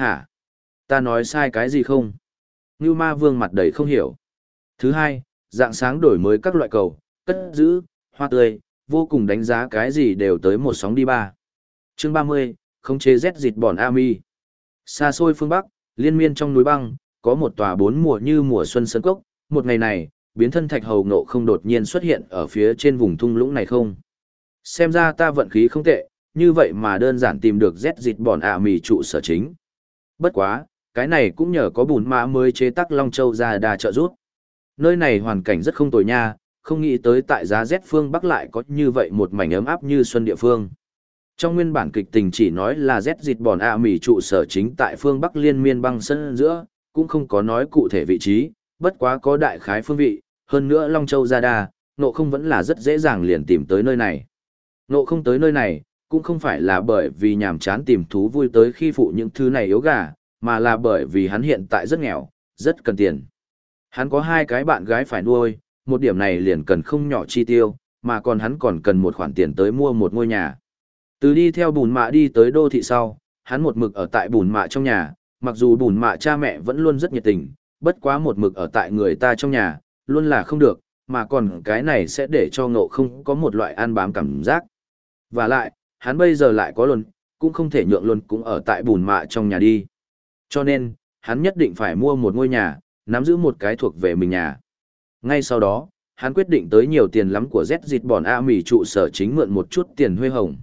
Hả? Ta nói sai cái gì không? Ngưu ma vương mặt đầy không hiểu. Thứ hai, dạng sáng đổi mới các loại cầu, cất giữ, hoa tươi, vô cùng đánh giá cái gì đều tới một sóng đi ba. Chương 30, không chế rét dịch a Ami. Xa xôi phương Bắc, liên miên trong núi băng, có một tòa bốn mùa như mùa xuân sơn cốc. Một ngày này, biến thân thạch hầu nộ không đột nhiên xuất hiện ở phía trên vùng thung lũng này không. Xem ra ta vận khí không tệ, như vậy mà đơn giản tìm được rét dịt bọn ạ mì trụ sở chính. Bất quá, cái này cũng nhờ có bùn mã mới chế tác Long Châu ra đà trợ giúp. Nơi này hoàn cảnh rất không tồi nha, không nghĩ tới tại giá rét phương Bắc lại có như vậy một mảnh ấm áp như xuân địa phương. Trong nguyên bản kịch tình chỉ nói là rét dịt bòn ạ mỉ trụ sở chính tại phương Bắc liên miên băng sân giữa, cũng không có nói cụ thể vị trí, bất quá có đại khái phương vị, hơn nữa Long Châu ra đà, nộ không vẫn là rất dễ dàng liền tìm tới nơi này. Nộ không tới nơi này, cũng không phải là bởi vì nhàm chán tìm thú vui tới khi phụ những thứ này yếu gà, mà là bởi vì hắn hiện tại rất nghèo, rất cần tiền. Hắn có hai cái bạn gái phải nuôi, một điểm này liền cần không nhỏ chi tiêu, mà còn hắn còn cần một khoản tiền tới mua một ngôi nhà. Từ đi theo bùn mạ đi tới đô thị sau, hắn một mực ở tại bùn mạ trong nhà, mặc dù bùn mạ cha mẹ vẫn luôn rất nhiệt tình, bất quá một mực ở tại người ta trong nhà, luôn là không được, mà còn cái này sẽ để cho ngộ không có một loại an bám cảm giác. Và lại, hắn bây giờ lại có luôn, cũng không thể nhượng luôn cũng ở tại bùn mạ trong nhà đi. Cho nên, hắn nhất định phải mua một ngôi nhà, nắm giữ một cái thuộc về mình nhà. Ngay sau đó, hắn quyết định tới nhiều tiền lắm của Z Dịt bòn A Mỉ trụ sở chính mượn một chút tiền huê hồng.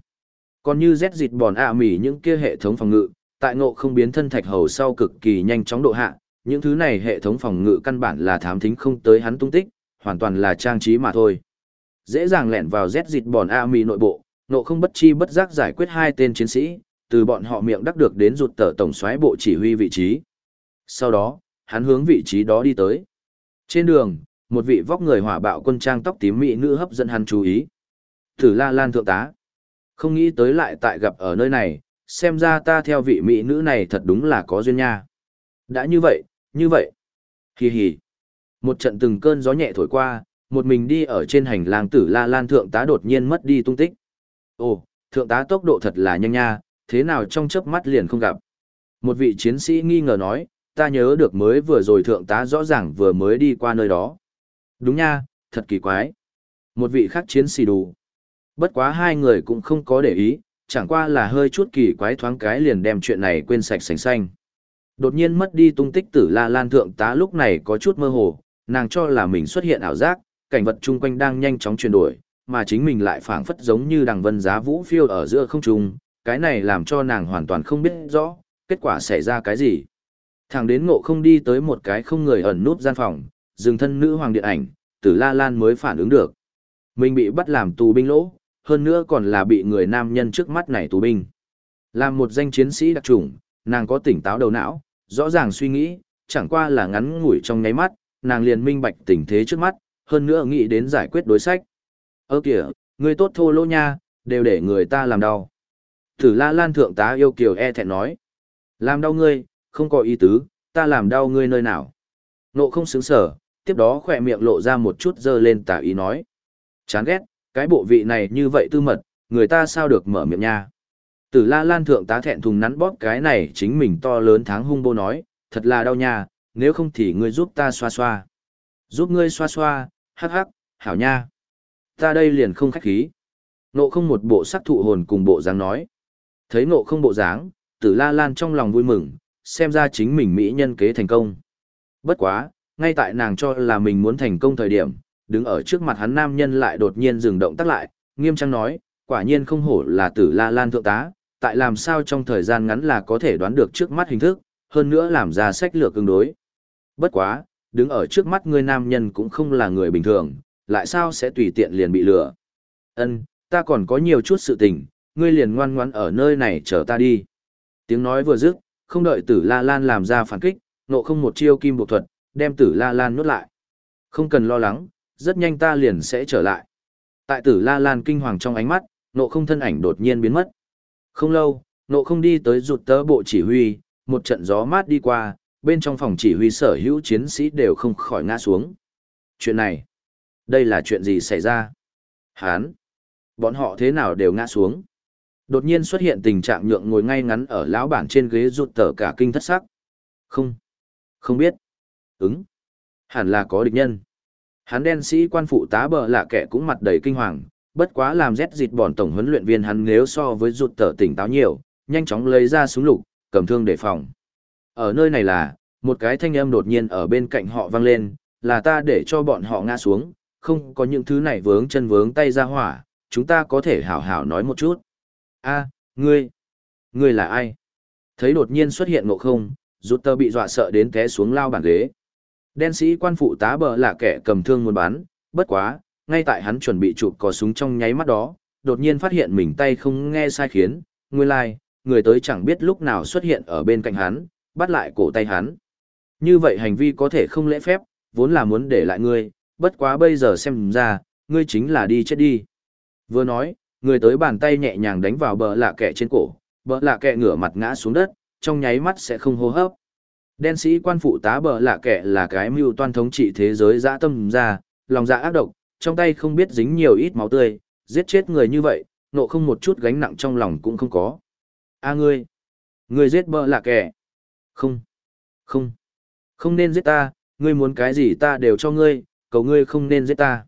Còn như Z Dịt bòn A Mỉ những kia hệ thống phòng ngự, tại ngộ không biến thân thạch hầu sau cực kỳ nhanh chóng độ hạ, những thứ này hệ thống phòng ngự căn bản là thám thính không tới hắn tung tích, hoàn toàn là trang trí mà thôi. Dễ dàng lẻn vào Z Dịt bòn A Mỉ nội bộ, nộ không bất chi bất giác giải quyết hai tên chiến sĩ, từ bọn họ miệng đắc được đến rụt tờ tổng soái bộ chỉ huy vị trí. Sau đó, hắn hướng vị trí đó đi tới. Trên đường, một vị vóc người hỏa bạo quân trang tóc tím mỹ nữ hấp dẫn hắn chú ý. Thử la lan thượng tá. Không nghĩ tới lại tại gặp ở nơi này, xem ra ta theo vị mỹ nữ này thật đúng là có duyên nha. Đã như vậy, như vậy. Hì hì. Một trận từng cơn gió nhẹ thổi qua, một mình đi ở trên hành lang tử la lan thượng tá đột nhiên mất đi tung tích. Ồ, thượng tá tốc độ thật là nhanh nha, thế nào trong chớp mắt liền không gặp. Một vị chiến sĩ nghi ngờ nói, ta nhớ được mới vừa rồi thượng tá rõ ràng vừa mới đi qua nơi đó. Đúng nha, thật kỳ quái. Một vị khác chiến sĩ đủ. Bất quá hai người cũng không có để ý, chẳng qua là hơi chút kỳ quái thoáng cái liền đem chuyện này quên sạch sành xanh. Đột nhiên mất đi tung tích tử la lan thượng tá lúc này có chút mơ hồ, nàng cho là mình xuất hiện ảo giác, cảnh vật chung quanh đang nhanh chóng chuyển đổi, mà chính mình lại phảng phất giống như đằng vân giá vũ phiêu ở giữa không trung, cái này làm cho nàng hoàn toàn không biết rõ, kết quả xảy ra cái gì. Thằng đến ngộ không đi tới một cái không người ẩn nút gian phòng, dừng thân nữ hoàng điện ảnh, tử la lan mới phản ứng được. Mình bị bắt làm tù binh lỗ, hơn nữa còn là bị người nam nhân trước mắt này tù binh. Làm một danh chiến sĩ đặc trùng, nàng có tỉnh táo đầu não, rõ ràng suy nghĩ, chẳng qua là ngắn ngủi trong nháy mắt, nàng liền minh bạch tình thế trước mắt, hơn nữa nghĩ đến giải quyết đối sách. Ơ kìa, người tốt thô lỗ nha, đều để người ta làm đau. Thử la lan thượng tá yêu kiều e thẹn nói. Làm đau ngươi, không có ý tứ, ta làm đau ngươi nơi nào. Nộ không xứng sở, tiếp đó khỏe miệng lộ ra một chút dơ lên tả ý nói. Chán ghét, cái bộ vị này như vậy tư mật, người ta sao được mở miệng nha. Tử la lan thượng tá thẹn thùng nắn bóp cái này chính mình to lớn tháng hung bô nói, thật là đau nha, nếu không thì ngươi giúp ta xoa xoa. Giúp ngươi xoa xoa, hắc hắc, hảo nha. Ta đây liền không khách khí. Nộ không một bộ sắc thụ hồn cùng bộ dáng nói. Thấy nộ không bộ dáng, tử la lan trong lòng vui mừng, xem ra chính mình mỹ nhân kế thành công. Bất quá, ngay tại nàng cho là mình muốn thành công thời điểm, đứng ở trước mặt hắn nam nhân lại đột nhiên dừng động tác lại, nghiêm trang nói, quả nhiên không hổ là tử la lan thượng tá, tại làm sao trong thời gian ngắn là có thể đoán được trước mắt hình thức, hơn nữa làm ra sách lược tương đối. Bất quá, đứng ở trước mắt người nam nhân cũng không là người bình thường, lại sao sẽ tùy tiện liền bị lừa. Ân, ta còn có nhiều chút sự tình, ngươi liền ngoan ngoãn ở nơi này chờ ta đi. Tiếng nói vừa dứt, không đợi tử La Lan làm ra phản kích, nộ không một chiêu kim bộ thuật, đem tử La Lan nuốt lại. Không cần lo lắng, rất nhanh ta liền sẽ trở lại. Tại tử La Lan kinh hoàng trong ánh mắt, nộ không thân ảnh đột nhiên biến mất. Không lâu, nộ không đi tới rụt tớ bộ chỉ huy, một trận gió mát đi qua, bên trong phòng chỉ huy sở hữu chiến sĩ đều không khỏi ngã xuống. Chuyện này, đây là chuyện gì xảy ra? Hán, bọn họ thế nào đều ngã xuống? Đột nhiên xuất hiện tình trạng nhượng ngồi ngay ngắn ở lão bản trên ghế rụt tờ cả kinh thất sắc. Không. Không biết. Ứng. Hẳn là có địch nhân. Hắn đen sĩ quan phụ tá bờ lạ kẻ cũng mặt đầy kinh hoàng, bất quá làm rét dịt bọn tổng huấn luyện viên hắn nếu so với rụt tờ tỉnh táo nhiều, nhanh chóng lấy ra súng lục, cầm thương đề phòng. Ở nơi này là, một cái thanh âm đột nhiên ở bên cạnh họ vang lên, là ta để cho bọn họ ngã xuống, không có những thứ này vướng chân vướng tay ra hỏa, chúng ta có thể hảo hảo nói một chút. a ngươi, ngươi là ai? Thấy đột nhiên xuất hiện ngộ không, rút tơ bị dọa sợ đến té xuống lao bàn ghế. Đen sĩ quan phụ tá bờ là kẻ cầm thương muốn bắn, bất quá, ngay tại hắn chuẩn bị chụp cò súng trong nháy mắt đó, đột nhiên phát hiện mình tay không nghe sai khiến, nguyên lai, like, người tới chẳng biết lúc nào xuất hiện ở bên cạnh hắn, bắt lại cổ tay hắn. Như vậy hành vi có thể không lễ phép, vốn là muốn để lại ngươi, bất quá bây giờ xem ra, ngươi chính là đi chết đi. Vừa nói, người tới bàn tay nhẹ nhàng đánh vào bờ lạ kẹ trên cổ, bờ lạ kẹ ngửa mặt ngã xuống đất, trong nháy mắt sẽ không hô hấp. Đen sĩ quan phụ tá bờ lạ kẹ là cái mưu toan thống trị thế giới dã tâm ra, lòng dạ ác độc, trong tay không biết dính nhiều ít máu tươi, giết chết người như vậy, nộ không một chút gánh nặng trong lòng cũng không có. A ngươi, ngươi giết bờ lạ kẹ. Không, không, không nên giết ta, ngươi muốn cái gì ta đều cho ngươi, cầu ngươi không nên giết ta.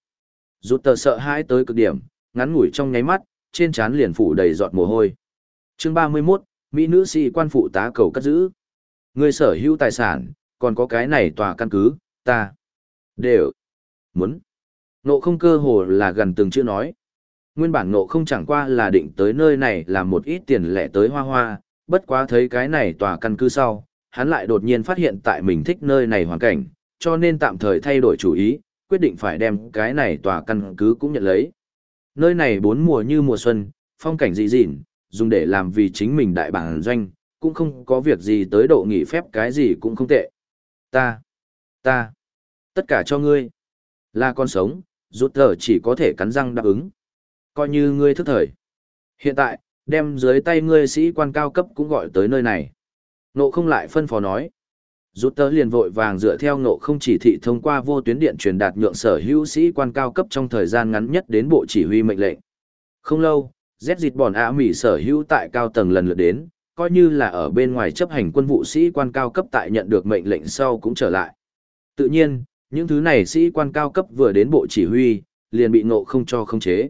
Rụt tờ sợ hãi tới cực điểm, ngắn ngủi trong nháy mắt, trên trán liền phủ đầy giọt mồ hôi. Chương 31, Mỹ nữ sĩ quan phụ tá cầu cất giữ. Ngươi sở hữu tài sản, còn có cái này tòa căn cứ, ta. Đều. Muốn. Nộ không cơ hồ là gần từng chữ nói. Nguyên bản nộ không chẳng qua là định tới nơi này làm một ít tiền lẻ tới hoa hoa, bất quá thấy cái này tòa căn cứ sau, hắn lại đột nhiên phát hiện tại mình thích nơi này hoàn cảnh, cho nên tạm thời thay đổi chủ ý, quyết định phải đem cái này tòa căn cứ cũng nhận lấy. Nơi này bốn mùa như mùa xuân, phong cảnh dị dịn, dùng để làm vì chính mình đại bản doanh, cũng không có việc gì tới độ nghỉ phép cái gì cũng không tệ. Ta, ta, tất cả cho ngươi. Là con sống, rút thở chỉ có thể cắn răng đáp ứng. Coi như ngươi thức thời. Hiện tại, đem dưới tay ngươi sĩ quan cao cấp cũng gọi tới nơi này. Nộ không lại phân phó nói. Rút tớ liền vội vàng dựa theo ngộ không chỉ thị thông qua vô tuyến điện truyền đạt nhượng sở hữu sĩ quan cao cấp trong thời gian ngắn nhất đến bộ chỉ huy mệnh lệnh. Không lâu, rét dịt bọn ạ mỹ sở hữu tại cao tầng lần lượt đến, coi như là ở bên ngoài chấp hành quân vụ sĩ quan cao cấp tại nhận được mệnh lệnh sau cũng trở lại. Tự nhiên, những thứ này sĩ quan cao cấp vừa đến bộ chỉ huy, liền bị ngộ không cho không chế.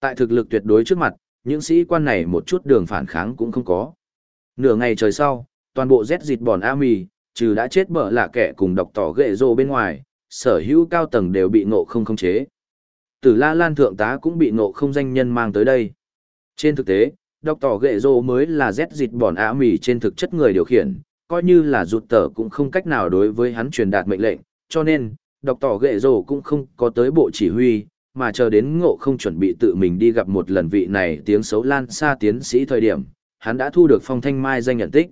Tại thực lực tuyệt đối trước mặt, những sĩ quan này một chút đường phản kháng cũng không có. Nửa ngày trời sau, toàn bộ Z dịt bọn Ami, trừ đã chết bở là kẻ cùng độc tỏ ghệ rô bên ngoài, sở hữu cao tầng đều bị ngộ không khống chế. Tử La Lan thượng tá cũng bị ngộ không danh nhân mang tới đây. Trên thực tế, độc tỏ ghệ rô mới là rét dịt bọn Ami trên thực chất người điều khiển, coi như là rụt tờ cũng không cách nào đối với hắn truyền đạt mệnh lệnh, cho nên, độc tỏ ghệ rô cũng không có tới bộ chỉ huy, mà chờ đến ngộ không chuẩn bị tự mình đi gặp một lần vị này tiếng xấu lan xa tiến sĩ thời điểm, hắn đã thu được phong thanh mai danh nhận tích.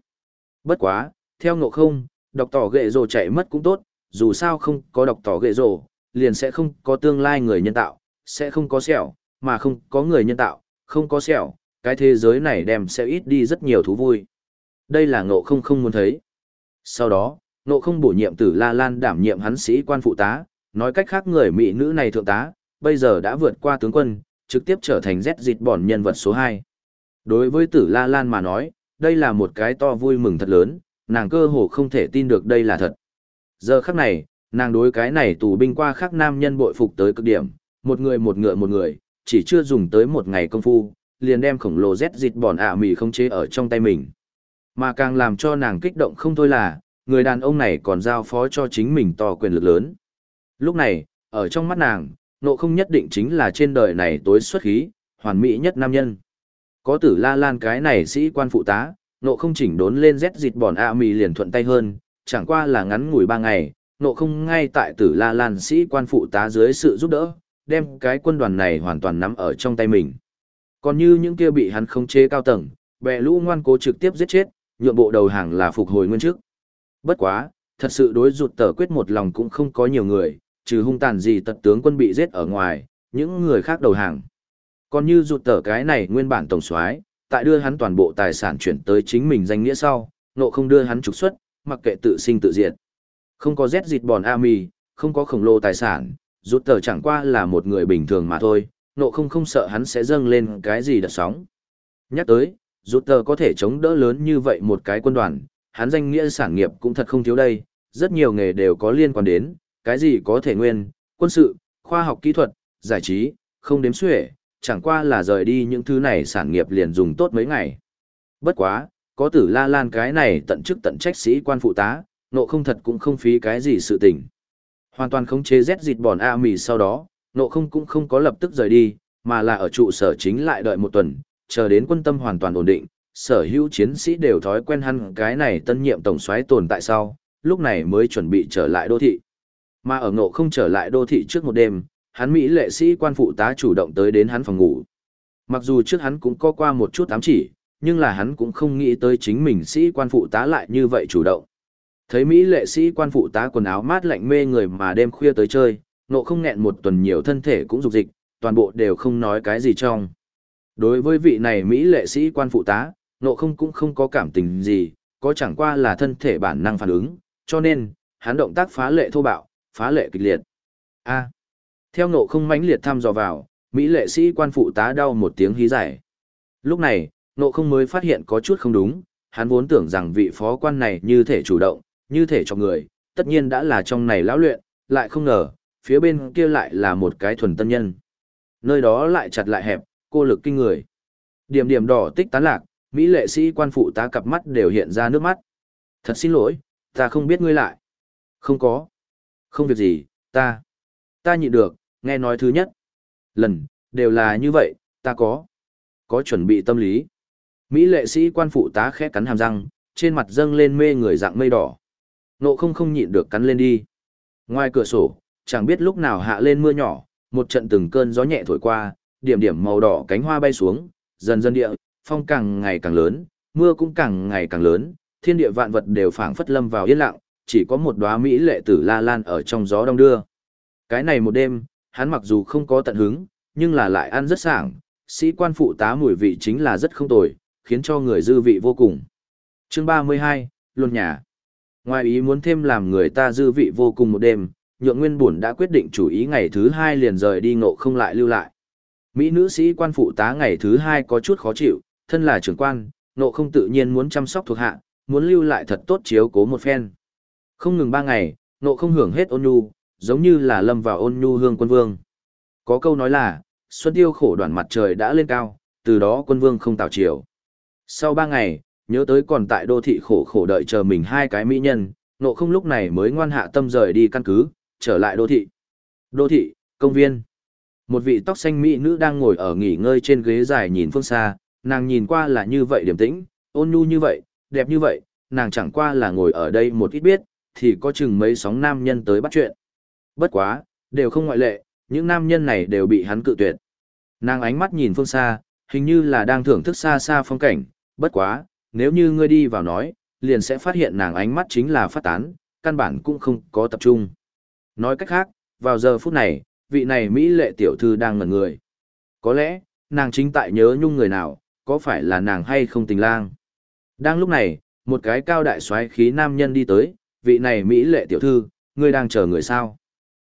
Bất quá, theo ngộ không, đọc tỏ ghệ rồ chạy mất cũng tốt, dù sao không có đọc tỏ ghệ rồ, liền sẽ không có tương lai người nhân tạo, sẽ không có sẹo, mà không có người nhân tạo, không có sẹo, cái thế giới này đem sẽ ít đi rất nhiều thú vui. Đây là ngộ không không muốn thấy. Sau đó, ngộ không bổ nhiệm tử La Lan đảm nhiệm hắn sĩ quan phụ tá, nói cách khác người mỹ nữ này thượng tá, bây giờ đã vượt qua tướng quân, trực tiếp trở thành Z dịch bỏn nhân vật số 2. Đối với tử La Lan mà nói, đây là một cái to vui mừng thật lớn, nàng cơ hồ không thể tin được đây là thật. Giờ khắc này, nàng đối cái này tù binh qua khắc nam nhân bội phục tới cực điểm, một người một ngựa một người, chỉ chưa dùng tới một ngày công phu, liền đem khổng lồ Z dịt bòn ạ mì không chế ở trong tay mình. Mà càng làm cho nàng kích động không thôi là, người đàn ông này còn giao phó cho chính mình to quyền lực lớn. Lúc này, ở trong mắt nàng, nộ không nhất định chính là trên đời này tối xuất khí, hoàn mỹ nhất nam nhân. Có tử la lan cái này sĩ quan phụ tá, nộ không chỉnh đốn lên rét dịt bọn a mì liền thuận tay hơn, chẳng qua là ngắn ngủi ba ngày, nộ không ngay tại tử la lan sĩ quan phụ tá dưới sự giúp đỡ, đem cái quân đoàn này hoàn toàn nắm ở trong tay mình. Còn như những kia bị hắn khống chế cao tầng, bè lũ ngoan cố trực tiếp giết chết, nhượng bộ đầu hàng là phục hồi nguyên trước. Bất quá, thật sự đối rụt tờ quyết một lòng cũng không có nhiều người, trừ hung tàn gì tật tướng quân bị giết ở ngoài, những người khác đầu hàng. Còn như rụt tờ cái này nguyên bản tổng soái tại đưa hắn toàn bộ tài sản chuyển tới chính mình danh nghĩa sau, nộ không đưa hắn trục xuất, mặc kệ tự sinh tự diệt. Không có rét dịt bòn Ami, không có khổng lồ tài sản, rút tờ chẳng qua là một người bình thường mà thôi, nộ không không sợ hắn sẽ dâng lên cái gì đợt sóng. Nhắc tới, rút tờ có thể chống đỡ lớn như vậy một cái quân đoàn, hắn danh nghĩa sản nghiệp cũng thật không thiếu đây, rất nhiều nghề đều có liên quan đến, cái gì có thể nguyên, quân sự, khoa học kỹ thuật, giải trí, không đếm xuể, chẳng qua là rời đi những thứ này sản nghiệp liền dùng tốt mấy ngày. Bất quá, có tử la lan cái này tận chức tận trách sĩ quan phụ tá, nộ không thật cũng không phí cái gì sự tình. Hoàn toàn khống chế rét dịt bòn A mì sau đó, nộ không cũng không có lập tức rời đi, mà là ở trụ sở chính lại đợi một tuần, chờ đến quân tâm hoàn toàn ổn định, sở hữu chiến sĩ đều thói quen hắn cái này tân nhiệm tổng soái tồn tại sau, lúc này mới chuẩn bị trở lại đô thị. Mà ở ngộ không trở lại đô thị trước một đêm, hắn Mỹ lệ sĩ quan phụ tá chủ động tới đến hắn phòng ngủ. Mặc dù trước hắn cũng có qua một chút ám chỉ, nhưng là hắn cũng không nghĩ tới chính mình sĩ quan phụ tá lại như vậy chủ động. Thấy Mỹ lệ sĩ quan phụ tá quần áo mát lạnh mê người mà đêm khuya tới chơi, nộ không nghẹn một tuần nhiều thân thể cũng dục dịch, toàn bộ đều không nói cái gì trong. Đối với vị này Mỹ lệ sĩ quan phụ tá, nộ không cũng không có cảm tình gì, có chẳng qua là thân thể bản năng phản ứng, cho nên, hắn động tác phá lệ thô bạo, phá lệ kịch liệt. A theo nộ không mãnh liệt thăm dò vào, Mỹ lệ sĩ quan phụ tá đau một tiếng hí giải. Lúc này, nộ không mới phát hiện có chút không đúng, hắn vốn tưởng rằng vị phó quan này như thể chủ động, như thể cho người, tất nhiên đã là trong này lão luyện, lại không ngờ, phía bên kia lại là một cái thuần tân nhân. Nơi đó lại chặt lại hẹp, cô lực kinh người. Điểm điểm đỏ tích tán lạc, Mỹ lệ sĩ quan phụ tá cặp mắt đều hiện ra nước mắt. Thật xin lỗi, ta không biết ngươi lại. Không có. Không việc gì, ta. Ta nhịn được, nghe nói thứ nhất. Lần, đều là như vậy, ta có. Có chuẩn bị tâm lý. Mỹ lệ sĩ quan phụ tá khẽ cắn hàm răng, trên mặt dâng lên mê người dạng mây đỏ. Nộ không không nhịn được cắn lên đi. Ngoài cửa sổ, chẳng biết lúc nào hạ lên mưa nhỏ, một trận từng cơn gió nhẹ thổi qua, điểm điểm màu đỏ cánh hoa bay xuống, dần dần địa, phong càng ngày càng lớn, mưa cũng càng ngày càng lớn, thiên địa vạn vật đều phảng phất lâm vào yên lặng, chỉ có một đóa mỹ lệ tử la lan ở trong gió đông đưa. Cái này một đêm, hắn mặc dù không có tận hứng, nhưng là lại ăn rất sảng, sĩ quan phụ tá mùi vị chính là rất không tồi, khiến cho người dư vị vô cùng. Chương 32, luôn nhà. Ngoài ý muốn thêm làm người ta dư vị vô cùng một đêm, nhượng nguyên buồn đã quyết định chủ ý ngày thứ hai liền rời đi ngộ không lại lưu lại. Mỹ nữ sĩ quan phụ tá ngày thứ hai có chút khó chịu, thân là trưởng quan, ngộ không tự nhiên muốn chăm sóc thuộc hạ, muốn lưu lại thật tốt chiếu cố một phen. Không ngừng ba ngày, ngộ không hưởng hết ôn nhu, giống như là lâm vào ôn nhu hương quân vương. Có câu nói là, xuân tiêu khổ đoạn mặt trời đã lên cao, từ đó quân vương không tạo chiều. Sau ba ngày, nhớ tới còn tại đô thị khổ khổ đợi chờ mình hai cái mỹ nhân, nộ không lúc này mới ngoan hạ tâm rời đi căn cứ, trở lại đô thị. Đô thị, công viên. Một vị tóc xanh mỹ nữ đang ngồi ở nghỉ ngơi trên ghế dài nhìn phương xa, nàng nhìn qua là như vậy điềm tĩnh, ôn nhu như vậy, đẹp như vậy, nàng chẳng qua là ngồi ở đây một ít biết, thì có chừng mấy sóng nam nhân tới bắt chuyện. Bất quá, đều không ngoại lệ, những nam nhân này đều bị hắn cự tuyệt. Nàng ánh mắt nhìn phương xa, hình như là đang thưởng thức xa xa phong cảnh, bất quá, nếu như ngươi đi vào nói, liền sẽ phát hiện nàng ánh mắt chính là phát tán, căn bản cũng không có tập trung. Nói cách khác, vào giờ phút này, vị này Mỹ lệ tiểu thư đang ngẩn người. Có lẽ, nàng chính tại nhớ nhung người nào, có phải là nàng hay không tình lang. Đang lúc này, một cái cao đại xoáy khí nam nhân đi tới, vị này Mỹ lệ tiểu thư, ngươi đang chờ người sao?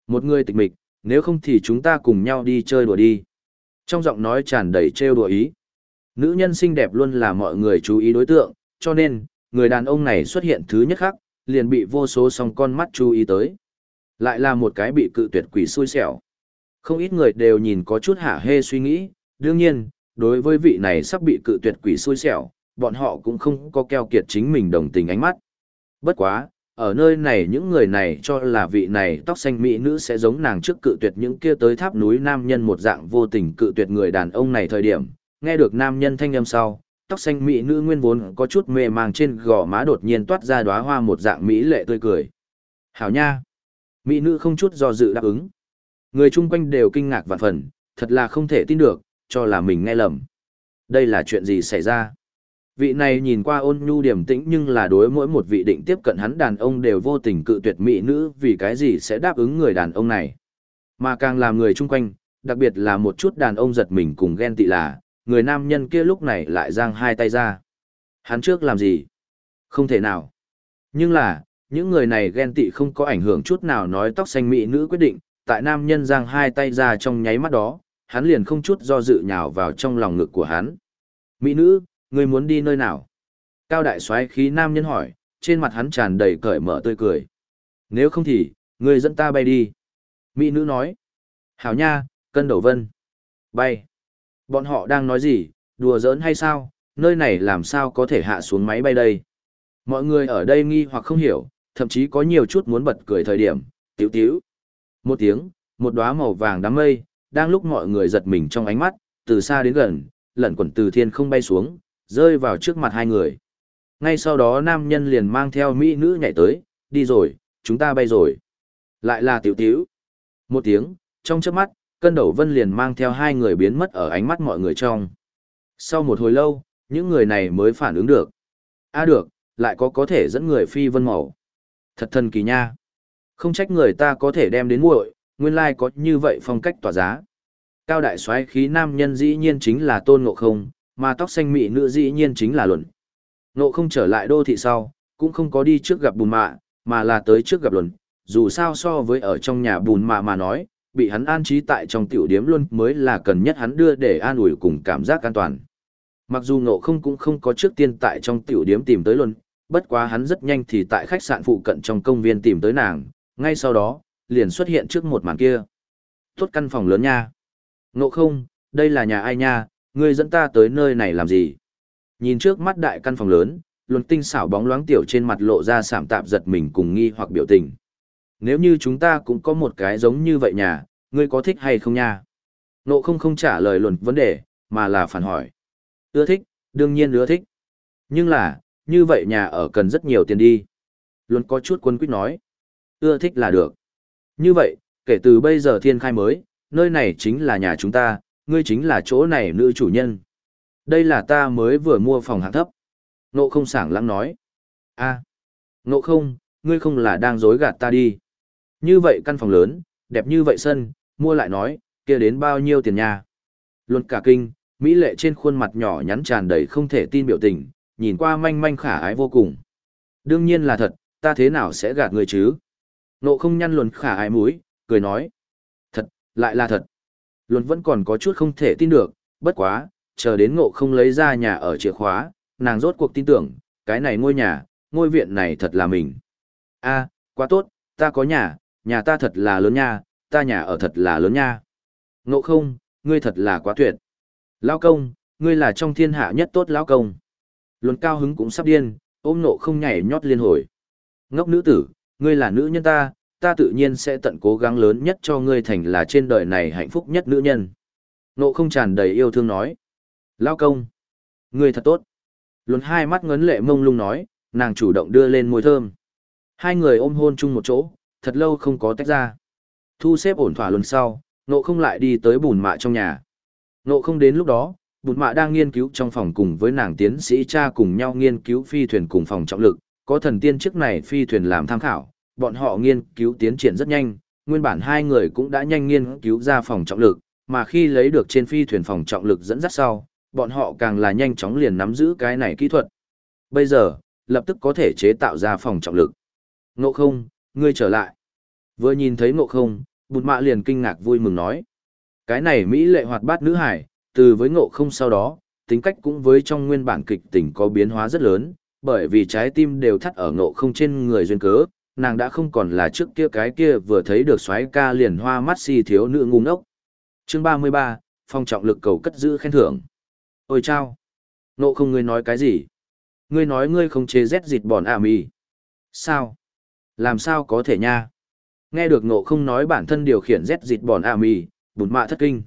Một người tịch mịch, nếu không thì chúng ta cùng nhau đi chơi đùa đi. Trong giọng nói tràn đầy trêu đùa ý. Nữ nhân xinh đẹp luôn là mọi người chú ý đối tượng, cho nên, người đàn ông này xuất hiện thứ nhất khác, liền bị vô số song con mắt chú ý tới. Lại là một cái bị cự tuyệt quỷ xui xẻo. Không ít người đều nhìn có chút hả hê suy nghĩ, đương nhiên, đối với vị này sắp bị cự tuyệt quỷ xui xẻo, bọn họ cũng không có keo kiệt chính mình đồng tình ánh mắt. Bất quá, ở nơi này những người này cho là vị này tóc xanh mỹ nữ sẽ giống nàng trước cự tuyệt những kia tới tháp núi nam nhân một dạng vô tình cự tuyệt người đàn ông này thời điểm, nghe được nam nhân thanh âm sau, tóc xanh mỹ nữ nguyên vốn có chút mê màng trên gò má đột nhiên toát ra đóa hoa một dạng mỹ lệ tươi cười. Hảo nha! Mỹ nữ không chút do dự đáp ứng. Người chung quanh đều kinh ngạc vạn phần, thật là không thể tin được, cho là mình nghe lầm. Đây là chuyện gì xảy ra? Vị này nhìn qua ôn nhu điềm tĩnh nhưng là đối mỗi một vị định tiếp cận hắn đàn ông đều vô tình cự tuyệt mỹ nữ vì cái gì sẽ đáp ứng người đàn ông này. Mà càng làm người chung quanh, đặc biệt là một chút đàn ông giật mình cùng ghen tị là, người nam nhân kia lúc này lại giang hai tay ra. Hắn trước làm gì? Không thể nào. Nhưng là, những người này ghen tị không có ảnh hưởng chút nào nói tóc xanh mỹ nữ quyết định, tại nam nhân giang hai tay ra trong nháy mắt đó, hắn liền không chút do dự nhào vào trong lòng ngực của hắn. Mỹ nữ, ngươi muốn đi nơi nào? Cao đại soái khí nam nhân hỏi, trên mặt hắn tràn đầy cởi mở tươi cười. Nếu không thì, ngươi dẫn ta bay đi. Mỹ nữ nói. Hảo nha, cân đầu vân. Bay. Bọn họ đang nói gì, đùa giỡn hay sao, nơi này làm sao có thể hạ xuống máy bay đây? Mọi người ở đây nghi hoặc không hiểu, thậm chí có nhiều chút muốn bật cười thời điểm, tiếu tiếu. Một tiếng, một đóa màu vàng đám mây, đang lúc mọi người giật mình trong ánh mắt, từ xa đến gần, lẩn quẩn từ thiên không bay xuống, rơi vào trước mặt hai người. Ngay sau đó nam nhân liền mang theo mỹ nữ nhảy tới, đi rồi, chúng ta bay rồi. Lại là tiểu tiểu. Một tiếng, trong chớp mắt, cân đầu vân liền mang theo hai người biến mất ở ánh mắt mọi người trong. Sau một hồi lâu, những người này mới phản ứng được. a à được, lại có có thể dẫn người phi vân màu. Thật thần kỳ nha. Không trách người ta có thể đem đến muội, nguyên lai like có như vậy phong cách tỏa giá. Cao đại soái khí nam nhân dĩ nhiên chính là tôn ngộ không, mà tóc xanh mị nữ dĩ nhiên chính là luận. Ngộ không trở lại đô thị sau, cũng không có đi trước gặp bùn mạ, mà là tới trước gặp luận. Dù sao so với ở trong nhà bùn mạ mà nói, bị hắn an trí tại trong tiểu điếm luôn mới là cần nhất hắn đưa để an ủi cùng cảm giác an toàn. Mặc dù ngộ không cũng không có trước tiên tại trong tiểu điếm tìm tới luận, bất quá hắn rất nhanh thì tại khách sạn phụ cận trong công viên tìm tới nàng, ngay sau đó, liền xuất hiện trước một màn kia. Tốt căn phòng lớn nha. Ngộ không, đây là nhà ai nha, ngươi dẫn ta tới nơi này làm gì? Nhìn trước mắt đại căn phòng lớn, luân tinh xảo bóng loáng tiểu trên mặt lộ ra sảm tạp giật mình cùng nghi hoặc biểu tình. Nếu như chúng ta cũng có một cái giống như vậy nhà, ngươi có thích hay không nha? Nộ không không trả lời luận vấn đề, mà là phản hỏi. Ưa thích, đương nhiên ưa thích. Nhưng là, như vậy nhà ở cần rất nhiều tiền đi. Luân có chút quân quyết nói. Ưa thích là được. Như vậy, kể từ bây giờ thiên khai mới, nơi này chính là nhà chúng ta, ngươi chính là chỗ này nữ chủ nhân. Đây là ta mới vừa mua phòng hạng thấp. Nộ không sảng lắng nói. a à, nộ không, ngươi không là đang dối gạt ta đi. Như vậy căn phòng lớn, đẹp như vậy sân, mua lại nói, kia đến bao nhiêu tiền nhà. Luôn cả kinh, Mỹ lệ trên khuôn mặt nhỏ nhắn tràn đầy không thể tin biểu tình, nhìn qua manh manh khả ái vô cùng. Đương nhiên là thật, ta thế nào sẽ gạt người chứ? Nộ không nhăn luồn khả ái mũi, cười nói. Thật, lại là thật. Luân vẫn còn có chút không thể tin được, bất quá, chờ đến ngộ không lấy ra nhà ở chìa khóa, nàng rốt cuộc tin tưởng, cái này ngôi nhà, ngôi viện này thật là mình. a quá tốt, ta có nhà, nhà ta thật là lớn nha, ta nhà ở thật là lớn nha. Ngộ không, ngươi thật là quá tuyệt. Lao công, ngươi là trong thiên hạ nhất tốt lão công. Luân cao hứng cũng sắp điên, ôm nộ không nhảy nhót liên hồi. Ngốc nữ tử, ngươi là nữ nhân ta, ta tự nhiên sẽ tận cố gắng lớn nhất cho ngươi thành là trên đời này hạnh phúc nhất nữ nhân. Nộ không tràn đầy yêu thương nói. Lao công. Ngươi thật tốt. Luân hai mắt ngấn lệ mông lung nói, nàng chủ động đưa lên môi thơm. Hai người ôm hôn chung một chỗ, thật lâu không có tách ra. Thu xếp ổn thỏa luân sau, nộ không lại đi tới bùn mạ trong nhà. Nộ không đến lúc đó, bùn mạ đang nghiên cứu trong phòng cùng với nàng tiến sĩ cha cùng nhau nghiên cứu phi thuyền cùng phòng trọng lực, có thần tiên trước này phi thuyền làm tham khảo, bọn họ nghiên cứu tiến triển rất nhanh, nguyên bản hai người cũng đã nhanh nghiên cứu ra phòng trọng lực, mà khi lấy được trên phi thuyền phòng trọng lực dẫn dắt sau, bọn họ càng là nhanh chóng liền nắm giữ cái này kỹ thuật. Bây giờ, lập tức có thể chế tạo ra phòng trọng lực. Ngộ không, ngươi trở lại. Vừa nhìn thấy ngộ không, bụt mạ liền kinh ngạc vui mừng nói. Cái này Mỹ lệ hoạt bát nữ hải, từ với ngộ không sau đó, tính cách cũng với trong nguyên bản kịch tình có biến hóa rất lớn, bởi vì trái tim đều thắt ở ngộ không trên người duyên cớ, nàng đã không còn là trước kia cái kia vừa thấy được xoáy ca liền hoa mắt si thiếu nữ ngu ngốc. Chương 33, phong trọng lực cầu cất giữ khen thưởng. Ôi chao! nộ không ngươi nói cái gì? Ngươi nói ngươi không chế rét dịt bọn à mì. Sao? Làm sao có thể nha? Nghe được nộ không nói bản thân điều khiển rét dịt bọn à mì, bụt mạ thất kinh.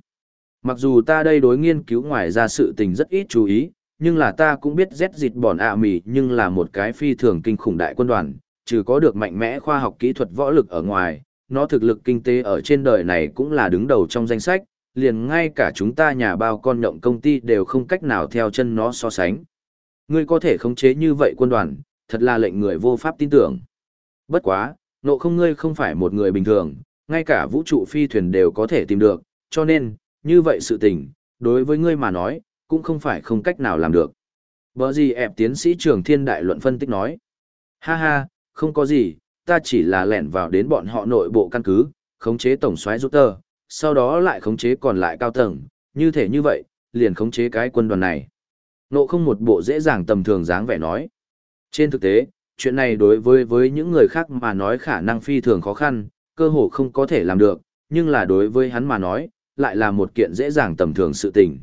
Mặc dù ta đây đối nghiên cứu ngoài ra sự tình rất ít chú ý, nhưng là ta cũng biết rét dịt bọn ạ mì nhưng là một cái phi thường kinh khủng đại quân đoàn, trừ có được mạnh mẽ khoa học kỹ thuật võ lực ở ngoài, nó thực lực kinh tế ở trên đời này cũng là đứng đầu trong danh sách, liền ngay cả chúng ta nhà bao con nhộng công ty đều không cách nào theo chân nó so sánh. Ngươi có thể khống chế như vậy quân đoàn, thật là lệnh người vô pháp tin tưởng. Bất quá, nộ không ngươi không phải một người bình thường, ngay cả vũ trụ phi thuyền đều có thể tìm được, cho nên, như vậy sự tình, đối với ngươi mà nói, cũng không phải không cách nào làm được. Bở gì ẹp tiến sĩ trường thiên đại luận phân tích nói. Ha ha, không có gì, ta chỉ là lẻn vào đến bọn họ nội bộ căn cứ, khống chế tổng soái rút tờ, sau đó lại khống chế còn lại cao tầng, như thể như vậy, liền khống chế cái quân đoàn này. Nộ không một bộ dễ dàng tầm thường dáng vẻ nói. Trên thực tế, chuyện này đối với với những người khác mà nói khả năng phi thường khó khăn, cơ hồ không có thể làm được, nhưng là đối với hắn mà nói, lại là một kiện dễ dàng tầm thường sự tình.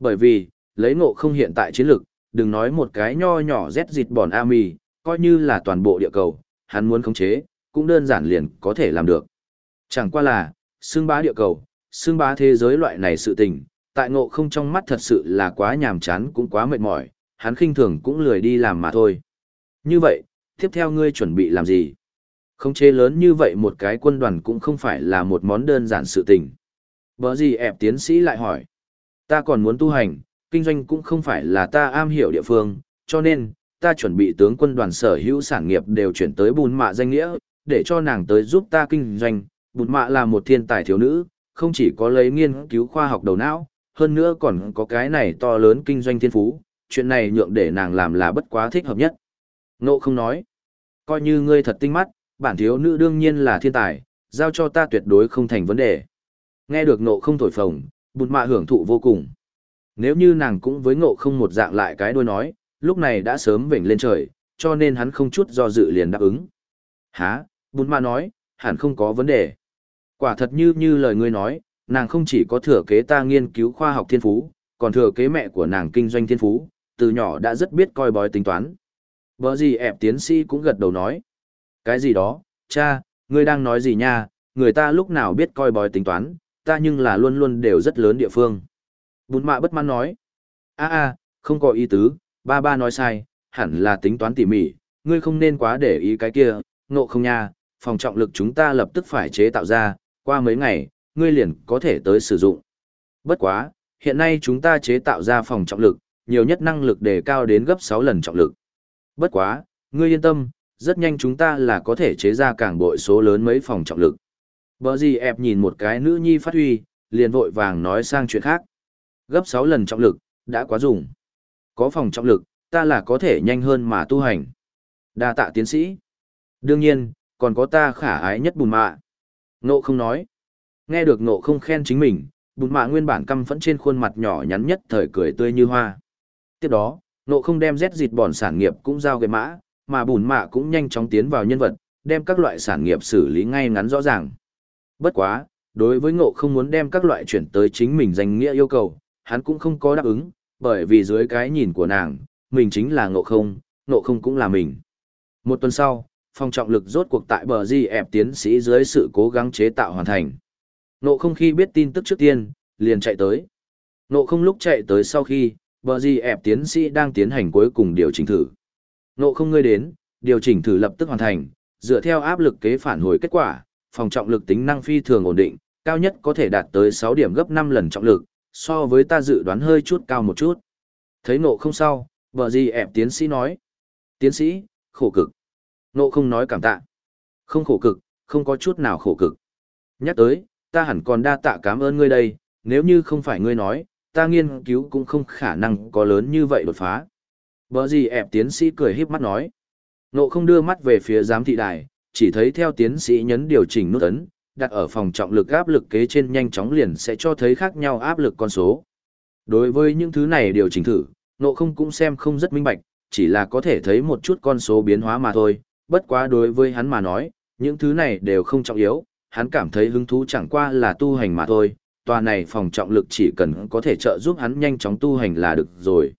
Bởi vì, lấy ngộ không hiện tại chiến lực, đừng nói một cái nho nhỏ rét dịt bòn Ami, coi như là toàn bộ địa cầu, hắn muốn khống chế, cũng đơn giản liền có thể làm được. Chẳng qua là, xương bá địa cầu, xương bá thế giới loại này sự tình, tại ngộ không trong mắt thật sự là quá nhàm chán cũng quá mệt mỏi, hắn khinh thường cũng lười đi làm mà thôi. Như vậy, tiếp theo ngươi chuẩn bị làm gì? Khống chế lớn như vậy một cái quân đoàn cũng không phải là một món đơn giản sự tình. Bở gì ẹp tiến sĩ lại hỏi. Ta còn muốn tu hành, kinh doanh cũng không phải là ta am hiểu địa phương, cho nên, ta chuẩn bị tướng quân đoàn sở hữu sản nghiệp đều chuyển tới bùn mạ danh nghĩa, để cho nàng tới giúp ta kinh doanh. Bùn mạ là một thiên tài thiếu nữ, không chỉ có lấy nghiên cứu khoa học đầu não, hơn nữa còn có cái này to lớn kinh doanh thiên phú, chuyện này nhượng để nàng làm là bất quá thích hợp nhất. Nộ không nói, coi như ngươi thật tinh mắt, bản thiếu nữ đương nhiên là thiên tài, giao cho ta tuyệt đối không thành vấn đề. Nghe được nộ không thổi phồng, bùn mạ hưởng thụ vô cùng. Nếu như nàng cũng với ngộ không một dạng lại cái đôi nói, lúc này đã sớm vểnh lên trời, cho nên hắn không chút do dự liền đáp ứng. Hả, bún ma nói, hẳn không có vấn đề. Quả thật như như lời ngươi nói, nàng không chỉ có thừa kế ta nghiên cứu khoa học thiên phú, còn thừa kế mẹ của nàng kinh doanh thiên phú, từ nhỏ đã rất biết coi bói tính toán. Vợ gì ẹp tiến sĩ cũng gật đầu nói. Cái gì đó, cha, ngươi đang nói gì nha, người ta lúc nào biết coi bói tính toán, ta nhưng là luôn luôn đều rất lớn địa phương. Bún mạ bất mãn nói. a a không có ý tứ, ba ba nói sai, hẳn là tính toán tỉ mỉ, ngươi không nên quá để ý cái kia, nộ không nha, phòng trọng lực chúng ta lập tức phải chế tạo ra, qua mấy ngày, ngươi liền có thể tới sử dụng. Bất quá, hiện nay chúng ta chế tạo ra phòng trọng lực, nhiều nhất năng lực đề cao đến gấp 6 lần trọng lực. Bất quá, ngươi yên tâm, rất nhanh chúng ta là có thể chế ra càng bội số lớn mấy phòng trọng lực. Bờ gì ép nhìn một cái nữ nhi phát huy, liền vội vàng nói sang chuyện khác. Gấp 6 lần trọng lực, đã quá dùng. Có phòng trọng lực, ta là có thể nhanh hơn mà tu hành. đa tạ tiến sĩ. Đương nhiên, còn có ta khả ái nhất bùn mạ. Ngộ không nói. Nghe được ngộ không khen chính mình, bùn mạ nguyên bản căm phẫn trên khuôn mặt nhỏ nhắn nhất thời cười tươi như hoa. Tiếp đó, ngộ không đem rét dịt bòn sản nghiệp cũng giao cái mã, mà bùn mạ cũng nhanh chóng tiến vào nhân vật, đem các loại sản nghiệp xử lý ngay ngắn rõ ràng. Bất quá, đối với ngộ không muốn đem các loại chuyển tới chính mình danh nghĩa yêu cầu, hắn cũng không có đáp ứng, bởi vì dưới cái nhìn của nàng, mình chính là ngộ không, ngộ không cũng là mình. Một tuần sau, phong trọng lực rốt cuộc tại bờ di ẹp tiến sĩ dưới sự cố gắng chế tạo hoàn thành. Ngộ không khi biết tin tức trước tiên, liền chạy tới. Ngộ không lúc chạy tới sau khi, bờ di ẹp tiến sĩ đang tiến hành cuối cùng điều chỉnh thử. Ngộ không ngươi đến, điều chỉnh thử lập tức hoàn thành, dựa theo áp lực kế phản hồi kết quả, phòng trọng lực tính năng phi thường ổn định, cao nhất có thể đạt tới 6 điểm gấp 5 lần trọng lực, so với ta dự đoán hơi chút cao một chút. Thấy nộ không sao, vợ gì ẹp tiến sĩ nói. Tiến sĩ, khổ cực. Nộ không nói cảm tạ. Không khổ cực, không có chút nào khổ cực. Nhắc tới, ta hẳn còn đa tạ cảm ơn ngươi đây, nếu như không phải ngươi nói, ta nghiên cứu cũng không khả năng có lớn như vậy đột phá. Vợ gì ẹp tiến sĩ cười híp mắt nói. Nộ không đưa mắt về phía giám thị đài, chỉ thấy theo tiến sĩ nhấn điều chỉnh nút ấn, đặt ở phòng trọng lực áp lực kế trên nhanh chóng liền sẽ cho thấy khác nhau áp lực con số. Đối với những thứ này điều chỉnh thử, nộ không cũng xem không rất minh bạch, chỉ là có thể thấy một chút con số biến hóa mà thôi, bất quá đối với hắn mà nói, những thứ này đều không trọng yếu, hắn cảm thấy hứng thú chẳng qua là tu hành mà thôi, tòa này phòng trọng lực chỉ cần có thể trợ giúp hắn nhanh chóng tu hành là được rồi.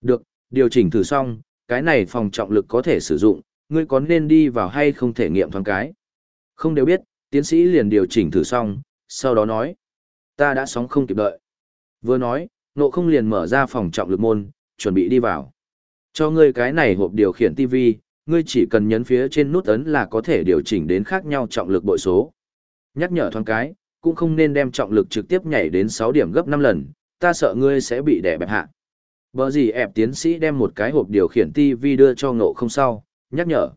Được, điều chỉnh thử xong, cái này phòng trọng lực có thể sử dụng, ngươi có nên đi vào hay không thể nghiệm thoáng cái. Không đều biết, tiến sĩ liền điều chỉnh thử xong, sau đó nói. Ta đã sóng không kịp đợi. Vừa nói, nộ không liền mở ra phòng trọng lực môn, chuẩn bị đi vào. Cho ngươi cái này hộp điều khiển TV, ngươi chỉ cần nhấn phía trên nút ấn là có thể điều chỉnh đến khác nhau trọng lực bội số. Nhắc nhở thoáng cái, cũng không nên đem trọng lực trực tiếp nhảy đến 6 điểm gấp 5 lần, ta sợ ngươi sẽ bị đè bẹp hạ. Bở gì ẹp tiến sĩ đem một cái hộp điều khiển TV đưa cho ngộ không sau, nhắc nhở.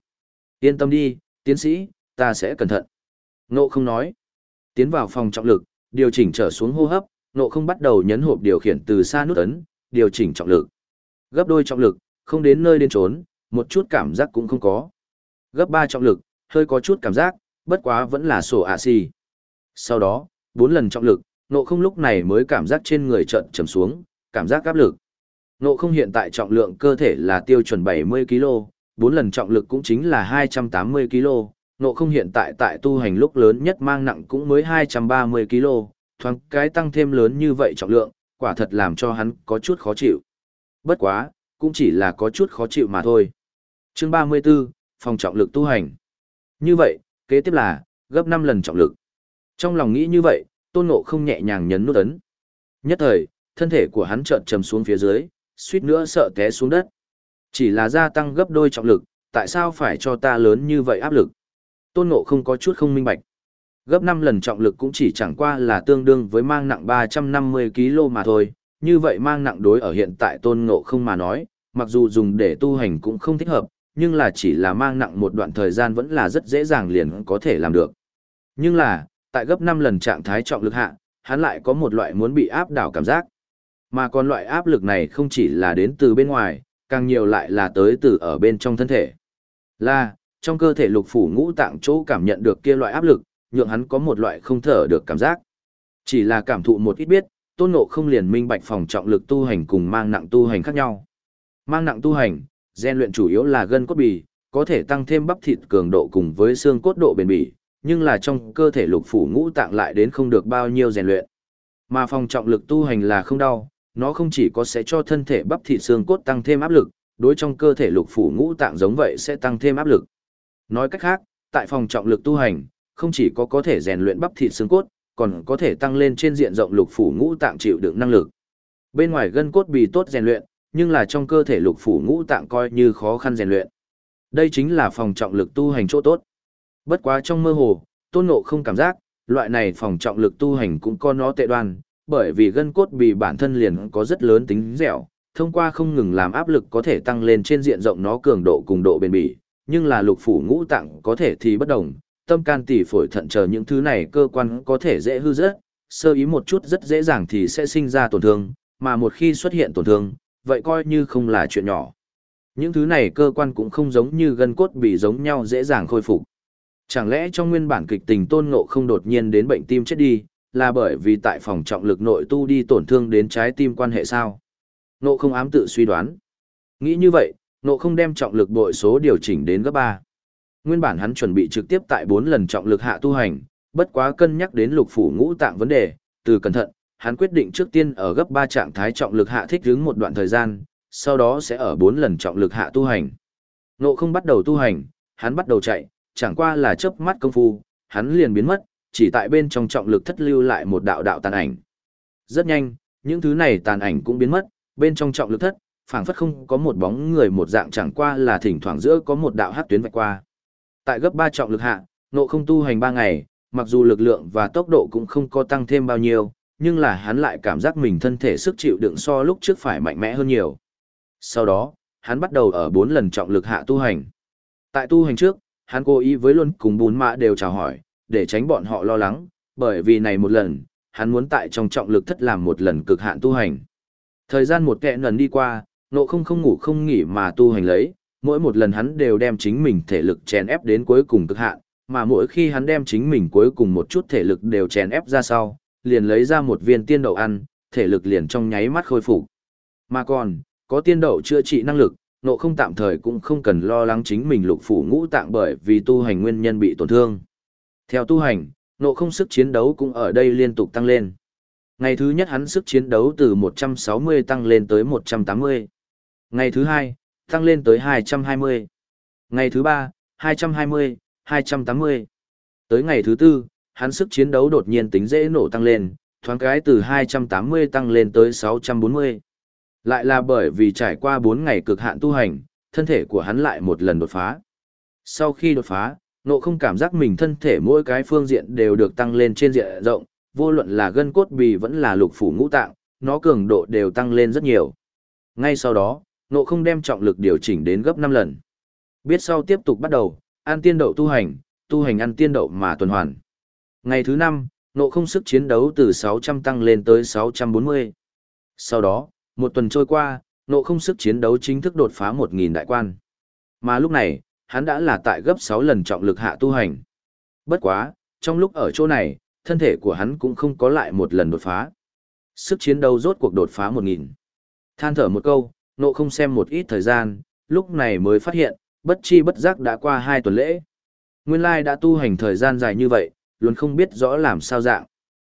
Yên tâm đi, tiến sĩ, ta sẽ cẩn thận. Ngộ không nói. Tiến vào phòng trọng lực, điều chỉnh trở xuống hô hấp, ngộ không bắt đầu nhấn hộp điều khiển từ xa nút ấn, điều chỉnh trọng lực. Gấp đôi trọng lực, không đến nơi đến trốn, một chút cảm giác cũng không có. Gấp ba trọng lực, hơi có chút cảm giác, bất quá vẫn là sổ ạ xì. Sau đó, bốn lần trọng lực, ngộ không lúc này mới cảm giác trên người trận trầm xuống, cảm giác áp lực. Nộ không hiện tại trọng lượng cơ thể là tiêu chuẩn 70 kg, 4 lần trọng lực cũng chính là 280 kg, nộ không hiện tại tại tu hành lúc lớn nhất mang nặng cũng mới 230 kg, thoáng cái tăng thêm lớn như vậy trọng lượng, quả thật làm cho hắn có chút khó chịu. Bất quá, cũng chỉ là có chút khó chịu mà thôi. Chương 34, phòng trọng lực tu hành. Như vậy, kế tiếp là, gấp 5 lần trọng lực. Trong lòng nghĩ như vậy, tôn nộ không nhẹ nhàng nhấn nút ấn. Nhất thời, thân thể của hắn chợt trầm xuống phía dưới, suýt nữa sợ té xuống đất. Chỉ là gia tăng gấp đôi trọng lực, tại sao phải cho ta lớn như vậy áp lực? Tôn ngộ không có chút không minh bạch. Gấp 5 lần trọng lực cũng chỉ chẳng qua là tương đương với mang nặng 350 kg mà thôi, như vậy mang nặng đối ở hiện tại tôn ngộ không mà nói, mặc dù dùng để tu hành cũng không thích hợp, nhưng là chỉ là mang nặng một đoạn thời gian vẫn là rất dễ dàng liền có thể làm được. Nhưng là, tại gấp 5 lần trạng thái trọng lực hạ, hắn lại có một loại muốn bị áp đảo cảm giác. Mà còn loại áp lực này không chỉ là đến từ bên ngoài, càng nhiều lại là tới từ ở bên trong thân thể. Là, trong cơ thể lục phủ ngũ tạng chỗ cảm nhận được kia loại áp lực, nhượng hắn có một loại không thở được cảm giác. Chỉ là cảm thụ một ít biết, tôn ngộ không liền minh bạch phòng trọng lực tu hành cùng mang nặng tu hành khác nhau. Mang nặng tu hành, gen luyện chủ yếu là gân cốt bì, có thể tăng thêm bắp thịt cường độ cùng với xương cốt độ bền bỉ, nhưng là trong cơ thể lục phủ ngũ tạng lại đến không được bao nhiêu rèn luyện. Mà phòng trọng lực tu hành là không đau, nó không chỉ có sẽ cho thân thể bắp thịt xương cốt tăng thêm áp lực, đối trong cơ thể lục phủ ngũ tạng giống vậy sẽ tăng thêm áp lực. Nói cách khác, tại phòng trọng lực tu hành, không chỉ có có thể rèn luyện bắp thịt xương cốt, còn có thể tăng lên trên diện rộng lục phủ ngũ tạng chịu đựng năng lực. Bên ngoài gân cốt bị tốt rèn luyện, nhưng là trong cơ thể lục phủ ngũ tạng coi như khó khăn rèn luyện. Đây chính là phòng trọng lực tu hành chỗ tốt. Bất quá trong mơ hồ, tôn ngộ không cảm giác, loại này phòng trọng lực tu hành cũng có nó tệ đoan, bởi vì gân cốt bị bản thân liền có rất lớn tính dẻo, thông qua không ngừng làm áp lực có thể tăng lên trên diện rộng nó cường độ cùng độ bền bỉ, nhưng là lục phủ ngũ tạng có thể thì bất đồng, tâm can tỷ phổi thận chờ những thứ này cơ quan có thể dễ hư rất, sơ ý một chút rất dễ dàng thì sẽ sinh ra tổn thương, mà một khi xuất hiện tổn thương, vậy coi như không là chuyện nhỏ. Những thứ này cơ quan cũng không giống như gân cốt bị giống nhau dễ dàng khôi phục. Chẳng lẽ trong nguyên bản kịch tình tôn ngộ không đột nhiên đến bệnh tim chết đi, là bởi vì tại phòng trọng lực nội tu đi tổn thương đến trái tim quan hệ sao? Ngộ không ám tự suy đoán. Nghĩ như vậy, nộ không đem trọng lực bội số điều chỉnh đến gấp 3. Nguyên bản hắn chuẩn bị trực tiếp tại 4 lần trọng lực hạ tu hành, bất quá cân nhắc đến lục phủ ngũ tạng vấn đề, từ cẩn thận, hắn quyết định trước tiên ở gấp 3 trạng thái trọng lực hạ thích ứng một đoạn thời gian, sau đó sẽ ở 4 lần trọng lực hạ tu hành. nộ không bắt đầu tu hành, hắn bắt đầu chạy, chẳng qua là chớp mắt công phu, hắn liền biến mất, chỉ tại bên trong trọng lực thất lưu lại một đạo đạo tàn ảnh. Rất nhanh, những thứ này tàn ảnh cũng biến mất, bên trong trọng lực thất, phảng phất không có một bóng người một dạng chẳng qua là thỉnh thoảng giữa có một đạo hắc tuyến vạch qua. Tại gấp ba trọng lực hạ, nộ không tu hành ba ngày, mặc dù lực lượng và tốc độ cũng không có tăng thêm bao nhiêu, nhưng là hắn lại cảm giác mình thân thể sức chịu đựng so lúc trước phải mạnh mẽ hơn nhiều. Sau đó, hắn bắt đầu ở bốn lần trọng lực hạ tu hành. Tại tu hành trước, hắn cố ý với luôn cùng bún mã đều chào hỏi, để tránh bọn họ lo lắng, bởi vì này một lần, hắn muốn tại trong trọng lực thất làm một lần cực hạn tu hành. Thời gian một kẹ lần đi qua, nộ không không ngủ không nghỉ mà tu hành lấy, mỗi một lần hắn đều đem chính mình thể lực chèn ép đến cuối cùng cực hạn, mà mỗi khi hắn đem chính mình cuối cùng một chút thể lực đều chèn ép ra sau, liền lấy ra một viên tiên đậu ăn, thể lực liền trong nháy mắt khôi phục. Mà còn, có tiên đậu chữa trị năng lực, nộ không tạm thời cũng không cần lo lắng chính mình lục phủ ngũ tạng bởi vì tu hành nguyên nhân bị tổn thương. Theo tu hành, nộ không sức chiến đấu cũng ở đây liên tục tăng lên. Ngày thứ nhất hắn sức chiến đấu từ 160 tăng lên tới 180. Ngày thứ hai, tăng lên tới 220. Ngày thứ ba, 220, 280. Tới ngày thứ tư, hắn sức chiến đấu đột nhiên tính dễ nổ tăng lên, thoáng cái từ 280 tăng lên tới 640. Lại là bởi vì trải qua 4 ngày cực hạn tu hành, thân thể của hắn lại một lần đột phá. Sau khi đột phá, nộ không cảm giác mình thân thể mỗi cái phương diện đều được tăng lên trên diện rộng, vô luận là gân cốt bì vẫn là lục phủ ngũ tạng, nó cường độ đều tăng lên rất nhiều. Ngay sau đó, nộ không đem trọng lực điều chỉnh đến gấp 5 lần. Biết sau tiếp tục bắt đầu, ăn tiên đậu tu hành, tu hành ăn tiên đậu mà tuần hoàn. Ngày thứ 5, nộ không sức chiến đấu từ 600 tăng lên tới 640. Sau đó, một tuần trôi qua, nộ không sức chiến đấu chính thức đột phá 1.000 đại quan. Mà lúc này, hắn đã là tại gấp 6 lần trọng lực hạ tu hành. Bất quá, trong lúc ở chỗ này, thân thể của hắn cũng không có lại một lần đột phá. Sức chiến đấu rốt cuộc đột phá 1.000. Than thở một câu, nộ không xem một ít thời gian, lúc này mới phát hiện, bất chi bất giác đã qua hai tuần lễ. Nguyên lai đã tu hành thời gian dài như vậy, luôn không biết rõ làm sao dạng.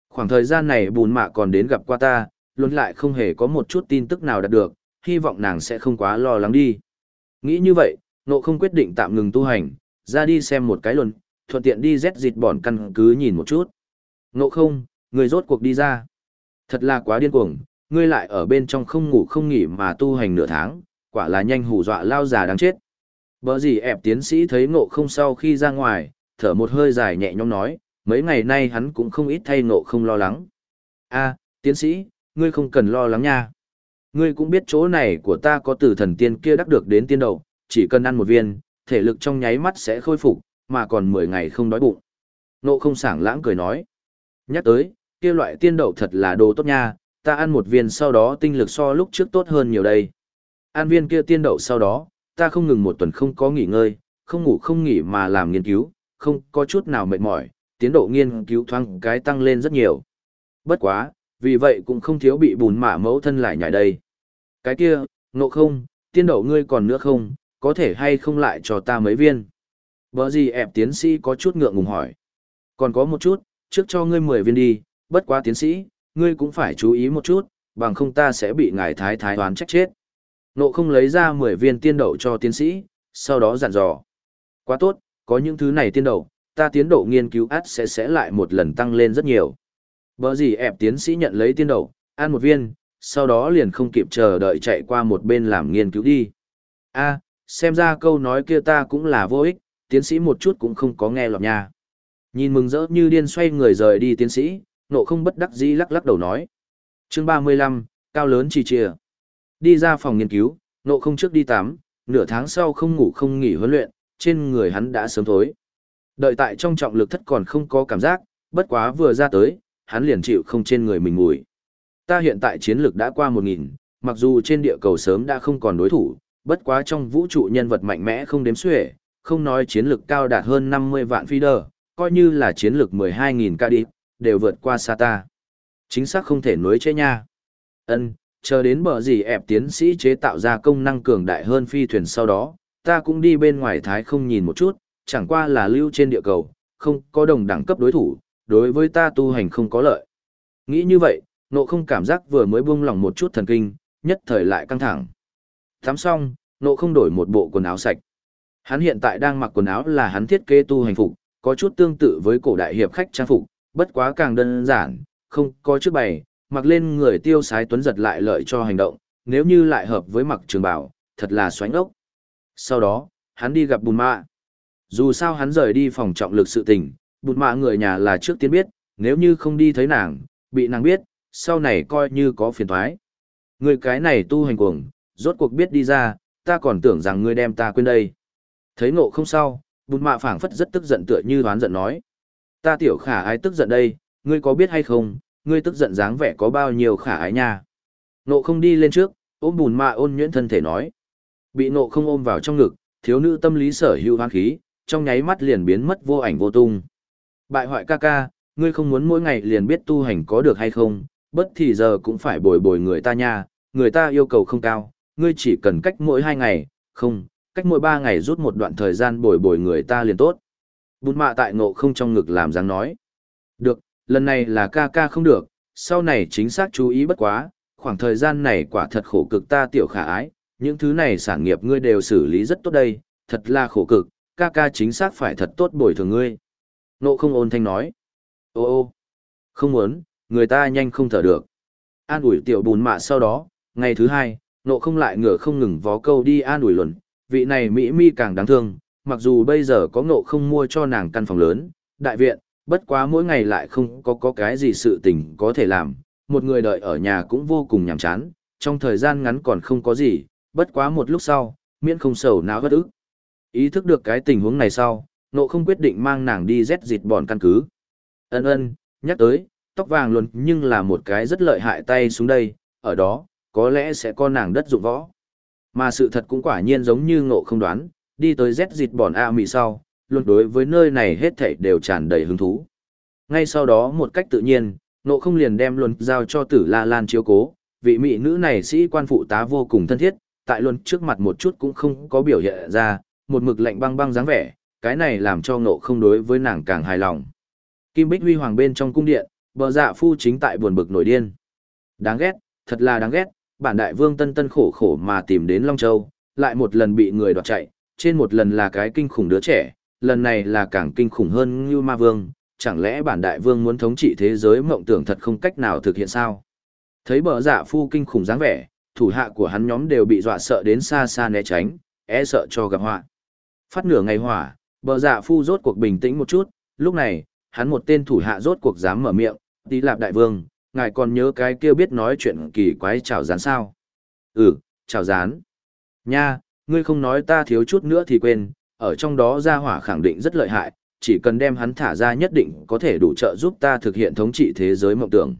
Khoảng thời gian này bùn mạ còn đến gặp qua ta, luôn lại không hề có một chút tin tức nào đạt được, hy vọng nàng sẽ không quá lo lắng đi. Nghĩ như vậy, nộ không quyết định tạm ngừng tu hành, ra đi xem một cái luôn, thuận tiện đi rét dịt bỏn căn cứ nhìn một chút. Nộ không, người rốt cuộc đi ra. Thật là quá điên cuồng, ngươi lại ở bên trong không ngủ không nghỉ mà tu hành nửa tháng, quả là nhanh hù dọa lao già đáng chết. Bở gì ẹp tiến sĩ thấy ngộ không sau khi ra ngoài, thở một hơi dài nhẹ nhõm nói, mấy ngày nay hắn cũng không ít thay ngộ không lo lắng. a tiến sĩ, ngươi không cần lo lắng nha. Ngươi cũng biết chỗ này của ta có từ thần tiên kia đắc được đến tiên đầu, chỉ cần ăn một viên, thể lực trong nháy mắt sẽ khôi phục, mà còn 10 ngày không đói bụng. Nộ không sảng lãng cười nói. Nhắc tới, kia loại tiên đậu thật là đồ tốt nha, ta ăn một viên sau đó tinh lực so lúc trước tốt hơn nhiều đây. Ăn viên kia tiên đậu sau đó, ta không ngừng một tuần không có nghỉ ngơi, không ngủ không nghỉ mà làm nghiên cứu, không có chút nào mệt mỏi, tiến độ nghiên cứu thoáng cái tăng lên rất nhiều. Bất quá, vì vậy cũng không thiếu bị bùn mạ mẫu thân lại nhảy đây. Cái kia, ngộ không, tiên đậu ngươi còn nữa không, có thể hay không lại cho ta mấy viên. Bở gì ẹp tiến sĩ có chút ngượng ngùng hỏi. Còn có một chút, trước cho ngươi 10 viên đi, bất quá tiến sĩ, ngươi cũng phải chú ý một chút, bằng không ta sẽ bị ngài thái thái đoán trách chết. Nộ không lấy ra 10 viên tiên đậu cho tiến sĩ, sau đó dặn dò. Quá tốt, có những thứ này tiên đậu, ta tiến độ nghiên cứu át sẽ sẽ lại một lần tăng lên rất nhiều. Bở gì ẹp tiến sĩ nhận lấy tiên đậu, ăn một viên, sau đó liền không kịp chờ đợi chạy qua một bên làm nghiên cứu đi. a xem ra câu nói kia ta cũng là vô ích, tiến sĩ một chút cũng không có nghe lọt nha. Nhìn mừng rỡ như điên xoay người rời đi tiến sĩ, nộ không bất đắc dĩ lắc lắc đầu nói. chương 35, cao lớn chỉ chia. Đi ra phòng nghiên cứu, nộ không trước đi tắm, nửa tháng sau không ngủ không nghỉ huấn luyện, trên người hắn đã sớm thối. Đợi tại trong trọng lực thất còn không có cảm giác, bất quá vừa ra tới, hắn liền chịu không trên người mình mùi. Ta hiện tại chiến lực đã qua 1.000, mặc dù trên địa cầu sớm đã không còn đối thủ, bất quá trong vũ trụ nhân vật mạnh mẽ không đếm xuể, không nói chiến lực cao đạt hơn 50 vạn phi đờ, coi như là chiến lực 12.000 ca đi, đều vượt qua xa ta. Chính xác không thể nối chế nha. Ân, chờ đến bờ gì ẹp tiến sĩ chế tạo ra công năng cường đại hơn phi thuyền sau đó, ta cũng đi bên ngoài thái không nhìn một chút, chẳng qua là lưu trên địa cầu, không có đồng đẳng cấp đối thủ, đối với ta tu hành không có lợi. Nghĩ như vậy, nộ không cảm giác vừa mới buông lỏng một chút thần kinh, nhất thời lại căng thẳng. Tắm xong, nộ không đổi một bộ quần áo sạch. Hắn hiện tại đang mặc quần áo là hắn thiết kế tu hành phục, có chút tương tự với cổ đại hiệp khách trang phục, bất quá càng đơn giản, không có trước bày, mặc lên người tiêu sái tuấn giật lại lợi cho hành động, nếu như lại hợp với mặc trường bảo, thật là xoánh ốc. Sau đó, hắn đi gặp bùn mạ. Dù sao hắn rời đi phòng trọng lực sự tình, bùn mạ người nhà là trước tiên biết, nếu như không đi thấy nàng, bị nàng biết, sau này coi như có phiền thoái. Người cái này tu hành cuồng, rốt cuộc biết đi ra, ta còn tưởng rằng ngươi đem ta quên đây. Thấy ngộ không sao, bùn mạ phảng phất rất tức giận tựa như đoán giận nói. Ta tiểu khả ái tức giận đây, ngươi có biết hay không, ngươi tức giận dáng vẻ có bao nhiêu khả ái nha. Nộ không đi lên trước, ôm bùn mạ ôn nhuyễn thân thể nói. Bị nộ không ôm vào trong ngực, thiếu nữ tâm lý sở hữu hoang khí, trong nháy mắt liền biến mất vô ảnh vô tung. Bại hoại ca ca, ngươi không muốn mỗi ngày liền biết tu hành có được hay không, bất thì giờ cũng phải bồi bồi người ta nha, người ta yêu cầu không cao, ngươi chỉ cần cách mỗi hai ngày, không, cách mỗi ba ngày rút một đoạn thời gian bồi bồi người ta liền tốt bụt mạ tại ngộ không trong ngực làm dáng nói. Được, lần này là ca ca không được, sau này chính xác chú ý bất quá, khoảng thời gian này quả thật khổ cực ta tiểu khả ái, những thứ này sản nghiệp ngươi đều xử lý rất tốt đây, thật là khổ cực, ca ca chính xác phải thật tốt bồi thường ngươi. Nộ không ôn thanh nói. Ô ô, không muốn, người ta nhanh không thở được. An ủi tiểu bùn mạ sau đó, ngày thứ hai, nộ không lại ngửa không ngừng vó câu đi an ủi luận, vị này Mỹ mi càng đáng thương, mặc dù bây giờ có ngộ không mua cho nàng căn phòng lớn, đại viện, bất quá mỗi ngày lại không có có cái gì sự tình có thể làm, một người đợi ở nhà cũng vô cùng nhàm chán, trong thời gian ngắn còn không có gì, bất quá một lúc sau, miễn không sầu não bất ức. Ý thức được cái tình huống này sau, nộ không quyết định mang nàng đi rét dịt bọn căn cứ. Ân ân, nhắc tới, tóc vàng luôn nhưng là một cái rất lợi hại tay xuống đây, ở đó, có lẽ sẽ có nàng đất dụng võ. Mà sự thật cũng quả nhiên giống như ngộ không đoán, đi tới rét dịt bòn A mị sau, luôn đối với nơi này hết thảy đều tràn đầy hứng thú. Ngay sau đó một cách tự nhiên, nộ không liền đem luôn giao cho tử La Lan chiếu cố, vị mỹ nữ này sĩ quan phụ tá vô cùng thân thiết, tại luôn trước mặt một chút cũng không có biểu hiện ra, một mực lạnh băng băng dáng vẻ, cái này làm cho nộ không đối với nàng càng hài lòng. Kim Bích Huy Hoàng bên trong cung điện, bờ dạ phu chính tại buồn bực nổi điên. Đáng ghét, thật là đáng ghét, bản đại vương tân tân khổ khổ mà tìm đến Long Châu, lại một lần bị người đoạt chạy, trên một lần là cái kinh khủng đứa trẻ, lần này là càng kinh khủng hơn như ma vương, chẳng lẽ bản đại vương muốn thống trị thế giới mộng tưởng thật không cách nào thực hiện sao? Thấy bờ dạ phu kinh khủng dáng vẻ, thủ hạ của hắn nhóm đều bị dọa sợ đến xa xa né tránh, e sợ cho gặp họa. Phát nửa ngày hỏa, bờ dạ phu rốt cuộc bình tĩnh một chút, lúc này, hắn một tên thủ hạ rốt cuộc dám mở miệng, tí lạp đại vương, ngài còn nhớ cái kia biết nói chuyện kỳ quái chào rán sao? Ừ, chào rán. Nha, ngươi không nói ta thiếu chút nữa thì quên, ở trong đó gia hỏa khẳng định rất lợi hại, chỉ cần đem hắn thả ra nhất định có thể đủ trợ giúp ta thực hiện thống trị thế giới mộng tưởng.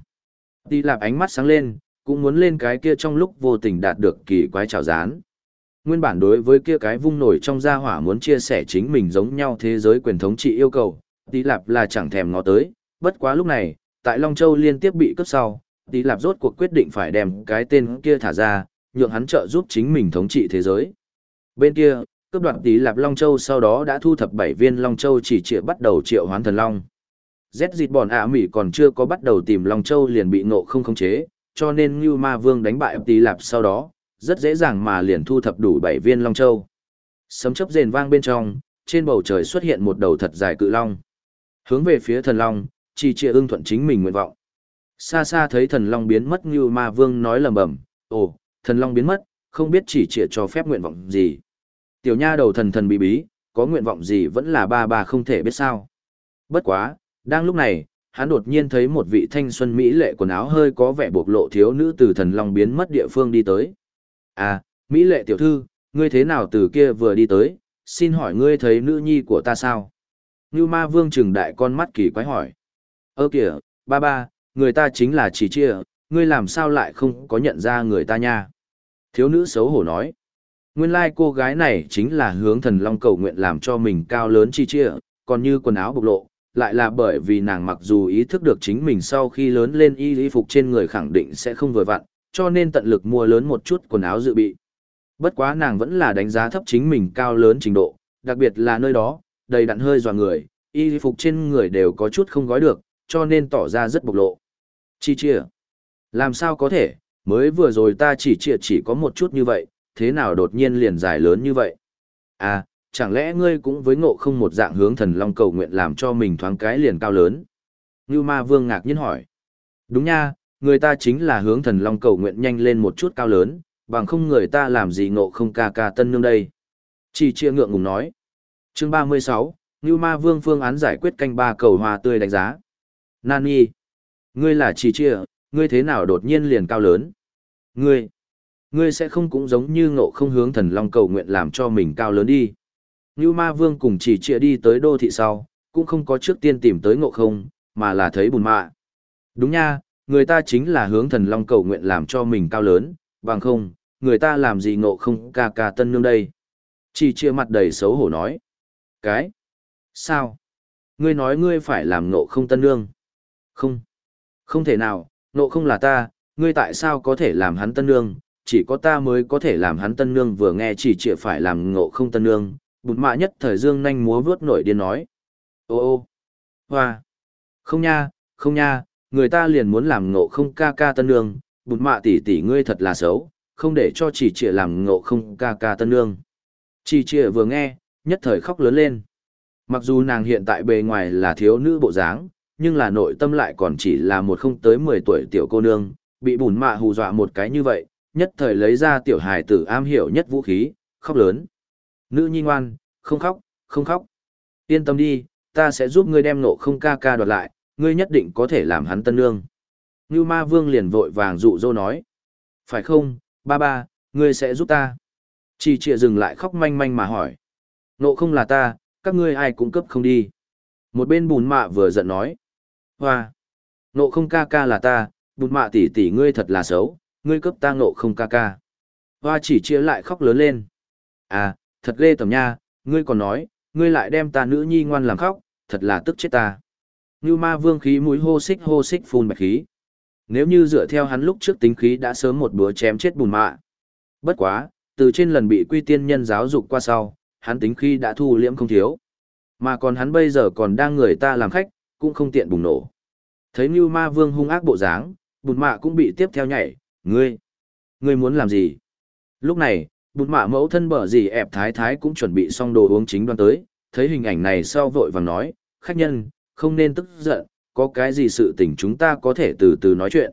Đi lạp ánh mắt sáng lên, cũng muốn lên cái kia trong lúc vô tình đạt được kỳ quái chào rán. Nguyên bản đối với kia cái vung nổi trong gia hỏa muốn chia sẻ chính mình giống nhau thế giới quyền thống trị yêu cầu, tí lạp là chẳng thèm ngó tới, bất quá lúc này, tại Long Châu liên tiếp bị cướp sau, tí lạp rốt cuộc quyết định phải đem cái tên kia thả ra, nhượng hắn trợ giúp chính mình thống trị thế giới. Bên kia, cướp đoạt tí lạp Long Châu sau đó đã thu thập 7 viên Long Châu chỉ triệu bắt đầu triệu hoán thần Long. Z dịt bọn ả Mỹ còn chưa có bắt đầu tìm Long Châu liền bị ngộ không khống chế, cho nên Ngưu Ma Vương đánh bại tí lạp sau đó, rất dễ dàng mà liền thu thập đủ 7 viên Long Châu. Sấm chấp rền vang bên trong, trên bầu trời xuất hiện một đầu thật dài cự long. Hướng về phía thần long, chỉ trịa ưng thuận chính mình nguyện vọng. Xa xa thấy thần long biến mất Ngưu ma vương nói lầm bầm, ồ, thần long biến mất, không biết chỉ trịa cho phép nguyện vọng gì. Tiểu nha đầu thần thần bí bí, có nguyện vọng gì vẫn là ba ba không thể biết sao. Bất quá, đang lúc này, hắn đột nhiên thấy một vị thanh xuân mỹ lệ quần áo hơi có vẻ bộc lộ thiếu nữ từ thần long biến mất địa phương đi tới. À, mỹ lệ tiểu thư, ngươi thế nào từ kia vừa đi tới, xin hỏi ngươi thấy nữ nhi của ta sao? Như ma vương trừng đại con mắt kỳ quái hỏi. Ơ kìa, ba ba, người ta chính là chỉ chia, ngươi làm sao lại không có nhận ra người ta nha? Thiếu nữ xấu hổ nói. Nguyên lai cô gái này chính là hướng thần long cầu nguyện làm cho mình cao lớn chi chia, còn như quần áo bộc lộ, lại là bởi vì nàng mặc dù ý thức được chính mình sau khi lớn lên y y phục trên người khẳng định sẽ không vừa vặn, cho nên tận lực mua lớn một chút quần áo dự bị. Bất quá nàng vẫn là đánh giá thấp chính mình cao lớn trình độ, đặc biệt là nơi đó, đầy đặn hơi dò người, y phục trên người đều có chút không gói được, cho nên tỏ ra rất bộc lộ. Chi chia. Làm sao có thể, mới vừa rồi ta chỉ chia chỉ có một chút như vậy, thế nào đột nhiên liền dài lớn như vậy? À, chẳng lẽ ngươi cũng với ngộ không một dạng hướng thần long cầu nguyện làm cho mình thoáng cái liền cao lớn? Như ma vương ngạc nhiên hỏi. Đúng nha, người ta chính là hướng thần long cầu nguyện nhanh lên một chút cao lớn, bằng không người ta làm gì ngộ không ca ca tân nương đây. Chỉ chia ngượng ngùng nói. Chương 36, Ngưu Ma Vương phương án giải quyết canh ba cầu hoa tươi đánh giá. Nani, ngươi là chỉ chia, ngươi thế nào đột nhiên liền cao lớn? Ngươi, ngươi sẽ không cũng giống như ngộ không hướng thần long cầu nguyện làm cho mình cao lớn đi. Như Ma Vương cùng chỉ chia đi tới đô thị sau, cũng không có trước tiên tìm tới ngộ không, mà là thấy bùn mạ. Đúng nha, người ta chính là hướng thần long cầu nguyện làm cho mình cao lớn, bằng không, người ta làm gì ngộ không ca ca tân nương đây. Chỉ chia mặt đầy xấu hổ nói. Cái? Sao? Ngươi nói ngươi phải làm ngộ không tân nương? Không. Không thể nào, ngộ không là ta, ngươi tại sao có thể làm hắn tân nương? Chỉ có ta mới có thể làm hắn tân nương vừa nghe chỉ chia phải làm ngộ không tân nương. Bụt mạ nhất thời dương nhanh múa vướt nổi điên nói. Ô ô. Hoa. Không nha, không nha, người ta liền muốn làm ngộ không ca ca tân nương, bụt mạ tỷ tỷ ngươi thật là xấu, không để cho chỉ trịa làm ngộ không ca ca tân nương. Chỉ trịa vừa nghe, nhất thời khóc lớn lên. Mặc dù nàng hiện tại bề ngoài là thiếu nữ bộ dáng, nhưng là nội tâm lại còn chỉ là một không tới 10 tuổi tiểu cô nương, bị bùn mạ hù dọa một cái như vậy, nhất thời lấy ra tiểu hài tử am hiểu nhất vũ khí, khóc lớn. Nữ nhi ngoan, không khóc, không khóc. Yên tâm đi, ta sẽ giúp ngươi đem nộ không ca ca đoạt lại, ngươi nhất định có thể làm hắn tân nương. Ngưu ma vương liền vội vàng dụ dỗ nói. Phải không, ba ba, ngươi sẽ giúp ta. Chỉ trịa dừng lại khóc manh manh mà hỏi. Nộ không là ta, các ngươi ai cũng cấp không đi. Một bên bùn mạ vừa giận nói. Hoa! Nộ không ca ca là ta, bùn mạ tỷ tỷ ngươi thật là xấu, ngươi cấp ta ngộ không ca ca. Hoa chỉ chia lại khóc lớn lên. À, thật ghê tầm nha, ngươi còn nói, ngươi lại đem ta nữ nhi ngoan làm khóc, thật là tức chết ta. Như ma vương khí mũi hô xích hô xích phun bạch khí. Nếu như dựa theo hắn lúc trước tính khí đã sớm một bữa chém chết bùn mạ. Bất quá, từ trên lần bị quy tiên nhân giáo dục qua sau, hắn tính khí đã thu liễm không thiếu. Mà còn hắn bây giờ còn đang người ta làm khách, cũng không tiện bùng nổ. Thấy Như Ma Vương hung ác bộ dáng, bùn mạ cũng bị tiếp theo nhảy, ngươi, ngươi muốn làm gì? Lúc này, bùn mạ mẫu thân bở gì ẹp thái thái cũng chuẩn bị xong đồ uống chính đoan tới, thấy hình ảnh này sau vội vàng nói, khách nhân, không nên tức giận, có cái gì sự tình chúng ta có thể từ từ nói chuyện.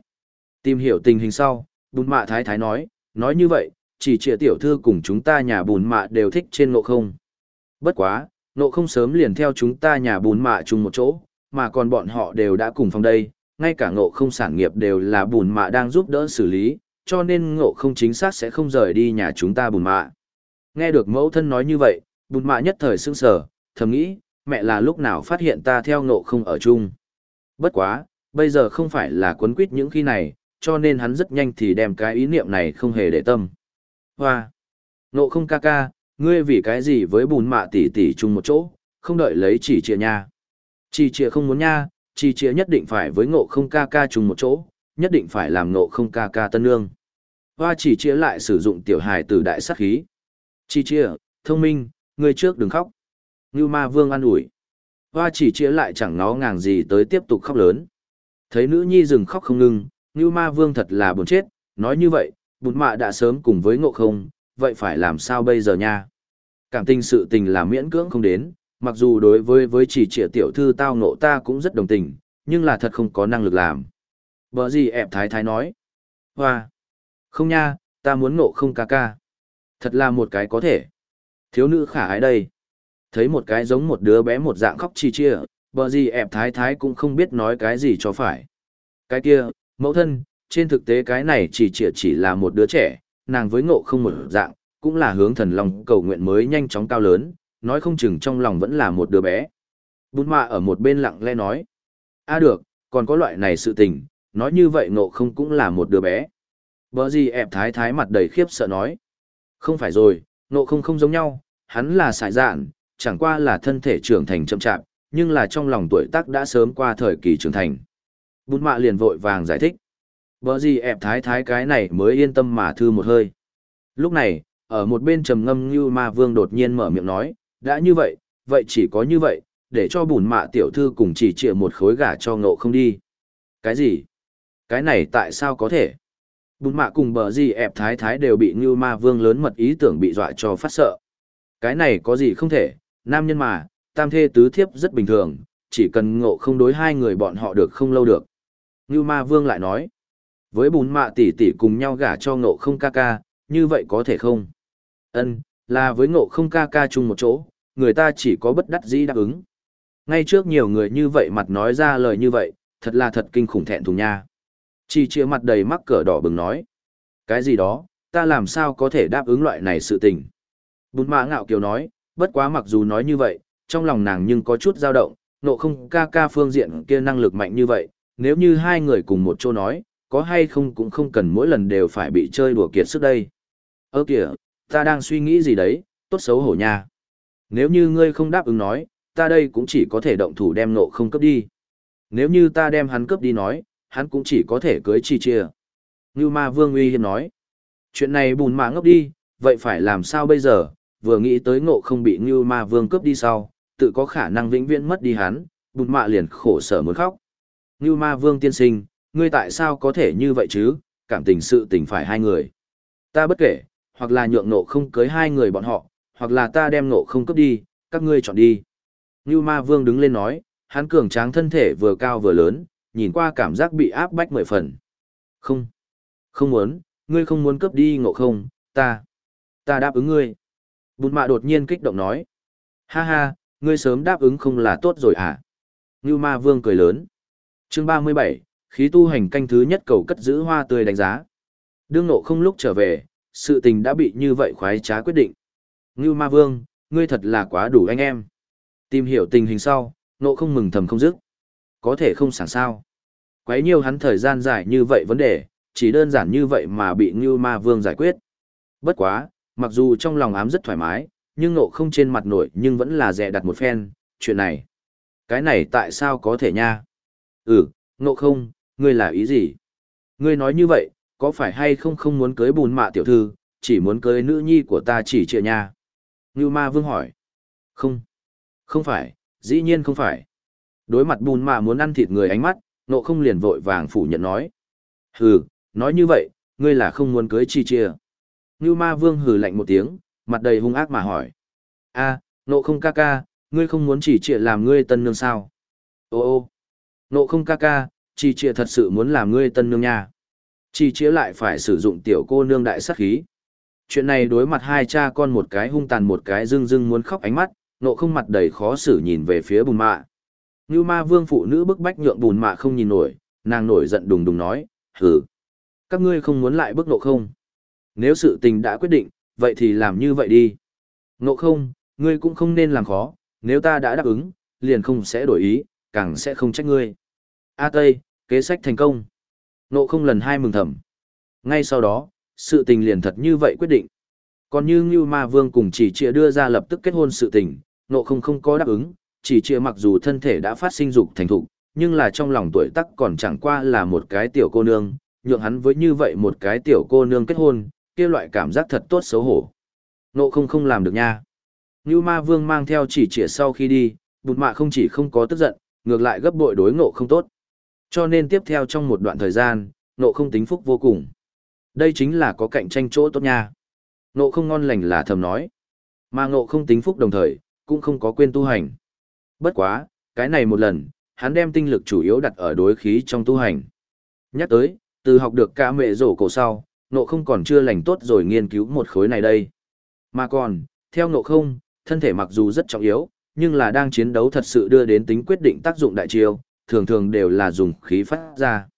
Tìm hiểu tình hình sau, bùn mạ thái thái nói, nói như vậy, chỉ trịa tiểu thư cùng chúng ta nhà bùn mạ đều thích trên ngộ không. Bất quá, ngộ không sớm liền theo chúng ta nhà bùn mạ chung một chỗ, mà còn bọn họ đều đã cùng phòng đây, ngay cả ngộ không sản nghiệp đều là bùn mạ đang giúp đỡ xử lý, cho nên ngộ không chính xác sẽ không rời đi nhà chúng ta bùn mạ. Nghe được mẫu thân nói như vậy, bùn mạ nhất thời sững sờ, thầm nghĩ, mẹ là lúc nào phát hiện ta theo ngộ không ở chung. Bất quá, bây giờ không phải là quấn quýt những khi này, cho nên hắn rất nhanh thì đem cái ý niệm này không hề để tâm. Hoa! Ngộ không ca ca, ngươi vì cái gì với bùn mạ tỷ tỷ chung một chỗ, không đợi lấy chỉ trịa nha. Chỉ trịa không muốn nha, Chi trịa nhất định phải với ngộ không ca ca chung một chỗ, nhất định phải làm ngộ không ca ca tân nương. Hoa chỉ trịa lại sử dụng tiểu hài từ đại sát khí. Chi trịa, thông minh, ngươi trước đừng khóc. Ngưu ma vương an ủi. Hoa chỉ trịa lại chẳng ngó ngàng gì tới tiếp tục khóc lớn. Thấy nữ nhi dừng khóc không ngừng, Ngưu ma vương thật là buồn chết, nói như vậy, bụt mạ đã sớm cùng với ngộ không, vậy phải làm sao bây giờ nha? Cảm tình sự tình là miễn cưỡng không đến, mặc dù đối với với chỉ trịa tiểu thư tao nộ ta cũng rất đồng tình, nhưng là thật không có năng lực làm. Bờ gì ẹp thái thái nói. Hoa! Không nha, ta muốn nộ không ca ca. Thật là một cái có thể. Thiếu nữ khả ái đây. Thấy một cái giống một đứa bé một dạng khóc chi chia, bờ gì ẹp thái thái cũng không biết nói cái gì cho phải. Cái kia, mẫu thân, trên thực tế cái này chỉ chỉ chỉ là một đứa trẻ, nàng với ngộ không một dạng, cũng là hướng thần lòng cầu nguyện mới nhanh chóng cao lớn, nói không chừng trong lòng vẫn là một đứa bé. Bún mạ ở một bên lặng lẽ nói, a được, còn có loại này sự tình, nói như vậy ngộ không cũng là một đứa bé. Bờ gì ẹp thái thái mặt đầy khiếp sợ nói, không phải rồi, ngộ không không giống nhau, hắn là sải dạn, chẳng qua là thân thể trưởng thành chậm chạp, nhưng là trong lòng tuổi tác đã sớm qua thời kỳ trưởng thành. Bún mạ liền vội vàng giải thích. Bờ gì ẹp thái thái cái này mới yên tâm mà thư một hơi. Lúc này, ở một bên trầm ngâm như ma vương đột nhiên mở miệng nói, đã như vậy, vậy chỉ có như vậy, để cho bùn mạ tiểu thư cùng chỉ trịa một khối gà cho ngộ không đi. Cái gì? Cái này tại sao có thể? Bùn mạ cùng bờ gì ẹp thái thái đều bị như ma vương lớn mật ý tưởng bị dọa cho phát sợ. Cái này có gì không thể, nam nhân mà, tam thê tứ thiếp rất bình thường, chỉ cần ngộ không đối hai người bọn họ được không lâu được. Như ma vương lại nói, với bùn mạ tỷ tỷ cùng nhau gả cho ngộ không ca ca, như vậy có thể không? Ân, là với ngộ không ca ca chung một chỗ, người ta chỉ có bất đắc dĩ đáp ứng. Ngay trước nhiều người như vậy mặt nói ra lời như vậy, thật là thật kinh khủng thẹn thùng nha. Chỉ chia mặt đầy mắc cỡ đỏ bừng nói. Cái gì đó, ta làm sao có thể đáp ứng loại này sự tình. Bùn mã ngạo kiều nói, bất quá mặc dù nói như vậy, trong lòng nàng nhưng có chút dao động, nộ không ca ca phương diện kia năng lực mạnh như vậy, nếu như hai người cùng một chỗ nói, có hay không cũng không cần mỗi lần đều phải bị chơi đùa kiệt sức đây. Ơ kìa, ta đang suy nghĩ gì đấy, tốt xấu hổ nha. Nếu như ngươi không đáp ứng nói, ta đây cũng chỉ có thể động thủ đem nộ không cấp đi. Nếu như ta đem hắn cướp đi nói, hắn cũng chỉ có thể cưới chi chia. Như ma vương uy hiếp nói. Chuyện này bùn mạ ngốc đi, vậy phải làm sao bây giờ, vừa nghĩ tới ngộ không bị Như ma vương cướp đi sau, tự có khả năng vĩnh viễn mất đi hắn, bùn mạ liền khổ sở muốn khóc. Như ma vương tiên sinh, ngươi tại sao có thể như vậy chứ, cảm tình sự tình phải hai người. Ta bất kể, hoặc là nhượng nộ không cưới hai người bọn họ, hoặc là ta đem ngộ không cướp đi, các ngươi chọn đi. Như ma vương đứng lên nói, hắn cường tráng thân thể vừa cao vừa lớn, nhìn qua cảm giác bị áp bách mười phần. Không, không muốn, ngươi không muốn cướp đi ngộ không, ta, ta đáp ứng ngươi. Bụt mạ đột nhiên kích động nói, ha ha, ngươi sớm đáp ứng không là tốt rồi à? Như ma vương cười lớn. Chương 37, khí tu hành canh thứ nhất cầu cất giữ hoa tươi đánh giá. Đương nộ không lúc trở về, sự tình đã bị như vậy khoái trá quyết định. Ngưu ma vương, ngươi thật là quá đủ anh em. Tìm hiểu tình hình sau, nộ không mừng thầm không dứt. Có thể không sẵn sao. Quấy nhiều hắn thời gian dài như vậy vấn đề, chỉ đơn giản như vậy mà bị Ngưu ma vương giải quyết. Bất quá, mặc dù trong lòng ám rất thoải mái, nhưng nộ không trên mặt nổi nhưng vẫn là dè đặt một phen, chuyện này. Cái này tại sao có thể nha? Ừ, nộ không, ngươi là ý gì? Ngươi nói như vậy, có phải hay không không muốn cưới bùn mạ tiểu thư, chỉ muốn cưới nữ nhi của ta chỉ trịa nha? Ngưu ma vương hỏi. Không. Không phải, dĩ nhiên không phải. Đối mặt bùn mà muốn ăn thịt người ánh mắt, nộ không liền vội vàng phủ nhận nói. Hừ, nói như vậy, ngươi là không muốn cưới chi chia. Ngưu ma vương hừ lạnh một tiếng, mặt đầy hung ác mà hỏi. a nộ không ca ca, ngươi không muốn chỉ trịa làm ngươi tân nương sao? Ô ô, nộ không ca ca, chỉ trịa thật sự muốn làm ngươi tân nương nha. Chỉ trịa lại phải sử dụng tiểu cô nương đại sát khí. Chuyện này đối mặt hai cha con một cái hung tàn một cái dưng dưng muốn khóc ánh mắt, nộ không mặt đầy khó xử nhìn về phía bùn mạ. Như ma vương phụ nữ bức bách nhượng bùn mạ không nhìn nổi, nàng nổi giận đùng đùng nói, hừ. Các ngươi không muốn lại bức nộ không? Nếu sự tình đã quyết định, vậy thì làm như vậy đi. Nộ không, ngươi cũng không nên làm khó, nếu ta đã đáp ứng, liền không sẽ đổi ý, càng sẽ không trách ngươi. A Tây, kế sách thành công. Nộ không lần hai mừng thầm. Ngay sau đó, sự tình liền thật như vậy quyết định. Còn như Ngưu Ma Vương cùng chỉ trịa đưa ra lập tức kết hôn sự tình, nộ không không có đáp ứng, chỉ trịa mặc dù thân thể đã phát sinh dục thành thục, nhưng là trong lòng tuổi tắc còn chẳng qua là một cái tiểu cô nương, nhượng hắn với như vậy một cái tiểu cô nương kết hôn, kia loại cảm giác thật tốt xấu hổ. Nộ không không làm được nha. Ngưu Ma Vương mang theo chỉ trịa sau khi đi, bụt mạ không chỉ không có tức giận, ngược lại gấp bội đối ngộ không tốt. Cho nên tiếp theo trong một đoạn thời gian, ngộ không tính phúc vô cùng. Đây chính là có cạnh tranh chỗ tốt nha. Ngộ không ngon lành là thầm nói. Mà ngộ không tính phúc đồng thời, cũng không có quên tu hành. Bất quá, cái này một lần, hắn đem tinh lực chủ yếu đặt ở đối khí trong tu hành. Nhắc tới, từ học được cả mẹ rổ cổ sau, ngộ không còn chưa lành tốt rồi nghiên cứu một khối này đây. Mà còn, theo ngộ không, thân thể mặc dù rất trọng yếu, nhưng là đang chiến đấu thật sự đưa đến tính quyết định tác dụng đại chiêu, thường thường đều là dùng khí phát ra.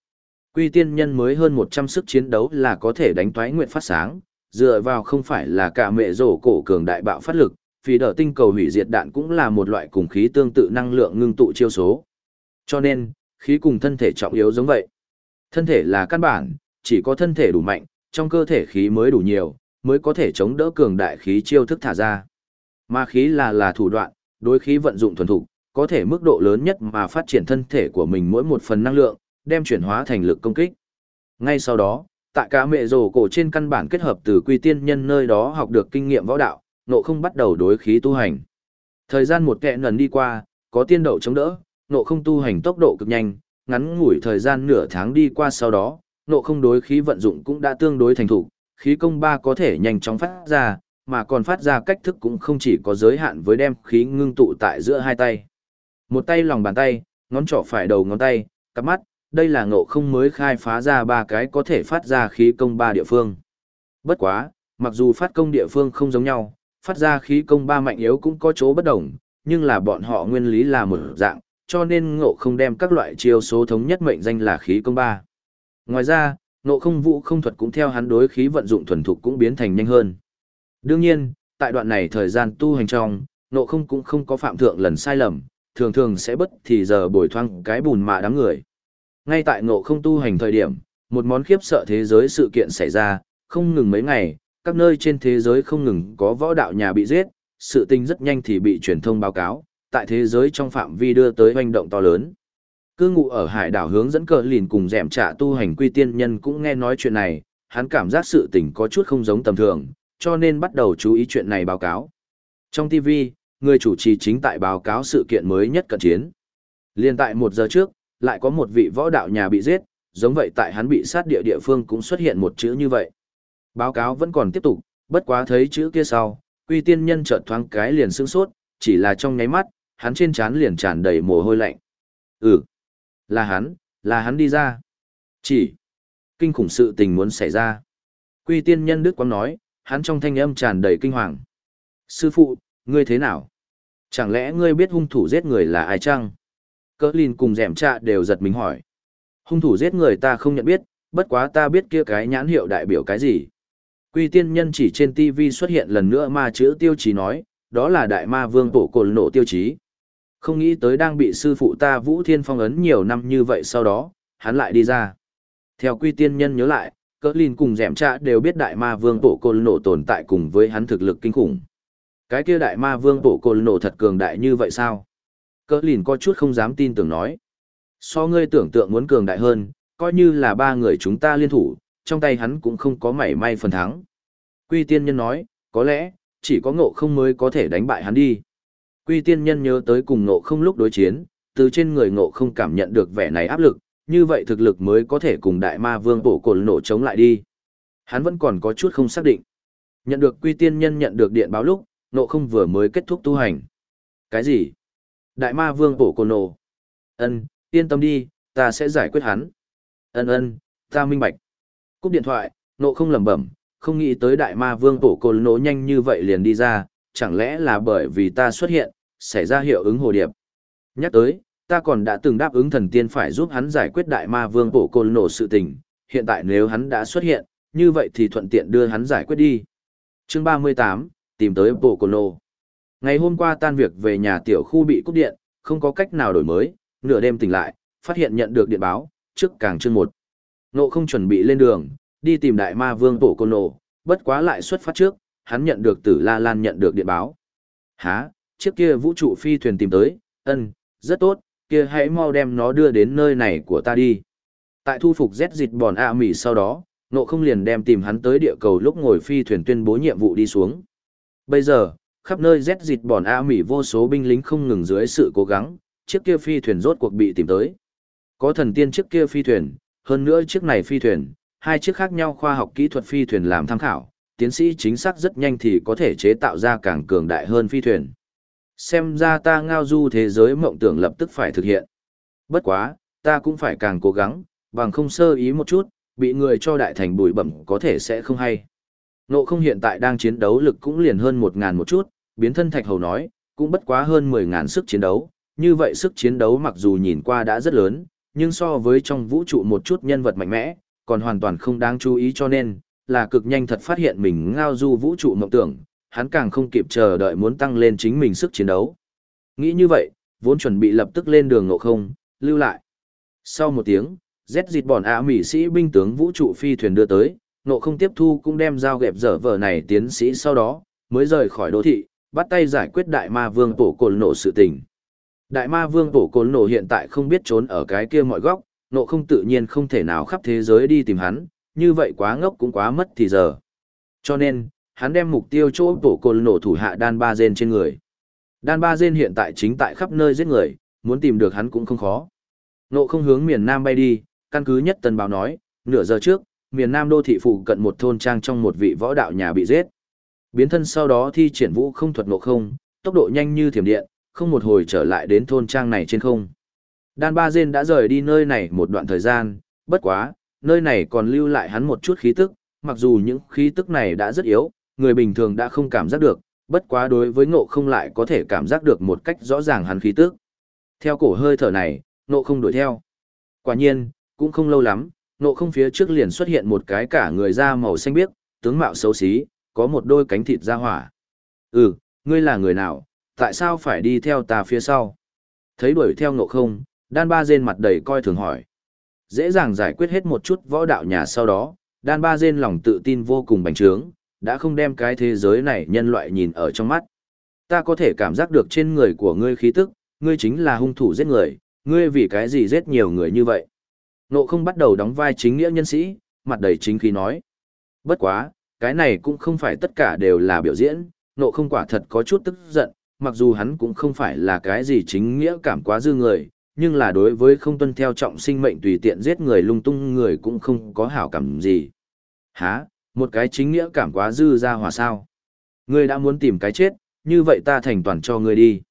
Quy tiên nhân mới hơn 100 sức chiến đấu là có thể đánh toái nguyện phát sáng, dựa vào không phải là cả mẹ rổ cổ cường đại bạo phát lực, vì đỡ tinh cầu hủy diệt đạn cũng là một loại cùng khí tương tự năng lượng ngưng tụ chiêu số. Cho nên, khí cùng thân thể trọng yếu giống vậy. Thân thể là căn bản, chỉ có thân thể đủ mạnh, trong cơ thể khí mới đủ nhiều, mới có thể chống đỡ cường đại khí chiêu thức thả ra. Mà khí là là thủ đoạn, đối khí vận dụng thuần thục, có thể mức độ lớn nhất mà phát triển thân thể của mình mỗi một phần năng lượng, đem chuyển hóa thành lực công kích. Ngay sau đó, tại cả mẹ rồ cổ trên căn bản kết hợp từ quy tiên nhân nơi đó học được kinh nghiệm võ đạo, nộ không bắt đầu đối khí tu hành. Thời gian một kẹ nần đi qua, có tiên đậu chống đỡ, nộ không tu hành tốc độ cực nhanh, ngắn ngủi thời gian nửa tháng đi qua sau đó, nộ không đối khí vận dụng cũng đã tương đối thành thủ, khí công ba có thể nhanh chóng phát ra, mà còn phát ra cách thức cũng không chỉ có giới hạn với đem khí ngưng tụ tại giữa hai tay. Một tay lòng bàn tay, ngón trỏ phải đầu ngón tay, cặp mắt, đây là ngộ không mới khai phá ra ba cái có thể phát ra khí công ba địa phương. Bất quá, mặc dù phát công địa phương không giống nhau, phát ra khí công ba mạnh yếu cũng có chỗ bất đồng, nhưng là bọn họ nguyên lý là một dạng, cho nên ngộ không đem các loại chiêu số thống nhất mệnh danh là khí công ba. Ngoài ra, ngộ không vũ không thuật cũng theo hắn đối khí vận dụng thuần thục cũng biến thành nhanh hơn. Đương nhiên, tại đoạn này thời gian tu hành trong, ngộ không cũng không có phạm thượng lần sai lầm, thường thường sẽ bất thì giờ bồi thoang cái bùn mạ đám người. Ngay tại ngộ không tu hành thời điểm, một món khiếp sợ thế giới sự kiện xảy ra, không ngừng mấy ngày, các nơi trên thế giới không ngừng có võ đạo nhà bị giết, sự tình rất nhanh thì bị truyền thông báo cáo, tại thế giới trong phạm vi đưa tới hoành động to lớn. Cư ngụ ở hải đảo hướng dẫn cờ lìn cùng dẻm trả tu hành quy tiên nhân cũng nghe nói chuyện này, hắn cảm giác sự tình có chút không giống tầm thường, cho nên bắt đầu chú ý chuyện này báo cáo. Trong TV, người chủ trì chính tại báo cáo sự kiện mới nhất cận chiến. Liên tại một giờ trước, lại có một vị võ đạo nhà bị giết, giống vậy tại hắn bị sát địa địa phương cũng xuất hiện một chữ như vậy. Báo cáo vẫn còn tiếp tục, bất quá thấy chữ kia sau, quy tiên nhân chợt thoáng cái liền sững sốt, chỉ là trong nháy mắt, hắn trên trán liền tràn đầy mồ hôi lạnh. Ừ, là hắn, là hắn đi ra. Chỉ, kinh khủng sự tình muốn xảy ra. Quy tiên nhân Đức Quang nói, hắn trong thanh âm tràn đầy kinh hoàng. Sư phụ, ngươi thế nào? Chẳng lẽ ngươi biết hung thủ giết người là ai chăng? Cỡ lìn cùng dẻm trạ đều giật mình hỏi. Hung thủ giết người ta không nhận biết, bất quá ta biết kia cái nhãn hiệu đại biểu cái gì. Quy tiên nhân chỉ trên TV xuất hiện lần nữa ma chữ tiêu chí nói, đó là đại ma vương tổ cồn nổ tiêu chí. Không nghĩ tới đang bị sư phụ ta Vũ Thiên phong ấn nhiều năm như vậy sau đó, hắn lại đi ra. Theo quy tiên nhân nhớ lại, cỡ lìn cùng dẻm trạ đều biết đại ma vương tổ cồn nổ tồn tại cùng với hắn thực lực kinh khủng. Cái kia đại ma vương tổ cồn nổ thật cường đại như vậy sao? Cỡ lìn có chút không dám tin tưởng nói. So ngươi tưởng tượng muốn cường đại hơn, coi như là ba người chúng ta liên thủ, trong tay hắn cũng không có mảy may phần thắng. Quy tiên nhân nói, có lẽ, chỉ có ngộ không mới có thể đánh bại hắn đi. Quy tiên nhân nhớ tới cùng ngộ không lúc đối chiến, từ trên người ngộ không cảm nhận được vẻ này áp lực, như vậy thực lực mới có thể cùng đại ma vương bổ cồn nổ chống lại đi. Hắn vẫn còn có chút không xác định. Nhận được quy tiên nhân nhận được điện báo lúc, ngộ không vừa mới kết thúc tu hành. Cái gì? Đại ma vương bổ cồn nổ. Ân, yên tâm đi, ta sẽ giải quyết hắn. Ân ân, ta minh bạch. Cúp điện thoại, nộ không lẩm bẩm, không nghĩ tới đại ma vương bổ cồn nổ nhanh như vậy liền đi ra, chẳng lẽ là bởi vì ta xuất hiện, xảy ra hiệu ứng hồ điệp. Nhắc tới, ta còn đã từng đáp ứng thần tiên phải giúp hắn giải quyết đại ma vương bổ cồn nổ sự tình, hiện tại nếu hắn đã xuất hiện, như vậy thì thuận tiện đưa hắn giải quyết đi. Chương 38, tìm tới bổ cồn nổ. Ngày hôm qua tan việc về nhà tiểu khu bị cúp điện, không có cách nào đổi mới, nửa đêm tỉnh lại, phát hiện nhận được điện báo, trước càng chương một. Nộ không chuẩn bị lên đường, đi tìm đại ma vương tổ côn nộ, bất quá lại xuất phát trước, hắn nhận được tử La Lan nhận được điện báo. Hả, chiếc kia vũ trụ phi thuyền tìm tới, ân, rất tốt, kia hãy mau đem nó đưa đến nơi này của ta đi. Tại thu phục Z dịch bòn A Mỹ sau đó, nộ không liền đem tìm hắn tới địa cầu lúc ngồi phi thuyền tuyên bố nhiệm vụ đi xuống. Bây giờ, khắp nơi rét dịt bòn A Mỹ vô số binh lính không ngừng dưới sự cố gắng, chiếc kia phi thuyền rốt cuộc bị tìm tới. Có thần tiên chiếc kia phi thuyền, hơn nữa chiếc này phi thuyền, hai chiếc khác nhau khoa học kỹ thuật phi thuyền làm tham khảo, tiến sĩ chính xác rất nhanh thì có thể chế tạo ra càng cường đại hơn phi thuyền. Xem ra ta ngao du thế giới mộng tưởng lập tức phải thực hiện. Bất quá, ta cũng phải càng cố gắng, bằng không sơ ý một chút, bị người cho đại thành bụi bẩm có thể sẽ không hay. Nộ không hiện tại đang chiến đấu lực cũng liền hơn một ngàn một chút, biến thân thạch hầu nói, cũng bất quá hơn mười ngàn sức chiến đấu. Như vậy sức chiến đấu mặc dù nhìn qua đã rất lớn, nhưng so với trong vũ trụ một chút nhân vật mạnh mẽ, còn hoàn toàn không đáng chú ý cho nên, là cực nhanh thật phát hiện mình ngao du vũ trụ mộng tưởng, hắn càng không kịp chờ đợi muốn tăng lên chính mình sức chiến đấu. Nghĩ như vậy, vốn chuẩn bị lập tức lên đường ngộ không, lưu lại. Sau một tiếng, Z dịt bọn ả mỹ sĩ binh tướng vũ trụ phi thuyền đưa tới, ngộ không tiếp thu cũng đem dao gẹp dở vở này tiến sĩ sau đó, mới rời khỏi đô thị, bắt tay giải quyết đại ma vương tổ cồn nổ sự tình. Đại ma vương tổ cồn nổ hiện tại không biết trốn ở cái kia mọi góc, nộ không tự nhiên không thể nào khắp thế giới đi tìm hắn, như vậy quá ngốc cũng quá mất thì giờ. Cho nên, hắn đem mục tiêu chỗ tổ cồn nổ thủ hạ đan ba gen trên người. Đan ba gen hiện tại chính tại khắp nơi giết người, muốn tìm được hắn cũng không khó. Nộ không hướng miền Nam bay đi, căn cứ nhất tần báo nói, nửa giờ trước, miền Nam đô thị phụ cận một thôn trang trong một vị võ đạo nhà bị giết. Biến thân sau đó thi triển vũ không thuật nộ không, tốc độ nhanh như thiểm điện, không một hồi trở lại đến thôn trang này trên không. Đan Ba Dên đã rời đi nơi này một đoạn thời gian, bất quá, nơi này còn lưu lại hắn một chút khí tức, mặc dù những khí tức này đã rất yếu, người bình thường đã không cảm giác được, bất quá đối với ngộ không lại có thể cảm giác được một cách rõ ràng hắn khí tức. Theo cổ hơi thở này, ngộ không đuổi theo. Quả nhiên, cũng không lâu lắm, ngộ không phía trước liền xuất hiện một cái cả người da màu xanh biếc, tướng mạo xấu xí, có một đôi cánh thịt ra hỏa. Ừ, ngươi là người nào, tại sao phải đi theo ta phía sau? Thấy đuổi theo ngộ không, đan ba rên mặt đầy coi thường hỏi. Dễ dàng giải quyết hết một chút võ đạo nhà sau đó, đan ba rên lòng tự tin vô cùng bành trướng, đã không đem cái thế giới này nhân loại nhìn ở trong mắt. Ta có thể cảm giác được trên người của ngươi khí tức, ngươi chính là hung thủ giết người, ngươi vì cái gì giết nhiều người như vậy. Nộ không bắt đầu đóng vai chính nghĩa nhân sĩ, mặt đầy chính khí nói. Bất quá, cái này cũng không phải tất cả đều là biểu diễn, nộ không quả thật có chút tức giận, mặc dù hắn cũng không phải là cái gì chính nghĩa cảm quá dư người, nhưng là đối với không tuân theo trọng sinh mệnh tùy tiện giết người lung tung người cũng không có hảo cảm gì. Hả, một cái chính nghĩa cảm quá dư ra hòa sao. Ngươi đã muốn tìm cái chết, như vậy ta thành toàn cho ngươi đi.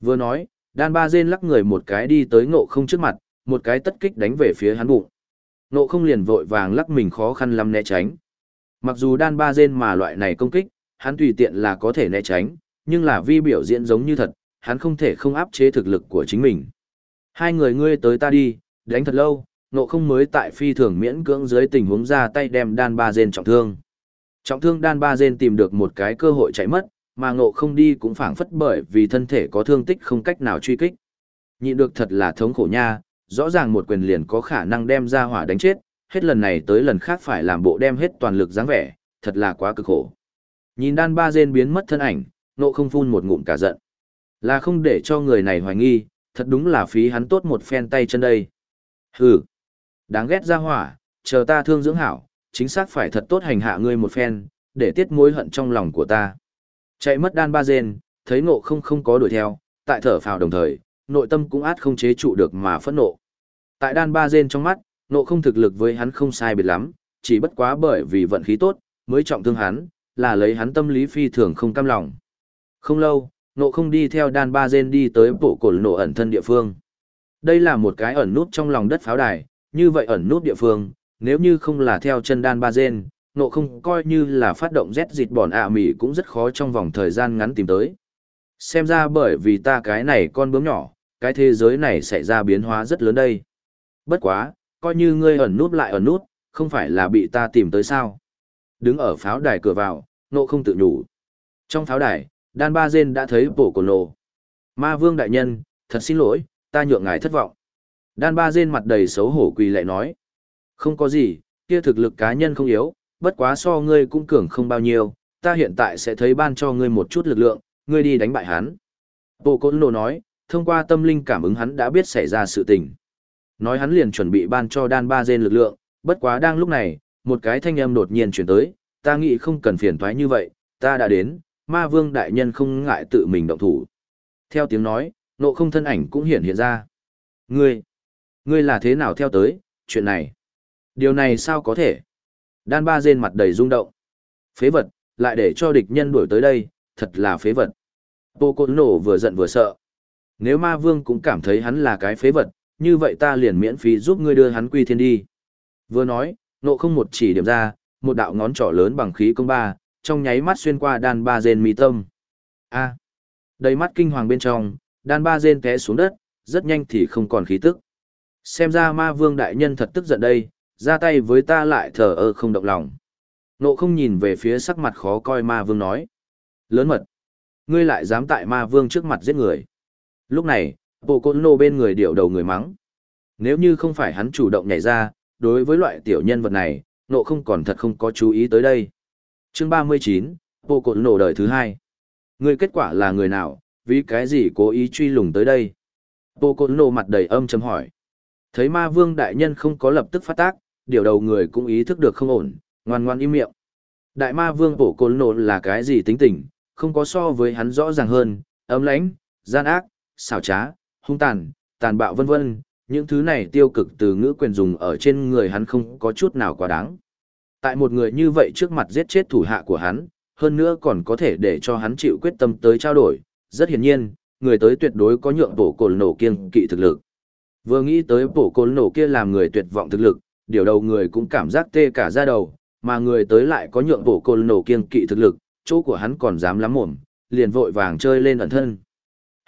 Vừa nói, đan ba dên lắc người một cái đi tới ngộ không trước mặt, một cái tất kích đánh về phía hắn bụng. Ngộ không liền vội vàng lắc mình khó khăn lắm né tránh. Mặc dù đan ba rên mà loại này công kích, hắn tùy tiện là có thể né tránh, nhưng là vi biểu diễn giống như thật, hắn không thể không áp chế thực lực của chính mình. Hai người ngươi tới ta đi, đánh thật lâu, nộ không mới tại phi thường miễn cưỡng dưới tình huống ra tay đem đan ba rên trọng thương. Trọng thương đan ba rên tìm được một cái cơ hội chạy mất, mà ngộ không đi cũng phảng phất bởi vì thân thể có thương tích không cách nào truy kích. Nhịn được thật là thống khổ nha, rõ ràng một quyền liền có khả năng đem ra hỏa đánh chết, hết lần này tới lần khác phải làm bộ đem hết toàn lực dáng vẻ, thật là quá cực khổ. Nhìn đan ba rên biến mất thân ảnh, nộ không phun một ngụm cả giận. Là không để cho người này hoài nghi, thật đúng là phí hắn tốt một phen tay chân đây. Hừ. Đáng ghét ra hỏa, chờ ta thương dưỡng hảo, chính xác phải thật tốt hành hạ ngươi một phen, để tiết mối hận trong lòng của ta. Chạy mất đan ba rên, thấy ngộ không không có đuổi theo, tại thở phào đồng thời, nội tâm cũng át không chế trụ được mà phẫn nộ. Tại đan ba rên trong mắt, Nộ không thực lực với hắn không sai biệt lắm, chỉ bất quá bởi vì vận khí tốt, mới trọng thương hắn, là lấy hắn tâm lý phi thường không cam lòng. Không lâu, Nộ không đi theo đan ba Gen đi tới bộ cổ nổ ẩn thân địa phương. Đây là một cái ẩn nút trong lòng đất pháo đài, như vậy ẩn nút địa phương, nếu như không là theo chân đan ba Gen, nộ không coi như là phát động rét dịt bọn ạ à cũng rất khó trong vòng thời gian ngắn tìm tới. Xem ra bởi vì ta cái này con bướm nhỏ, cái thế giới này xảy ra biến hóa rất lớn đây. Bất quá, coi như ngươi ẩn nút lại ẩn nút, không phải là bị ta tìm tới sao. Đứng ở pháo đài cửa vào, nộ không tự nhủ. Trong pháo đài, đan ba dên đã thấy bổ cổ Nộ. Ma vương đại nhân, thật xin lỗi, ta nhượng ngài thất vọng. Đan ba dên mặt đầy xấu hổ quỳ lại nói. Không có gì, kia thực lực cá nhân không yếu, bất quá so ngươi cũng cường không bao nhiêu, ta hiện tại sẽ thấy ban cho ngươi một chút lực lượng, ngươi đi đánh bại hắn. Bộ Côn Lô nói, thông qua tâm linh cảm ứng hắn đã biết xảy ra sự tình. Nói hắn liền chuẩn bị ban cho đan ba gen lực lượng, bất quá đang lúc này, một cái thanh âm đột nhiên chuyển tới, ta nghĩ không cần phiền thoái như vậy, ta đã đến, ma vương đại nhân không ngại tự mình động thủ. Theo tiếng nói, nộ không thân ảnh cũng hiện hiện ra. Ngươi, ngươi là thế nào theo tới, chuyện này? Điều này sao có thể? Đan ba dên mặt đầy rung động. Phế vật, lại để cho địch nhân đuổi tới đây, thật là phế vật. Tô Côn Nổ vừa giận vừa sợ. Nếu ma vương cũng cảm thấy hắn là cái phế vật, như vậy ta liền miễn phí giúp ngươi đưa hắn quy thiên đi. Vừa nói, nộ không một chỉ điểm ra, một đạo ngón trỏ lớn bằng khí công ba, trong nháy mắt xuyên qua đan ba dên mi tâm. A. Đầy mắt kinh hoàng bên trong, đan ba dên té xuống đất, rất nhanh thì không còn khí tức. Xem ra ma vương đại nhân thật tức giận đây, ra tay với ta lại thờ ơ không động lòng. Nộ không nhìn về phía sắc mặt khó coi ma vương nói. Lớn mật. Ngươi lại dám tại ma vương trước mặt giết người. Lúc này, bộ côn nô bên người điệu đầu người mắng. Nếu như không phải hắn chủ động nhảy ra, đối với loại tiểu nhân vật này, nộ không còn thật không có chú ý tới đây. Chương 39, bộ côn nô đời thứ hai. Người kết quả là người nào, vì cái gì cố ý truy lùng tới đây? Bộ côn nô mặt đầy âm chấm hỏi. Thấy ma vương đại nhân không có lập tức phát tác, điều đầu người cũng ý thức được không ổn, ngoan ngoan im miệng. Đại ma vương bổ côn nô là cái gì tính tình, không có so với hắn rõ ràng hơn, ấm lãnh, gian ác, xảo trá, hung tàn, tàn bạo vân vân, những thứ này tiêu cực từ ngữ quyền dùng ở trên người hắn không có chút nào quá đáng. Tại một người như vậy trước mặt giết chết thủ hạ của hắn, hơn nữa còn có thể để cho hắn chịu quyết tâm tới trao đổi, rất hiển nhiên, người tới tuyệt đối có nhượng bổ cồn nổ kiêng kỵ thực lực. Vừa nghĩ tới bổ cồn nổ kia làm người tuyệt vọng thực lực, điều đầu người cũng cảm giác tê cả da đầu, mà người tới lại có nhượng bổ cồn nổ kiêng kỵ thực lực, chỗ của hắn còn dám lắm mồm, liền vội vàng chơi lên ẩn thân.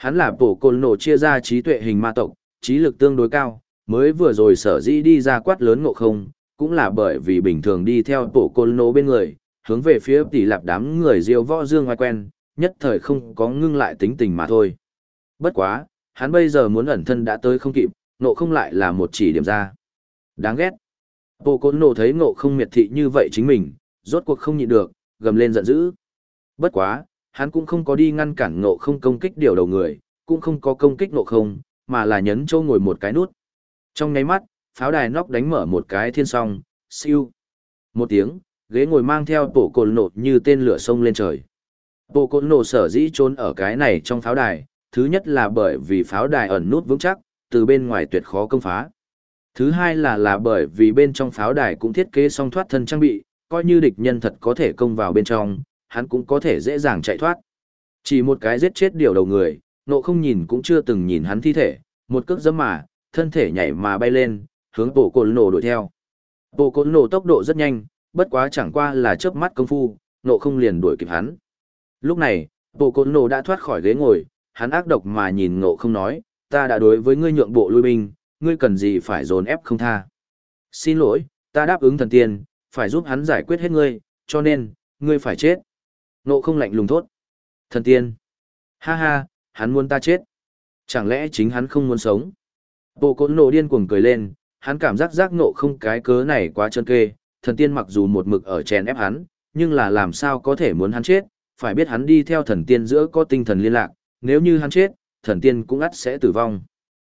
Hắn là bổ cồn nổ chia ra trí tuệ hình ma tộc, trí lực tương đối cao, mới vừa rồi sở dĩ đi ra quát lớn ngộ không, cũng là bởi vì bình thường đi theo bổ cồn nổ bên người, hướng về phía tỷ lạp đám người diêu võ dương ngoài quen, nhất thời không có ngưng lại tính tình mà thôi. Bất quá, hắn bây giờ muốn ẩn thân đã tới không kịp, nộ không lại là một chỉ điểm ra. Đáng ghét. Bộ côn nổ thấy ngộ không miệt thị như vậy chính mình, rốt cuộc không nhịn được, gầm lên giận dữ. Bất quá, hắn cũng không có đi ngăn cản ngộ không công kích điều đầu người, cũng không có công kích ngộ không, mà là nhấn châu ngồi một cái nút. Trong nháy mắt, pháo đài nóc đánh mở một cái thiên song, siêu. Một tiếng, ghế ngồi mang theo bộ cồn nổ như tên lửa sông lên trời. Bộ cồn nổ sở dĩ trốn ở cái này trong pháo đài, thứ nhất là bởi vì pháo đài ẩn nút vững chắc, từ bên ngoài tuyệt khó công phá. Thứ hai là là bởi vì bên trong pháo đài cũng thiết kế song thoát thân trang bị, coi như địch nhân thật có thể công vào bên trong, hắn cũng có thể dễ dàng chạy thoát. Chỉ một cái giết chết điều đầu người, nộ không nhìn cũng chưa từng nhìn hắn thi thể, một cước giấm mà, thân thể nhảy mà bay lên, hướng bộ cồn nổ đuổi theo. Bộ cồn nổ tốc độ rất nhanh, bất quá chẳng qua là chớp mắt công phu, nộ không liền đuổi kịp hắn. Lúc này, bộ cồn nổ đã thoát khỏi ghế ngồi, hắn ác độc mà nhìn nộ không nói, ta đã đối với ngươi nhượng bộ lui binh, ngươi cần gì phải dồn ép không tha. Xin lỗi, ta đáp ứng thần tiên, phải giúp hắn giải quyết hết ngươi, cho nên, ngươi phải chết. Nộ không lạnh lùng thốt. Thần tiên. Ha ha, hắn muốn ta chết. Chẳng lẽ chính hắn không muốn sống? Bộ cỗ nộ điên cuồng cười lên, hắn cảm giác giác nộ không cái cớ này quá chân kê. Thần tiên mặc dù một mực ở chèn ép hắn, nhưng là làm sao có thể muốn hắn chết, phải biết hắn đi theo thần tiên giữa có tinh thần liên lạc, nếu như hắn chết, thần tiên cũng ắt sẽ tử vong.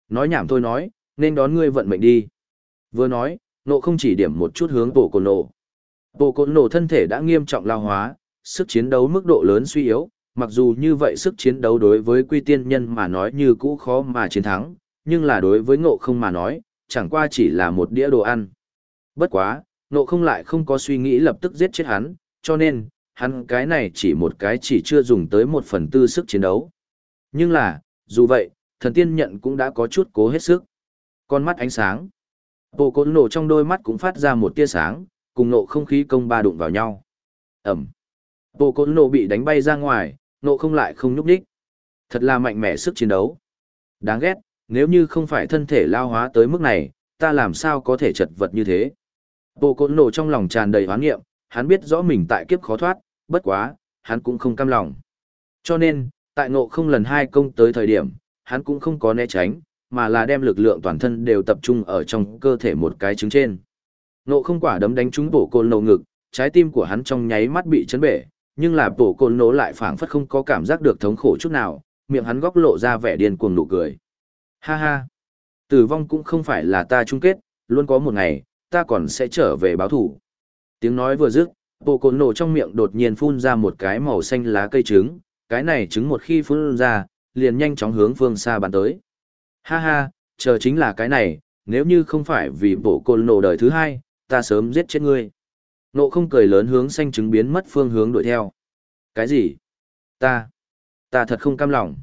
Nói nhảm thôi nói, nên đón ngươi vận mệnh đi. Vừa nói, nộ không chỉ điểm một chút hướng bộ cồn nổ. Bộ cồn nổ thân thể đã nghiêm trọng lao hóa, sức chiến đấu mức độ lớn suy yếu, mặc dù như vậy sức chiến đấu đối với quy tiên nhân mà nói như cũ khó mà chiến thắng, nhưng là đối với ngộ không mà nói, chẳng qua chỉ là một đĩa đồ ăn. Bất quá, ngộ không lại không có suy nghĩ lập tức giết chết hắn, cho nên, hắn cái này chỉ một cái chỉ chưa dùng tới một phần tư sức chiến đấu. Nhưng là, dù vậy, thần tiên nhận cũng đã có chút cố hết sức. Con mắt ánh sáng. Bộ côn nổ trong đôi mắt cũng phát ra một tia sáng, cùng nộ không khí công ba đụng vào nhau. Ẩm. Bộ côn nộ bị đánh bay ra ngoài, nộ không lại không nhúc đích. Thật là mạnh mẽ sức chiến đấu. Đáng ghét, nếu như không phải thân thể lao hóa tới mức này, ta làm sao có thể chật vật như thế. Bộ côn nộ trong lòng tràn đầy hoán nghiệm, hắn biết rõ mình tại kiếp khó thoát, bất quá, hắn cũng không cam lòng. Cho nên, tại ngộ không lần hai công tới thời điểm, hắn cũng không có né tránh, mà là đem lực lượng toàn thân đều tập trung ở trong cơ thể một cái trứng trên. Ngộ không quả đấm đánh trúng bổ côn nổ ngực, trái tim của hắn trong nháy mắt bị chấn bể, nhưng là bộ côn nổ lại phảng phất không có cảm giác được thống khổ chút nào, miệng hắn góc lộ ra vẻ điên cuồng nụ cười. Ha ha! Tử vong cũng không phải là ta chung kết, luôn có một ngày, ta còn sẽ trở về báo thủ. Tiếng nói vừa dứt, bộ côn nổ trong miệng đột nhiên phun ra một cái màu xanh lá cây trứng, cái này trứng một khi phun ra, liền nhanh chóng hướng phương xa bắn tới. Ha ha, chờ chính là cái này, nếu như không phải vì bộ côn nổ đời thứ hai, ta sớm giết chết ngươi. Nộ không cười lớn hướng xanh trứng biến mất phương hướng đuổi theo. Cái gì? Ta, ta thật không cam lòng.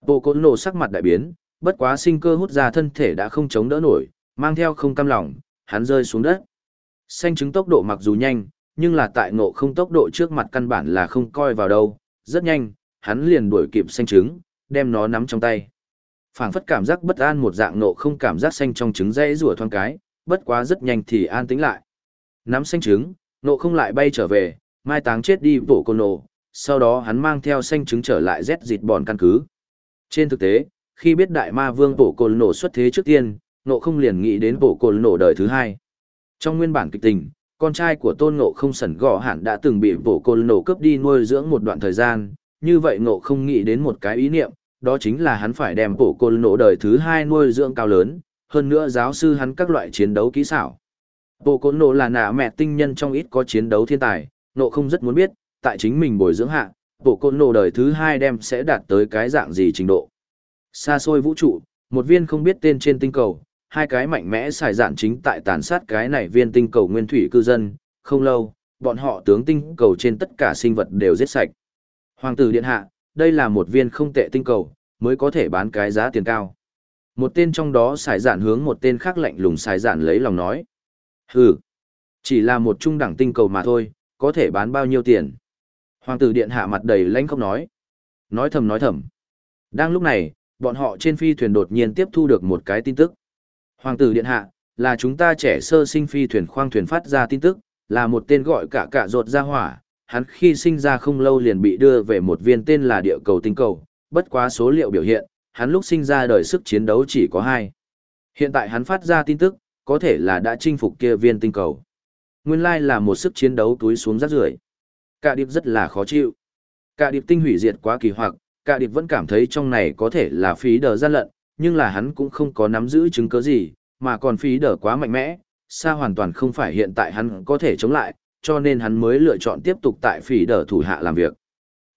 Bộ cốt nổ sắc mặt đại biến, bất quá sinh cơ hút ra thân thể đã không chống đỡ nổi, mang theo không cam lòng, hắn rơi xuống đất. Xanh trứng tốc độ mặc dù nhanh, nhưng là tại ngộ không tốc độ trước mặt căn bản là không coi vào đâu, rất nhanh, hắn liền đuổi kịp xanh trứng, đem nó nắm trong tay. phảng phất cảm giác bất an một dạng nộ không cảm giác xanh trong trứng dãy rủa thoáng cái, bất quá rất nhanh thì an tĩnh lại. Nắm xanh trứng, nộ không lại bay trở về, mai táng chết đi bổ cô nộ. sau đó hắn mang theo xanh trứng trở lại rét dịt bòn căn cứ. Trên thực tế, khi biết đại ma vương bổ cồn nổ xuất thế trước tiên, nộ không liền nghĩ đến bổ cồn nổ đời thứ hai. Trong nguyên bản kịch tình, con trai của tôn ngộ không sẩn gõ hẳn đã từng bị bổ cồn nổ cướp đi nuôi dưỡng một đoạn thời gian, như vậy ngộ không nghĩ đến một cái ý niệm, đó chính là hắn phải đem bổ cồn nổ đời thứ hai nuôi dưỡng cao lớn, hơn nữa giáo sư hắn các loại chiến đấu kỹ xảo. Bộ Côn Nộ là nạ mẹ tinh nhân trong ít có chiến đấu thiên tài, Nộ không rất muốn biết, tại chính mình bồi dưỡng hạ, Bộ Côn Nộ đời thứ hai đem sẽ đạt tới cái dạng gì trình độ. Xa xôi vũ trụ, một viên không biết tên trên tinh cầu, hai cái mạnh mẽ xài dạn chính tại tàn sát cái này viên tinh cầu nguyên thủy cư dân, không lâu, bọn họ tướng tinh cầu trên tất cả sinh vật đều giết sạch. Hoàng tử điện hạ, đây là một viên không tệ tinh cầu, mới có thể bán cái giá tiền cao. Một tên trong đó xài dạn hướng một tên khác lạnh lùng xài dạn lấy lòng nói. Hừ, chỉ là một trung đẳng tinh cầu mà thôi, có thể bán bao nhiêu tiền. Hoàng tử điện hạ mặt đầy lãnh không nói. Nói thầm nói thầm. Đang lúc này, bọn họ trên phi thuyền đột nhiên tiếp thu được một cái tin tức. Hoàng tử điện hạ, là chúng ta trẻ sơ sinh phi thuyền khoang thuyền phát ra tin tức, là một tên gọi cả cả rột ra hỏa, hắn khi sinh ra không lâu liền bị đưa về một viên tên là địa cầu tinh cầu, bất quá số liệu biểu hiện, hắn lúc sinh ra đời sức chiến đấu chỉ có hai. Hiện tại hắn phát ra tin tức, có thể là đã chinh phục kia viên tinh cầu. Nguyên lai là một sức chiến đấu túi xuống rác rưởi. Cả điệp rất là khó chịu. Cả điệp tinh hủy diệt quá kỳ hoặc, cả điệp vẫn cảm thấy trong này có thể là phí đờ gian lận, nhưng là hắn cũng không có nắm giữ chứng cứ gì, mà còn phí đờ quá mạnh mẽ, xa hoàn toàn không phải hiện tại hắn có thể chống lại, cho nên hắn mới lựa chọn tiếp tục tại phí đờ thủ hạ làm việc.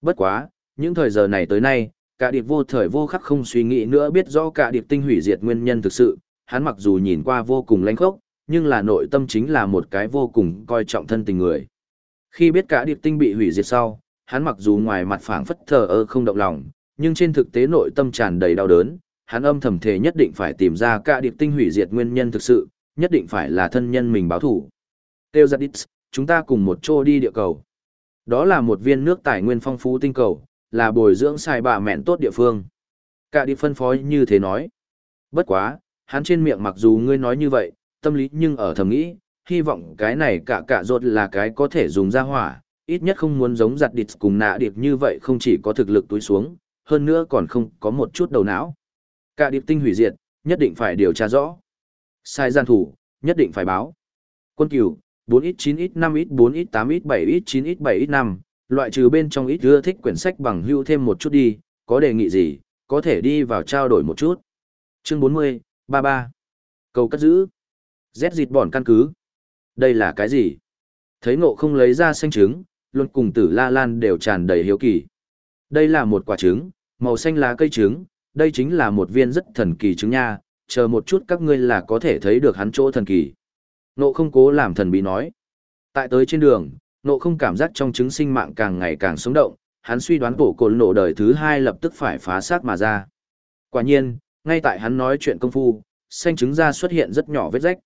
Bất quá, những thời giờ này tới nay, cả điệp vô thời vô khắc không suy nghĩ nữa biết rõ cả điệp tinh hủy diệt nguyên nhân thực sự, hắn mặc dù nhìn qua vô cùng lãnh khốc, nhưng là nội tâm chính là một cái vô cùng coi trọng thân tình người. Khi biết cả điệp tinh bị hủy diệt sau, hắn mặc dù ngoài mặt phảng phất thờ ơ không động lòng, nhưng trên thực tế nội tâm tràn đầy đau đớn, hắn âm thầm thề nhất định phải tìm ra cả điệp tinh hủy diệt nguyên nhân thực sự, nhất định phải là thân nhân mình báo thủ. Têu giật đít, chúng ta cùng một chỗ đi địa cầu. Đó là một viên nước tài nguyên phong phú tinh cầu, là bồi dưỡng sai bà mẹn tốt địa phương. Cả điệp phân phối như thế nói. Bất quá, hắn trên miệng mặc dù ngươi nói như vậy, tâm lý nhưng ở thầm nghĩ, hy vọng cái này cả cả rốt là cái có thể dùng ra hỏa, ít nhất không muốn giống giặt địch cùng nạ điệp như vậy không chỉ có thực lực túi xuống, hơn nữa còn không có một chút đầu não. Cả điệp tinh hủy diệt, nhất định phải điều tra rõ. Sai gian thủ, nhất định phải báo. Quân cửu, 4x 9x 5x 4x 8x 7x 9x 7x 5, loại trừ bên trong ít ưa thích quyển sách bằng hưu thêm một chút đi, có đề nghị gì, có thể đi vào trao đổi một chút. Chương 40, 33. Cầu cất giữ. rét dịt bọn căn cứ. Đây là cái gì? Thấy ngộ không lấy ra xanh trứng, luôn cùng tử la lan đều tràn đầy hiếu kỳ. Đây là một quả trứng, màu xanh lá cây trứng, đây chính là một viên rất thần kỳ trứng nha, chờ một chút các ngươi là có thể thấy được hắn chỗ thần kỳ. Nộ không cố làm thần bí nói. Tại tới trên đường, nộ không cảm giác trong trứng sinh mạng càng ngày càng sống động, hắn suy đoán bổ cồn nộ đời thứ hai lập tức phải phá xác mà ra. Quả nhiên, ngay tại hắn nói chuyện công phu, xanh trứng ra xuất hiện rất nhỏ vết rách.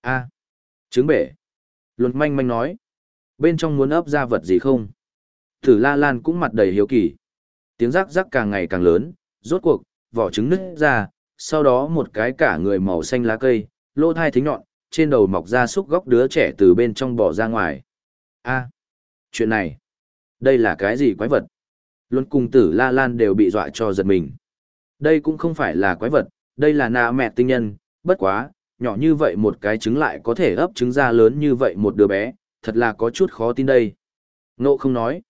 a trứng bể. Luân manh manh nói. Bên trong muốn ấp ra vật gì không? Thử la lan cũng mặt đầy hiếu kỳ. Tiếng rắc rắc càng ngày càng lớn, rốt cuộc, vỏ trứng nứt ra, sau đó một cái cả người màu xanh lá cây, lỗ thai thính nhọn, trên đầu mọc ra xúc góc đứa trẻ từ bên trong bò ra ngoài. a chuyện này, đây là cái gì quái vật? Luân cùng tử la lan đều bị dọa cho giật mình. Đây cũng không phải là quái vật, đây là nạ mẹ tinh nhân, bất quá, nhỏ như vậy một cái trứng lại có thể ấp trứng ra lớn như vậy một đứa bé, thật là có chút khó tin đây. Nộ không nói.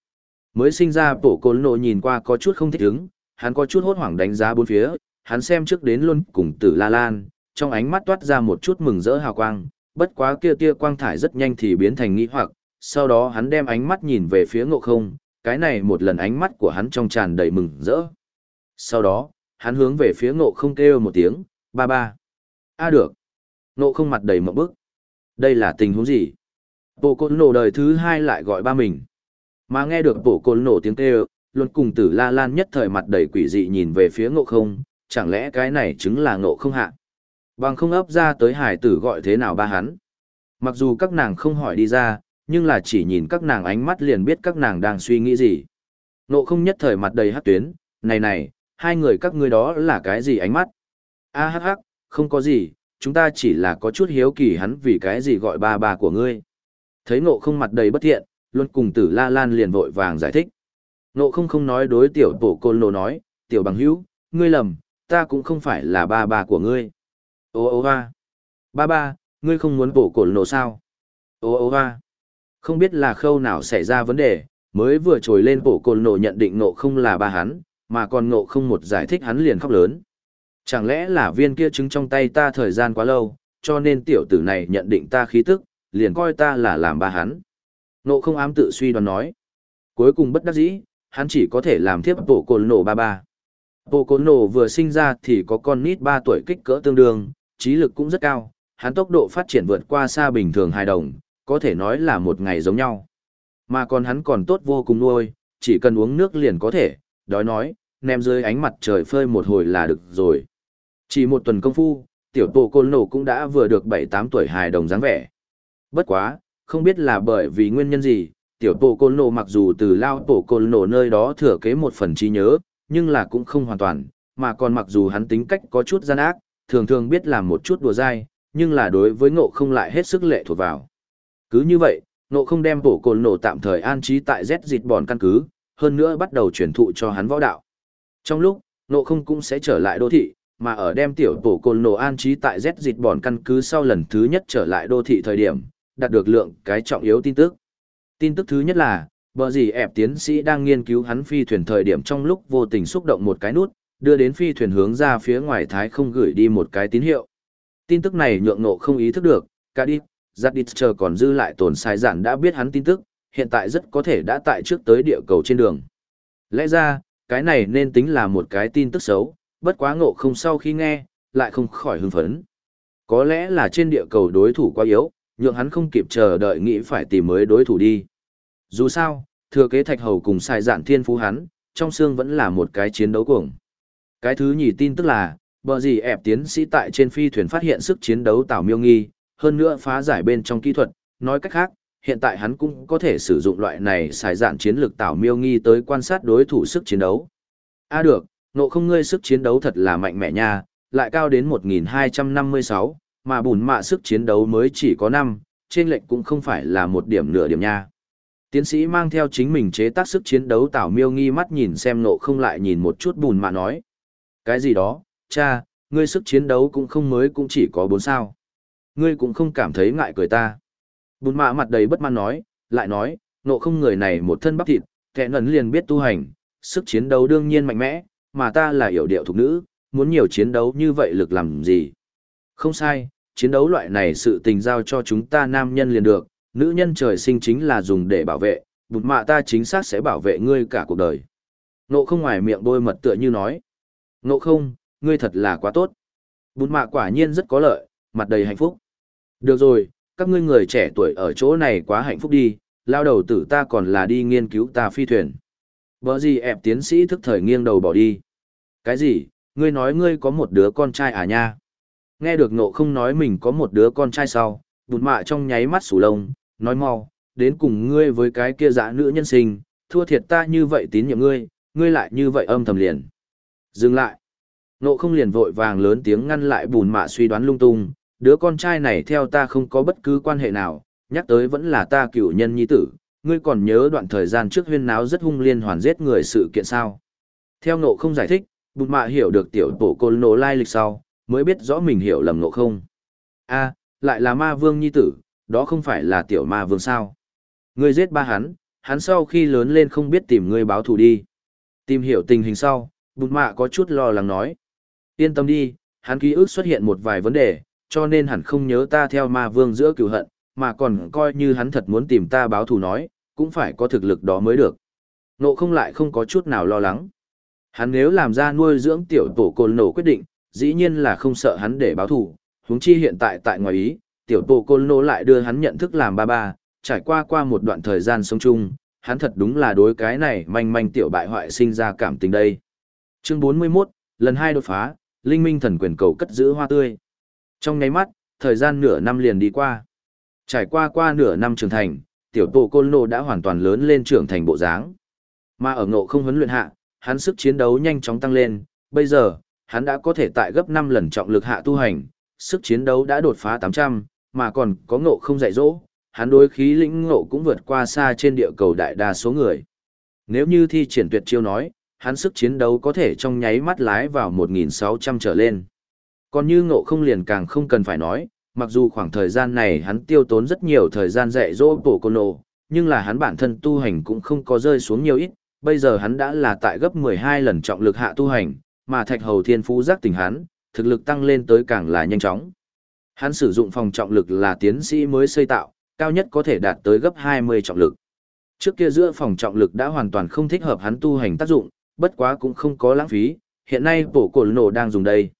Mới sinh ra bổ côn nộ nhìn qua có chút không thích ứng, hắn có chút hốt hoảng đánh giá bốn phía, hắn xem trước đến luôn cùng tử la lan, trong ánh mắt toát ra một chút mừng rỡ hào quang, bất quá kia tia quang thải rất nhanh thì biến thành nghi hoặc, sau đó hắn đem ánh mắt nhìn về phía ngộ không, cái này một lần ánh mắt của hắn trong tràn đầy mừng rỡ. Sau đó, hắn hướng về phía ngộ không kêu một tiếng, ba ba. a được. Ngộ không mặt đầy mộng bức. Đây là tình huống gì? Bộ côn nổ đời thứ hai lại gọi ba mình. Mà nghe được bộ côn nổ tiếng kêu, luôn cùng tử la lan nhất thời mặt đầy quỷ dị nhìn về phía ngộ không, chẳng lẽ cái này chứng là ngộ không hạ. Bằng không ấp ra tới hải tử gọi thế nào ba hắn. Mặc dù các nàng không hỏi đi ra, nhưng là chỉ nhìn các nàng ánh mắt liền biết các nàng đang suy nghĩ gì. Ngộ không nhất thời mặt đầy hát tuyến, này này, hai người các ngươi đó là cái gì ánh mắt? A hắc hắc, không có gì, chúng ta chỉ là có chút hiếu kỳ hắn vì cái gì gọi ba ba của ngươi. Thấy ngộ không mặt đầy bất thiện, luôn cùng tử la lan liền vội vàng giải thích. Ngộ không không nói đối tiểu bộ côn lô nói, tiểu bằng hữu, ngươi lầm, ta cũng không phải là ba ba của ngươi. Ô ô ba. Ba ba, ngươi không muốn bộ côn lộ sao? Ô ô ba. Không biết là khâu nào xảy ra vấn đề, mới vừa trồi lên bộ côn lộ nhận định ngộ không là ba hắn, mà còn ngộ không một giải thích hắn liền khóc lớn. Chẳng lẽ là viên kia trứng trong tay ta thời gian quá lâu, cho nên tiểu tử này nhận định ta khí tức, liền coi ta là làm ba hắn. Ngộ không ám tự suy đoán nói. Cuối cùng bất đắc dĩ, hắn chỉ có thể làm thiếp bộ cồn nổ ba ba. Bộ cồn nổ vừa sinh ra thì có con nít 3 tuổi kích cỡ tương đương, trí lực cũng rất cao, hắn tốc độ phát triển vượt qua xa bình thường hài đồng, có thể nói là một ngày giống nhau. Mà còn hắn còn tốt vô cùng nuôi, chỉ cần uống nước liền có thể, đói nói, ném dưới ánh mặt trời phơi một hồi là được rồi. Chỉ một tuần công phu, tiểu tổ côn nổ cũng đã vừa được 7-8 tuổi hài đồng dáng vẻ. Bất quá, không biết là bởi vì nguyên nhân gì, tiểu tổ côn nổ mặc dù từ lao tổ côn nổ nơi đó thừa kế một phần trí nhớ, nhưng là cũng không hoàn toàn, mà còn mặc dù hắn tính cách có chút gian ác, thường thường biết làm một chút đùa dai, nhưng là đối với ngộ không lại hết sức lệ thuộc vào. Cứ như vậy, ngộ không đem tổ côn nổ tạm thời an trí tại Z dịch bòn căn cứ, hơn nữa bắt đầu truyền thụ cho hắn võ đạo. Trong lúc, nộ không cũng sẽ trở lại đô thị, mà ở đem tiểu tổ côn nổ an trí tại Z dịt bòn căn cứ sau lần thứ nhất trở lại đô thị thời điểm, đạt được lượng cái trọng yếu tin tức. Tin tức thứ nhất là, bờ gì ẹp tiến sĩ đang nghiên cứu hắn phi thuyền thời điểm trong lúc vô tình xúc động một cái nút, đưa đến phi thuyền hướng ra phía ngoài thái không gửi đi một cái tín hiệu. Tin tức này nhượng nộ không ý thức được, cả đi, giặt đi chờ còn dư lại tồn sai giản đã biết hắn tin tức, hiện tại rất có thể đã tại trước tới địa cầu trên đường. Lẽ ra, cái này nên tính là một cái tin tức xấu, bất quá ngộ không sau khi nghe, lại không khỏi hưng phấn. Có lẽ là trên địa cầu đối thủ quá yếu, nhượng hắn không kịp chờ đợi nghĩ phải tìm mới đối thủ đi. Dù sao, thừa kế thạch hầu cùng sai dạn thiên phú hắn, trong xương vẫn là một cái chiến đấu cuồng. Cái thứ nhì tin tức là, bờ gì ẹp tiến sĩ tại trên phi thuyền phát hiện sức chiến đấu tảo miêu nghi, hơn nữa phá giải bên trong kỹ thuật, nói cách khác, hiện tại hắn cũng có thể sử dụng loại này xài dạn chiến lược tảo miêu nghi tới quan sát đối thủ sức chiến đấu. A à được, nộ không ngươi sức chiến đấu thật là mạnh mẽ nha, lại cao đến 1256, mà bùn mạ sức chiến đấu mới chỉ có 5, trên lệnh cũng không phải là một điểm nửa điểm nha. Tiến sĩ mang theo chính mình chế tác sức chiến đấu tảo miêu nghi mắt nhìn xem nộ không lại nhìn một chút bùn mạ nói. Cái gì đó, cha, ngươi sức chiến đấu cũng không mới cũng chỉ có 4 sao. Ngươi cũng không cảm thấy ngại cười ta. Bùn mạ mặt đầy bất mãn nói, lại nói, nộ không người này một thân bắp thịt, kẻ ngẩn liền biết tu hành, sức chiến đấu đương nhiên mạnh mẽ, mà ta là hiểu điệu thục nữ, muốn nhiều chiến đấu như vậy lực làm gì. Không sai, chiến đấu loại này sự tình giao cho chúng ta nam nhân liền được, nữ nhân trời sinh chính là dùng để bảo vệ, bụt mạ ta chính xác sẽ bảo vệ ngươi cả cuộc đời. Nộ không ngoài miệng bôi mật tựa như nói. Nộ không, ngươi thật là quá tốt. Bụt mạ quả nhiên rất có lợi, mặt đầy hạnh phúc. Được rồi, các ngươi người trẻ tuổi ở chỗ này quá hạnh phúc đi, lao đầu tử ta còn là đi nghiên cứu ta phi thuyền. Bở gì ẹp tiến sĩ thức thời nghiêng đầu bỏ đi. Cái gì, ngươi nói ngươi có một đứa con trai à nha? Nghe được nộ không nói mình có một đứa con trai sau, bụt mạ trong nháy mắt sủ lông, nói mau, đến cùng ngươi với cái kia dã nữ nhân sinh, thua thiệt ta như vậy tín nhiệm ngươi, ngươi lại như vậy âm thầm liền. Dừng lại. Nộ không liền vội vàng lớn tiếng ngăn lại bùn mạ suy đoán lung tung, đứa con trai này theo ta không có bất cứ quan hệ nào, nhắc tới vẫn là ta cựu nhân nhi tử, ngươi còn nhớ đoạn thời gian trước huyên náo rất hung liên hoàn giết người sự kiện sao. Theo nộ không giải thích, bụt mạ hiểu được tiểu tổ côn nổ lai lịch sau, mới biết rõ mình hiểu lầm nộ không. a lại là ma vương nhi tử, đó không phải là tiểu ma vương sao. Ngươi giết ba hắn, hắn sau khi lớn lên không biết tìm ngươi báo thù đi. Tìm hiểu tình hình sau, bụt mạ có chút lo lắng nói. Yên tâm đi, hắn ký ức xuất hiện một vài vấn đề, cho nên hẳn không nhớ ta theo ma vương giữa cựu hận, mà còn coi như hắn thật muốn tìm ta báo thù nói, cũng phải có thực lực đó mới được. Nộ không lại không có chút nào lo lắng. Hắn nếu làm ra nuôi dưỡng tiểu tổ côn nổ quyết định, dĩ nhiên là không sợ hắn để báo thù, huống chi hiện tại tại ngoài ý, tiểu tổ côn nổ lại đưa hắn nhận thức làm ba ba, trải qua qua một đoạn thời gian sống chung, hắn thật đúng là đối cái này manh manh tiểu bại hoại sinh ra cảm tình đây. Chương 41, lần hai đột phá, linh minh thần quyền cầu cất giữ hoa tươi. Trong nháy mắt, thời gian nửa năm liền đi qua. Trải qua qua nửa năm trưởng thành, tiểu tổ côn nô đã hoàn toàn lớn lên trưởng thành bộ dáng. Mà ở ngộ không huấn luyện hạ, hắn sức chiến đấu nhanh chóng tăng lên, bây giờ, hắn đã có thể tại gấp 5 lần trọng lực hạ tu hành, sức chiến đấu đã đột phá 800, mà còn có ngộ không dạy dỗ, hắn đối khí lĩnh ngộ cũng vượt qua xa trên địa cầu đại đa số người. Nếu như thi triển tuyệt chiêu nói, hắn sức chiến đấu có thể trong nháy mắt lái vào 1.600 trở lên. Còn như ngộ không liền càng không cần phải nói, mặc dù khoảng thời gian này hắn tiêu tốn rất nhiều thời gian dạy dỗ bổ côn nộ, nhưng là hắn bản thân tu hành cũng không có rơi xuống nhiều ít, bây giờ hắn đã là tại gấp 12 lần trọng lực hạ tu hành, mà thạch hầu thiên phú giác tỉnh hắn, thực lực tăng lên tới càng là nhanh chóng. Hắn sử dụng phòng trọng lực là tiến sĩ mới xây tạo, cao nhất có thể đạt tới gấp 20 trọng lực. Trước kia giữa phòng trọng lực đã hoàn toàn không thích hợp hắn tu hành tác dụng, bất quá cũng không có lãng phí, hiện nay bổ cồn nổ đang dùng đây.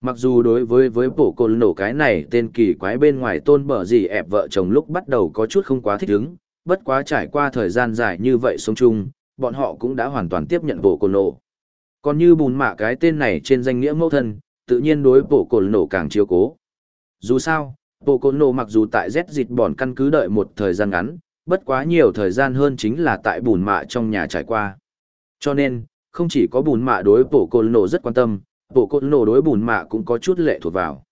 Mặc dù đối với với bộ cồn nổ cái này tên kỳ quái bên ngoài tôn bở gì ẹp vợ chồng lúc bắt đầu có chút không quá thích ứng, bất quá trải qua thời gian dài như vậy sống chung, bọn họ cũng đã hoàn toàn tiếp nhận bộ cồn nổ. Còn như bùn mạ cái tên này trên danh nghĩa mẫu thân, tự nhiên đối bộ cồn nổ càng chiếu cố. Dù sao, bộ cồn nổ mặc dù tại Z dịch bọn căn cứ đợi một thời gian ngắn, bất quá nhiều thời gian hơn chính là tại bùn mạ trong nhà trải qua. Cho nên, không chỉ có bùn mạ đối bộ cồn nổ rất quan tâm, bộ cột nổ đối bùn mạ cũng có chút lệ thuộc vào.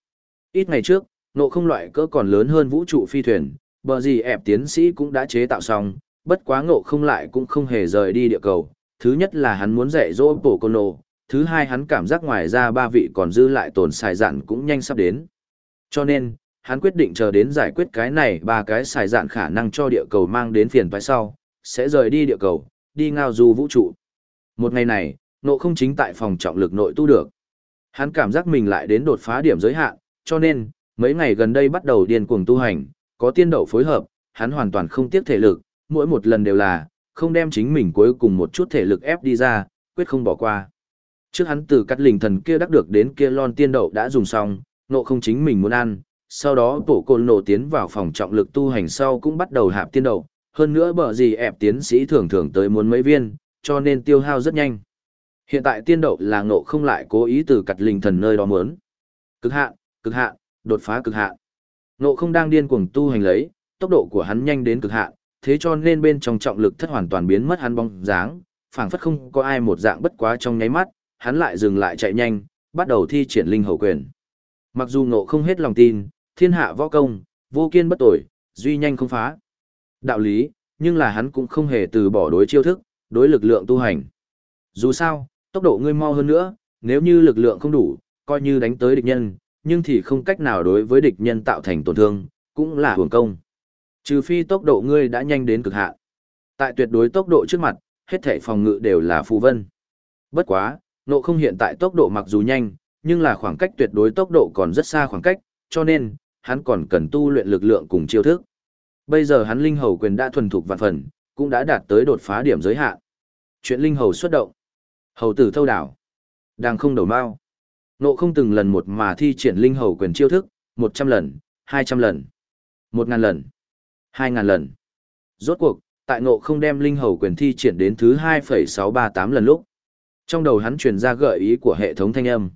Ít ngày trước, nộ không loại cỡ còn lớn hơn vũ trụ phi thuyền, bờ gì ẹp tiến sĩ cũng đã chế tạo xong, bất quá ngộ không lại cũng không hề rời đi địa cầu. Thứ nhất là hắn muốn dạy dỗ bộ cồn nổ, thứ hai hắn cảm giác ngoài ra ba vị còn dư lại tồn xài dạn cũng nhanh sắp đến. Cho nên, hắn quyết định chờ đến giải quyết cái này ba cái xài dạn khả năng cho địa cầu mang đến phiền toái sau, sẽ rời đi địa cầu, đi ngao du vũ trụ. Một ngày này, nộ không chính tại phòng trọng lực nội tu được. Hắn cảm giác mình lại đến đột phá điểm giới hạn, cho nên, mấy ngày gần đây bắt đầu điên cuồng tu hành, có tiên đậu phối hợp, hắn hoàn toàn không tiếc thể lực, mỗi một lần đều là, không đem chính mình cuối cùng một chút thể lực ép đi ra, quyết không bỏ qua. Trước hắn từ cắt lình thần kia đắc được đến kia lon tiên đậu đã dùng xong, nộ không chính mình muốn ăn, sau đó tổ côn nổ tiến vào phòng trọng lực tu hành sau cũng bắt đầu hạp tiên đậu, hơn nữa bở gì ép tiến sĩ thường thường tới muốn mấy viên, cho nên tiêu hao rất nhanh. Hiện tại tiên đậu là ngộ không lại cố ý từ cặt linh thần nơi đó muốn. Cực hạn, cực hạn, đột phá cực hạn. Ngộ không đang điên cuồng tu hành lấy, tốc độ của hắn nhanh đến cực hạn, thế cho nên bên trong trọng lực thất hoàn toàn biến mất hắn bóng dáng, phảng phất không có ai một dạng bất quá trong nháy mắt, hắn lại dừng lại chạy nhanh, bắt đầu thi triển linh hầu quyền. Mặc dù ngộ không hết lòng tin, thiên hạ võ công, vô kiên bất tội, duy nhanh không phá. Đạo lý, nhưng là hắn cũng không hề từ bỏ đối chiêu thức, đối lực lượng tu hành. Dù sao, tốc độ ngươi mau hơn nữa, nếu như lực lượng không đủ, coi như đánh tới địch nhân, nhưng thì không cách nào đối với địch nhân tạo thành tổn thương, cũng là hưởng công. Trừ phi tốc độ ngươi đã nhanh đến cực hạn. Tại tuyệt đối tốc độ trước mặt, hết thể phòng ngự đều là phù vân. Bất quá, nộ không hiện tại tốc độ mặc dù nhanh, nhưng là khoảng cách tuyệt đối tốc độ còn rất xa khoảng cách, cho nên, hắn còn cần tu luyện lực lượng cùng chiêu thức. Bây giờ hắn linh hầu quyền đã thuần thục vạn phần, cũng đã đạt tới đột phá điểm giới hạn. Chuyện linh hầu xuất động. Hầu tử thâu đảo. Đang không đầu mao. Nộ không từng lần một mà thi triển linh hầu quyền chiêu thức, 100 lần, 200 lần, một ngàn lần, hai ngàn lần. Rốt cuộc, tại nộ không đem linh hầu quyền thi triển đến thứ 2,638 lần lúc. Trong đầu hắn truyền ra gợi ý của hệ thống thanh âm.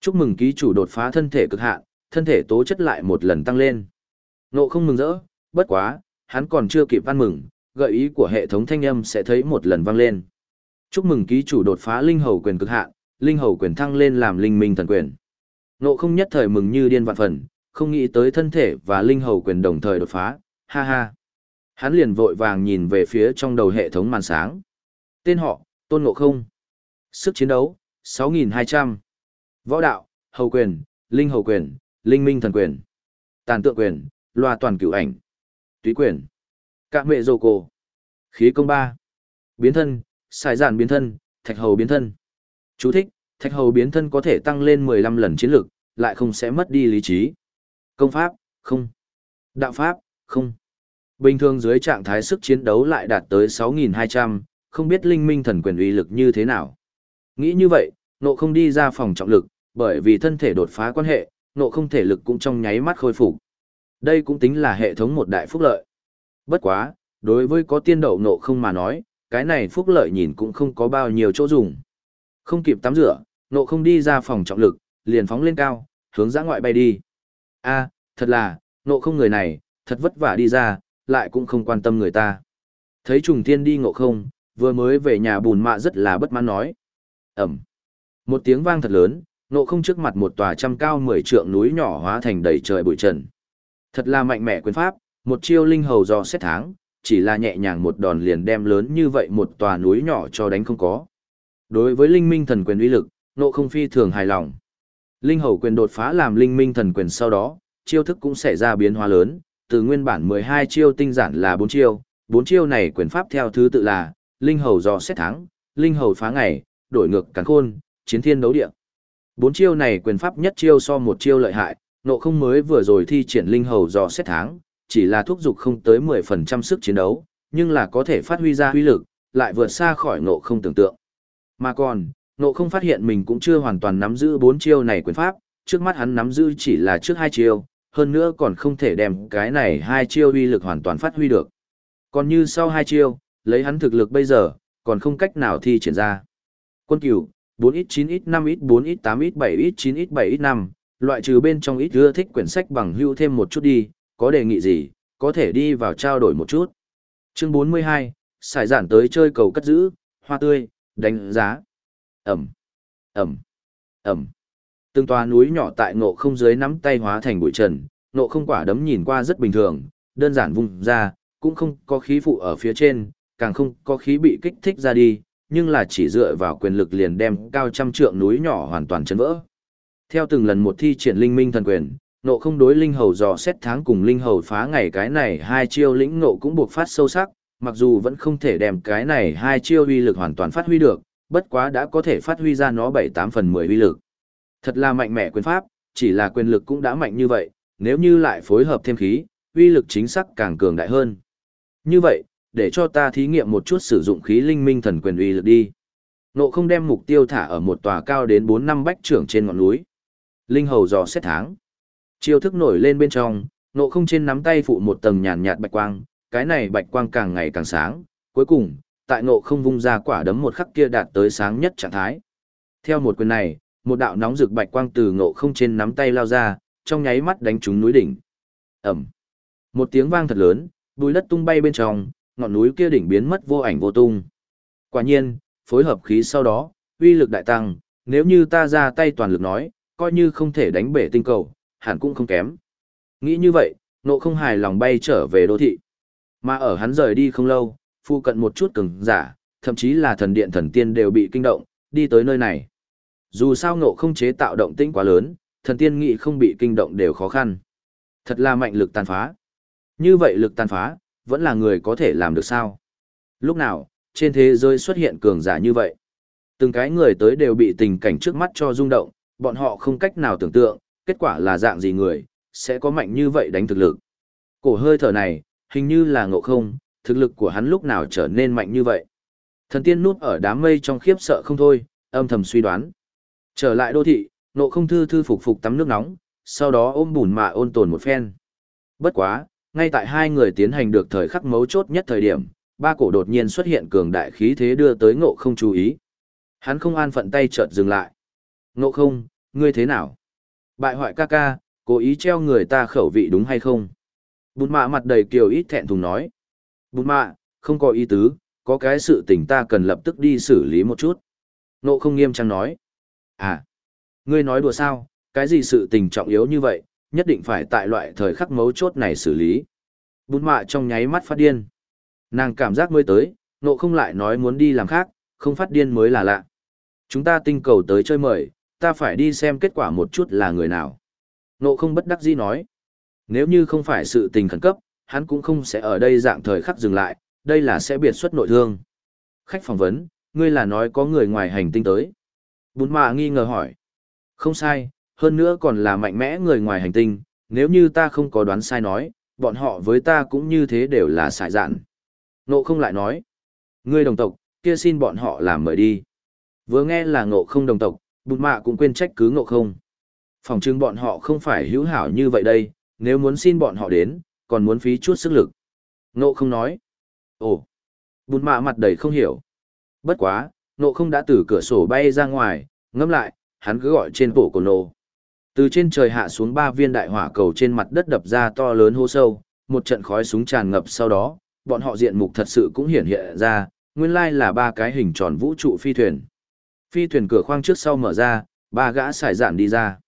Chúc mừng ký chủ đột phá thân thể cực hạn, thân thể tố chất lại một lần tăng lên. Nộ không mừng rỡ, bất quá, hắn còn chưa kịp ăn mừng, gợi ý của hệ thống thanh âm sẽ thấy một lần vang lên. Chúc mừng ký chủ đột phá linh hầu quyền cực hạn, linh hầu quyền thăng lên làm linh minh thần quyền. Nộ không nhất thời mừng như điên vạn phần, không nghĩ tới thân thể và linh hầu quyền đồng thời đột phá, ha ha. Hắn liền vội vàng nhìn về phía trong đầu hệ thống màn sáng. Tên họ, Tôn Ngộ Không. Sức chiến đấu, 6.200. Võ đạo, hầu quyền, linh hầu quyền, linh minh thần quyền. Tàn tượng quyền, loa toàn cửu ảnh. Túy quyền. Cạm mệ dô cổ. Khí công ba Biến thân, sai giản biến thân, thạch hầu biến thân. Chú thích, thạch hầu biến thân có thể tăng lên 15 lần chiến lực, lại không sẽ mất đi lý trí. Công pháp, không. Đạo pháp, không. Bình thường dưới trạng thái sức chiến đấu lại đạt tới 6.200, không biết linh minh thần quyền uy lực như thế nào. Nghĩ như vậy, nộ không đi ra phòng trọng lực, bởi vì thân thể đột phá quan hệ, nộ không thể lực cũng trong nháy mắt khôi phục. Đây cũng tính là hệ thống một đại phúc lợi. Bất quá, đối với có tiên đậu nộ không mà nói, cái này phúc lợi nhìn cũng không có bao nhiêu chỗ dùng. Không kịp tắm rửa, nộ không đi ra phòng trọng lực, liền phóng lên cao, hướng ra ngoại bay đi. a thật là, nộ không người này, thật vất vả đi ra, lại cũng không quan tâm người ta. Thấy trùng thiên đi ngộ không, vừa mới về nhà bùn mạ rất là bất mãn nói. Ẩm. Một tiếng vang thật lớn, nộ không trước mặt một tòa trăm cao mười trượng núi nhỏ hóa thành đầy trời bụi trần. Thật là mạnh mẽ quyền pháp, một chiêu linh hầu do xét tháng, chỉ là nhẹ nhàng một đòn liền đem lớn như vậy một tòa núi nhỏ cho đánh không có. Đối với linh minh thần quyền uy lực, nộ không phi thường hài lòng. Linh hầu quyền đột phá làm linh minh thần quyền sau đó, chiêu thức cũng xảy ra biến hóa lớn, từ nguyên bản 12 chiêu tinh giản là 4 chiêu, 4 chiêu này quyền pháp theo thứ tự là, linh hầu do xét thắng, linh hầu phá ngày, đổi ngược cắn khôn, chiến thiên đấu địa. Bốn chiêu này quyền pháp nhất chiêu so một chiêu lợi hại, nộ không mới vừa rồi thi triển linh hầu do xét thắng, chỉ là thúc dục không tới 10% sức chiến đấu, nhưng là có thể phát huy ra huy lực, lại vượt xa khỏi ngộ không tưởng tượng. Mà còn, ngộ không phát hiện mình cũng chưa hoàn toàn nắm giữ bốn chiêu này quyền pháp, trước mắt hắn nắm giữ chỉ là trước hai chiêu, hơn nữa còn không thể đem cái này hai chiêu uy lực hoàn toàn phát huy được. Còn như sau hai chiêu, lấy hắn thực lực bây giờ, còn không cách nào thi triển ra. Quân cửu, 4x 9x 5x 4x 8x 7x 9x 7x 5, loại trừ bên trong ít ưa thích quyển sách bằng hưu thêm một chút đi, có đề nghị gì, có thể đi vào trao đổi một chút. Chương 42, xài giản tới chơi cầu cất giữ, hoa tươi, đánh giá. Ẩm, Ẩm, Ẩm. Từng tòa núi nhỏ tại ngộ không dưới nắm tay hóa thành bụi trần, ngộ không quả đấm nhìn qua rất bình thường, đơn giản vung ra, cũng không có khí phụ ở phía trên, càng không có khí bị kích thích ra đi, nhưng là chỉ dựa vào quyền lực liền đem cao trăm trượng núi nhỏ hoàn toàn chấn vỡ. Theo từng lần một thi triển linh minh thần quyền, nộ không đối linh hầu dò xét tháng cùng linh hầu phá ngày cái này hai chiêu lĩnh nộ cũng buộc phát sâu sắc, mặc dù vẫn không thể đem cái này hai chiêu uy lực hoàn toàn phát huy được, bất quá đã có thể phát huy ra nó bảy tám phần mười uy lực. Thật là mạnh mẽ quyền pháp, chỉ là quyền lực cũng đã mạnh như vậy, nếu như lại phối hợp thêm khí, uy lực chính xác càng cường đại hơn. Như vậy, để cho ta thí nghiệm một chút sử dụng khí linh minh thần quyền uy lực đi. Nộ không đem mục tiêu thả ở một tòa cao đến 4 năm bách trưởng trên ngọn núi. Linh hầu dò xét tháng. Chiêu thức nổi lên bên trong, nộ không trên nắm tay phụ một tầng nhàn nhạt bạch quang, cái này bạch quang càng ngày càng sáng, cuối cùng, tại nộ không vung ra quả đấm một khắc kia đạt tới sáng nhất trạng thái. Theo một quyền này, một đạo nóng rực bạch quang từ nộ không trên nắm tay lao ra, trong nháy mắt đánh trúng núi đỉnh. Ẩm. Một tiếng vang thật lớn, bùi đất tung bay bên trong, ngọn núi kia đỉnh biến mất vô ảnh vô tung. Quả nhiên, phối hợp khí sau đó, uy lực đại tăng, nếu như ta ra tay toàn lực nói, coi như không thể đánh bể tinh cầu, hẳn cũng không kém. Nghĩ như vậy, nộ không hài lòng bay trở về đô thị. Mà ở hắn rời đi không lâu, phu cận một chút cứng giả, thậm chí là thần điện thần tiên đều bị kinh động, đi tới nơi này. Dù sao ngộ không chế tạo động tĩnh quá lớn, thần tiên nghị không bị kinh động đều khó khăn. Thật là mạnh lực tàn phá. Như vậy lực tàn phá, vẫn là người có thể làm được sao? Lúc nào, trên thế giới xuất hiện cường giả như vậy? Từng cái người tới đều bị tình cảnh trước mắt cho rung động, bọn họ không cách nào tưởng tượng, kết quả là dạng gì người, sẽ có mạnh như vậy đánh thực lực. Cổ hơi thở này, hình như là ngộ không, thực lực của hắn lúc nào trở nên mạnh như vậy. Thần tiên núp ở đám mây trong khiếp sợ không thôi, âm thầm suy đoán. Trở lại đô thị, ngộ không thư thư phục phục tắm nước nóng, sau đó ôm bùn mạ ôn tồn một phen. Bất quá, ngay tại hai người tiến hành được thời khắc mấu chốt nhất thời điểm, ba cổ đột nhiên xuất hiện cường đại khí thế đưa tới ngộ không chú ý. Hắn không an phận tay chợt dừng lại. Ngộ không, ngươi thế nào? Bại hoại ca ca, cố ý treo người ta khẩu vị đúng hay không? Bụt mạ mặt đầy kiều ít thẹn thùng nói. Bụt mạ, không có ý tứ, có cái sự tình ta cần lập tức đi xử lý một chút. Nộ không nghiêm trang nói. À, ngươi nói đùa sao, cái gì sự tình trọng yếu như vậy, nhất định phải tại loại thời khắc mấu chốt này xử lý. Bụt mạ trong nháy mắt phát điên. Nàng cảm giác mới tới, nộ không lại nói muốn đi làm khác, không phát điên mới là lạ. Chúng ta tinh cầu tới chơi mời, ta phải đi xem kết quả một chút là người nào. Nộ không bất đắc dĩ nói. Nếu như không phải sự tình khẩn cấp, hắn cũng không sẽ ở đây dạng thời khắc dừng lại, đây là sẽ biệt xuất nội thương. Khách phỏng vấn, ngươi là nói có người ngoài hành tinh tới. Bún mạ nghi ngờ hỏi. Không sai, hơn nữa còn là mạnh mẽ người ngoài hành tinh, nếu như ta không có đoán sai nói, bọn họ với ta cũng như thế đều là sải dạn. Nộ không lại nói, ngươi đồng tộc, kia xin bọn họ làm mời đi. Vừa nghe là ngộ không đồng tộc, bụt mạ cũng quên trách cứ ngộ không. Phòng trưng bọn họ không phải hữu hảo như vậy đây, nếu muốn xin bọn họ đến, còn muốn phí chút sức lực. Ngộ không nói. Ồ, bụt mạ mặt đầy không hiểu. Bất quá, ngộ không đã từ cửa sổ bay ra ngoài, ngâm lại, hắn cứ gọi trên cổ của nộ. Từ trên trời hạ xuống ba viên đại hỏa cầu trên mặt đất đập ra to lớn hô sâu, một trận khói súng tràn ngập sau đó, bọn họ diện mục thật sự cũng hiển hiện ra, nguyên lai là ba cái hình tròn vũ trụ phi thuyền. Phi thuyền cửa khoang trước sau mở ra, ba gã sải dạn đi ra.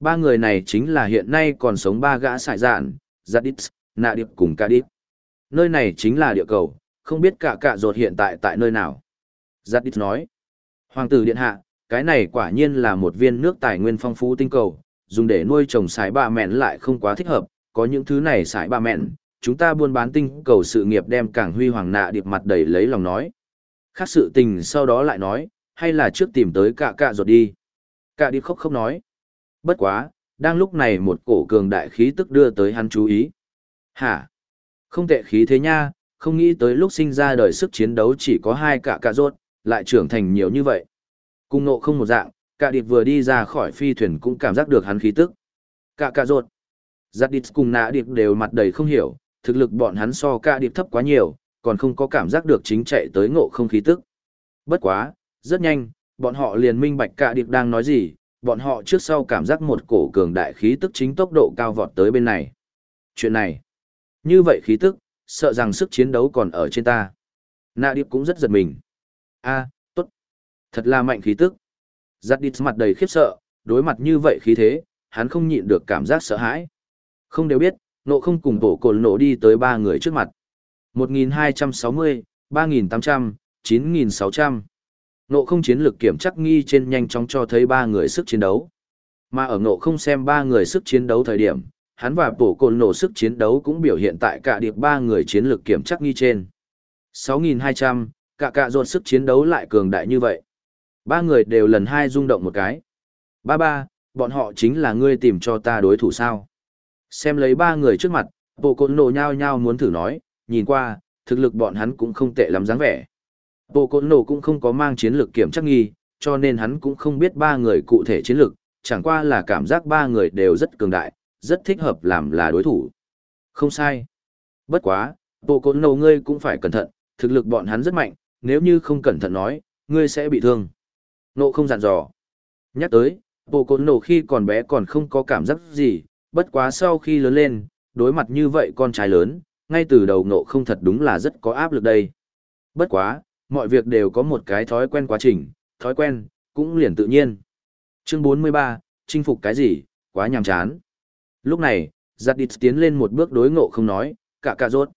Ba người này chính là hiện nay còn sống ba gã sải dạn, Zadis, Nạ Điệp cùng Ca Điệp. Nơi này chính là địa cầu, không biết cả cạ ruột hiện tại tại nơi nào. Zadis nói, Hoàng tử điện hạ, cái này quả nhiên là một viên nước tài nguyên phong phú tinh cầu, dùng để nuôi trồng sải ba mẹn lại không quá thích hợp, có những thứ này sải ba mẹn, chúng ta buôn bán tinh cầu sự nghiệp đem càng huy hoàng nạ điệp mặt đầy lấy lòng nói. Khác sự tình sau đó lại nói, hay là trước tìm tới cả cạ ruột đi. Cạ đi khóc khóc nói. Bất quá, đang lúc này một cổ cường đại khí tức đưa tới hắn chú ý. Hả? Không tệ khí thế nha, không nghĩ tới lúc sinh ra đời sức chiến đấu chỉ có hai cả cạ ruột, lại trưởng thành nhiều như vậy. Cung nộ không một dạng, cả điệp vừa đi ra khỏi phi thuyền cũng cảm giác được hắn khí tức. Cả cạ ruột. Giặt địch cùng nạ điệp đều mặt đầy không hiểu, thực lực bọn hắn so cạ điệp thấp quá nhiều, còn không có cảm giác được chính chạy tới ngộ không khí tức. Bất quá, rất nhanh, bọn họ liền minh bạch cả điệp đang nói gì, bọn họ trước sau cảm giác một cổ cường đại khí tức chính tốc độ cao vọt tới bên này. Chuyện này, như vậy khí tức, sợ rằng sức chiến đấu còn ở trên ta. Nạ điệp cũng rất giật mình. a tốt. Thật là mạnh khí tức. Giặt đít mặt đầy khiếp sợ, đối mặt như vậy khí thế, hắn không nhịn được cảm giác sợ hãi. Không đều biết, nộ không cùng tổ cồn nộ đi tới ba người trước mặt. 1260, 3800, 9600. Nộ không chiến lược kiểm chắc nghi trên nhanh chóng cho thấy ba người sức chiến đấu. Mà ở nộ không xem ba người sức chiến đấu thời điểm, hắn và tổ cồn nộ sức chiến đấu cũng biểu hiện tại cả điệp ba người chiến lược kiểm chắc nghi trên. 6200, cả cả ruột sức chiến đấu lại cường đại như vậy. Ba người đều lần hai rung động một cái. Ba ba, bọn họ chính là ngươi tìm cho ta đối thủ sao. Xem lấy ba người trước mặt, bộ côn nổ nhao nhao muốn thử nói, nhìn qua, thực lực bọn hắn cũng không tệ lắm dáng vẻ. Bộ côn nổ cũng không có mang chiến lược kiểm chắc nghi, cho nên hắn cũng không biết ba người cụ thể chiến lược, chẳng qua là cảm giác ba người đều rất cường đại, rất thích hợp làm là đối thủ. Không sai. Bất quá, bộ côn nổ ngươi cũng phải cẩn thận, thực lực bọn hắn rất mạnh, nếu như không cẩn thận nói, ngươi sẽ bị thương. Nộ không dặn dò. Nhắc tới, bộ côn nổ khi còn bé còn không có cảm giác gì, bất quá sau khi lớn lên, đối mặt như vậy con trai lớn, ngay từ đầu nộ không thật đúng là rất có áp lực đây. Bất quá, mọi việc đều có một cái thói quen quá trình, thói quen, cũng liền tự nhiên. Chương 43, chinh phục cái gì, quá nhàm chán. Lúc này, giặt địch tiến lên một bước đối ngộ không nói, cả cả rốt.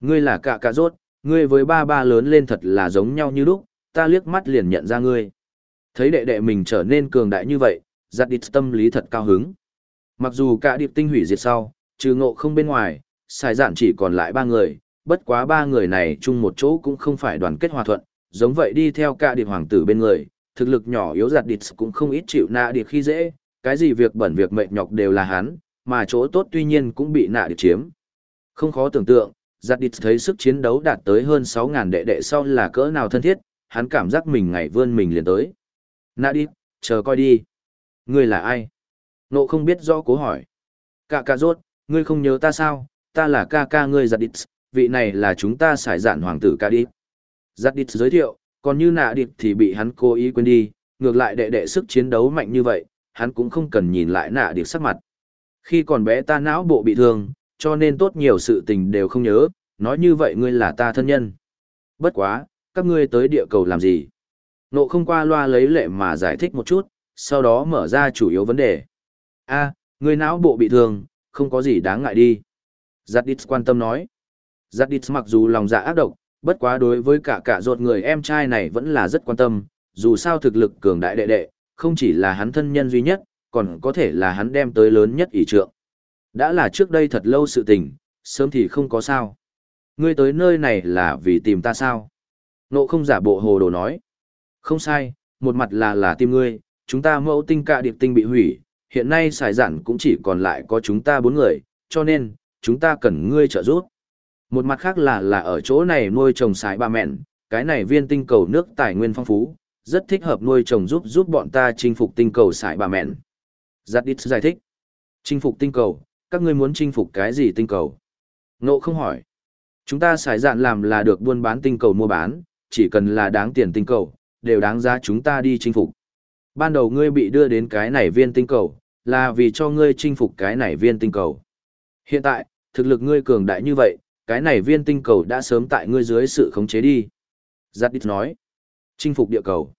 Ngươi là cả cả rốt, ngươi với ba ba lớn lên thật là giống nhau như lúc, ta liếc mắt liền nhận ra ngươi. Thấy đệ đệ mình trở nên cường đại như vậy, giặt địch tâm lý thật cao hứng. Mặc dù cả điệp tinh hủy diệt sau, trừ ngộ không bên ngoài, xài giản chỉ còn lại ba người, bất quá ba người này chung một chỗ cũng không phải đoàn kết hòa thuận, giống vậy đi theo cả điệp hoàng tử bên người, thực lực nhỏ yếu giặt địch cũng không ít chịu nạ điệp khi dễ, cái gì việc bẩn việc mệt nhọc đều là hắn, mà chỗ tốt tuy nhiên cũng bị nạ điệp chiếm. Không khó tưởng tượng, giặt địch thấy sức chiến đấu đạt tới hơn 6.000 đệ đệ sau là cỡ nào thân thiết, hắn cảm giác mình ngày vươn mình liền tới. Nạ điệp, chờ coi đi. Ngươi là ai? Nộ không biết rõ cố hỏi. Cả cả rốt, ngươi không nhớ ta sao? Ta là ca ca ngươi giặt địch, vị này là chúng ta xài dạn hoàng tử ca đi. Giặt địch giới thiệu, còn như nạ điệp thì bị hắn cố ý quên đi, ngược lại đệ đệ sức chiến đấu mạnh như vậy, hắn cũng không cần nhìn lại nạ điệp sắc mặt. Khi còn bé ta não bộ bị thương, cho nên tốt nhiều sự tình đều không nhớ, nói như vậy ngươi là ta thân nhân. Bất quá, các ngươi tới địa cầu làm gì? Nộ không qua loa lấy lệ mà giải thích một chút, sau đó mở ra chủ yếu vấn đề. a ngươi não bộ bị thương, không có gì đáng ngại đi. Giặt đít quan tâm nói. Giặt đít mặc dù lòng dạ ác độc, bất quá đối với cả cả ruột người em trai này vẫn là rất quan tâm, dù sao thực lực cường đại đệ đệ, không chỉ là hắn thân nhân duy nhất, còn có thể là hắn đem tới lớn nhất ỷ trượng. Đã là trước đây thật lâu sự tình, sớm thì không có sao. Ngươi tới nơi này là vì tìm ta sao? Nộ không giả bộ hồ đồ nói. Không sai, một mặt là là tìm ngươi, chúng ta mẫu tinh cạ điệp tinh bị hủy, hiện nay xài giản cũng chỉ còn lại có chúng ta bốn người, cho nên, chúng ta cần ngươi trợ giúp. Một mặt khác là là ở chỗ này nuôi trồng sải ba mẹn, cái này viên tinh cầu nước tài nguyên phong phú, rất thích hợp nuôi trồng giúp giúp bọn ta chinh phục tinh cầu sải ba mẹn. Giặt đít giải thích. Chinh phục tinh cầu, các ngươi muốn chinh phục cái gì tinh cầu? Nộ không hỏi. Chúng ta xài dạn làm là được buôn bán tinh cầu mua bán, chỉ cần là đáng tiền tinh cầu, đều đáng giá chúng ta đi chinh phục. Ban đầu ngươi bị đưa đến cái này viên tinh cầu, là vì cho ngươi chinh phục cái này viên tinh cầu. Hiện tại, thực lực ngươi cường đại như vậy, cái này viên tinh cầu đã sớm tại ngươi dưới sự khống chế đi. Giặt đít nói. Chinh phục địa cầu.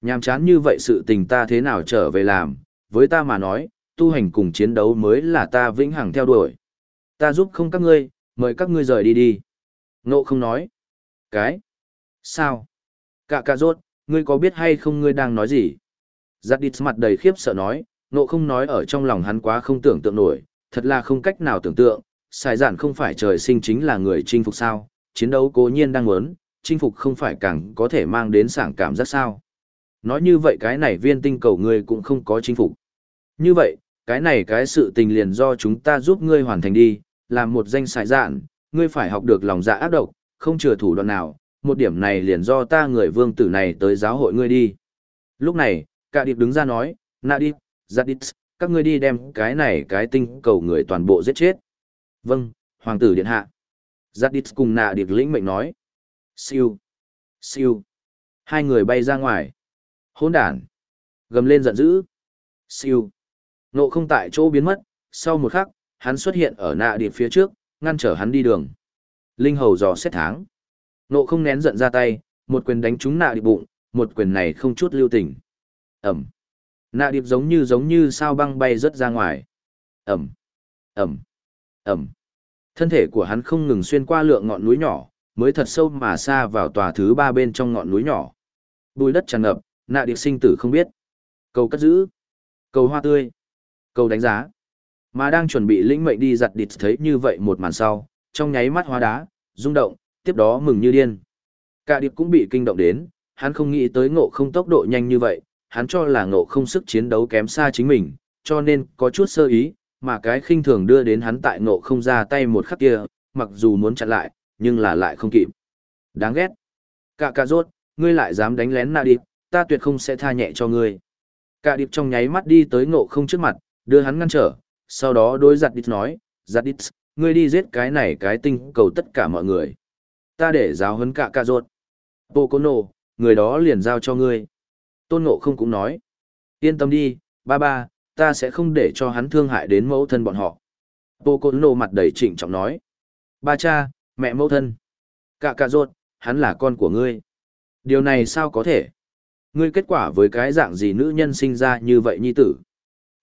Nhàm chán như vậy sự tình ta thế nào trở về làm, với ta mà nói, tu hành cùng chiến đấu mới là ta vĩnh hằng theo đuổi. Ta giúp không các ngươi, mời các ngươi rời đi đi. Ngộ không nói. Cái? Sao? Cả cả rốt, ngươi có biết hay không ngươi đang nói gì? Giặt đít mặt đầy khiếp sợ nói, ngộ không nói ở trong lòng hắn quá không tưởng tượng nổi, thật là không cách nào tưởng tượng, Sai giản không phải trời sinh chính là người chinh phục sao, chiến đấu cố nhiên đang muốn, chinh phục không phải càng có thể mang đến sảng cảm giác sao. Nói như vậy cái này viên tinh cầu ngươi cũng không có chinh phục. Như vậy, cái này cái sự tình liền do chúng ta giúp ngươi hoàn thành đi, làm một danh sai giản, ngươi phải học được lòng dạ ác độc, không chừa thủ đoạn nào, một điểm này liền do ta người vương tử này tới giáo hội ngươi đi. Lúc này, cả điệp đứng ra nói, Nadip, đi, dạ đi, các ngươi đi đem cái này cái tinh cầu người toàn bộ giết chết. Vâng, hoàng tử điện hạ. Giặt cùng nạ điệp lĩnh mệnh nói. Siêu, siêu. Hai người bay ra ngoài. Hỗn đản. Gầm lên giận dữ. Siêu. Nộ không tại chỗ biến mất, sau một khắc, hắn xuất hiện ở nạ điệp phía trước, ngăn trở hắn đi đường. Linh hầu dò xét tháng. Nộ không nén giận ra tay, một quyền đánh trúng nạ điệp bụng, một quyền này không chút lưu tình. Ẩm. Nạ điệp giống như giống như sao băng bay rớt ra ngoài. Ẩm. Ẩm. Ẩm. Thân thể của hắn không ngừng xuyên qua lượng ngọn núi nhỏ, mới thật sâu mà xa vào tòa thứ ba bên trong ngọn núi nhỏ. Bùi đất tràn ngập, nạ điệp sinh tử không biết. Cầu cất giữ. Cầu hoa tươi. Cầu đánh giá. Mà đang chuẩn bị lĩnh mệnh đi giặt địt thấy như vậy một màn sau, trong nháy mắt hóa đá, rung động, tiếp đó mừng như điên. Cả điệp cũng bị kinh động đến, hắn không nghĩ tới ngộ không tốc độ nhanh như vậy, hắn cho là ngộ không sức chiến đấu kém xa chính mình, cho nên có chút sơ ý, mà cái khinh thường đưa đến hắn tại ngộ không ra tay một khắc kia, mặc dù muốn chặn lại, nhưng là lại không kịp. Đáng ghét. Cả cả rốt, ngươi lại dám đánh lén nạ điệp, ta tuyệt không sẽ tha nhẹ cho ngươi. Cả điệp trong nháy mắt đi tới ngộ không trước mặt, đưa hắn ngăn trở, sau đó đối giặt đít nói, giặt đít, ngươi đi giết cái này cái tinh cầu tất cả mọi người. Ta để giáo huấn cả cả rốt. Bồ cô nổ, người đó liền giao cho ngươi. Tôn ngộ không cũng nói. Yên tâm đi, ba ba, ta sẽ không để cho hắn thương hại đến mẫu thân bọn họ. Bồ cô nổ mặt đầy trịnh trọng nói. Ba cha, mẹ mẫu thân. Cả cả ruột, hắn là con của ngươi. Điều này sao có thể? Ngươi kết quả với cái dạng gì nữ nhân sinh ra như vậy nhi tử?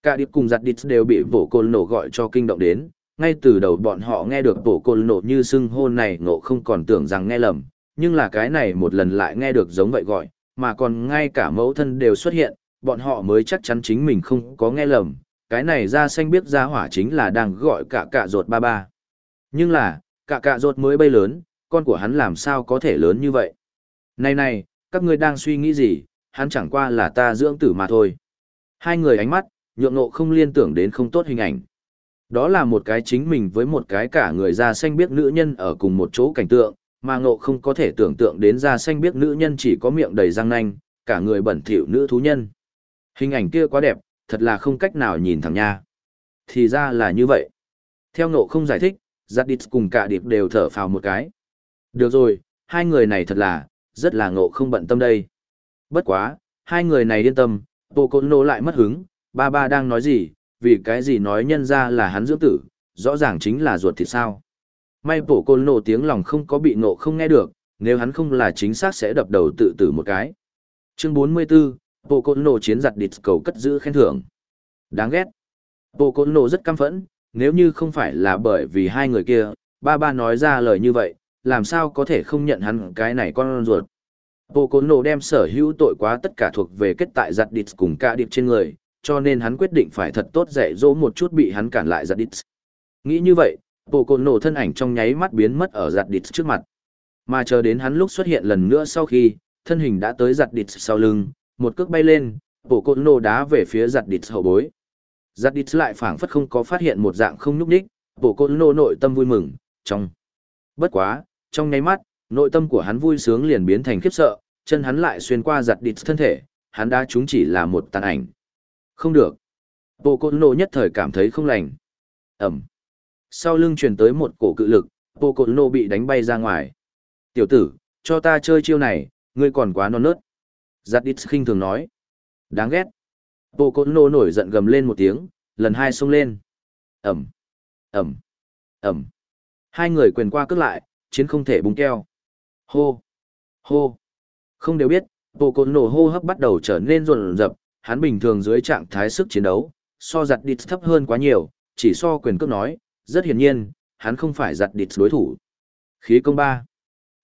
Cả điệp cùng giặt đít đều bị bổ côn nổ gọi cho kinh động đến, ngay từ đầu bọn họ nghe được bổ côn nổ như xưng hôn này ngộ không còn tưởng rằng nghe lầm, nhưng là cái này một lần lại nghe được giống vậy gọi, mà còn ngay cả mẫu thân đều xuất hiện, bọn họ mới chắc chắn chính mình không có nghe lầm, cái này ra xanh biết ra hỏa chính là đang gọi cả cạ ruột ba ba. Nhưng là, cả cạ ruột mới bay lớn, con của hắn làm sao có thể lớn như vậy? Này này, các ngươi đang suy nghĩ gì, hắn chẳng qua là ta dưỡng tử mà thôi. Hai người ánh mắt, nhượng nộ không liên tưởng đến không tốt hình ảnh. Đó là một cái chính mình với một cái cả người da xanh biết nữ nhân ở cùng một chỗ cảnh tượng, mà ngộ không có thể tưởng tượng đến da xanh biết nữ nhân chỉ có miệng đầy răng nanh, cả người bẩn thỉu nữ thú nhân. Hình ảnh kia quá đẹp, thật là không cách nào nhìn thẳng nha. Thì ra là như vậy. Theo ngộ không giải thích, giặt địch cùng cả điệp đều thở phào một cái. Được rồi, hai người này thật là, rất là ngộ không bận tâm đây. Bất quá, hai người này yên tâm, bộ côn nô lại mất hứng, ba ba đang nói gì, vì cái gì nói nhân ra là hắn dưỡng tử, rõ ràng chính là ruột thịt sao. May bộ côn nô tiếng lòng không có bị ngộ không nghe được, nếu hắn không là chính xác sẽ đập đầu tự tử một cái. Chương 44, bộ côn nô chiến giặt địch cầu cất giữ khen thưởng. Đáng ghét. Bộ côn nô rất căm phẫn, nếu như không phải là bởi vì hai người kia, ba ba nói ra lời như vậy, làm sao có thể không nhận hắn cái này con ruột. Bộ côn nổ đem sở hữu tội quá tất cả thuộc về kết tại giặt địch cùng cả điệp trên người, cho nên hắn quyết định phải thật tốt dạy dỗ một chút bị hắn cản lại giặt địch. Nghĩ như vậy, bộ côn nổ thân ảnh trong nháy mắt biến mất ở giặt địch trước mặt. Mà chờ đến hắn lúc xuất hiện lần nữa sau khi, thân hình đã tới giặt địch sau lưng, một cước bay lên, bộ côn nổ đá về phía giặt địch hậu bối. Giặt địch lại phảng phất không có phát hiện một dạng không nhúc đích, bộ côn nổ nội tâm vui mừng, trong. Bất quá, trong nháy mắt, nội tâm của hắn vui sướng liền biến thành khiếp sợ, chân hắn lại xuyên qua giặt đít thân thể, hắn đã chúng chỉ là một tàn ảnh. Không được. Bộ côn nô nhất thời cảm thấy không lành. Ẩm. Sau lưng truyền tới một cổ cự lực, bộ côn nô bị đánh bay ra ngoài. Tiểu tử, cho ta chơi chiêu này, ngươi còn quá non nớt. Giặt đít khinh thường nói. Đáng ghét. Bộ côn nô nổi giận gầm lên một tiếng, lần hai xông lên. Ẩm. Ẩm. Ẩm. Hai người quyền qua cướp lại, chiến không thể bung keo. Hô! Hô! Không đều biết, bộ Côn nổ hô hấp bắt đầu trở nên rộn rập, hắn bình thường dưới trạng thái sức chiến đấu, so giặt đít thấp hơn quá nhiều, chỉ so quyền cước nói, rất hiển nhiên, hắn không phải giặt đít đối thủ. Khí công ba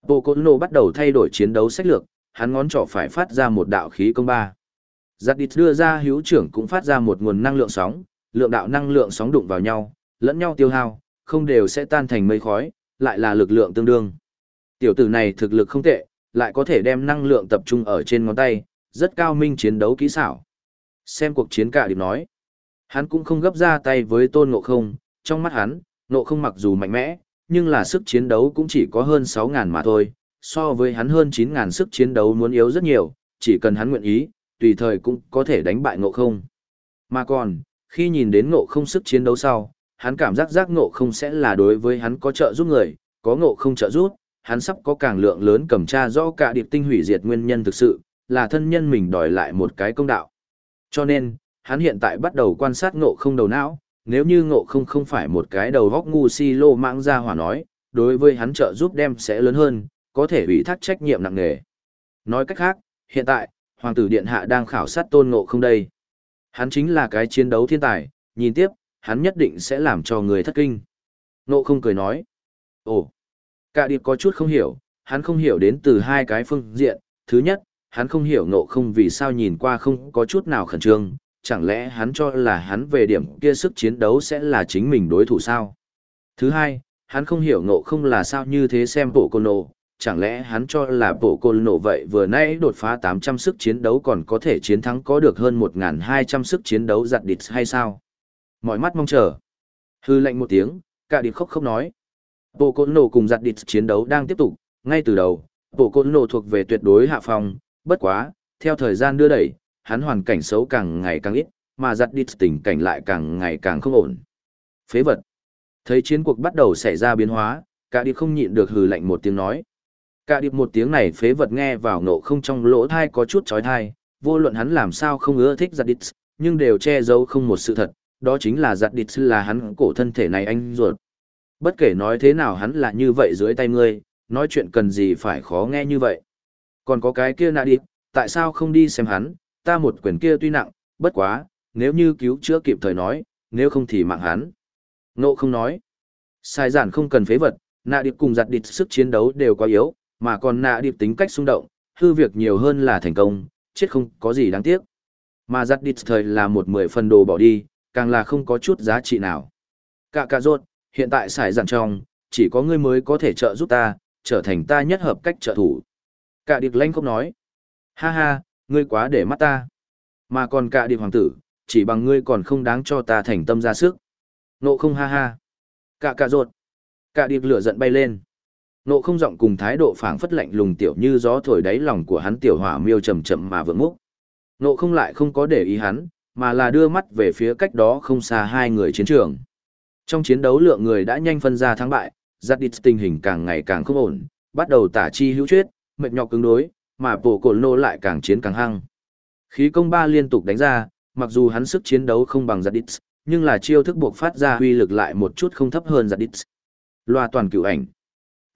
Bộ Côn nổ bắt đầu thay đổi chiến đấu sách lược, hắn ngón trỏ phải phát ra một đạo khí công ba Giặt Địch đưa ra hữu trưởng cũng phát ra một nguồn năng lượng sóng, lượng đạo năng lượng sóng đụng vào nhau, lẫn nhau tiêu hao, không đều sẽ tan thành mây khói, lại là lực lượng tương đương. Tiểu tử này thực lực không tệ, lại có thể đem năng lượng tập trung ở trên ngón tay, rất cao minh chiến đấu kỹ xảo. Xem cuộc chiến cả điểm nói. Hắn cũng không gấp ra tay với tôn ngộ không, trong mắt hắn, ngộ không mặc dù mạnh mẽ, nhưng là sức chiến đấu cũng chỉ có hơn 6.000 mà thôi, so với hắn hơn 9.000 sức chiến đấu muốn yếu rất nhiều, chỉ cần hắn nguyện ý, tùy thời cũng có thể đánh bại ngộ không. Mà còn, khi nhìn đến ngộ không sức chiến đấu sau, hắn cảm giác giác ngộ không sẽ là đối với hắn có trợ giúp người, có ngộ không trợ giúp, hắn sắp có càng lượng lớn cầm tra do cả điệp tinh hủy diệt nguyên nhân thực sự, là thân nhân mình đòi lại một cái công đạo. Cho nên, hắn hiện tại bắt đầu quan sát ngộ không đầu não, nếu như ngộ không không phải một cái đầu góc ngu si lô mạng ra hỏa nói, đối với hắn trợ giúp đem sẽ lớn hơn, có thể ủy thác trách nhiệm nặng nề. Nói cách khác, hiện tại, Hoàng tử Điện Hạ đang khảo sát tôn ngộ không đây. Hắn chính là cái chiến đấu thiên tài, nhìn tiếp, hắn nhất định sẽ làm cho người thất kinh. Ngộ không cười nói. Ồ, Cả điệp có chút không hiểu, hắn không hiểu đến từ hai cái phương diện. Thứ nhất, hắn không hiểu ngộ không vì sao nhìn qua không có chút nào khẩn trương, chẳng lẽ hắn cho là hắn về điểm kia sức chiến đấu sẽ là chính mình đối thủ sao? Thứ hai, hắn không hiểu ngộ không là sao như thế xem bộ cô nộ chẳng lẽ hắn cho là bộ côn nổ vậy vừa nãy đột phá 800 sức chiến đấu còn có thể chiến thắng có được hơn 1.200 sức chiến đấu giặt địch hay sao? Mọi mắt mong chờ. Hư lệnh một tiếng, cả địch khóc không nói. Bộ côn nổ cùng giặt địch chiến đấu đang tiếp tục, ngay từ đầu, bộ côn nổ thuộc về tuyệt đối hạ phong, bất quá, theo thời gian đưa đẩy, hắn hoàn cảnh xấu càng ngày càng ít, mà giặt địch tình cảnh lại càng ngày càng không ổn. Phế vật. Thấy chiến cuộc bắt đầu xảy ra biến hóa, cả địch không nhịn được hừ lạnh một tiếng nói. Cả điệp một tiếng này phế vật nghe vào nộ không trong lỗ thai có chút chói thai, vô luận hắn làm sao không ưa thích giặt địch, nhưng đều che giấu không một sự thật, đó chính là giặt địch là hắn cổ thân thể này anh ruột. Bất kể nói thế nào hắn là như vậy dưới tay ngươi, nói chuyện cần gì phải khó nghe như vậy. Còn có cái kia nạ điệp, tại sao không đi xem hắn, ta một quyền kia tuy nặng, bất quá, nếu như cứu chữa kịp thời nói, nếu không thì mạng hắn. Nộ không nói. Sai giản không cần phế vật, nạ điệp cùng giặt địch sức chiến đấu đều quá yếu, mà còn nạ điệp tính cách xung động, hư việc nhiều hơn là thành công, chết không có gì đáng tiếc. Mà giặt địch thời là một mười phần đồ bỏ đi, càng là không có chút giá trị nào. Cả cả rốt, hiện tại xài dặn trong, chỉ có ngươi mới có thể trợ giúp ta, trở thành ta nhất hợp cách trợ thủ. Cả điệp lanh không nói. Ha ha, ngươi quá để mắt ta. Mà còn cả điệp hoàng tử, chỉ bằng ngươi còn không đáng cho ta thành tâm ra sức. Nộ không ha ha. Cả cả rột. Cả điệp lửa giận bay lên. Nộ không giọng cùng thái độ phảng phất lạnh lùng tiểu như gió thổi đáy lòng của hắn tiểu hỏa miêu chậm chậm mà vượng múc. Nộ không lại không có để ý hắn, mà là đưa mắt về phía cách đó không xa hai người chiến trường. Trong chiến đấu lượng người đã nhanh phân ra thắng bại, giặt đít tình hình càng ngày càng không ổn, bắt đầu tả chi hữu chuyết, mệt nhọc cứng đối, mà bộ cồn nô lại càng chiến càng hăng. Khí công ba liên tục đánh ra, mặc dù hắn sức chiến đấu không bằng giặt đít, nhưng là chiêu thức buộc phát ra huy lực lại một chút không thấp hơn giặt đít. Loa toàn cửu ảnh.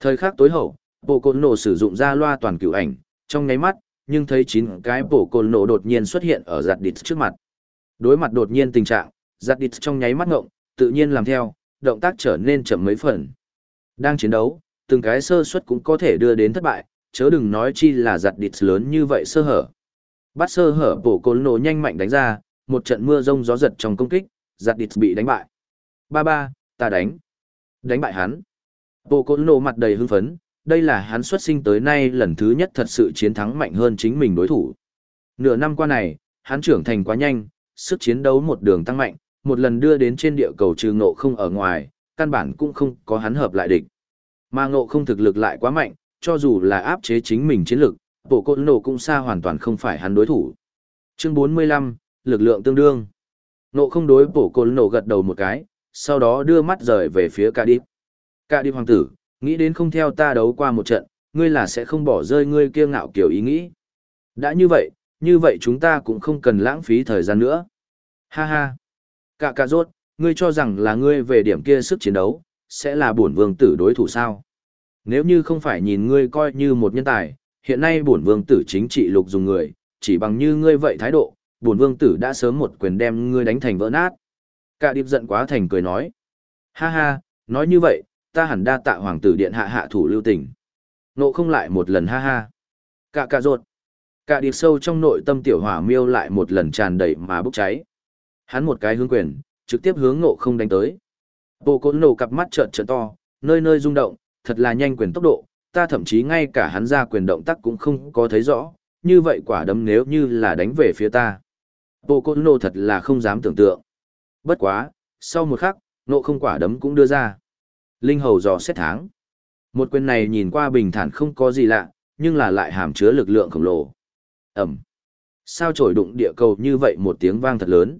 Thời khắc tối hậu, bộ cồn nổ sử dụng ra loa toàn cửu ảnh, trong nháy mắt, nhưng thấy chín cái bộ cồn nổ đột nhiên xuất hiện ở giặt đít trước mặt. Đối mặt đột nhiên tình trạng, giặt đít trong nháy mắt ngộng, tự nhiên làm theo, động tác trở nên chậm mấy phần. Đang chiến đấu, từng cái sơ suất cũng có thể đưa đến thất bại, chớ đừng nói chi là giặt đít lớn như vậy sơ hở. Bắt sơ hở bổ cồn nổ nhanh mạnh đánh ra, một trận mưa rông gió giật trong công kích, giặt đít bị đánh bại. Ba ba, ta đánh. Đánh bại hắn. Bộ côn nổ mặt đầy hưng phấn, đây là hắn xuất sinh tới nay lần thứ nhất thật sự chiến thắng mạnh hơn chính mình đối thủ. Nửa năm qua này, hắn trưởng thành quá nhanh, sức chiến đấu một đường tăng mạnh, một lần đưa đến trên địa cầu trừ ngộ không ở ngoài, căn bản cũng không có hắn hợp lại địch. Mà ngộ không thực lực lại quá mạnh, cho dù là áp chế chính mình chiến lực, bộ côn nổ cũng xa hoàn toàn không phải hắn đối thủ. Chương 45, lực lượng tương đương. Ngộ không đối bộ côn nổ gật đầu một cái, sau đó đưa mắt rời về phía ca điếp. Cả đi hoàng tử, nghĩ đến không theo ta đấu qua một trận, ngươi là sẽ không bỏ rơi ngươi kia ngạo kiểu ý nghĩ. Đã như vậy, như vậy chúng ta cũng không cần lãng phí thời gian nữa. Ha ha. Cả cả rốt, ngươi cho rằng là ngươi về điểm kia sức chiến đấu, sẽ là bổn vương tử đối thủ sao? Nếu như không phải nhìn ngươi coi như một nhân tài, hiện nay bổn vương tử chính trị lục dùng người, chỉ bằng như ngươi vậy thái độ, bổn vương tử đã sớm một quyền đem ngươi đánh thành vỡ nát. Cả điệp giận quá thành cười nói. Ha ha, nói như vậy, ta hẳn đa tạ hoàng tử điện hạ hạ thủ lưu tình. Nộ không lại một lần ha ha. Cả cả ruột, Cả điệp sâu trong nội tâm tiểu hỏa miêu lại một lần tràn đầy mà bốc cháy. Hắn một cái hướng quyền, trực tiếp hướng nộ không đánh tới. Bộ côn nổ cặp mắt trợn trợn to, nơi nơi rung động, thật là nhanh quyền tốc độ, ta thậm chí ngay cả hắn ra quyền động tác cũng không có thấy rõ, như vậy quả đấm nếu như là đánh về phía ta. Bộ côn nổ thật là không dám tưởng tượng. Bất quá, sau một khắc, nộ không quả đấm cũng đưa ra. Linh hầu dò xét tháng. Một quyền này nhìn qua bình thản không có gì lạ, nhưng là lại hàm chứa lực lượng khổng lồ. Ẩm. Sao trổi đụng địa cầu như vậy một tiếng vang thật lớn.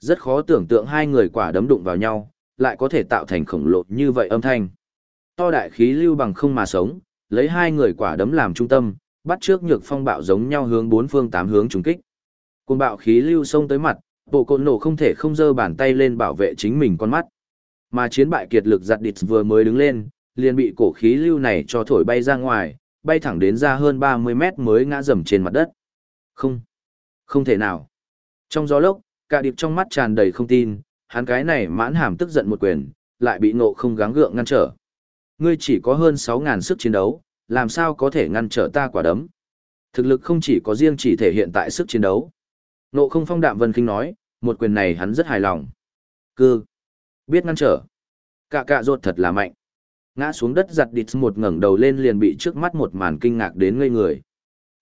Rất khó tưởng tượng hai người quả đấm đụng vào nhau, lại có thể tạo thành khổng lồ như vậy âm thanh. To đại khí lưu bằng không mà sống, lấy hai người quả đấm làm trung tâm, bắt trước nhược phong bạo giống nhau hướng bốn phương tám hướng trùng kích. Cùng bạo khí lưu xông tới mặt, bộ côn nổ không thể không giơ bàn tay lên bảo vệ chính mình con mắt. Mà chiến bại kiệt lực giặt địch vừa mới đứng lên, liền bị cổ khí lưu này cho thổi bay ra ngoài, bay thẳng đến ra hơn 30 mét mới ngã rầm trên mặt đất. Không, không thể nào. Trong gió lốc, cả điệp trong mắt tràn đầy không tin, hắn cái này mãn hàm tức giận một quyền, lại bị ngộ không gắng gượng ngăn trở. Ngươi chỉ có hơn 6.000 sức chiến đấu, làm sao có thể ngăn trở ta quả đấm. Thực lực không chỉ có riêng chỉ thể hiện tại sức chiến đấu. Ngộ không phong đạm vân kinh nói, một quyền này hắn rất hài lòng. Cư. Biết ngăn trở. Cạ cạ rột thật là mạnh. Ngã xuống đất giặt địt một ngẩng đầu lên liền bị trước mắt một màn kinh ngạc đến ngây người.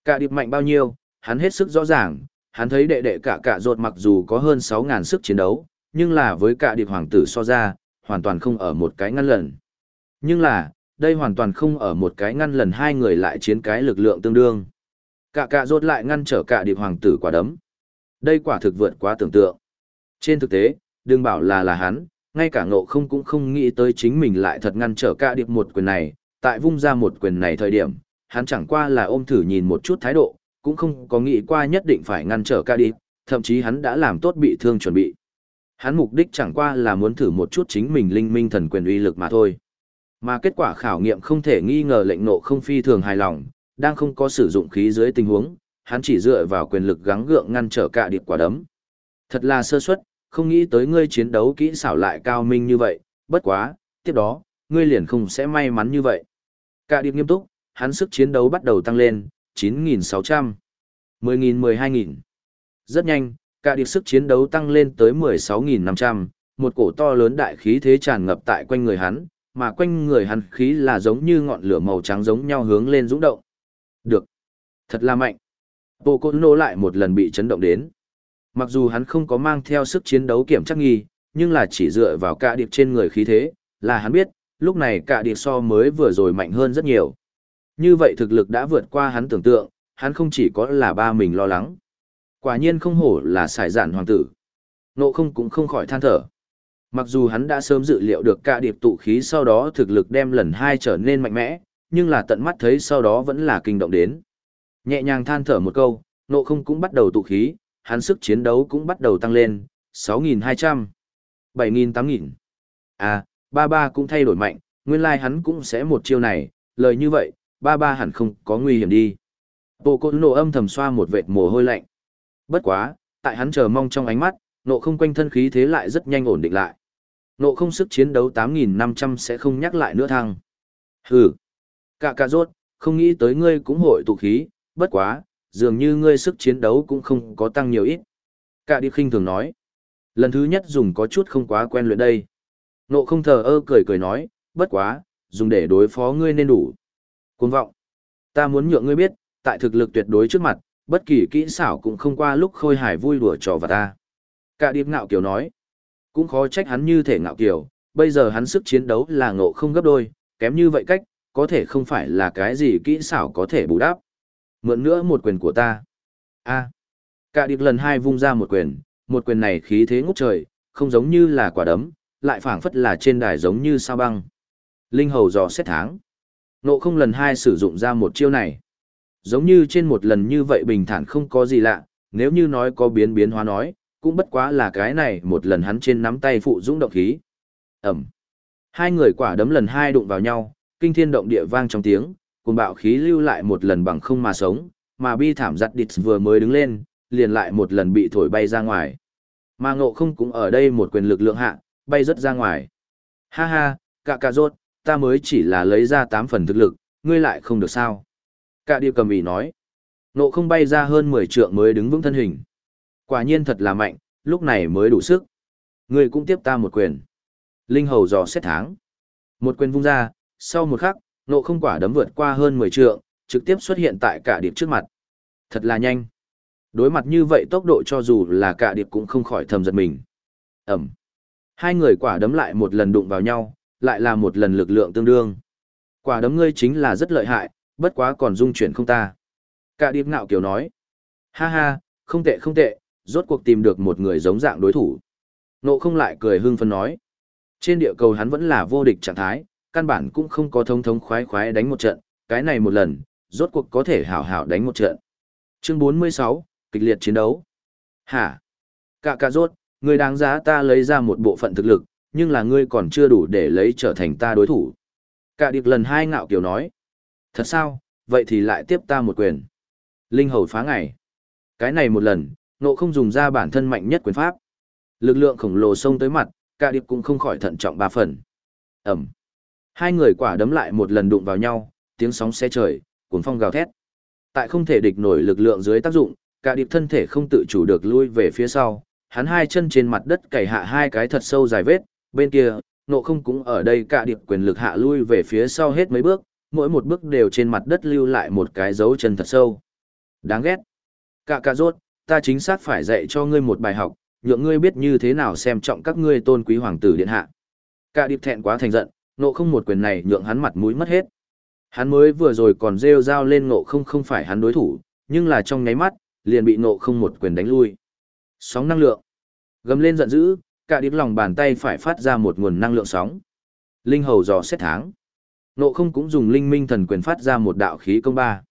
Cạ điệp mạnh bao nhiêu, hắn hết sức rõ ràng, hắn thấy đệ đệ cạ cạ rột mặc dù có hơn 6.000 sức chiến đấu, nhưng là với cạ điệp hoàng tử so ra, hoàn toàn không ở một cái ngăn lần. Nhưng là, đây hoàn toàn không ở một cái ngăn lần hai người lại chiến cái lực lượng tương đương. Cạ cạ rột lại ngăn trở cạ điệp hoàng tử quả đấm. Đây quả thực vượt quá tưởng tượng. Trên thực tế, đừng bảo là là hắn, ngay cả ngộ không cũng không nghĩ tới chính mình lại thật ngăn trở ca điệp một quyền này, tại vung ra một quyền này thời điểm, hắn chẳng qua là ôm thử nhìn một chút thái độ, cũng không có nghĩ qua nhất định phải ngăn trở ca điệp, thậm chí hắn đã làm tốt bị thương chuẩn bị. Hắn mục đích chẳng qua là muốn thử một chút chính mình linh minh thần quyền uy lực mà thôi. Mà kết quả khảo nghiệm không thể nghi ngờ lệnh nộ không phi thường hài lòng, đang không có sử dụng khí dưới tình huống, hắn chỉ dựa vào quyền lực gắng gượng ngăn trở cả điệp quả đấm. Thật là sơ suất, không nghĩ tới ngươi chiến đấu kỹ xảo lại cao minh như vậy, bất quá, tiếp đó, ngươi liền không sẽ may mắn như vậy. Cả điệp nghiêm túc, hắn sức chiến đấu bắt đầu tăng lên, 9.600, 10.000 12.000. Rất nhanh, cả điệp sức chiến đấu tăng lên tới 16.500, một cổ to lớn đại khí thế tràn ngập tại quanh người hắn, mà quanh người hắn khí là giống như ngọn lửa màu trắng giống nhau hướng lên dũng động. Được. Thật là mạnh. Bộ côn nô lại một lần bị chấn động đến. Mặc dù hắn không có mang theo sức chiến đấu kiểm chắc nghi, nhưng là chỉ dựa vào cả điệp trên người khí thế, là hắn biết, lúc này cả điệp so mới vừa rồi mạnh hơn rất nhiều. Như vậy thực lực đã vượt qua hắn tưởng tượng, hắn không chỉ có là ba mình lo lắng. Quả nhiên không hổ là xài giản hoàng tử. Nộ không cũng không khỏi than thở. Mặc dù hắn đã sớm dự liệu được cả điệp tụ khí sau đó thực lực đem lần hai trở nên mạnh mẽ, nhưng là tận mắt thấy sau đó vẫn là kinh động đến. Nhẹ nhàng than thở một câu, nộ không cũng bắt đầu tụ khí, hắn sức chiến đấu cũng bắt đầu tăng lên, 6.200, 7.000 8.000. À, ba ba cũng thay đổi mạnh, nguyên lai like hắn cũng sẽ một chiêu này, lời như vậy, ba ba hẳn không có nguy hiểm đi. Bộ côn nộ âm thầm xoa một vệt mồ hôi lạnh. Bất quá, tại hắn chờ mong trong ánh mắt, nộ không quanh thân khí thế lại rất nhanh ổn định lại. Nộ không sức chiến đấu 8.500 sẽ không nhắc lại nữa thăng. Hừ. Cả cả rốt, không nghĩ tới ngươi cũng hội tụ khí, bất quá, dường như ngươi sức chiến đấu cũng không có tăng nhiều ít. Cả đi khinh thường nói. Lần thứ nhất dùng có chút không quá quen luyện đây. Nộ không thờ ơ cười cười nói, bất quá, dùng để đối phó ngươi nên đủ. Cuốn vọng. Ta muốn nhượng ngươi biết, tại thực lực tuyệt đối trước mặt, bất kỳ kỹ xảo cũng không qua lúc khôi hài vui đùa trò vào ta. Cả điệp ngạo kiều nói. Cũng khó trách hắn như thể ngạo kiều, bây giờ hắn sức chiến đấu là ngộ không gấp đôi, kém như vậy cách, có thể không phải là cái gì kỹ xảo có thể bù đắp. Mượn nữa một quyền của ta. a Cả điệp lần hai vung ra một quyền, một quyền này khí thế ngút trời, không giống như là quả đấm, lại phảng phất là trên đài giống như sao băng. Linh hầu dò xét tháng. Nộ không lần hai sử dụng ra một chiêu này. Giống như trên một lần như vậy bình thản không có gì lạ, nếu như nói có biến biến hóa nói, cũng bất quá là cái này một lần hắn trên nắm tay phụ dũng động khí. Ẩm. Hai người quả đấm lần hai đụng vào nhau, kinh thiên động địa vang trong tiếng, cùng bạo khí lưu lại một lần bằng không mà sống, mà bi thảm giặt địch vừa mới đứng lên, liền lại một lần bị thổi bay ra ngoài. Mà ngộ không cũng ở đây một quyền lực lượng hạ, bay rất ra ngoài. Ha ha, cả cạ rốt, ta mới chỉ là lấy ra 8 phần thực lực, ngươi lại không được sao. Cả điệp cầm ý nói. Ngộ không bay ra hơn 10 trượng mới đứng vững thân hình. Quả nhiên thật là mạnh, lúc này mới đủ sức. Ngươi cũng tiếp ta một quyền. Linh hầu dò xét tháng. Một quyền vung ra, sau một khắc, nộ không quả đấm vượt qua hơn 10 trượng, trực tiếp xuất hiện tại cả điệp trước mặt. Thật là nhanh. Đối mặt như vậy tốc độ cho dù là cả điệp cũng không khỏi thầm giật mình. Ẩm. Hai người quả đấm lại một lần đụng vào nhau, lại là một lần lực lượng tương đương. Quả đấm ngươi chính là rất lợi hại, bất quá còn dung chuyển không ta. Cả điệp ngạo kiểu nói. Ha ha, không tệ không tệ, rốt cuộc tìm được một người giống dạng đối thủ. Nộ không lại cười hưng phấn nói. Trên địa cầu hắn vẫn là vô địch trạng thái, căn bản cũng không có thông thống khoái khoái đánh một trận, cái này một lần, rốt cuộc có thể hảo hảo đánh một trận. Chương 46, kịch liệt chiến đấu. Hả? cạ cạ rốt, người đáng giá ta lấy ra một bộ phận thực lực, nhưng là ngươi còn chưa đủ để lấy trở thành ta đối thủ. cạ điệp lần hai ngạo kiểu nói. Thật sao, vậy thì lại tiếp ta một quyền. Linh hầu phá ngày. Cái này một lần, nộ không dùng ra bản thân mạnh nhất quyền pháp. Lực lượng khổng lồ xông tới mặt, cạ điệp cũng không khỏi thận trọng ba phần. Ẩm. Hai người quả đấm lại một lần đụng vào nhau, tiếng sóng xe trời, cuốn phong gào thét. Tại không thể địch nổi lực lượng dưới tác dụng, cả điệp thân thể không tự chủ được lui về phía sau, hắn hai chân trên mặt đất cày hạ hai cái thật sâu dài vết, bên kia, nộ không cũng ở đây cả điệp quyền lực hạ lui về phía sau hết mấy bước, mỗi một bước đều trên mặt đất lưu lại một cái dấu chân thật sâu. Đáng ghét. Cả cả rốt, ta chính xác phải dạy cho ngươi một bài học, nhượng ngươi biết như thế nào xem trọng các ngươi tôn quý hoàng tử điện hạ. Cả điệp thẹn quá thành giận, nộ không một quyền này nhượng hắn mặt mũi mất hết. Hắn mới vừa rồi còn rêu rao lên nộ không không phải hắn đối thủ, nhưng là trong nháy mắt, liền bị nộ không một quyền đánh lui. Sóng năng lượng. Gầm lên giận dữ, cả điệp lòng bàn tay phải phát ra một nguồn năng lượng sóng. Linh hầu dò xét tháng. Nộ không cũng dùng linh minh thần quyền phát ra một đạo khí công ba.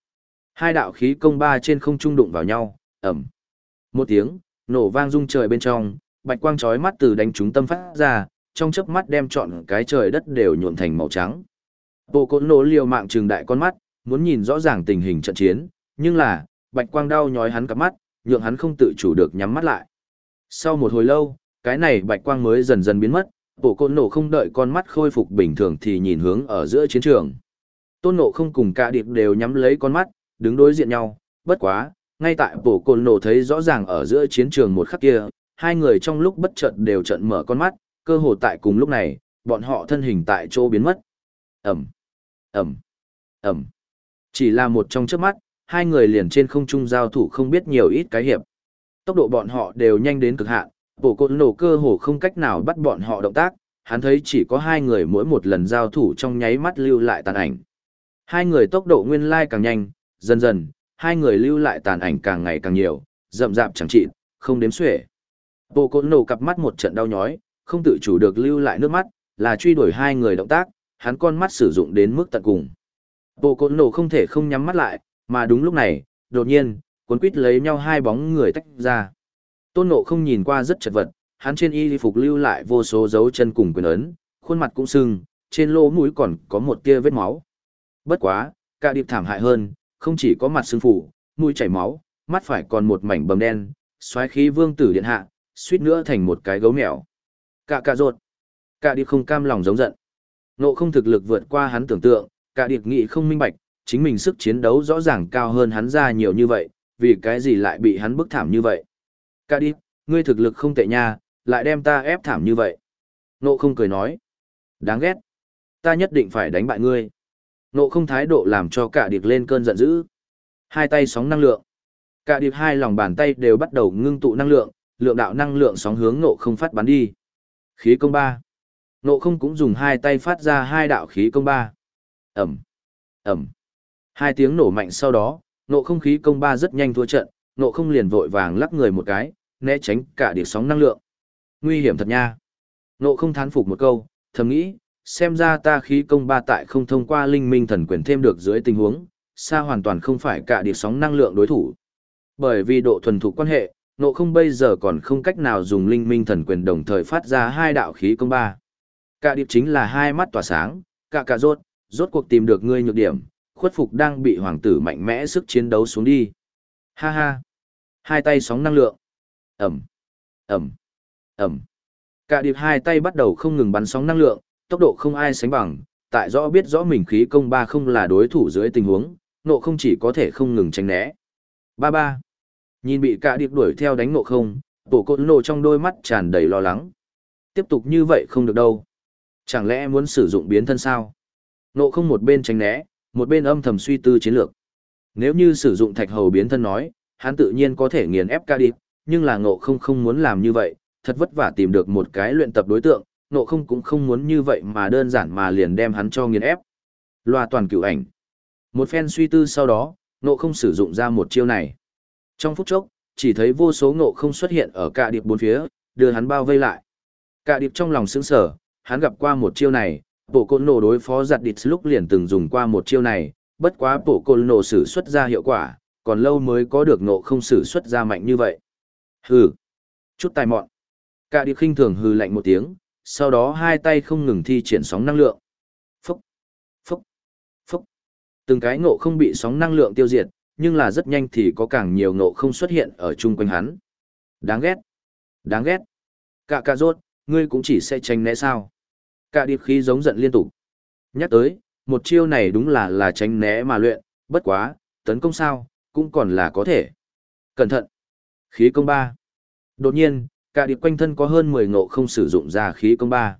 Hai đạo khí công ba trên không trung đụng vào nhau, ẩm. Một tiếng, nổ vang rung trời bên trong, bạch quang chói mắt từ đánh trúng tâm phát ra, trong chớp mắt đem trọn cái trời đất đều nhuộm thành màu trắng. Bộ côn nổ liều mạng trừng đại con mắt, muốn nhìn rõ ràng tình hình trận chiến, nhưng là, bạch quang đau nhói hắn cặp mắt, nhượng hắn không tự chủ được nhắm mắt lại. Sau một hồi lâu, cái này bạch quang mới dần dần biến mất, bộ côn nổ không đợi con mắt khôi phục bình thường thì nhìn hướng ở giữa chiến trường. Tôn nộ không cùng cả điệp đều nhắm lấy con mắt, đứng đối diện nhau, bất quá, ngay tại bộ côn nổ thấy rõ ràng ở giữa chiến trường một khắc kia, hai người trong lúc bất chợt đều trận mở con mắt, cơ hồ tại cùng lúc này, bọn họ thân hình tại chỗ biến mất. Ẩm, Ẩm, Ẩm. Chỉ là một trong chớp mắt, hai người liền trên không trung giao thủ không biết nhiều ít cái hiệp. Tốc độ bọn họ đều nhanh đến cực hạn, Bộ cột nổ cơ hồ không cách nào bắt bọn họ động tác, hắn thấy chỉ có hai người mỗi một lần giao thủ trong nháy mắt lưu lại tàn ảnh. Hai người tốc độ nguyên lai càng nhanh, dần dần, hai người lưu lại tàn ảnh càng ngày càng nhiều, rậm rạp chẳng trị, không đếm xuể. Bộ cột nổ cặp mắt một trận đau nhói, không tự chủ được lưu lại nước mắt, là truy đuổi hai người động tác, hắn con mắt sử dụng đến mức tận cùng. Bộ côn nổ không thể không nhắm mắt lại, mà đúng lúc này, đột nhiên, cuốn quýt lấy nhau hai bóng người tách ra. Tôn nộ không nhìn qua rất chật vật, hắn trên y phục lưu lại vô số dấu chân cùng quyền ấn, khuôn mặt cũng sưng, trên lỗ mũi còn có một tia vết máu. Bất quá, cả điệp thảm hại hơn, không chỉ có mặt sưng phủ, mũi chảy máu, mắt phải còn một mảnh bầm đen, xoáy khí vương tử điện hạ, suýt nữa thành một cái gấu mèo. Cả cả rột. Cả điệp không cam lòng giống giận. Nộ không thực lực vượt qua hắn tưởng tượng, cả điệp nghị không minh bạch, chính mình sức chiến đấu rõ ràng cao hơn hắn ra nhiều như vậy, vì cái gì lại bị hắn bức thảm như vậy. Cả điệp, ngươi thực lực không tệ nha, lại đem ta ép thảm như vậy. Nộ không cười nói. Đáng ghét. Ta nhất định phải đánh bại ngươi. Nộ không thái độ làm cho cả điệp lên cơn giận dữ. Hai tay sóng năng lượng. Cả điệp hai lòng bàn tay đều bắt đầu ngưng tụ năng lượng, lượng đạo năng lượng sóng hướng nộ không phát bắn đi. Khí công ba. Nộ không cũng dùng hai tay phát ra hai đạo khí công ba. Ẩm. Ẩm. Hai tiếng nổ mạnh sau đó, nộ không khí công ba rất nhanh thua trận, nộ không liền vội vàng lắc người một cái, né tránh cả điệp sóng năng lượng. Nguy hiểm thật nha. Nộ không thán phục một câu, thầm nghĩ, xem ra ta khí công ba tại không thông qua linh minh thần quyền thêm được dưới tình huống, xa hoàn toàn không phải cả điệp sóng năng lượng đối thủ. Bởi vì độ thuần thục quan hệ, nộ không bây giờ còn không cách nào dùng linh minh thần quyền đồng thời phát ra hai đạo khí công ba. Cả điệp chính là hai mắt tỏa sáng, cả cả rốt, rốt cuộc tìm được ngươi nhược điểm, khuất phục đang bị hoàng tử mạnh mẽ sức chiến đấu xuống đi. Ha ha. Hai tay sóng năng lượng. Ẩm. Ẩm. Ẩm. Cả điệp hai tay bắt đầu không ngừng bắn sóng năng lượng, tốc độ không ai sánh bằng, tại rõ biết rõ mình khí công ba không là đối thủ dưới tình huống, nộ không chỉ có thể không ngừng tránh né. Ba ba. Nhìn bị cả điệp đuổi theo đánh nộ không, tổ cốt nổ trong đôi mắt tràn đầy lo lắng. Tiếp tục như vậy không được đâu. Chẳng lẽ muốn sử dụng biến thân sao? Nộ không một bên tránh né, một bên âm thầm suy tư chiến lược. Nếu như sử dụng thạch hầu biến thân nói, hắn tự nhiên có thể nghiền ép ca điệp, nhưng là ngộ không không muốn làm như vậy, thật vất vả tìm được một cái luyện tập đối tượng, ngộ không cũng không muốn như vậy mà đơn giản mà liền đem hắn cho nghiền ép. Loa toàn cửu ảnh. Một phen suy tư sau đó, ngộ không sử dụng ra một chiêu này. Trong phút chốc, chỉ thấy vô số ngộ không xuất hiện ở cả điệp bốn phía, đưa hắn bao vây lại. Cả điệp trong lòng sững sở, hắn gặp qua một chiêu này, bộ côn nổ đối phó giặt địch lúc liền từng dùng qua một chiêu này, bất quá bộ côn nổ sử xuất ra hiệu quả, còn lâu mới có được ngộ không sử xuất ra mạnh như vậy. Hừ, chút tài mọn. Cả điệp khinh thường hừ lạnh một tiếng, sau đó hai tay không ngừng thi triển sóng năng lượng. Phúc, phúc, phúc. Từng cái ngộ không bị sóng năng lượng tiêu diệt, nhưng là rất nhanh thì có càng nhiều ngộ không xuất hiện ở chung quanh hắn. Đáng ghét, đáng ghét. Cả cả rốt, ngươi cũng chỉ sẽ tránh né sao. Cả điệp khí giống giận liên tục. Nhắc tới, một chiêu này đúng là là tránh né mà luyện, bất quá, tấn công sao, cũng còn là có thể. Cẩn thận. Khí công ba. Đột nhiên, cả điệp quanh thân có hơn 10 ngộ không sử dụng ra khí công ba.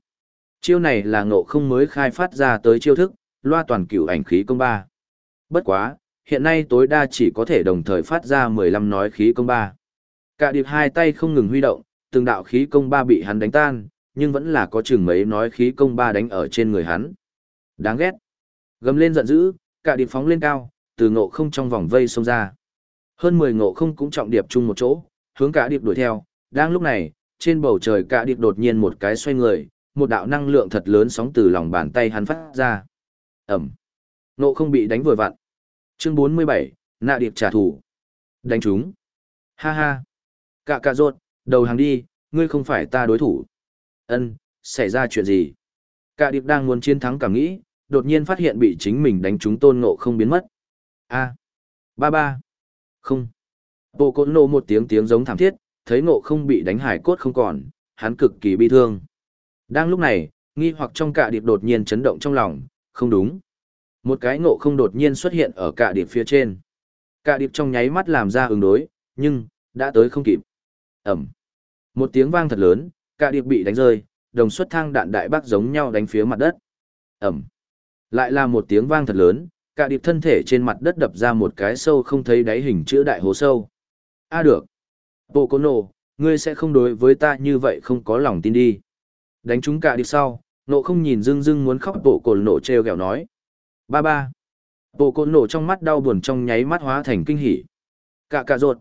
Chiêu này là ngộ không mới khai phát ra tới chiêu thức, loa toàn cửu ảnh khí công ba. Bất quá, hiện nay tối đa chỉ có thể đồng thời phát ra 15 nói khí công ba. Cả điệp hai tay không ngừng huy động, từng đạo khí công ba bị hắn đánh tan, nhưng vẫn là có chừng mấy nói khí công ba đánh ở trên người hắn. Đáng ghét. Gầm lên giận dữ, cả điệp phóng lên cao, từ ngộ không trong vòng vây xông ra. Hơn 10 ngộ không cũng trọng điệp chung một chỗ, hướng cả điệp đuổi theo. Đang lúc này, trên bầu trời cả điệp đột nhiên một cái xoay người, một đạo năng lượng thật lớn sóng từ lòng bàn tay hắn phát ra. Ẩm. Ngộ không bị đánh vừa vặn. Chương 47, nạ điệp trả thù. Đánh chúng. Ha ha. cạ cạ rột đầu hàng đi, ngươi không phải ta đối thủ. Ân, xảy ra chuyện gì? Cạ điệp đang muốn chiến thắng cảm nghĩ, đột nhiên phát hiện bị chính mình đánh trúng tôn ngộ không biến mất. A. Ba ba. Không. Bộ cốt nộ một tiếng tiếng giống thảm thiết, thấy ngộ không bị đánh hải cốt không còn, hắn cực kỳ bi thương. Đang lúc này, nghi hoặc trong Cạ điệp đột nhiên chấn động trong lòng, không đúng. Một cái ngộ không đột nhiên xuất hiện ở cả điệp phía trên. Cả điệp trong nháy mắt làm ra ứng đối, nhưng, đã tới không kịp. Ẩm. Một tiếng vang thật lớn, cả điệp bị đánh rơi, đồng xuất thang đạn đại bác giống nhau đánh phía mặt đất. Ẩm. Lại là một tiếng vang thật lớn, cả điệp thân thể trên mặt đất đập ra một cái sâu không thấy đáy hình chữ đại hố sâu. A được. Bộ cô nổ, Ngươi sẽ không đối với ta như vậy không có lòng tin đi. Đánh chúng cả điệp sau, nộ không nhìn dưng dưng muốn khóc bộ cồn nổ treo gẹo nói. Ba ba. Bộ cồn nổ trong mắt đau buồn trong nháy mắt hóa thành kinh hỉ. Cạ cạ rột.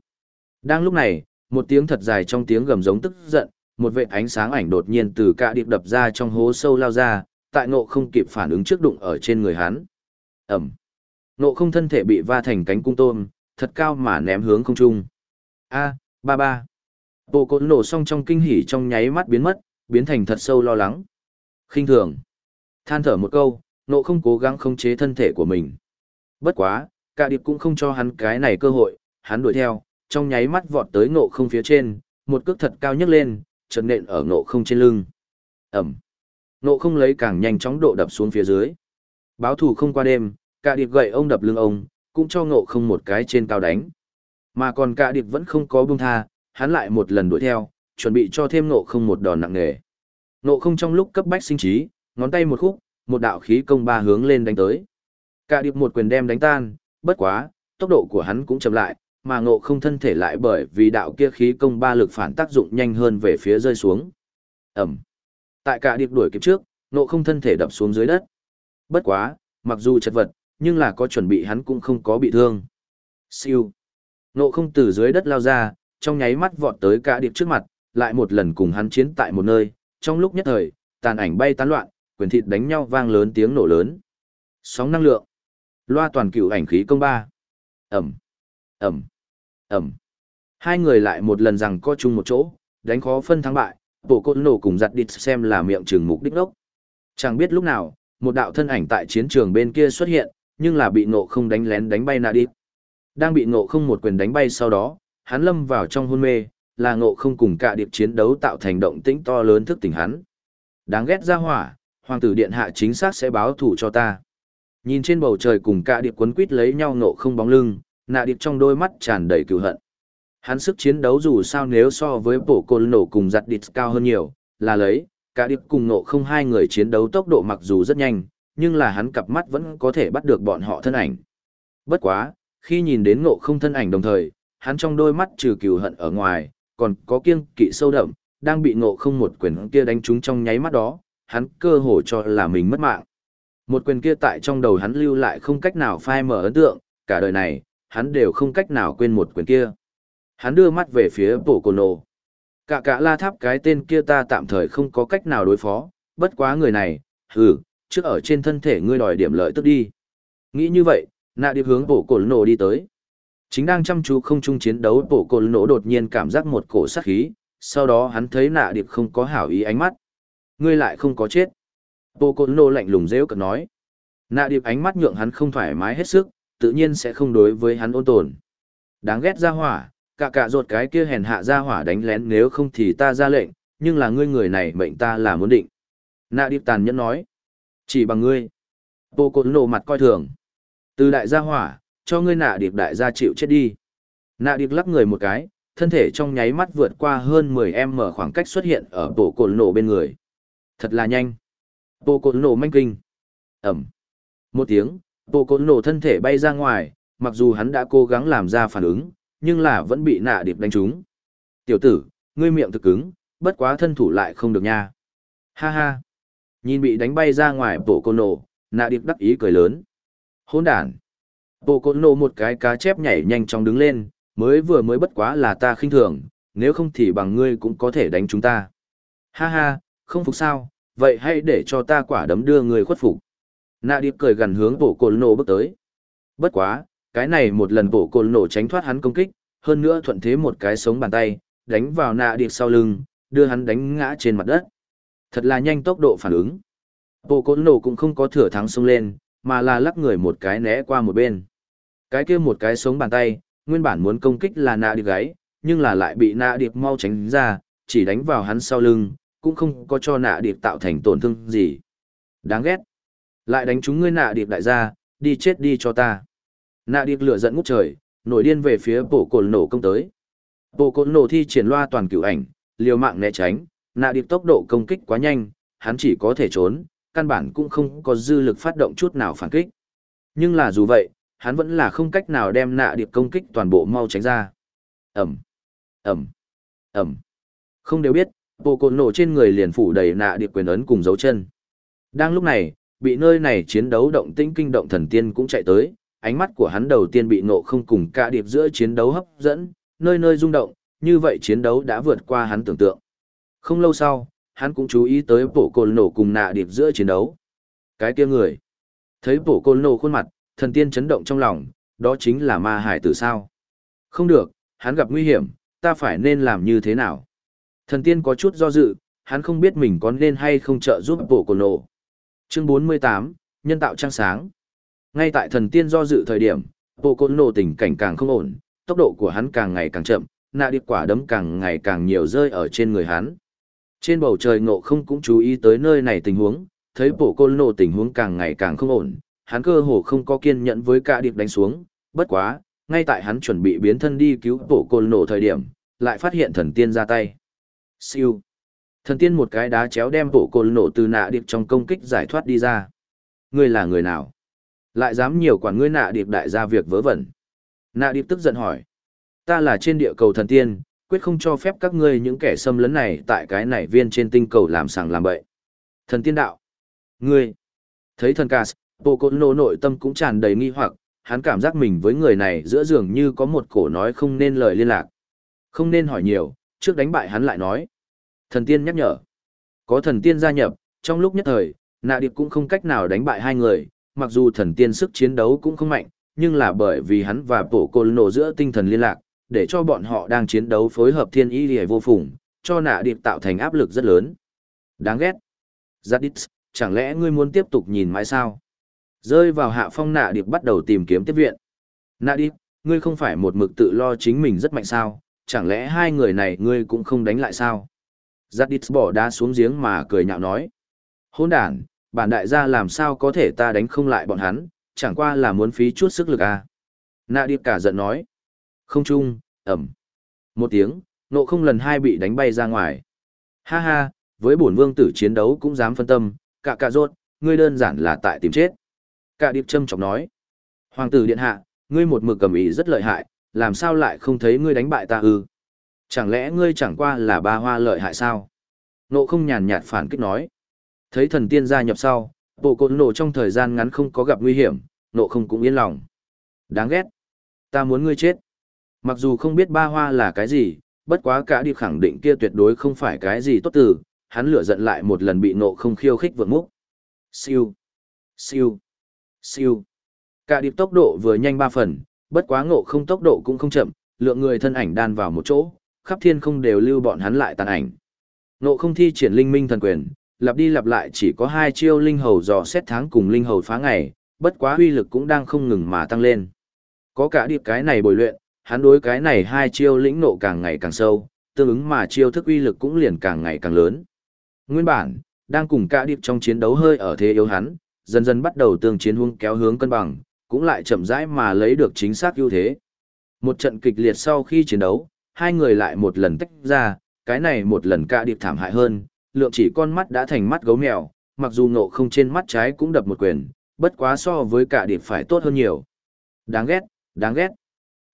Đang lúc này, một tiếng thật dài trong tiếng gầm giống tức giận, một vệ ánh sáng ảnh đột nhiên từ cạ điệp đập ra trong hố sâu lao ra, tại nộ không kịp phản ứng trước đụng ở trên người hắn. Ẩm. Nộ không thân thể bị va thành cánh cung tôm, thật cao mà ném hướng không trung. A, ba ba. Bộ cồn nổ xong trong kinh hỉ trong nháy mắt biến mất, biến thành thật sâu lo lắng. khinh thường. Than thở một câu, nộ không cố gắng khống chế thân thể của mình. Bất quá, cả điệp cũng không cho hắn cái này cơ hội, hắn đuổi theo, trong nháy mắt vọt tới nộ không phía trên, một cước thật cao nhấc lên, chợt nện ở nộ không trên lưng. Ẩm. Nộ không lấy càng nhanh chóng độ đập xuống phía dưới. Báo thù không qua đêm, cả điệp gậy ông đập lưng ông, cũng cho nộ không một cái trên cao đánh. Mà còn cả điệp vẫn không có buông tha, hắn lại một lần đuổi theo, chuẩn bị cho thêm nộ không một đòn nặng nề. Nộ không trong lúc cấp bách sinh trí, ngón tay một khúc, một đạo khí công ba hướng lên đánh tới. Cả điệp một quyền đem đánh tan, bất quá, tốc độ của hắn cũng chậm lại, mà ngộ không thân thể lại bởi vì đạo kia khí công ba lực phản tác dụng nhanh hơn về phía rơi xuống. Ẩm. Tại cả điệp đuổi kịp trước, ngộ không thân thể đập xuống dưới đất. Bất quá, mặc dù chật vật, nhưng là có chuẩn bị hắn cũng không có bị thương. Siêu. Ngộ không từ dưới đất lao ra, trong nháy mắt vọt tới cả điệp trước mặt, lại một lần cùng hắn chiến tại một nơi, trong lúc nhất thời, tàn ảnh bay tán loạn, quyền thịt đánh nhau vang lớn tiếng nổ lớn. Sóng năng lượng. Loa toàn cựu ảnh khí công ba. Ẩm. Ẩm. Ẩm. Hai người lại một lần rằng co chung một chỗ, đánh khó phân thắng bại, bộ côn nổ cùng giặt đít xem là miệng trừng mục đích đốc. Chẳng biết lúc nào, một đạo thân ảnh tại chiến trường bên kia xuất hiện, nhưng là bị nộ không đánh lén đánh bay nạ đi. Đang bị nộ không một quyền đánh bay sau đó, hắn lâm vào trong hôn mê, là ngộ không cùng cả điệp chiến đấu tạo thành động tĩnh to lớn thức tỉnh hắn. Đáng ghét ra hỏa, hoàng tử điện hạ chính xác sẽ báo thủ cho ta. Nhìn trên bầu trời cùng cả điệp quấn quít lấy nhau nộ không bóng lưng, nạ điệp trong đôi mắt tràn đầy cừu hận. Hắn sức chiến đấu dù sao nếu so với bổ côn nổ cùng giặt địch cao hơn nhiều, là lấy, cả điệp cùng nộ không hai người chiến đấu tốc độ mặc dù rất nhanh, nhưng là hắn cặp mắt vẫn có thể bắt được bọn họ thân ảnh. Bất quá, khi nhìn đến ngộ không thân ảnh đồng thời, hắn trong đôi mắt trừ cừu hận ở ngoài, còn có kiêng kỵ sâu đậm, đang bị ngộ không một quyền kia đánh trúng trong nháy mắt đó, hắn cơ hồ cho là mình mất mạng. Một quyền kia tại trong đầu hắn lưu lại không cách nào phai mở ấn tượng, cả đời này, hắn đều không cách nào quên một quyền kia. Hắn đưa mắt về phía bổ cổ nổ. Cả cả la tháp cái tên kia ta tạm thời không có cách nào đối phó, bất quá người này, hừ, trước ở trên thân thể ngươi đòi điểm lợi tức đi. Nghĩ như vậy, nạ điệp hướng bổ cổ nổ đi tới. Chính đang chăm chú không chung chiến đấu bộ cồn nổ đột nhiên cảm giác một cổ sát khí, sau đó hắn thấy nạ điệp không có hảo ý ánh mắt. Ngươi lại không có chết. Bồ Cổ Nô lạnh lùng rêu cực nói. Nạ điệp ánh mắt nhượng hắn không thoải mái hết sức, tự nhiên sẽ không đối với hắn ôn tồn. Đáng ghét ra hỏa, cả cả ruột cái kia hèn hạ ra hỏa đánh lén nếu không thì ta ra lệnh, nhưng là ngươi người này mệnh ta là muốn định. Nạ điệp tàn nhẫn nói. Chỉ bằng ngươi. Bồ Cổ Nô mặt coi thường. Từ đại gia hỏa, cho ngươi nạ điệp đại gia chịu chết đi. Nạ điệp lắc người một cái, thân thể trong nháy mắt vượt qua hơn 10 mở khoảng cách xuất hiện ở bộ cồn nổ bên người. Thật là nhanh. Bộ cồn nổ manh kinh. Ẩm. Một tiếng, bộ cồn nổ thân thể bay ra ngoài, mặc dù hắn đã cố gắng làm ra phản ứng, nhưng là vẫn bị nạ điệp đánh trúng. Tiểu tử, ngươi miệng thực cứng, bất quá thân thủ lại không được nha. Ha ha. Nhìn bị đánh bay ra ngoài bộ cồn nổ, nạ điệp đắc ý cười lớn. Hôn đàn. Bộ côn nổ một cái cá chép nhảy nhanh chóng đứng lên, mới vừa mới bất quá là ta khinh thường, nếu không thì bằng ngươi cũng có thể đánh chúng ta. Ha ha, không phục sao, vậy hãy để cho ta quả đấm đưa người khuất phục. Nạ điệp cười gần hướng bộ côn nổ bước tới. Bất quá, cái này một lần bộ côn nổ tránh thoát hắn công kích, hơn nữa thuận thế một cái sống bàn tay, đánh vào nạ điệp sau lưng, đưa hắn đánh ngã trên mặt đất. Thật là nhanh tốc độ phản ứng. Bộ côn nổ cũng không có thừa thắng xông lên, mà là lắc người một cái né qua một bên. Cái kia một cái sống bàn tay, nguyên bản muốn công kích là nạ điệp gáy, nhưng là lại bị nạ điệp mau tránh ra, chỉ đánh vào hắn sau lưng, cũng không có cho nạ điệp tạo thành tổn thương gì. Đáng ghét. Lại đánh chúng ngươi nạ điệp đại gia, đi chết đi cho ta. Nạ điệp lửa giận ngút trời, nổi điên về phía bộ cồn nổ công tới. Bộ cồn nổ thi triển loa toàn cửu ảnh, liều mạng né tránh, nạ điệp tốc độ công kích quá nhanh, hắn chỉ có thể trốn, căn bản cũng không có dư lực phát động chút nào phản kích. Nhưng là dù vậy, hắn vẫn là không cách nào đem nạ điệp công kích toàn bộ mau tránh ra. Ẩm, Ẩm, Ẩm. Không đều biết, bộ cồn nổ trên người liền phủ đầy nạ điệp quyền ấn cùng dấu chân. Đang lúc này, bị nơi này chiến đấu động tĩnh kinh động thần tiên cũng chạy tới, ánh mắt của hắn đầu tiên bị nộ không cùng cả điệp giữa chiến đấu hấp dẫn, nơi nơi rung động, như vậy chiến đấu đã vượt qua hắn tưởng tượng. Không lâu sau, hắn cũng chú ý tới bộ cồn nổ cùng nạ điệp giữa chiến đấu. Cái kia người. Thấy bộ cồn nổ khuôn mặt, thần tiên chấn động trong lòng, đó chính là ma hải tử sao. Không được, hắn gặp nguy hiểm, ta phải nên làm như thế nào? Thần tiên có chút do dự, hắn không biết mình có nên hay không trợ giúp bộ cổ nổ. Chương 48, Nhân tạo trang sáng. Ngay tại thần tiên do dự thời điểm, bộ cổ nổ tình cảnh càng không ổn, tốc độ của hắn càng ngày càng chậm, nạ điệp quả đấm càng ngày càng nhiều rơi ở trên người hắn. Trên bầu trời ngộ không cũng chú ý tới nơi này tình huống, thấy bộ côn nổ tình huống càng ngày càng không ổn, hắn cơ hồ không có kiên nhẫn với cả điệp đánh xuống, bất quá, ngay tại hắn chuẩn bị biến thân đi cứu bộ côn nổ thời điểm, lại phát hiện thần tiên ra tay. Siêu. Thần tiên một cái đá chéo đem bộ côn nổ từ nạ điệp trong công kích giải thoát đi ra. Ngươi là người nào? Lại dám nhiều quản ngươi nạ điệp đại gia việc vớ vẩn. Nạ điệp tức giận hỏi. Ta là trên địa cầu thần tiên, quyết không cho phép các ngươi những kẻ xâm lấn này tại cái này viên trên tinh cầu làm sàng làm bậy. Thần tiên đạo. Ngươi. Thấy thần ca, bộ côn nổ nội tâm cũng tràn đầy nghi hoặc, hắn cảm giác mình với người này giữa giường như có một cổ nói không nên lời liên lạc. Không nên hỏi nhiều, trước đánh bại hắn lại nói. Thần tiên nhắc nhở. Có thần tiên gia nhập, trong lúc nhất thời, nạ điệp cũng không cách nào đánh bại hai người, mặc dù thần tiên sức chiến đấu cũng không mạnh, nhưng là bởi vì hắn và bộ côn nổ giữa tinh thần liên lạc, để cho bọn họ đang chiến đấu phối hợp thiên y hề vô phùng, cho nạ điệp tạo thành áp lực rất lớn. Đáng ghét. Zadis, chẳng lẽ ngươi muốn tiếp tục nhìn mãi sao? Rơi vào hạ phong nạ điệp bắt đầu tìm kiếm tiếp viện. Nạ điệp, ngươi không phải một mực tự lo chính mình rất mạnh sao, chẳng lẽ hai người này ngươi cũng không đánh lại sao? Zadis bỏ đá xuống giếng mà cười nhạo nói. Hôn đàn, bản đại gia làm sao có thể ta đánh không lại bọn hắn, chẳng qua là muốn phí chút sức lực à. Nạ điệp cả giận nói. Không chung, ẩm. Một tiếng, nộ không lần hai bị đánh bay ra ngoài. Ha ha, với bổn vương tử chiến đấu cũng dám phân tâm, cả cả rốt, ngươi đơn giản là tại tìm chết. Cả điệp châm chọc nói. Hoàng tử điện hạ, ngươi một mực cầm ý rất lợi hại, làm sao lại không thấy ngươi đánh bại ta ư? Chẳng lẽ ngươi chẳng qua là ba hoa lợi hại sao? Nộ không nhàn nhạt phản kích nói. Thấy thần tiên gia nhập sau, bộ cột nổ trong thời gian ngắn không có gặp nguy hiểm, nộ không cũng yên lòng. Đáng ghét. Ta muốn ngươi chết. Mặc dù không biết ba hoa là cái gì, bất quá cả đi khẳng định kia tuyệt đối không phải cái gì tốt từ, hắn lửa giận lại một lần bị nộ không khiêu khích vượt múc. Siêu, siêu, siêu. Cả điệp tốc độ vừa nhanh ba phần, bất quá ngộ không tốc độ cũng không chậm, lượng người thân ảnh đan vào một chỗ, khắp thiên không đều lưu bọn hắn lại tàn ảnh. nộ không thi triển linh minh thần quyền, lặp đi lặp lại chỉ có hai chiêu linh hầu dò xét tháng cùng linh hầu phá ngày, bất quá uy lực cũng đang không ngừng mà tăng lên. Có cả điệp cái này bồi luyện, hắn đối cái này hai chiêu lĩnh nộ càng ngày càng sâu, tương ứng mà chiêu thức uy lực cũng liền càng ngày càng lớn. Nguyên bản, đang cùng cả điệp trong chiến đấu hơi ở thế yếu hắn, dần dần bắt đầu tương chiến hung kéo hướng cân bằng, cũng lại chậm rãi mà lấy được chính xác ưu thế. Một trận kịch liệt sau khi chiến đấu, hai người lại một lần tách ra, cái này một lần cả điệp thảm hại hơn, lượng chỉ con mắt đã thành mắt gấu mèo, mặc dù nộ không trên mắt trái cũng đập một quyền, bất quá so với cả điệp phải tốt hơn nhiều. Đáng ghét, đáng ghét.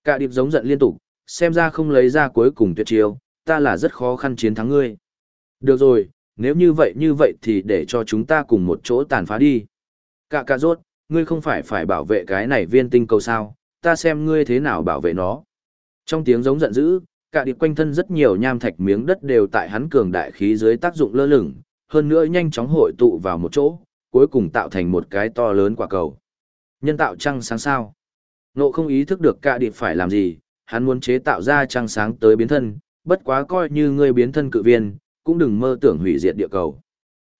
Cả điệp giống giận liên tục, xem ra không lấy ra cuối cùng tuyệt chiêu, ta là rất khó khăn chiến thắng ngươi. Được rồi, nếu như vậy như vậy thì để cho chúng ta cùng một chỗ tàn phá đi. Cả cạ rốt, ngươi không phải phải bảo vệ cái này viên tinh cầu sao, ta xem ngươi thế nào bảo vệ nó. Trong tiếng giống giận dữ, cả điệp quanh thân rất nhiều nham thạch miếng đất đều tại hắn cường đại khí dưới tác dụng lơ lửng, hơn nữa nhanh chóng hội tụ vào một chỗ, cuối cùng tạo thành một cái to lớn quả cầu. Nhân tạo trăng sáng sao. Nộ không ý thức được cả điệp phải làm gì, hắn muốn chế tạo ra trăng sáng tới biến thân, bất quá coi như ngươi biến thân cự viên, cũng đừng mơ tưởng hủy diệt địa cầu.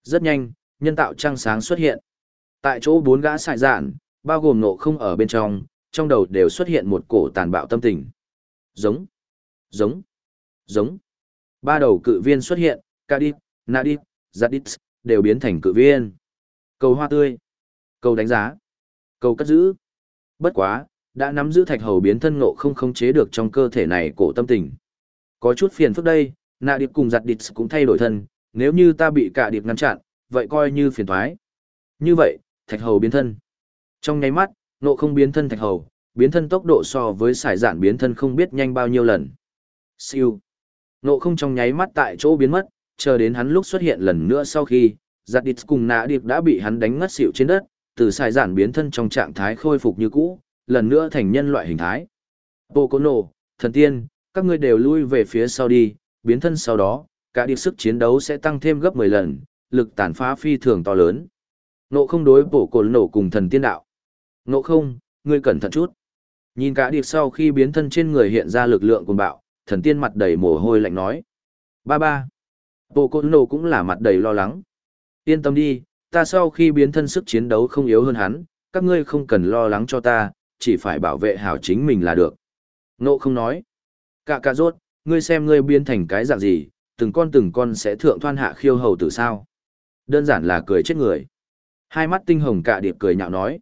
Rất nhanh, nhân tạo trăng sáng xuất hiện. Tại chỗ bốn gã xài dạn, bao gồm nộ không ở bên trong, trong đầu đều xuất hiện một cổ tàn bạo tâm tình. Giống, giống, giống. Ba đầu cự viên xuất hiện, Kadip, Nadip, Zadis, đều biến thành cự viên. Cầu hoa tươi, cầu đánh giá, cầu cất giữ. Bất quá, đã nắm giữ thạch hầu biến thân ngộ không khống chế được trong cơ thể này cổ tâm tình. Có chút phiền phức đây, nạ điệp cùng giặt địch cũng thay đổi thân, nếu như ta bị cả điệp ngăn chặn, vậy coi như phiền thoái. Như vậy, thạch hầu biến thân. Trong nháy mắt, ngộ không biến thân thạch hầu, biến thân tốc độ so với sải dạn biến thân không biết nhanh bao nhiêu lần. Siêu. Nộ không trong nháy mắt tại chỗ biến mất, chờ đến hắn lúc xuất hiện lần nữa sau khi, giặt Địch cùng nạ điệp đã bị hắn đánh ngất xỉu trên đất, từ sai giản biến thân trong trạng thái khôi phục như cũ, lần nữa thành nhân loại hình thái. Bồ cố nổ, thần tiên, các ngươi đều lui về phía sau đi, biến thân sau đó, cả điệp sức chiến đấu sẽ tăng thêm gấp 10 lần, lực tàn phá phi thường to lớn. Nộ không đối bổ cổ nổ cùng thần tiên đạo. Nộ không, ngươi cẩn thận chút. Nhìn cả điệp sau khi biến thân trên người hiện ra lực lượng cùng bạo, thần tiên mặt đầy mồ hôi lạnh nói. Ba ba. Bộ côn nổ cũng là mặt đầy lo lắng. Yên tâm đi, ta sau khi biến thân sức chiến đấu không yếu hơn hắn, các ngươi không cần lo lắng cho ta, chỉ phải bảo vệ hảo chính mình là được. Nộ không nói. Cả cả rốt, ngươi xem ngươi biến thành cái dạng gì, từng con từng con sẽ thượng thoan hạ khiêu hầu tử sao. Đơn giản là cười chết người. Hai mắt tinh hồng cả điệp cười nhạo nói.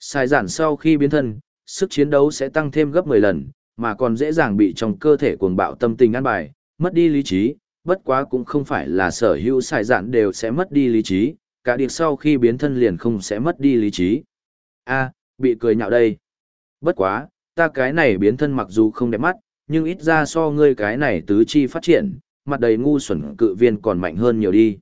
Sai giản sau khi biến thân, sức chiến đấu sẽ tăng thêm gấp 10 lần, mà còn dễ dàng bị trong cơ thể cuồng bạo tâm tình ăn bài, mất đi lý trí, bất quá cũng không phải là sở hữu xài giản đều sẽ mất đi lý trí, cả điệp sau khi biến thân liền không sẽ mất đi lý trí. a bị cười nhạo đây. Bất quá, ta cái này biến thân mặc dù không đẹp mắt, nhưng ít ra so ngươi cái này tứ chi phát triển, mặt đầy ngu xuẩn cự viên còn mạnh hơn nhiều đi.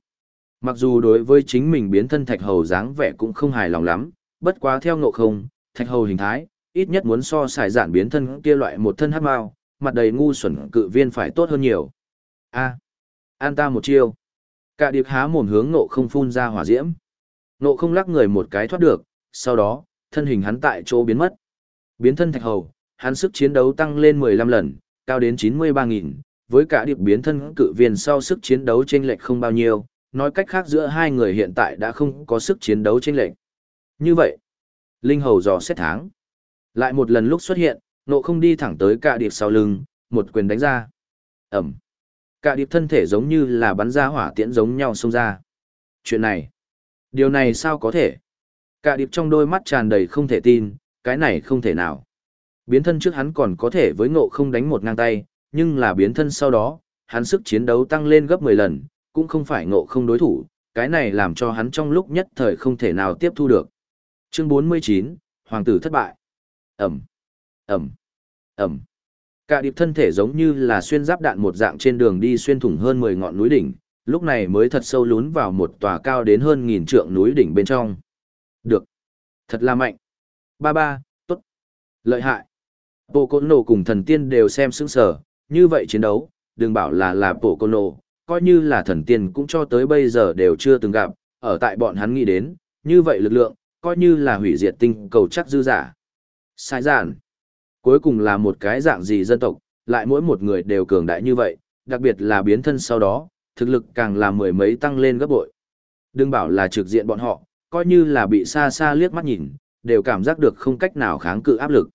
Mặc dù đối với chính mình biến thân thạch hầu dáng vẻ cũng không hài lòng lắm, bất quá theo ngộ không, thạch hầu hình thái, ít nhất muốn so xài giản biến thân kia loại một thân hát mao, mặt đầy ngu xuẩn cự viên phải tốt hơn nhiều. A, an ta một chiêu. Cả điệp há mồm hướng nộ không phun ra hỏa diễm. nộ không lắc người một cái thoát được, sau đó, thân hình hắn tại chỗ biến mất. Biến thân thạch hầu, hắn sức chiến đấu tăng lên 15 lần, cao đến 93.000, với cả điệp biến thân cự viên sau sức chiến đấu chênh lệch không bao nhiêu, nói cách khác giữa hai người hiện tại đã không có sức chiến đấu chênh lệch. Như vậy, Linh Hầu dò xét tháng. Lại một lần lúc xuất hiện, nộ không đi thẳng tới cạ điệp sau lưng, một quyền đánh ra. Ẩm. cạ điệp thân thể giống như là bắn ra hỏa tiễn giống nhau xông ra. Chuyện này, điều này sao có thể? cạ điệp trong đôi mắt tràn đầy không thể tin, cái này không thể nào. Biến thân trước hắn còn có thể với ngộ không đánh một ngang tay, nhưng là biến thân sau đó, hắn sức chiến đấu tăng lên gấp 10 lần, cũng không phải ngộ không đối thủ, cái này làm cho hắn trong lúc nhất thời không thể nào tiếp thu được. Chương 49, Hoàng tử thất bại. Ẩm, Ẩm, Ẩm. Cả điệp thân thể giống như là xuyên giáp đạn một dạng trên đường đi xuyên thủng hơn 10 ngọn núi đỉnh, lúc này mới thật sâu lún vào một tòa cao đến hơn nghìn trượng núi đỉnh bên trong. Được. Thật là mạnh. Ba ba, tốt. Lợi hại. Bộ côn nổ cùng thần tiên đều xem sững sờ, như vậy chiến đấu, đừng bảo là là bộ côn nổ, coi như là thần tiên cũng cho tới bây giờ đều chưa từng gặp, ở tại bọn hắn nghĩ đến, như vậy lực lượng, coi như là hủy diệt tinh cầu chắc dư giả. Sai giản. Cuối cùng là một cái dạng gì dân tộc, lại mỗi một người đều cường đại như vậy, đặc biệt là biến thân sau đó, thực lực càng là mười mấy tăng lên gấp bội. Đừng bảo là trực diện bọn họ, coi như là bị xa xa liếc mắt nhìn, đều cảm giác được không cách nào kháng cự áp lực.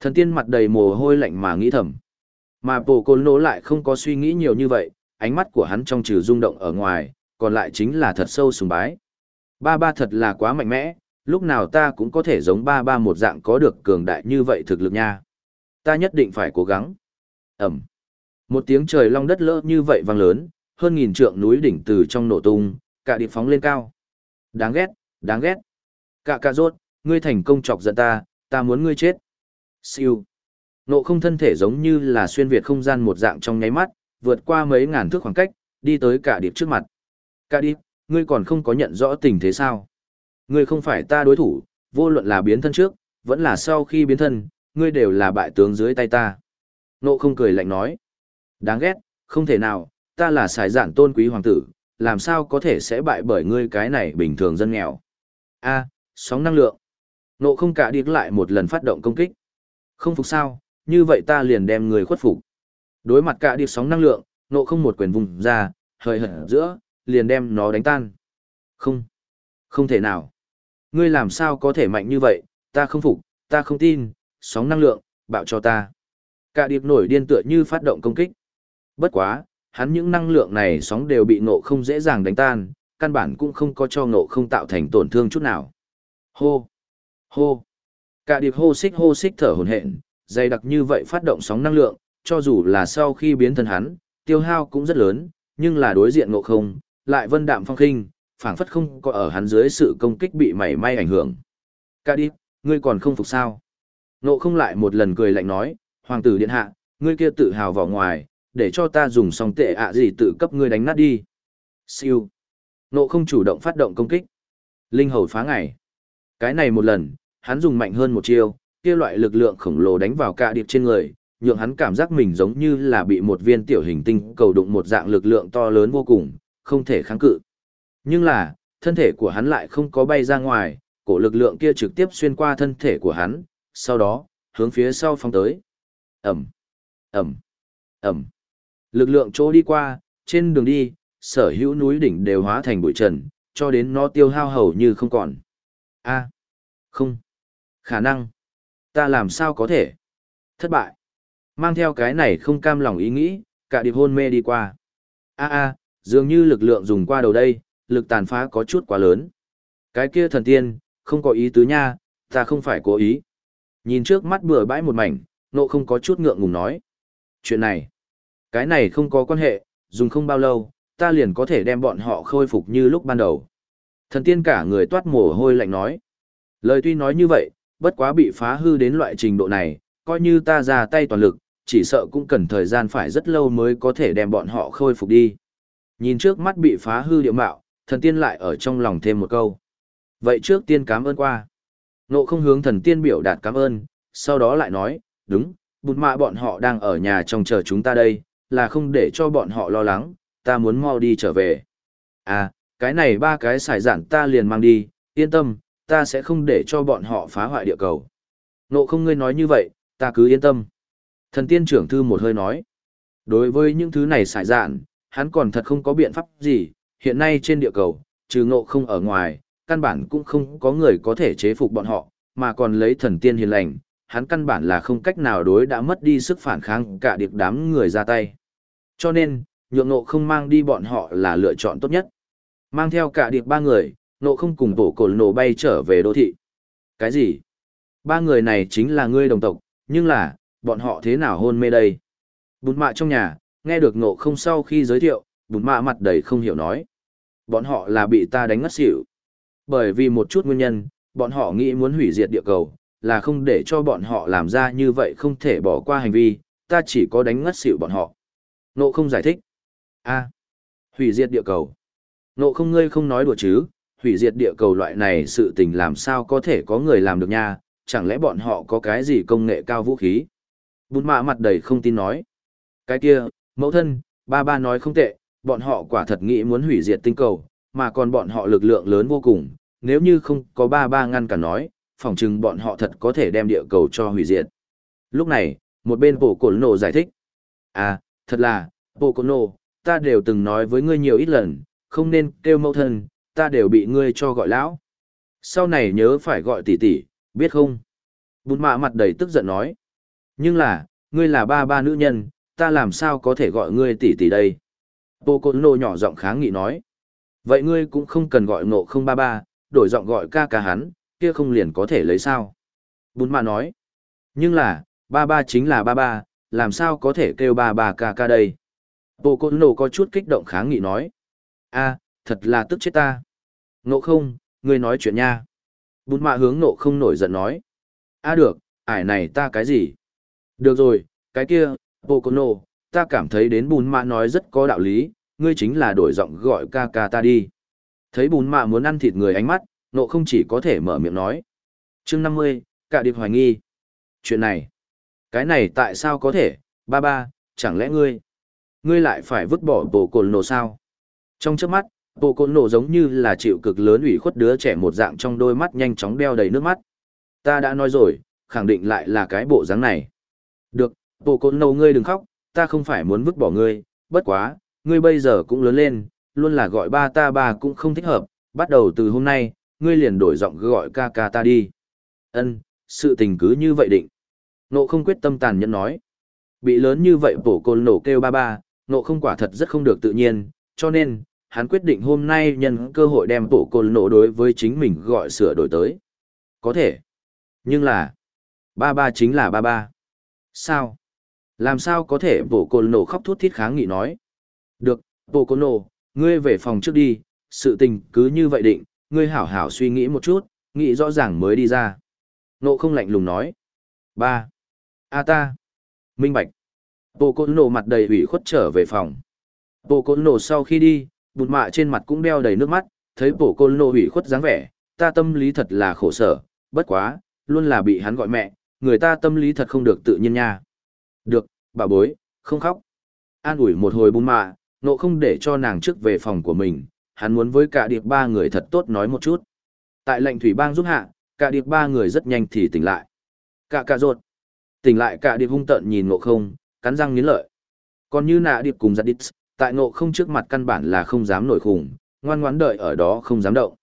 Thần tiên mặt đầy mồ hôi lạnh mà nghĩ thầm. Mà bồ côn nỗ lại không có suy nghĩ nhiều như vậy, ánh mắt của hắn trong trừ rung động ở ngoài, còn lại chính là thật sâu sùng bái. Ba ba thật là quá mạnh mẽ, lúc nào ta cũng có thể giống ba ba một dạng có được cường đại như vậy thực lực nha. Ta nhất định phải cố gắng. Ẩm. Một tiếng trời long đất lỡ như vậy vang lớn, hơn nghìn trượng núi đỉnh từ trong nổ tung, cả địa phóng lên cao. Đáng ghét, đáng ghét. Cả cả rốt, ngươi thành công chọc giận ta, ta muốn ngươi chết. Siêu. Nộ không thân thể giống như là xuyên việt không gian một dạng trong nháy mắt, vượt qua mấy ngàn thước khoảng cách, đi tới cả điệp trước mặt. Cả điệp, ngươi còn không có nhận rõ tình thế sao? Ngươi không phải ta đối thủ, vô luận là biến thân trước, vẫn là sau khi biến thân, ngươi đều là bại tướng dưới tay ta. Nộ không cười lạnh nói. Đáng ghét, không thể nào, ta là xài giản tôn quý hoàng tử, làm sao có thể sẽ bại bởi ngươi cái này bình thường dân nghèo. A, sóng năng lượng. Nộ không cả điếc lại một lần phát động công kích. Không phục sao, như vậy ta liền đem người khuất phục. Đối mặt cả điệp sóng năng lượng, nộ không một quyền vùng ra, hơi hở giữa, liền đem nó đánh tan. Không, không thể nào. Ngươi làm sao có thể mạnh như vậy, ta không phục, ta không tin, sóng năng lượng, bạo cho ta. Cả điệp nổi điên tựa như phát động công kích. Bất quá, hắn những năng lượng này sóng đều bị nộ không dễ dàng đánh tan, căn bản cũng không có cho nộ không tạo thành tổn thương chút nào. Hô! Hô! Cả điệp hô xích hô xích thở hồn hện, dày đặc như vậy phát động sóng năng lượng, cho dù là sau khi biến thân hắn, tiêu hao cũng rất lớn, nhưng là đối diện ngộ không, lại vân đạm phong khinh, phảng phất không có ở hắn dưới sự công kích bị mảy may ảnh hưởng. Cả đi, ngươi còn không phục sao? Nộ không lại một lần cười lạnh nói, hoàng tử điện hạ, ngươi kia tự hào vào ngoài, để cho ta dùng song tệ ạ gì tự cấp ngươi đánh nát đi. Siêu. Nộ không chủ động phát động công kích. Linh hầu phá ngày. Cái này một lần, hắn dùng mạnh hơn một chiêu, kia loại lực lượng khổng lồ đánh vào cả điệp trên người, nhượng hắn cảm giác mình giống như là bị một viên tiểu hình tinh cầu đụng một dạng lực lượng to lớn vô cùng, không thể kháng cự. Nhưng là, thân thể của hắn lại không có bay ra ngoài, cổ lực lượng kia trực tiếp xuyên qua thân thể của hắn, sau đó, hướng phía sau phong tới. Ẩm, Ẩm, Ẩm. Lực lượng chỗ đi qua, trên đường đi, sở hữu núi đỉnh đều hóa thành bụi trần, cho đến nó tiêu hao hầu như không còn. A, không, khả năng, ta làm sao có thể? Thất bại. Mang theo cái này không cam lòng ý nghĩ, cả điệp hôn mê đi qua. A a, dường như lực lượng dùng qua đầu đây, lực tàn phá có chút quá lớn. Cái kia thần tiên, không có ý tứ nha, ta không phải cố ý. Nhìn trước mắt bừa bãi một mảnh, nộ không có chút ngượng ngùng nói. Chuyện này, cái này không có quan hệ, dùng không bao lâu, ta liền có thể đem bọn họ khôi phục như lúc ban đầu. Thần tiên cả người toát mồ hôi lạnh nói. Lời tuy nói như vậy, bất quá bị phá hư đến loại trình độ này, coi như ta ra tay toàn lực, chỉ sợ cũng cần thời gian phải rất lâu mới có thể đem bọn họ khôi phục đi. Nhìn trước mắt bị phá hư điệu mạo, thần tiên lại ở trong lòng thêm một câu. Vậy trước tiên cảm ơn qua. Nộ không hướng thần tiên biểu đạt cảm ơn, sau đó lại nói, đúng, bụt mạ bọn họ đang ở nhà trong chờ chúng ta đây, là không để cho bọn họ lo lắng, ta muốn mau đi trở về. À, cái này ba cái xài giản ta liền mang đi, yên tâm, ta sẽ không để cho bọn họ phá hoại địa cầu. Nộ không ngươi nói như vậy, ta cứ yên tâm. Thần tiên trưởng thư một hơi nói. Đối với những thứ này xài dạn, hắn còn thật không có biện pháp gì, hiện nay trên địa cầu, trừ ngộ không ở ngoài, căn bản cũng không có người có thể chế phục bọn họ, mà còn lấy thần tiên hiền lành, hắn căn bản là không cách nào đối đã mất đi sức phản kháng cả điệp đám người ra tay. Cho nên, nhượng ngộ không mang đi bọn họ là lựa chọn tốt nhất. Mang theo cả điệp ba người, ngộ không cùng tổ cổ nổ bay trở về đô thị. Cái gì? Ba người này chính là ngươi đồng tộc, nhưng là, bọn họ thế nào hôn mê đây? Bụt mạ trong nhà, nghe được ngộ không sau khi giới thiệu, bùn mạ mặt đầy không hiểu nói. Bọn họ là bị ta đánh ngất xỉu. Bởi vì một chút nguyên nhân, bọn họ nghĩ muốn hủy diệt địa cầu, là không để cho bọn họ làm ra như vậy không thể bỏ qua hành vi, ta chỉ có đánh ngất xỉu bọn họ. nộ không giải thích. a hủy diệt địa cầu. nộ không ngươi không nói đùa chứ, hủy diệt địa cầu loại này sự tình làm sao có thể có người làm được nha, chẳng lẽ bọn họ có cái gì công nghệ cao vũ khí? Bùn mạ mặt đầy không tin nói. Cái kia, mẫu thân, ba ba nói không tệ, bọn họ quả thật nghĩ muốn hủy diệt tinh cầu, mà còn bọn họ lực lượng lớn vô cùng, nếu như không có ba ba ngăn cả nói, phỏng chừng bọn họ thật có thể đem địa cầu cho hủy diệt. Lúc này, một bên bộ cổ nổ giải thích. À, thật là, bộ cổ nổ, ta đều từng nói với ngươi nhiều ít lần, không nên kêu mẫu thân, ta đều bị ngươi cho gọi lão. Sau này nhớ phải gọi tỷ tỷ, biết không? Bụt mạ mặt đầy tức giận nói. Nhưng là, ngươi là ba ba nữ nhân, ta làm sao có thể gọi ngươi tỷ tỷ đây? Pocono Côn nhỏ giọng kháng nghị nói. Vậy ngươi cũng không cần gọi ngộ không ba ba, đổi giọng gọi ca ca hắn, kia không liền có thể lấy sao? Bún mà nói. Nhưng là, ba ba chính là ba ba, làm sao có thể kêu ba ba ca ca đây? Pocono Côn có chút kích động kháng nghị nói. a thật là tức chết ta. Ngộ không, ngươi nói chuyện nha. Bún mạ hướng nộ không nổi giận nói. a được, ải này ta cái gì? Được rồi, cái kia, Pocono, Côn ta cảm thấy đến bùn mạ nói rất có đạo lý, ngươi chính là đổi giọng gọi ca ca ta đi. Thấy bùn mạ muốn ăn thịt người ánh mắt, nộ không chỉ có thể mở miệng nói. chương 50, cả điệp hoài nghi. Chuyện này, cái này tại sao có thể, ba ba, chẳng lẽ ngươi, ngươi lại phải vứt bỏ bộ cồn nổ sao? Trong trước mắt, bộ cồn nổ giống như là chịu cực lớn ủy khuất đứa trẻ một dạng trong đôi mắt nhanh chóng đeo đầy nước mắt. Ta đã nói rồi, khẳng định lại là cái bộ dáng này. Được, bộ cồn nổ ngươi đừng khóc, ta không phải muốn vứt bỏ ngươi, bất quá, ngươi bây giờ cũng lớn lên, luôn là gọi ba ta ba cũng không thích hợp, bắt đầu từ hôm nay, ngươi liền đổi giọng gọi ca ca ta đi. Ân, sự tình cứ như vậy định. Nộ không quyết tâm tàn nhẫn nói. Bị lớn như vậy bổ côn nổ kêu ba ba, nộ không quả thật rất không được tự nhiên, cho nên, hắn quyết định hôm nay nhân cơ hội đem bổ côn nổ đối với chính mình gọi sửa đổi tới. Có thể. Nhưng là, ba ba chính là ba ba. Sao? Làm sao có thể bộ côn nổ khóc thút thít kháng nghị nói. Được, bộ côn nổ, ngươi về phòng trước đi, sự tình cứ như vậy định, ngươi hảo hảo suy nghĩ một chút, nghĩ rõ ràng mới đi ra. Nộ không lạnh lùng nói. ba A ta. Minh bạch. Bộ côn nổ mặt đầy ủy khuất trở về phòng. Bộ côn nổ sau khi đi, bụt mạ trên mặt cũng đeo đầy nước mắt, thấy bộ côn nổ ủy khuất dáng vẻ, ta tâm lý thật là khổ sở, bất quá, luôn là bị hắn gọi mẹ, người ta tâm lý thật không được tự nhiên nha. Được, bà bối, không khóc. An ủi một hồi bùn mạ, nộ không để cho nàng trước về phòng của mình, hắn muốn với cả điệp ba người thật tốt nói một chút. Tại lệnh thủy bang giúp hạ, cả điệp ba người rất nhanh thì tỉnh lại. Cả cả ruột. Tỉnh lại cả điệp hung tợn nhìn nộ không, cắn răng nghiến lợi. Còn như nạ điệp cùng giặt đít, tại nộ không trước mặt căn bản là không dám nổi khủng, ngoan ngoãn đợi ở đó không dám động.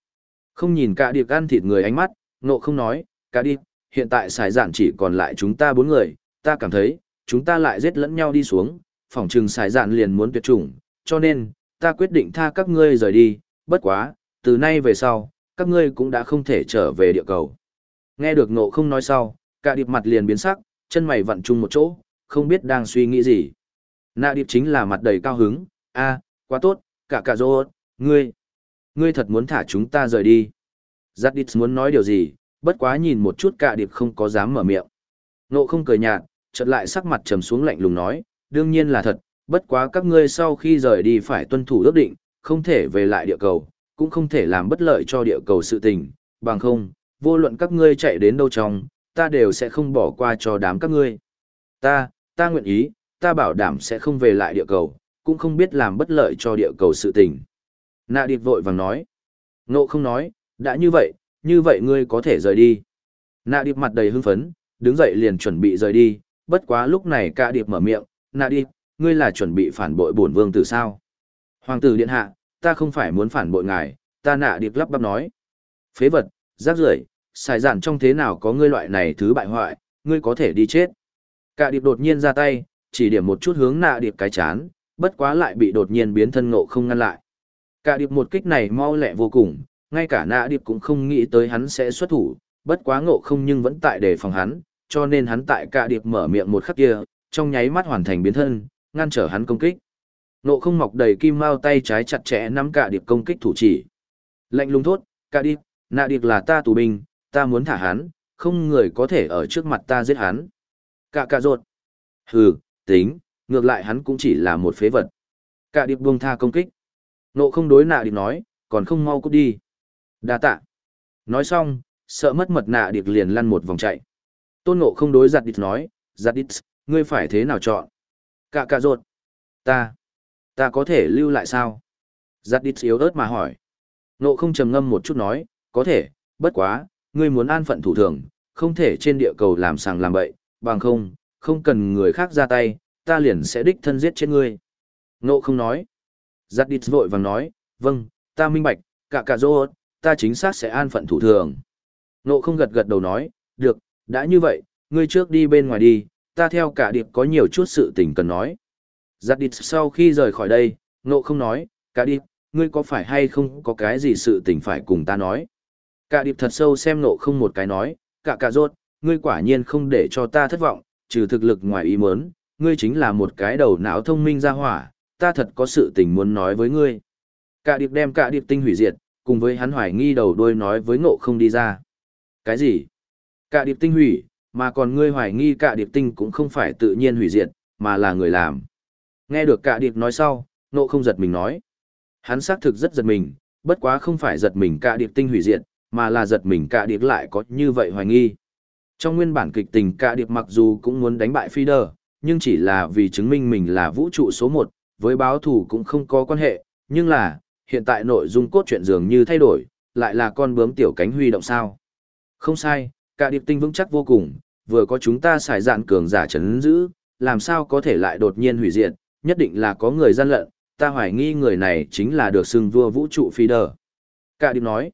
Không nhìn cả điệp ăn thịt người ánh mắt, nộ không nói, cả điệp, hiện tại xài giản chỉ còn lại chúng ta bốn người, ta cảm thấy, chúng ta lại giết lẫn nhau đi xuống, phỏng trừng xài dạn liền muốn tuyệt chủng, cho nên, ta quyết định tha các ngươi rời đi, bất quá, từ nay về sau, các ngươi cũng đã không thể trở về địa cầu. Nghe được nộ không nói sau, cả điệp mặt liền biến sắc, chân mày vặn chung một chỗ, không biết đang suy nghĩ gì. Nạ điệp chính là mặt đầy cao hứng, a, quá tốt, cả cả rô, ngươi, ngươi thật muốn thả chúng ta rời đi. Giặt muốn nói điều gì, bất quá nhìn một chút cả điệp không có dám mở miệng. Nộ không cười nhạt, chợt lại sắc mặt trầm xuống lạnh lùng nói, đương nhiên là thật, bất quá các ngươi sau khi rời đi phải tuân thủ ước định, không thể về lại địa cầu, cũng không thể làm bất lợi cho địa cầu sự tình, bằng không, vô luận các ngươi chạy đến đâu trong, ta đều sẽ không bỏ qua cho đám các ngươi. Ta, ta nguyện ý, ta bảo đảm sẽ không về lại địa cầu, cũng không biết làm bất lợi cho địa cầu sự tình. Nạ điệp vội vàng nói. Nộ không nói, đã như vậy, như vậy ngươi có thể rời đi. Nạ điệp mặt đầy hưng phấn, đứng dậy liền chuẩn bị rời đi, bất quá lúc này cả điệp mở miệng, nạ điệp, ngươi là chuẩn bị phản bội bổn vương từ sao? Hoàng tử điện hạ, ta không phải muốn phản bội ngài, ta nạ điệp lắp bắp nói. Phế vật, rác rưởi, xài giản trong thế nào có ngươi loại này thứ bại hoại, ngươi có thể đi chết. Cả điệp đột nhiên ra tay, chỉ điểm một chút hướng nạ điệp cái chán, bất quá lại bị đột nhiên biến thân ngộ không ngăn lại. Cả điệp một kích này mau lẹ vô cùng, ngay cả nạ điệp cũng không nghĩ tới hắn sẽ xuất thủ, bất quá ngộ không nhưng vẫn tại đề phòng hắn, cho nên hắn tại cả điệp mở miệng một khắc kia, trong nháy mắt hoàn thành biến thân, ngăn trở hắn công kích. Nộ không mọc đầy kim mao tay trái chặt chẽ nắm cả điệp công kích thủ chỉ. Lệnh lùng thốt, cả điệp, nạ điệp là ta tù binh, ta muốn thả hắn, không người có thể ở trước mặt ta giết hắn. Cả cả rột. Hừ, tính, ngược lại hắn cũng chỉ là một phế vật. Cả điệp buông tha công kích. Nộ không đối nạ điệp nói, còn không mau cút đi. Đa tạ. Nói xong, sợ mất mật nạ điệp liền lăn một vòng chạy. Tôn nộ không đối giặt Địch nói, giặt Địch, ngươi phải thế nào chọn? Cả cả rột. Ta. Ta có thể lưu lại sao? Giặt Địch yếu ớt mà hỏi. Nộ không trầm ngâm một chút nói, có thể, bất quá, ngươi muốn an phận thủ thường, không thể trên địa cầu làm sàng làm bậy, bằng không, không cần người khác ra tay, ta liền sẽ đích thân giết chết ngươi. Nộ không nói. Giặt Địch vội vàng nói, vâng, ta minh bạch, cả cả dô, ta chính xác sẽ an phận thủ thường. Nộ không gật gật đầu nói, được, đã như vậy, ngươi trước đi bên ngoài đi, ta theo cả điệp có nhiều chút sự tình cần nói. Giặt điệp sau khi rời khỏi đây, nộ không nói, cả điệp, ngươi có phải hay không có cái gì sự tình phải cùng ta nói. Cả điệp thật sâu xem nộ không một cái nói, cả cả rốt, ngươi quả nhiên không để cho ta thất vọng, trừ thực lực ngoài ý muốn, ngươi chính là một cái đầu não thông minh ra hỏa, ta thật có sự tình muốn nói với ngươi. Cả điệp đem cả điệp tinh hủy diệt, cùng với hắn hoài nghi đầu đuôi nói với ngộ không đi ra. Cái gì? Cả điệp tinh hủy, mà còn ngươi hoài nghi cả điệp tinh cũng không phải tự nhiên hủy diệt, mà là người làm. Nghe được cả điệp nói sau, nộ không giật mình nói. Hắn xác thực rất giật mình, bất quá không phải giật mình cả điệp tinh hủy diệt, mà là giật mình cả điệp lại có như vậy hoài nghi. Trong nguyên bản kịch tình cả điệp mặc dù cũng muốn đánh bại phi đờ, nhưng chỉ là vì chứng minh mình là vũ trụ số một, với báo thù cũng không có quan hệ, nhưng là, hiện tại nội dung cốt truyện dường như thay đổi, lại là con bướm tiểu cánh huy động sao. Không sai, cả điệp tinh vững chắc vô cùng, vừa có chúng ta xài dạn cường giả chấn giữ, làm sao có thể lại đột nhiên hủy diệt, nhất định là có người gian lận, ta hoài nghi người này chính là được xưng vua vũ trụ phi đờ. Cả điệp nói,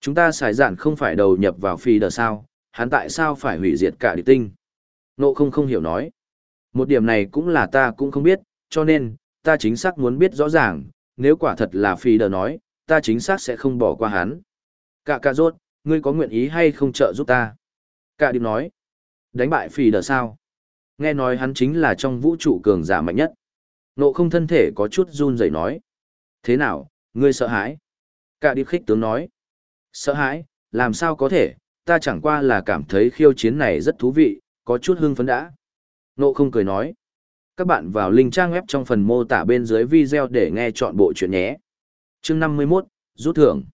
chúng ta xài dạn không phải đầu nhập vào phi đờ sao, hắn tại sao phải hủy diệt cả điệp tinh? Nộ không không hiểu nói. Một điểm này cũng là ta cũng không biết, cho nên, ta chính xác muốn biết rõ ràng, nếu quả thật là phi đờ nói, ta chính xác sẽ không bỏ qua hắn. Cả cả rốt, ngươi có nguyện ý hay không trợ giúp ta? Cả điệp nói. Đánh bại phi đờ sao? Nghe nói hắn chính là trong vũ trụ cường giả mạnh nhất. Nộ không thân thể có chút run rẩy nói. Thế nào, ngươi sợ hãi? Cả điệp khích tướng nói. Sợ hãi, làm sao có thể, ta chẳng qua là cảm thấy khiêu chiến này rất thú vị, có chút hưng phấn đã. Nộ không cười nói. Các bạn vào link trang web trong phần mô tả bên dưới video để nghe chọn bộ chuyện nhé. Chương 51, rút thưởng.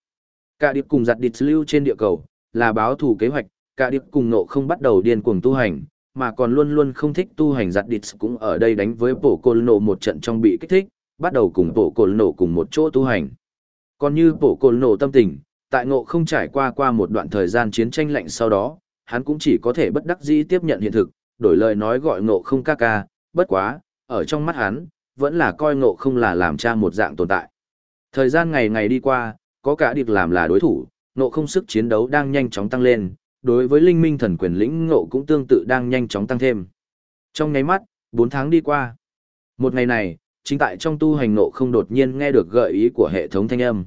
Cả điệp cùng giặt địch lưu trên địa cầu, là báo thù kế hoạch, cả điệp cùng nộ không bắt đầu điên cuồng tu hành, mà còn luôn luôn không thích tu hành giặt địch cũng ở đây đánh với bộ côn nộ một trận trong bị kích thích, bắt đầu cùng bộ côn nộ cùng một chỗ tu hành. Còn như bộ côn nộ tâm tình, tại ngộ không trải qua qua một đoạn thời gian chiến tranh lạnh sau đó, hắn cũng chỉ có thể bất đắc dĩ tiếp nhận hiện thực, đổi lời nói gọi ngộ không ca ca, bất quá, ở trong mắt hắn, vẫn là coi ngộ không là làm cha một dạng tồn tại. Thời gian ngày ngày đi qua, có cả điệp làm là đối thủ, nộ không sức chiến đấu đang nhanh chóng tăng lên, đối với linh minh thần quyền lĩnh ngộ cũng tương tự đang nhanh chóng tăng thêm. Trong nháy mắt, 4 tháng đi qua. Một ngày này, chính tại trong tu hành nộ không đột nhiên nghe được gợi ý của hệ thống thanh âm.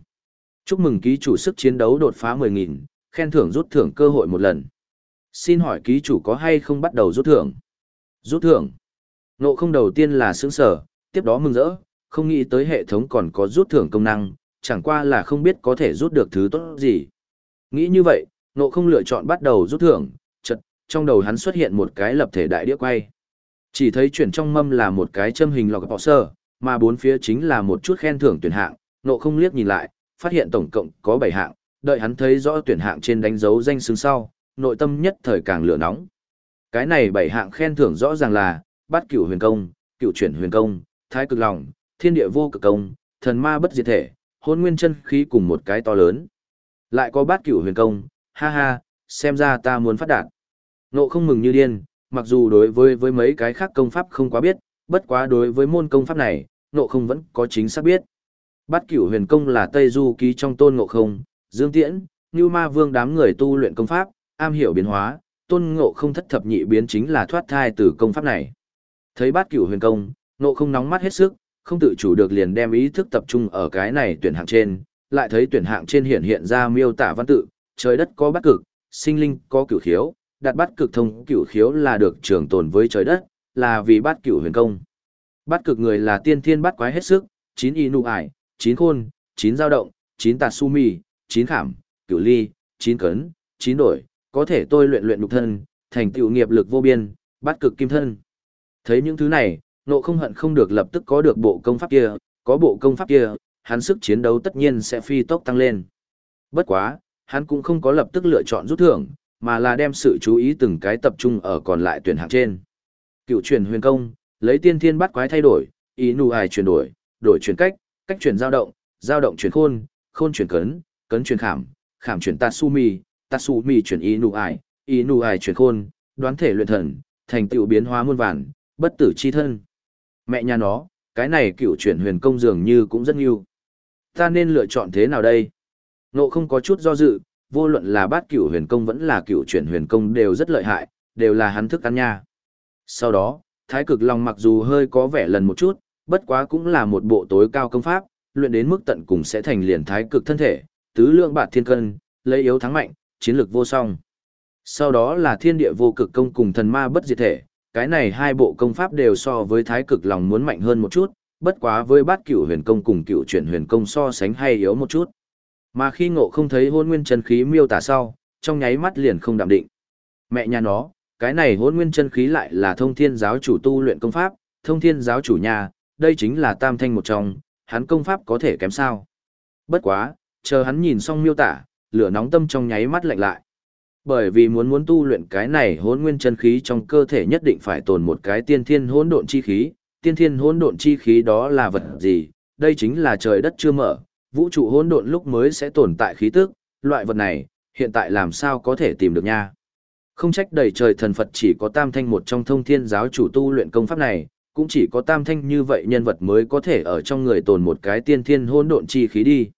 Chúc mừng ký chủ sức chiến đấu đột phá 10.000, khen thưởng rút thưởng cơ hội một lần. Xin hỏi ký chủ có hay không bắt đầu rút thưởng? Rút thưởng. Nộ không đầu tiên là sướng sở, tiếp đó mừng rỡ, không nghĩ tới hệ thống còn có rút thưởng công năng, chẳng qua là không biết có thể rút được thứ tốt gì. Nghĩ như vậy, nộ không lựa chọn bắt đầu rút thưởng, chật, trong đầu hắn xuất hiện một cái lập thể đại đĩa quay. Chỉ thấy chuyển trong mâm là một cái châm hình lọc bọ sơ, mà bốn phía chính là một chút khen thưởng tuyển hạng, nộ không liếc nhìn lại, phát hiện tổng cộng có 7 hạng, đợi hắn thấy rõ tuyển hạng trên đánh dấu danh xứng sau, nội tâm nhất thời càng lửa nóng. Cái này 7 hạng khen thưởng rõ ràng là, bát cửu huyền công, cửu chuyển huyền công, thái cực lòng, thiên địa vô cực công, thần ma bất diệt thể, hôn nguyên chân khí cùng một cái to lớn. Lại có bát cửu huyền công, ha ha, xem ra ta muốn phát đạt. Nộ không mừng như điên, mặc dù đối với với mấy cái khác công pháp không quá biết, bất quá đối với môn công pháp này, nộ không vẫn có chính xác biết. Bát cửu huyền công là Tây Du ký trong tôn ngộ không, dương tiễn, như ma vương đám người tu luyện công pháp, am hiểu biến hóa, tôn ngộ không thất thập nhị biến chính là thoát thai từ công pháp này. Thấy bát cửu huyền công, ngộ không nóng mắt hết sức, không tự chủ được liền đem ý thức tập trung ở cái này tuyển hạng trên, lại thấy tuyển hạng trên hiện hiện ra miêu tả văn tự, trời đất có bát cực, sinh linh có cửu khiếu, đặt bát cực thông cửu khiếu là được trường tồn với trời đất, là vì bát cửu huyền công. Bát cực người là tiên thiên bát quái hết sức, chín y nụ ải, chín khôn, chín dao động, chín tạt su mì, chín khảm, cửu ly, chín cấn, chín đổi, có thể tôi luyện luyện nhục thân, thành tựu nghiệp lực vô biên, bát cực kim thân. Thấy những thứ này, nộ không hận không được lập tức có được bộ công pháp kia, có bộ công pháp kia, hắn sức chiến đấu tất nhiên sẽ phi tốc tăng lên. Bất quá, hắn cũng không có lập tức lựa chọn rút thưởng, mà là đem sự chú ý từng cái tập trung ở còn lại tuyển hạng trên. Cựu truyền huyền công, lấy tiên thiên bắt quái thay đổi, ý nụ ải chuyển đổi, đổi chuyển cách, cách chuyển dao động, dao động chuyển khôn, khôn chuyển cấn, cấn chuyển khảm, khảm chuyển tatsumi, tatsumi chuyển ý nụ ải, ý nụ ải chuyển khôn, đoán thể luyện thần, thành tựu biến hóa muôn vàn, bất tử chi thân. Mẹ nhà nó, cái này cựu chuyển huyền công dường như cũng rất nhiều. Ta nên lựa chọn thế nào đây? Nộ không có chút do dự, vô luận là bát cựu huyền công vẫn là cựu chuyển huyền công đều rất lợi hại, đều là hắn thức ăn nha. Sau đó, thái cực lòng mặc dù hơi có vẻ lần một chút, bất quá cũng là một bộ tối cao công pháp, luyện đến mức tận cùng sẽ thành liền thái cực thân thể, tứ lượng bạt thiên cân, lấy yếu thắng mạnh, chiến lược vô song. Sau đó là thiên địa vô cực công cùng thần ma bất diệt thể, cái này hai bộ công pháp đều so với thái cực lòng muốn mạnh hơn một chút, bất quá với bát cửu huyền công cùng cửu chuyển huyền công so sánh hay yếu một chút. Mà khi ngộ không thấy hôn nguyên chân khí miêu tả sau, trong nháy mắt liền không đạm định. Mẹ nhà nó, cái này hôn nguyên chân khí lại là thông thiên giáo chủ tu luyện công pháp, thông thiên giáo chủ nhà, đây chính là tam thanh một trong, hắn công pháp có thể kém sao. Bất quá, chờ hắn nhìn xong miêu tả, lửa nóng tâm trong nháy mắt lạnh lại. Bởi vì muốn muốn tu luyện cái này hỗn nguyên chân khí trong cơ thể nhất định phải tồn một cái tiên thiên hỗn độn chi khí, tiên thiên hỗn độn chi khí đó là vật gì? Đây chính là trời đất chưa mở, vũ trụ hỗn độn lúc mới sẽ tồn tại khí tức, loại vật này, hiện tại làm sao có thể tìm được nha? Không trách đầy trời thần Phật chỉ có tam thanh một trong thông thiên giáo chủ tu luyện công pháp này, cũng chỉ có tam thanh như vậy nhân vật mới có thể ở trong người tồn một cái tiên thiên hỗn độn chi khí đi.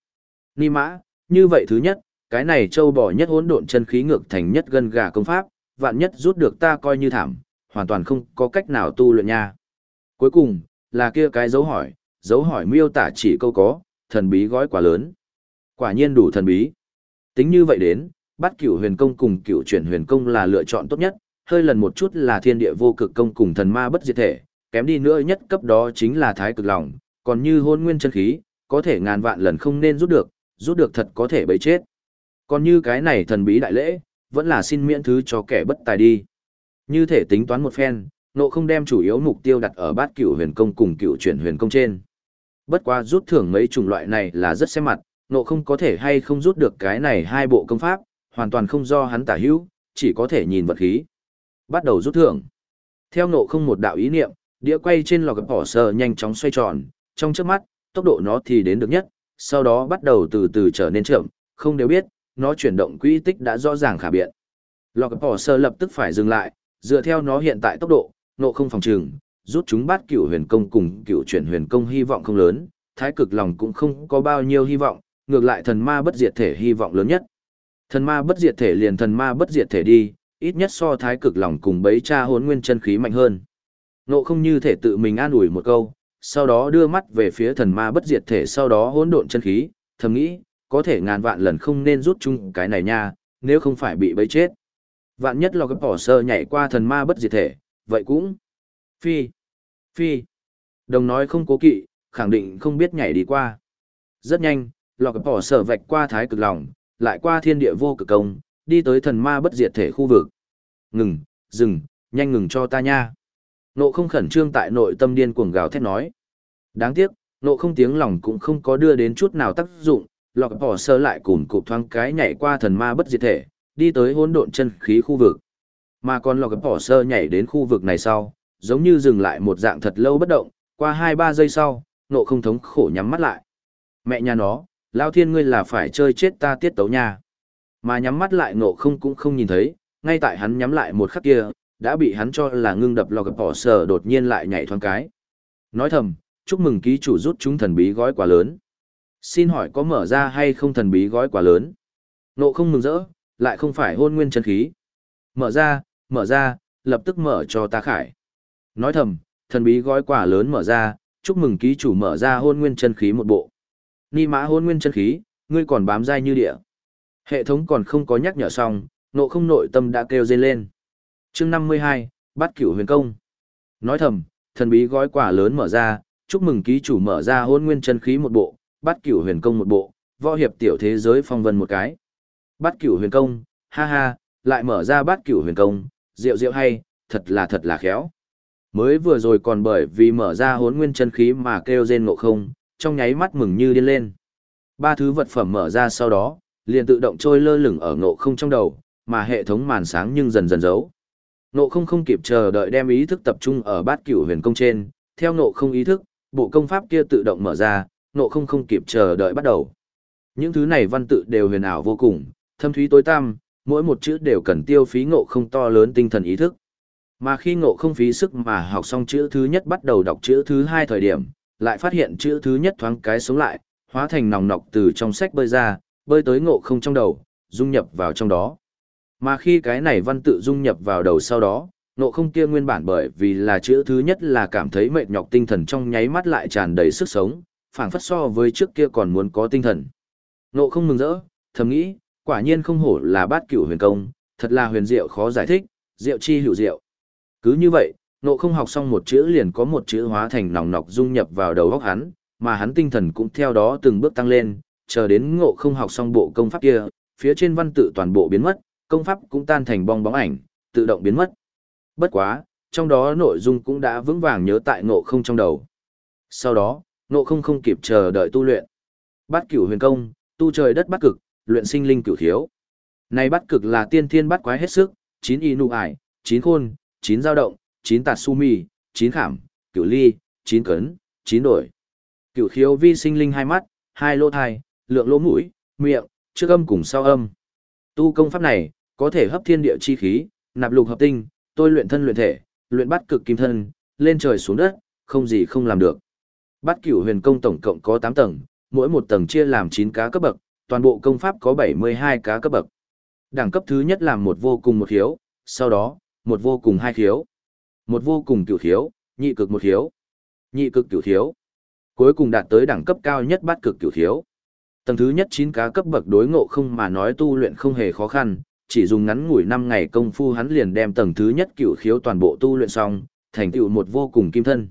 Ni mã, như vậy thứ nhất, cái này châu bỏ nhất hỗn độn chân khí ngược thành nhất gân gà công pháp, vạn nhất rút được ta coi như thảm, hoàn toàn không có cách nào tu luyện nha. Cuối cùng, là kia cái dấu hỏi, dấu hỏi miêu tả chỉ câu có, thần bí gói quá lớn. Quả nhiên đủ thần bí. Tính như vậy đến, bắt cửu huyền công cùng cửu chuyển huyền công là lựa chọn tốt nhất, hơi lần một chút là thiên địa vô cực công cùng thần ma bất diệt thể, kém đi nữa nhất cấp đó chính là thái cực lòng, còn như hôn nguyên chân khí, có thể ngàn vạn lần không nên rút được, rút được thật có thể bấy chết. Còn như cái này thần bí đại lễ, vẫn là xin miễn thứ cho kẻ bất tài đi. Như thể tính toán một phen, Nộ không đem chủ yếu mục tiêu đặt ở bát cửu huyền công cùng cửu chuyển huyền công trên. Bất qua rút thưởng mấy chủng loại này là rất xem mặt, nộ không có thể hay không rút được cái này hai bộ công pháp, hoàn toàn không do hắn tả hữu, chỉ có thể nhìn vật khí. Bắt đầu rút thưởng. Theo nộ không một đạo ý niệm, đĩa quay trên lò gặp bỏ sờ nhanh chóng xoay tròn, trong trước mắt, tốc độ nó thì đến được nhất, sau đó bắt đầu từ từ trở nên chậm, không đều biết, nó chuyển động quỹ tích đã rõ ràng khả biện. Lọc bỏ sơ lập tức phải dừng lại, dựa theo nó hiện tại tốc độ, nộ không phòng trừng, rút chúng bắt cửu huyền công cùng cửu chuyển huyền công hy vọng không lớn, thái cực lòng cũng không có bao nhiêu hy vọng, ngược lại thần ma bất diệt thể hy vọng lớn nhất. Thần ma bất diệt thể liền thần ma bất diệt thể đi, ít nhất so thái cực lòng cùng bấy cha hốn nguyên chân khí mạnh hơn. Nộ không như thể tự mình an ủi một câu, sau đó đưa mắt về phía thần ma bất diệt thể sau đó hỗn độn chân khí, thầm nghĩ, có thể ngàn vạn lần không nên rút chung cái này nha, nếu không phải bị bấy chết. Vạn nhất là cái bỏ sơ nhảy qua thần ma bất diệt thể, vậy cũng... Phi! Phi! Đồng nói không cố kỵ, khẳng định không biết nhảy đi qua. Rất nhanh, lọc bỏ sơ vạch qua thái cực lòng, lại qua thiên địa vô cực công, đi tới thần ma bất diệt thể khu vực. Ngừng, dừng, nhanh ngừng cho ta nha. Nộ không khẩn trương tại nội tâm điên cuồng gào thét nói. Đáng tiếc, nộ không tiếng lòng cũng không có đưa đến chút nào tác dụng, lọc bỏ sơ lại cùng cụp thoáng cái nhảy qua thần ma bất diệt thể, đi tới hỗn độn chân khí khu vực. Mà còn lọc bỏ sơ nhảy đến khu vực này sau, giống như dừng lại một dạng thật lâu bất động, qua 2-3 giây sau, nộ không thống khổ nhắm mắt lại. Mẹ nhà nó, lao thiên ngươi là phải chơi chết ta tiết tấu nha. Mà nhắm mắt lại nộ không cũng không nhìn thấy, ngay tại hắn nhắm lại một khắc kia, đã bị hắn cho là ngưng đập lọc bỏ sờ đột nhiên lại nhảy thoáng cái. Nói thầm, chúc mừng ký chủ rút chúng thần bí gói quá lớn. Xin hỏi có mở ra hay không thần bí gói quà lớn? Nộ không mừng rỡ, lại không phải hôn nguyên chân khí. Mở ra, mở ra, lập tức mở cho ta khải. Nói thầm, thần bí gói quà lớn mở ra, chúc mừng ký chủ mở ra hôn nguyên chân khí một bộ. Ni mã hôn nguyên chân khí, ngươi còn bám dai như địa. Hệ thống còn không có nhắc nhở xong, nộ không nội tâm đã kêu dây lên. chương 52, bắt cửu huyền công. Nói thầm, thần bí gói quà lớn mở ra, chúc mừng ký chủ mở ra hôn nguyên chân khí một bộ, bắt cửu huyền công một bộ, võ hiệp tiểu thế giới phong vân một cái. Bắt cửu huyền công, ha ha, lại mở ra bắt cửu huyền công, rượu rượu hay, thật là thật là khéo. Mới vừa rồi còn bởi vì mở ra hốn nguyên chân khí mà kêu rên ngộ không, trong nháy mắt mừng như điên lên. Ba thứ vật phẩm mở ra sau đó, liền tự động trôi lơ lửng ở ngộ không trong đầu, mà hệ thống màn sáng nhưng dần dần giấu. Ngộ không không kịp chờ đợi đem ý thức tập trung ở bát cửu huyền công trên, theo ngộ không ý thức, bộ công pháp kia tự động mở ra, ngộ không không kịp chờ đợi bắt đầu. Những thứ này văn tự đều huyền ảo vô cùng, thâm thúy tối tăm, mỗi một chữ đều cần tiêu phí ngộ không to lớn tinh thần ý thức. Mà khi ngộ không phí sức mà học xong chữ thứ nhất bắt đầu đọc chữ thứ hai thời điểm, lại phát hiện chữ thứ nhất thoáng cái sống lại, hóa thành nòng nọc từ trong sách bơi ra, bơi tới ngộ không trong đầu, dung nhập vào trong đó. Mà khi cái này văn tự dung nhập vào đầu sau đó, ngộ không kia nguyên bản bởi vì là chữ thứ nhất là cảm thấy mệt nhọc tinh thần trong nháy mắt lại tràn đầy sức sống, phảng phất so với trước kia còn muốn có tinh thần. Ngộ không mừng rỡ, thầm nghĩ, quả nhiên không hổ là bát cửu huyền công, thật là huyền diệu khó giải thích, diệu chi hữu diệu. Cứ như vậy, nộ không học xong một chữ liền có một chữ hóa thành nòng nọc dung nhập vào đầu óc hắn, mà hắn tinh thần cũng theo đó từng bước tăng lên, chờ đến ngộ không học xong bộ công pháp kia, phía trên văn tự toàn bộ biến mất, công pháp cũng tan thành bong bóng ảnh, tự động biến mất. Bất quá, trong đó nội dung cũng đã vững vàng nhớ tại ngộ không trong đầu. Sau đó, nộ không không kịp chờ đợi tu luyện. Bát cửu huyền công, tu trời đất bát cực, luyện sinh linh cửu thiếu. Này bát cực là tiên thiên bát quái hết sức, chín y nụ ải, chín khôn, chín dao động, chín tạt su mì, chín khảm, cửu ly, chín cấn, chín đổi. Cửu khiếu vi sinh linh hai mắt, hai lỗ thai, lượng lỗ mũi, miệng, trước âm cùng sau âm. Tu công pháp này, có thể hấp thiên địa chi khí, nạp lục hợp tinh, tôi luyện thân luyện thể, luyện bắt cực kim thân, lên trời xuống đất, không gì không làm được. Bát cửu huyền công tổng cộng có 8 tầng, mỗi một tầng chia làm 9 cá cấp bậc, toàn bộ công pháp có 72 cá cấp bậc. Đẳng cấp thứ nhất làm một vô cùng một khiếu, sau đó, một vô cùng hai khiếu, một vô cùng cửu khiếu, nhị cực một khiếu, nhị cực cửu khiếu. Cuối cùng đạt tới đẳng cấp cao nhất bát cực cửu khiếu. Tầng thứ nhất chín cá cấp bậc đối ngộ không mà nói tu luyện không hề khó khăn, chỉ dùng ngắn ngủi 5 ngày công phu hắn liền đem tầng thứ nhất cửu khiếu toàn bộ tu luyện xong, thành tựu một vô cùng kim thân.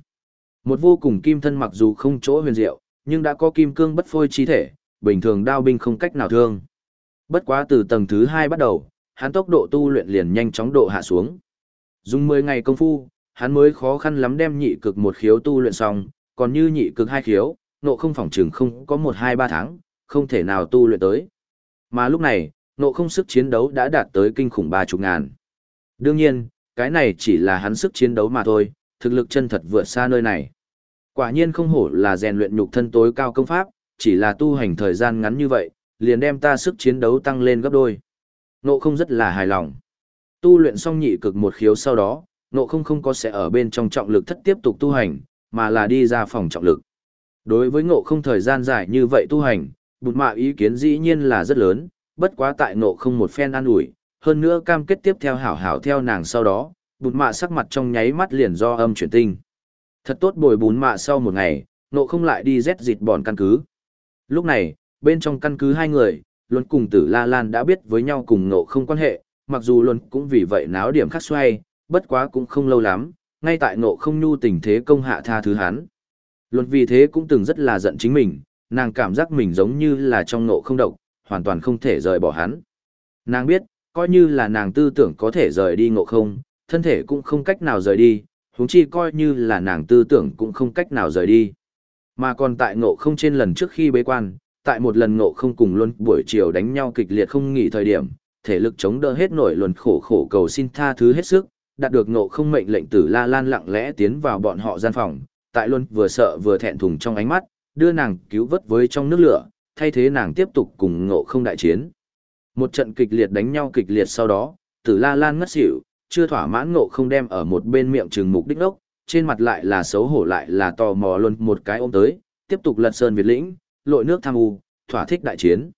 Một vô cùng kim thân mặc dù không chỗ huyền diệu, nhưng đã có kim cương bất phôi chi thể, bình thường đao binh không cách nào thương. Bất quá từ tầng thứ hai bắt đầu, hắn tốc độ tu luyện liền nhanh chóng độ hạ xuống. Dùng 10 ngày công phu, hắn mới khó khăn lắm đem nhị cực một khiếu tu luyện xong, còn như nhị cực hai khiếu, nộ không phòng trường không có một hai ba tháng, không thể nào tu luyện tới. Mà lúc này, nộ không sức chiến đấu đã đạt tới kinh khủng ba chục ngàn. Đương nhiên, cái này chỉ là hắn sức chiến đấu mà thôi, thực lực chân thật vượt xa nơi này. Quả nhiên không hổ là rèn luyện nhục thân tối cao công pháp, chỉ là tu hành thời gian ngắn như vậy, liền đem ta sức chiến đấu tăng lên gấp đôi. Nộ không rất là hài lòng. Tu luyện xong nhị cực một khiếu sau đó, nộ không không có sẽ ở bên trong trọng lực thất tiếp tục tu hành, mà là đi ra phòng trọng lực. Đối với ngộ không thời gian dài như vậy tu hành, bụt mạ ý kiến dĩ nhiên là rất lớn, bất quá tại ngộ không một phen an ủi, hơn nữa cam kết tiếp theo hảo hảo theo nàng sau đó, bùn mạ sắc mặt trong nháy mắt liền do âm chuyển tinh. Thật tốt bồi bùn mạ sau một ngày, nộ không lại đi rét dịt bọn căn cứ. Lúc này, bên trong căn cứ hai người, luôn cùng tử La Lan đã biết với nhau cùng nộ không quan hệ, mặc dù luôn cũng vì vậy náo điểm khắc xoay, bất quá cũng không lâu lắm, ngay tại nộ không nhu tình thế công hạ tha thứ hắn. Luôn vì thế cũng từng rất là giận chính mình, nàng cảm giác mình giống như là trong nộ không độc, hoàn toàn không thể rời bỏ hắn. Nàng biết, coi như là nàng tư tưởng có thể rời đi ngộ không, thân thể cũng không cách nào rời đi, huống chi coi như là nàng tư tưởng cũng không cách nào rời đi. Mà còn tại ngộ không trên lần trước khi bế quan, tại một lần ngộ không cùng luôn buổi chiều đánh nhau kịch liệt không nghỉ thời điểm, thể lực chống đỡ hết nổi luân khổ khổ cầu xin tha thứ hết sức, đạt được ngộ không mệnh lệnh tử La Lan lặng lẽ tiến vào bọn họ gian phòng, tại luôn vừa sợ vừa thẹn thùng trong ánh mắt, đưa nàng cứu vớt với trong nước lửa, thay thế nàng tiếp tục cùng ngộ không đại chiến. Một trận kịch liệt đánh nhau kịch liệt sau đó, tử La Lan ngất xỉu, chưa thỏa mãn ngộ không đem ở một bên miệng trừng mục đích đốc, trên mặt lại là xấu hổ lại là tò mò luôn một cái ôm tới, tiếp tục lật sơn Việt lĩnh, lội nước tham u, thỏa thích đại chiến.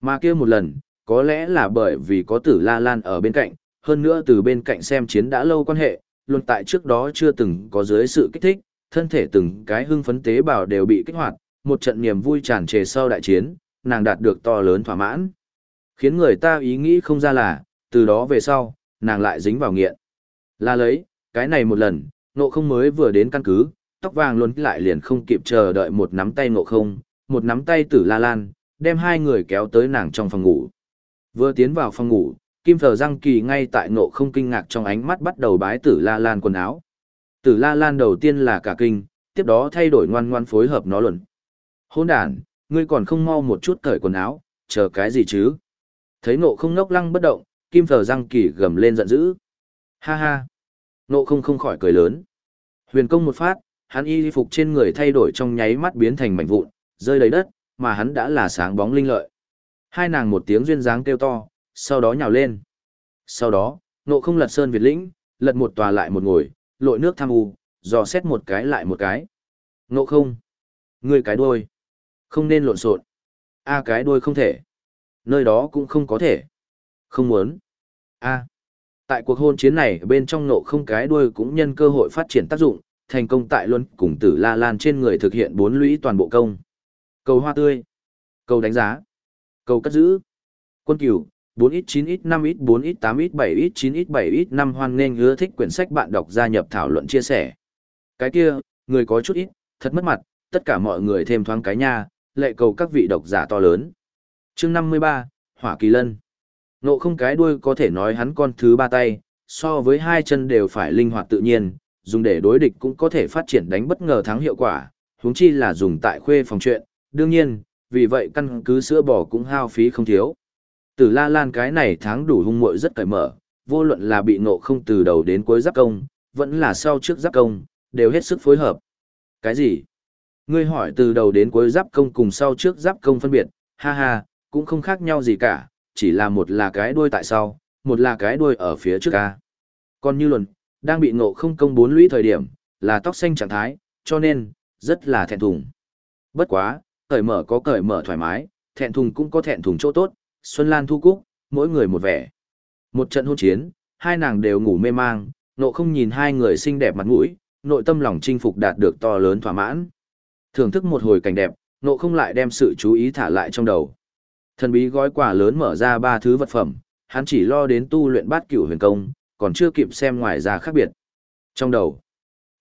Mà kia một lần, có lẽ là bởi vì có tử La Lan ở bên cạnh, hơn nữa từ bên cạnh xem chiến đã lâu quan hệ, luôn tại trước đó chưa từng có dưới sự kích thích, thân thể từng cái hưng phấn tế bào đều bị kích hoạt, một trận niềm vui tràn trề sau đại chiến, nàng đạt được to lớn thỏa mãn. Khiến người ta ý nghĩ không ra là, từ đó về sau, nàng lại dính vào nghiện. Là lấy, cái này một lần, nộ không mới vừa đến căn cứ, tóc vàng luôn lại liền không kịp chờ đợi một nắm tay nộ không, một nắm tay tử la lan, đem hai người kéo tới nàng trong phòng ngủ. Vừa tiến vào phòng ngủ, Kim Phở Giang Kỳ ngay tại nộ không kinh ngạc trong ánh mắt bắt đầu bái tử la lan quần áo. Tử la lan đầu tiên là cả kinh, tiếp đó thay đổi ngoan ngoan phối hợp nó luận. Hôn đàn, ngươi còn không mau một chút cởi quần áo, chờ cái gì chứ? Thấy nộ không ngốc lăng bất động, Kim Phở răng Kỳ gầm lên giận dữ. Ha ha! Nộ không không khỏi cười lớn. Huyền công một phát, hắn y phục trên người thay đổi trong nháy mắt biến thành mảnh vụn, rơi đầy đất, mà hắn đã là sáng bóng linh lợi. Hai nàng một tiếng duyên dáng kêu to, sau đó nhào lên. Sau đó, nộ không lật sơn Việt lĩnh, lật một tòa lại một ngồi, lội nước tham u, dò xét một cái lại một cái. Nộ không. Người cái đuôi. Không nên lộn xộn. A cái đuôi không thể. Nơi đó cũng không có thể. Không muốn. A. Tại cuộc hôn chiến này bên trong nộ không cái đuôi cũng nhân cơ hội phát triển tác dụng, thành công tại luân cùng tử la lan trên người thực hiện bốn lũy toàn bộ công. Cầu hoa tươi. Cầu đánh giá. Cầu cất giữ. Quân cửu, 4x 9x 5x 4x 8x 7x 9x 7x 5 hoan nghênh ưa thích quyển sách bạn đọc gia nhập thảo luận chia sẻ. Cái kia, người có chút ít, thật mất mặt, tất cả mọi người thêm thoáng cái nha, lệ cầu các vị độc giả to lớn. chương 53, Hỏa Kỳ Lân. Nộ không cái đuôi có thể nói hắn con thứ ba tay, so với hai chân đều phải linh hoạt tự nhiên, dùng để đối địch cũng có thể phát triển đánh bất ngờ thắng hiệu quả, huống chi là dùng tại khuê phòng chuyện, đương nhiên, vì vậy căn cứ sữa bò cũng hao phí không thiếu. Tử La Lan cái này tháng đủ hung muội rất cởi mở, vô luận là bị nộ không từ đầu đến cuối giáp công, vẫn là sau trước giáp công, đều hết sức phối hợp. Cái gì? Ngươi hỏi từ đầu đến cuối giáp công cùng sau trước giáp công phân biệt, ha ha, cũng không khác nhau gì cả, chỉ là một là cái đuôi tại sau, một là cái đuôi ở phía trước ca. Còn như luận, đang bị ngộ không công bốn lũy thời điểm, là tóc xanh trạng thái, cho nên, rất là thẹn thùng. Bất quá, cởi mở có cởi mở thoải mái, thẹn thùng cũng có thẹn thùng chỗ tốt, Xuân Lan thu cúc, mỗi người một vẻ. Một trận hôn chiến, hai nàng đều ngủ mê mang, nộ không nhìn hai người xinh đẹp mặt mũi, nội tâm lòng chinh phục đạt được to lớn thỏa mãn. Thưởng thức một hồi cảnh đẹp, nộ không lại đem sự chú ý thả lại trong đầu. Thần bí gói quà lớn mở ra ba thứ vật phẩm, hắn chỉ lo đến tu luyện bát cửu huyền công, còn chưa kịp xem ngoài ra khác biệt. Trong đầu,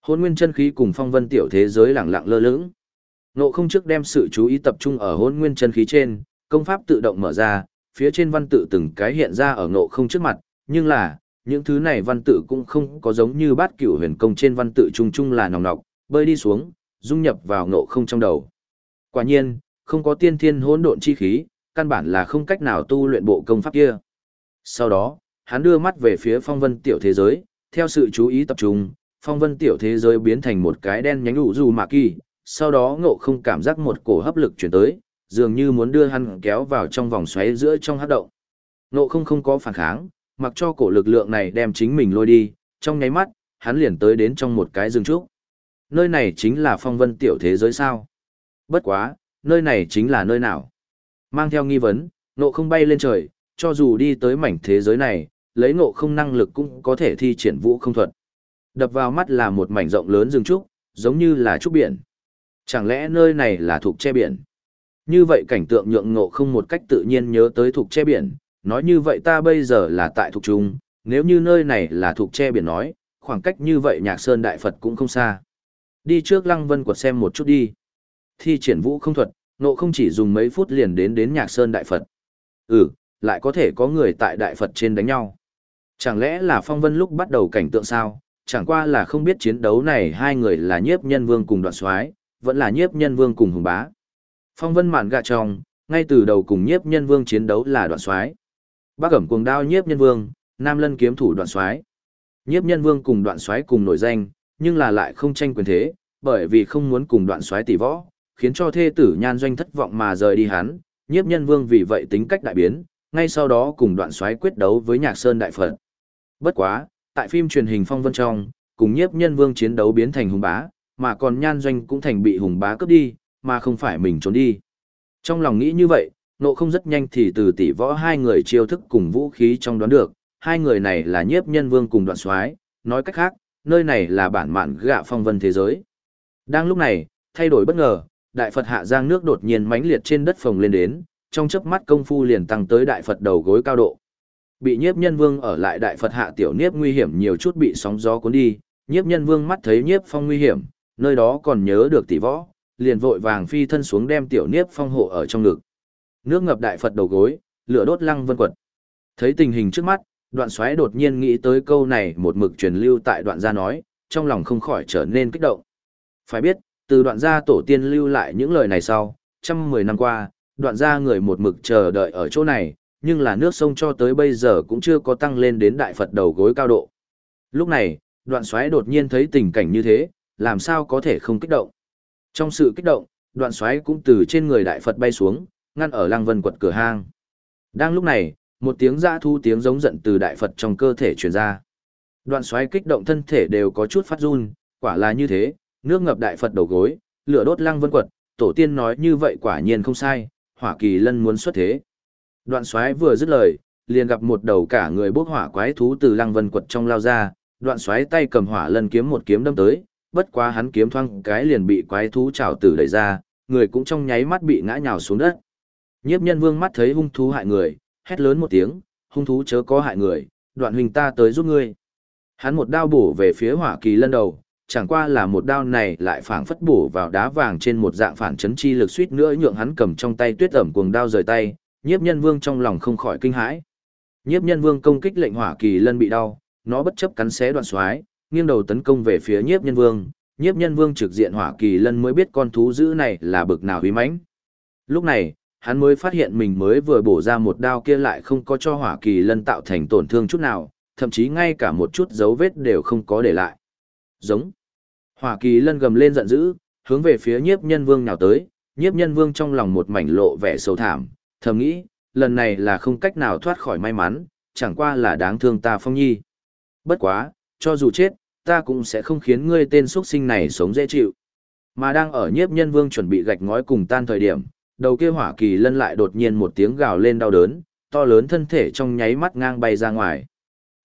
hôn nguyên chân khí cùng phong vân tiểu thế giới lẳng lặng lơ lửng. Nộ không trước đem sự chú ý tập trung ở hôn nguyên chân khí trên, công pháp tự động mở ra, phía trên văn tự từng cái hiện ra ở nộ không trước mặt, nhưng là, những thứ này văn tự cũng không có giống như bát cửu huyền công trên văn tự chung chung là nòng nọc, bơi đi xuống, dung nhập vào nộ không trong đầu. Quả nhiên, không có tiên thiên hỗn độn chi khí, căn bản là không cách nào tu luyện bộ công pháp kia. Sau đó, hắn đưa mắt về phía phong vân tiểu thế giới, theo sự chú ý tập trung, phong vân tiểu thế giới biến thành một cái đen nhánh ủ dù mạ kỳ, sau đó ngộ không cảm giác một cổ hấp lực chuyển tới, dường như muốn đưa hắn kéo vào trong vòng xoáy giữa trong hát động. Ngộ không không có phản kháng, mặc cho cổ lực lượng này đem chính mình lôi đi, trong nháy mắt, hắn liền tới đến trong một cái rừng trúc. Nơi này chính là phong vân tiểu thế giới sao? Bất quá, nơi này chính là nơi nào? Mang theo nghi vấn, nộ không bay lên trời, cho dù đi tới mảnh thế giới này, lấy nộ không năng lực cũng có thể thi triển vũ không thuật. Đập vào mắt là một mảnh rộng lớn rừng trúc, giống như là trúc biển. Chẳng lẽ nơi này là thuộc che biển? Như vậy cảnh tượng nhượng ngộ không một cách tự nhiên nhớ tới thuộc che biển, nói như vậy ta bây giờ là tại thuộc trung, nếu như nơi này là thuộc che biển nói, khoảng cách như vậy nhạc sơn đại Phật cũng không xa. Đi trước lăng vân quật xem một chút đi. Thi triển vũ không thuật, ngộ không chỉ dùng mấy phút liền đến đến nhạc sơn đại Phật. Ừ, lại có thể có người tại đại Phật trên đánh nhau. Chẳng lẽ là phong vân lúc bắt đầu cảnh tượng sao, chẳng qua là không biết chiến đấu này hai người là nhiếp nhân vương cùng đoạn soái vẫn là nhiếp nhân vương cùng hùng bá. Phong vân mạn gạ trong, ngay từ đầu cùng nhiếp nhân vương chiến đấu là đoạn soái Bác ẩm cuồng đao nhiếp nhân vương, nam lân kiếm thủ đoạn soái Nhiếp nhân vương cùng đoạn soái cùng nổi danh, nhưng là lại không tranh quyền thế, bởi vì không muốn cùng đoạn soái tỷ võ, khiến cho thê tử nhan doanh thất vọng mà rời đi hắn, nhiếp nhân vương vì vậy tính cách đại biến, ngay sau đó cùng đoạn soái quyết đấu với nhạc sơn đại phật. Bất quá, tại phim truyền hình phong vân trong, cùng nhiếp nhân vương chiến đấu biến thành hùng bá, mà còn nhan doanh cũng thành bị hùng bá cướp đi, mà không phải mình trốn đi. Trong lòng nghĩ như vậy, nộ không rất nhanh thì từ tỷ võ hai người chiêu thức cùng vũ khí trong đoán được, hai người này là nhiếp nhân vương cùng đoạn soái nói cách khác, nơi này là bản mạn gạ phong vân thế giới. Đang lúc này, thay đổi bất ngờ, đại Phật hạ giang nước đột nhiên mãnh liệt trên đất phồng lên đến, trong chớp mắt công phu liền tăng tới đại Phật đầu gối cao độ. Bị nhiếp nhân vương ở lại đại Phật hạ tiểu niếp nguy hiểm nhiều chút bị sóng gió cuốn đi, nhiếp nhân vương mắt thấy nhiếp phong nguy hiểm, nơi đó còn nhớ được tỷ võ, liền vội vàng phi thân xuống đem tiểu niếp phong hộ ở trong ngực. Nước ngập đại Phật đầu gối, lửa đốt lăng vân quật. Thấy tình hình trước mắt, đoạn xoáy đột nhiên nghĩ tới câu này một mực truyền lưu tại đoạn gia nói, trong lòng không khỏi trở nên kích động. Phải biết, từ đoạn gia tổ tiên lưu lại những lời này sau, trăm mười năm qua, đoạn gia người một mực chờ đợi ở chỗ này, nhưng là nước sông cho tới bây giờ cũng chưa có tăng lên đến đại Phật đầu gối cao độ. Lúc này, đoạn xoáy đột nhiên thấy tình cảnh như thế, làm sao có thể không kích động. Trong sự kích động, đoạn xoáy cũng từ trên người đại Phật bay xuống, ngăn ở lăng vân quật cửa hang. Đang lúc này, một tiếng giã thu tiếng giống giận từ đại Phật trong cơ thể truyền ra. Đoạn xoáy kích động thân thể đều có chút phát run, quả là như thế, nước ngập đại Phật đầu gối, lửa đốt lăng vân quật, tổ tiên nói như vậy quả nhiên không sai, hỏa kỳ lân muốn xuất thế. Đoạn xoáy vừa dứt lời, liền gặp một đầu cả người bốc hỏa quái thú từ lăng vân quật trong lao ra, đoạn xoáy tay cầm hỏa lân kiếm một kiếm đâm tới, bất quá hắn kiếm thoang cái liền bị quái thú trào tử đẩy ra, người cũng trong nháy mắt bị ngã nhào xuống đất. Nhiếp nhân vương mắt thấy hung thú hại người, hét lớn một tiếng, hung thú chớ có hại người, đoạn huynh ta tới giúp ngươi. Hắn một đao bổ về phía hỏa kỳ lân đầu, chẳng qua là một đao này lại phảng phất bổ vào đá vàng trên một dạng phản chấn chi lực suýt nữa nhượng hắn cầm trong tay tuyết ẩm cuồng đao rời tay, nhiếp nhân vương trong lòng không khỏi kinh hãi. Nhiếp nhân vương công kích lệnh hỏa kỳ lân bị đau, nó bất chấp cắn xé đoạn xoái, nghiêng đầu tấn công về phía nhiếp nhân vương. Nhiếp nhân vương trực diện hỏa kỳ lân mới biết con thú dữ này là bực nào uy mãnh. Lúc này, hắn mới phát hiện mình mới vừa bổ ra một đao kia lại không có cho hỏa kỳ lân tạo thành tổn thương chút nào, thậm chí ngay cả một chút dấu vết đều không có để lại. Giống. Hỏa kỳ lân gầm lên giận dữ, hướng về phía nhiếp nhân vương nào tới, nhiếp nhân vương trong lòng một mảnh lộ vẻ sầu thảm, thầm nghĩ, lần này là không cách nào thoát khỏi may mắn, chẳng qua là đáng thương ta phong nhi. Bất quá, cho dù chết, ta cũng sẽ không khiến ngươi tên xuất sinh này sống dễ chịu. Mà đang ở nhiếp nhân vương chuẩn bị gạch ngói cùng tan thời điểm, đầu kia hỏa kỳ lân lại đột nhiên một tiếng gào lên đau đớn, to lớn thân thể trong nháy mắt ngang bay ra ngoài.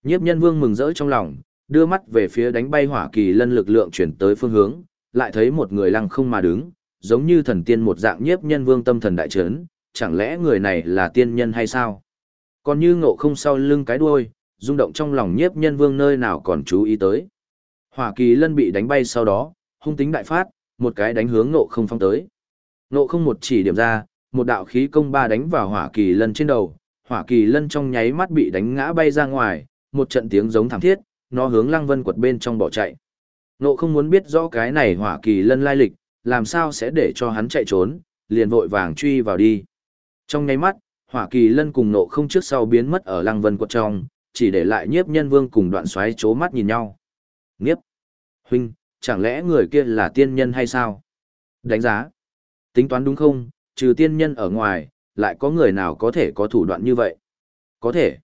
Nhiếp nhân vương mừng rỡ trong lòng, đưa mắt về phía đánh bay hỏa kỳ lân lực lượng chuyển tới phương hướng, lại thấy một người lăng không mà đứng, giống như thần tiên một dạng nhiếp nhân vương tâm thần đại trấn, chẳng lẽ người này là tiên nhân hay sao? Còn như ngộ không sau lưng cái đuôi, rung động trong lòng nhiếp nhân vương nơi nào còn chú ý tới. Hỏa kỳ lân bị đánh bay sau đó, hung tính đại phát, một cái đánh hướng ngộ không phong tới. Ngộ không một chỉ điểm ra, một đạo khí công ba đánh vào hỏa kỳ lân trên đầu, hỏa kỳ lân trong nháy mắt bị đánh ngã bay ra ngoài, một trận tiếng giống thảm thiết, nó hướng Lăng Vân quật bên trong bỏ chạy. Nộ không muốn biết rõ cái này hỏa kỳ lân lai lịch, làm sao sẽ để cho hắn chạy trốn, liền vội vàng truy vào đi. Trong nháy mắt, hỏa kỳ lân cùng nộ không trước sau biến mất ở Lăng Vân quật trong, chỉ để lại nhiếp nhân vương cùng đoạn xoáy chố mắt nhìn nhau. Nghiếp! Huynh, chẳng lẽ người kia là tiên nhân hay sao? Đánh giá! Tính toán đúng không, trừ tiên nhân ở ngoài, lại có người nào có thể có thủ đoạn như vậy? Có thể.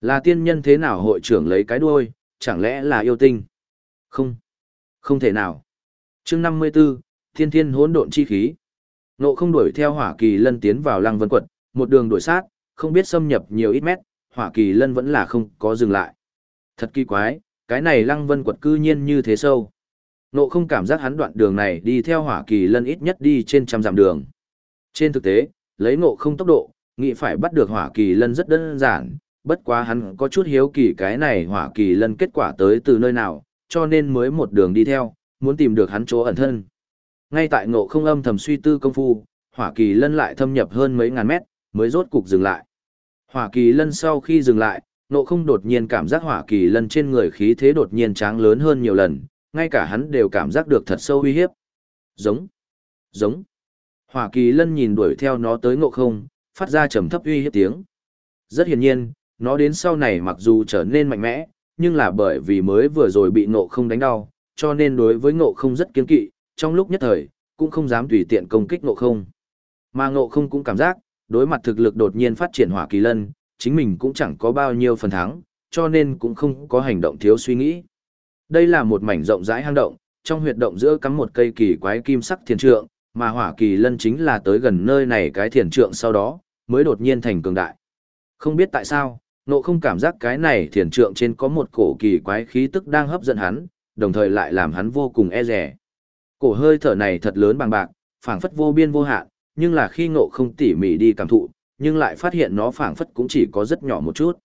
Là tiên nhân thế nào hội trưởng lấy cái đuôi, chẳng lẽ là yêu tinh? Không. Không thể nào. chương 54, thiên thiên hỗn độn chi khí. Nộ không đuổi theo hỏa kỳ lân tiến vào lăng vân quật, một đường đuổi sát, không biết xâm nhập nhiều ít mét, hỏa kỳ lân vẫn là không có dừng lại. Thật kỳ quái, cái này lăng vân quật cư nhiên như thế sâu. Nộ không cảm giác hắn đoạn đường này đi theo hỏa kỳ lân ít nhất đi trên trăm dặm đường. Trên thực tế, lấy nộ không tốc độ, nghĩ phải bắt được hỏa kỳ lân rất đơn giản, bất quá hắn có chút hiếu kỳ cái này hỏa kỳ lân kết quả tới từ nơi nào, cho nên mới một đường đi theo, muốn tìm được hắn chỗ ẩn thân. Ngay tại ngộ không âm thầm suy tư công phu, hỏa kỳ lân lại thâm nhập hơn mấy ngàn mét, mới rốt cục dừng lại. Hỏa kỳ lân sau khi dừng lại, ngộ không đột nhiên cảm giác hỏa kỳ lân trên người khí thế đột nhiên tráng lớn hơn nhiều lần, ngay cả hắn đều cảm giác được thật sâu uy hiếp. Giống, giống. Hỏa kỳ lân nhìn đuổi theo nó tới ngộ không, phát ra trầm thấp uy hiếp tiếng. Rất hiển nhiên, nó đến sau này mặc dù trở nên mạnh mẽ, nhưng là bởi vì mới vừa rồi bị ngộ không đánh đau, cho nên đối với ngộ không rất kiên kỵ, trong lúc nhất thời, cũng không dám tùy tiện công kích ngộ không. Mà ngộ không cũng cảm giác, đối mặt thực lực đột nhiên phát triển hỏa kỳ lân, chính mình cũng chẳng có bao nhiêu phần thắng, cho nên cũng không có hành động thiếu suy nghĩ. Đây là một mảnh rộng rãi hang động, trong huyệt động giữa cắm một cây kỳ quái kim sắc thiền trượng, mà hỏa kỳ lân chính là tới gần nơi này cái thiền trượng sau đó, mới đột nhiên thành cường đại. Không biết tại sao, nộ không cảm giác cái này thiền trượng trên có một cổ kỳ quái khí tức đang hấp dẫn hắn, đồng thời lại làm hắn vô cùng e rẻ. Cổ hơi thở này thật lớn bằng bạc, phảng phất vô biên vô hạn, nhưng là khi ngộ không tỉ mỉ đi cảm thụ, nhưng lại phát hiện nó phảng phất cũng chỉ có rất nhỏ một chút.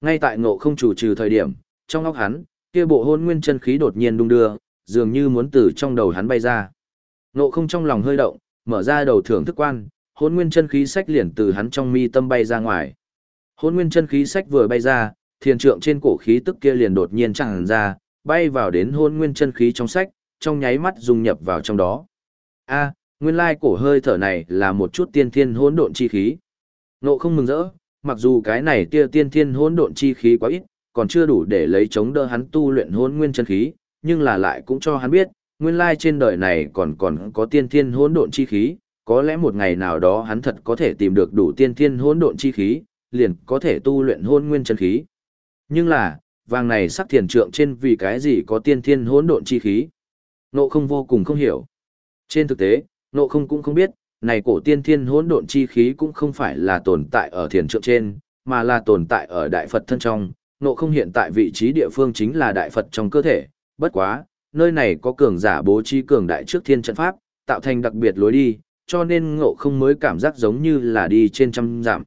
Ngay tại ngộ không chủ trừ thời điểm, trong óc hắn, kia bộ hôn nguyên chân khí đột nhiên đung đưa, dường như muốn từ trong đầu hắn bay ra. Ngộ không trong lòng hơi động, mở ra đầu thưởng thức quan, hôn nguyên chân khí sách liền từ hắn trong mi tâm bay ra ngoài. Hôn nguyên chân khí sách vừa bay ra, thiền trượng trên cổ khí tức kia liền đột nhiên tràn ra, bay vào đến hôn nguyên chân khí trong sách, trong nháy mắt dung nhập vào trong đó. A, nguyên lai cổ hơi thở này là một chút tiên thiên hỗn độn chi khí. Nộ không mừng rỡ, mặc dù cái này tia tiên thiên hỗn độn chi khí quá ít, còn chưa đủ để lấy chống đỡ hắn tu luyện hỗn nguyên chân khí, nhưng là lại cũng cho hắn biết, nguyên lai trên đời này còn còn có tiên thiên hỗn độn chi khí, có lẽ một ngày nào đó hắn thật có thể tìm được đủ tiên thiên hỗn độn chi khí, liền có thể tu luyện hôn nguyên chân khí. Nhưng là, vàng này sắc thiền trượng trên vì cái gì có tiên thiên hỗn độn chi khí. Nộ không vô cùng không hiểu. Trên thực tế, nộ không cũng không biết, này cổ tiên thiên hỗn độn chi khí cũng không phải là tồn tại ở thiền trượng trên, mà là tồn tại ở đại Phật thân trong. Nộ không hiện tại vị trí địa phương chính là đại Phật trong cơ thể, bất quá, nơi này có cường giả bố trí cường đại trước thiên trận pháp, tạo thành đặc biệt lối đi, cho nên ngộ không mới cảm giác giống như là đi trên trăm giảm.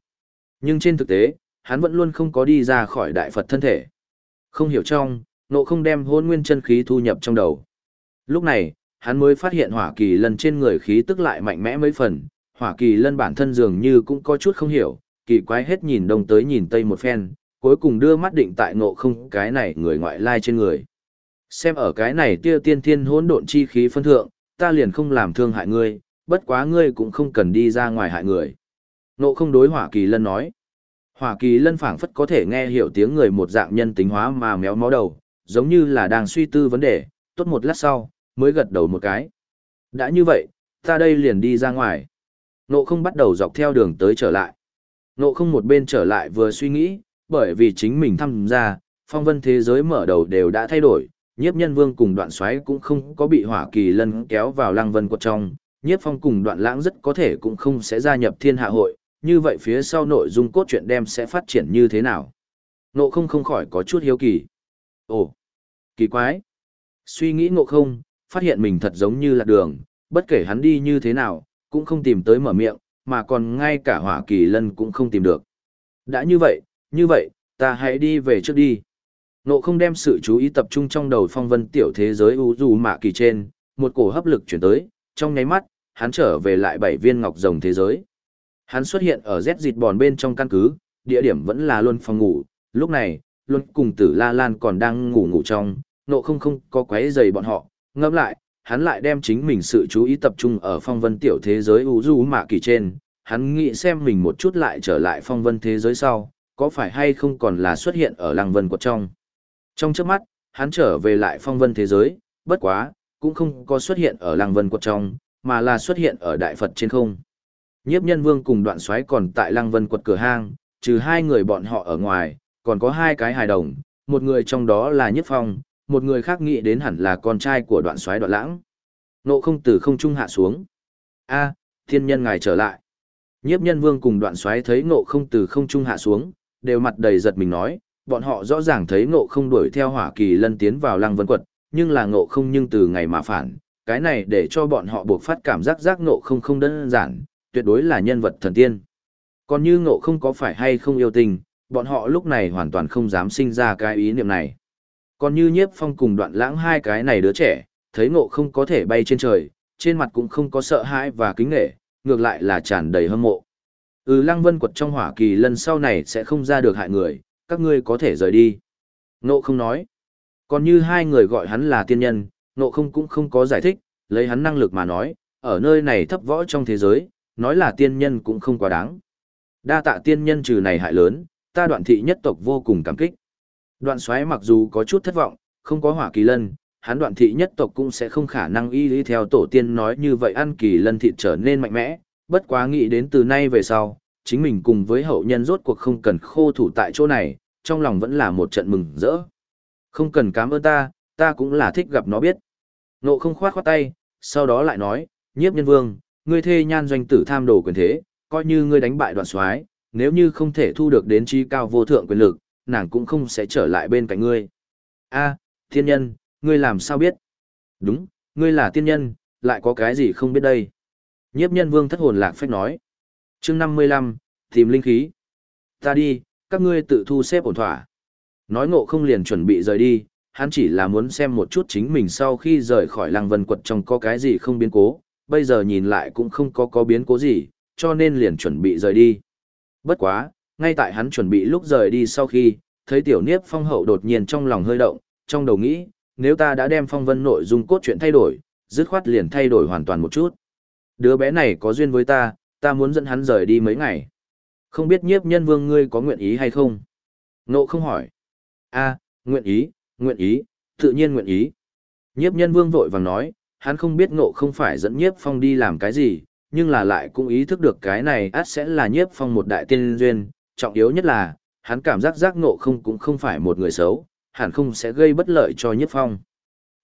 Nhưng trên thực tế, hắn vẫn luôn không có đi ra khỏi đại Phật thân thể. Không hiểu trong, nộ không đem hôn nguyên chân khí thu nhập trong đầu. Lúc này, hắn mới phát hiện hỏa kỳ lân trên người khí tức lại mạnh mẽ mấy phần, hỏa kỳ lân bản thân dường như cũng có chút không hiểu, kỳ quái hết nhìn đông tới nhìn tây một phen, cuối cùng đưa mắt định tại ngộ không cái này người ngoại lai trên người. Xem ở cái này tia tiên thiên hỗn độn chi khí phân thượng, ta liền không làm thương hại ngươi, bất quá ngươi cũng không cần đi ra ngoài hại người. Nộ không đối hỏa kỳ lân nói. Hỏa kỳ lân phảng phất có thể nghe hiểu tiếng người một dạng nhân tính hóa mà méo mó đầu, giống như là đang suy tư vấn đề, tốt một lát sau, mới gật đầu một cái. Đã như vậy, ta đây liền đi ra ngoài. Nộ không bắt đầu dọc theo đường tới trở lại. Nộ không một bên trở lại vừa suy nghĩ, bởi vì chính mình tham gia, phong vân thế giới mở đầu đều đã thay đổi, nhiếp nhân vương cùng đoạn xoáy cũng không có bị hỏa kỳ lân kéo vào lăng vân quật trong, nhiếp phong cùng đoạn lãng rất có thể cũng không sẽ gia nhập thiên hạ hội, như vậy phía sau nội dung cốt truyện đem sẽ phát triển như thế nào? Ngộ không không khỏi có chút hiếu kỳ. Ồ, kỳ quái. Suy nghĩ ngộ không, phát hiện mình thật giống như là đường, bất kể hắn đi như thế nào, cũng không tìm tới mở miệng, mà còn ngay cả hỏa kỳ lân cũng không tìm được. Đã như vậy, như vậy, ta hãy đi về trước đi. Ngộ không đem sự chú ý tập trung trong đầu phong vân tiểu thế giới u dù mạ kỳ trên, một cổ hấp lực chuyển tới, trong nháy mắt, hắn trở về lại bảy viên ngọc rồng thế giới. Hắn xuất hiện ở Z dịt bòn bên trong căn cứ, địa điểm vẫn là luôn phòng ngủ, lúc này, luôn cùng tử La Lan còn đang ngủ ngủ trong, nộ không không có quấy giày bọn họ, ngẫm lại, hắn lại đem chính mình sự chú ý tập trung ở phong vân tiểu thế giới u du mạ kỳ trên, hắn nghĩ xem mình một chút lại trở lại phong vân thế giới sau, có phải hay không còn là xuất hiện ở làng vân quật trong. Trong trước mắt, hắn trở về lại phong vân thế giới, bất quá, cũng không có xuất hiện ở làng vân quật trong, mà là xuất hiện ở đại Phật trên không. Nhiếp nhân vương cùng đoạn xoáy còn tại lăng vân quật cửa hang, trừ hai người bọn họ ở ngoài, còn có hai cái hài đồng, một người trong đó là nhiếp phong, một người khác nghĩ đến hẳn là con trai của đoạn xoáy đoạn lãng. Nộ không từ không trung hạ xuống. a thiên nhân ngài trở lại. Nhiếp nhân vương cùng đoạn xoáy thấy Ngộ không từ không trung hạ xuống, đều mặt đầy giật mình nói, bọn họ rõ ràng thấy ngộ không đuổi theo hỏa kỳ lân tiến vào lăng vân quật, nhưng là ngộ không nhưng từ ngày mà phản, cái này để cho bọn họ buộc phát cảm giác giác ngộ không không đơn giản, tuyệt đối là nhân vật thần tiên. Còn như ngộ không có phải hay không yêu tình, bọn họ lúc này hoàn toàn không dám sinh ra cái ý niệm này. Còn như nhiếp phong cùng đoạn lãng hai cái này đứa trẻ, thấy ngộ không có thể bay trên trời, trên mặt cũng không có sợ hãi và kính nghệ, ngược lại là tràn đầy hâm mộ. Ừ lăng vân quật trong hỏa kỳ lần sau này sẽ không ra được hại người, các ngươi có thể rời đi. Ngộ không nói. Còn như hai người gọi hắn là tiên nhân, ngộ không cũng không có giải thích, lấy hắn năng lực mà nói, ở nơi này thấp võ trong thế giới, nói là tiên nhân cũng không quá đáng. Đa tạ tiên nhân trừ này hại lớn, ta đoạn thị nhất tộc vô cùng cảm kích. Đoạn xoáy mặc dù có chút thất vọng, không có hỏa kỳ lân, hắn đoạn thị nhất tộc cũng sẽ không khả năng y lý theo tổ tiên nói như vậy ăn kỳ lân thịt trở nên mạnh mẽ, bất quá nghĩ đến từ nay về sau, chính mình cùng với hậu nhân rốt cuộc không cần khô thủ tại chỗ này, trong lòng vẫn là một trận mừng rỡ. Không cần cảm ơn ta, ta cũng là thích gặp nó biết. Nộ không khoát khoát tay, sau đó lại nói, nhiếp nhân vương, ngươi thê nhan doanh tử tham đồ quyền thế, coi như ngươi đánh bại đoạn soái nếu như không thể thu được đến chi cao vô thượng quyền lực, nàng cũng không sẽ trở lại bên cạnh ngươi. A, thiên nhân, ngươi làm sao biết? Đúng, ngươi là tiên nhân, lại có cái gì không biết đây? Nhiếp nhân vương thất hồn lạc phách nói. chương 55, tìm linh khí. Ta đi, các ngươi tự thu xếp ổn thỏa. Nói ngộ không liền chuẩn bị rời đi, hắn chỉ là muốn xem một chút chính mình sau khi rời khỏi làng vân quật trong có cái gì không biến cố, bây giờ nhìn lại cũng không có có biến cố gì, cho nên liền chuẩn bị rời đi. Bất quá, ngay tại hắn chuẩn bị lúc rời đi sau khi, thấy tiểu niếp phong hậu đột nhiên trong lòng hơi động, trong đầu nghĩ, nếu ta đã đem phong vân nội dung cốt truyện thay đổi, dứt khoát liền thay đổi hoàn toàn một chút. Đứa bé này có duyên với ta, ta muốn dẫn hắn rời đi mấy ngày. Không biết nhiếp nhân vương ngươi có nguyện ý hay không? Nộ không hỏi. a nguyện ý, nguyện ý, tự nhiên nguyện ý. Nhiếp nhân vương vội vàng nói, hắn không biết ngộ không phải dẫn nhiếp phong đi làm cái gì, nhưng là lại cũng ý thức được cái này át sẽ là nhiếp phong một đại tiên duyên, trọng yếu nhất là, hắn cảm giác giác ngộ không cũng không phải một người xấu, hẳn không sẽ gây bất lợi cho nhiếp phong.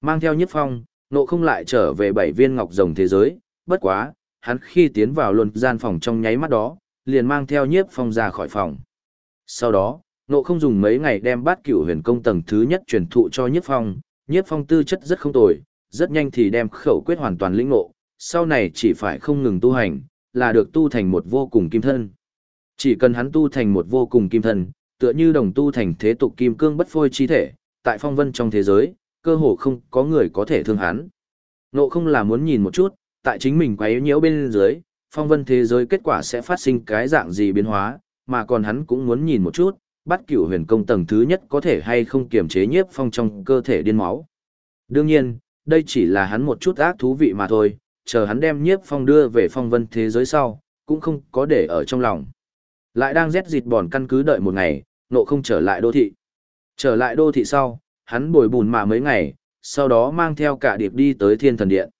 Mang theo nhiếp phong, ngộ không lại trở về bảy viên ngọc rồng thế giới, bất quá, hắn khi tiến vào luân gian phòng trong nháy mắt đó, liền mang theo nhiếp phong ra khỏi phòng. Sau đó, ngộ không dùng mấy ngày đem bát cửu huyền công tầng thứ nhất truyền thụ cho nhiếp phong, nhiếp phong tư chất rất không tồi, rất nhanh thì đem khẩu quyết hoàn toàn lĩnh ngộ, sau này chỉ phải không ngừng tu hành, là được tu thành một vô cùng kim thân. Chỉ cần hắn tu thành một vô cùng kim thân, tựa như đồng tu thành thế tục kim cương bất phôi chi thể, tại phong vân trong thế giới, cơ hồ không có người có thể thương hắn. Nộ không là muốn nhìn một chút, tại chính mình quấy nhiễu bên dưới, phong vân thế giới kết quả sẽ phát sinh cái dạng gì biến hóa, mà còn hắn cũng muốn nhìn một chút, bắt cửu huyền công tầng thứ nhất có thể hay không kiềm chế nhiếp phong trong cơ thể điên máu. Đương nhiên, đây chỉ là hắn một chút ác thú vị mà thôi, chờ hắn đem nhiếp phong đưa về phong vân thế giới sau, cũng không có để ở trong lòng. Lại đang rét dịt bòn căn cứ đợi một ngày, nộ không trở lại đô thị. Trở lại đô thị sau, hắn bồi bùn mà mấy ngày, sau đó mang theo cả điệp đi tới thiên thần điện.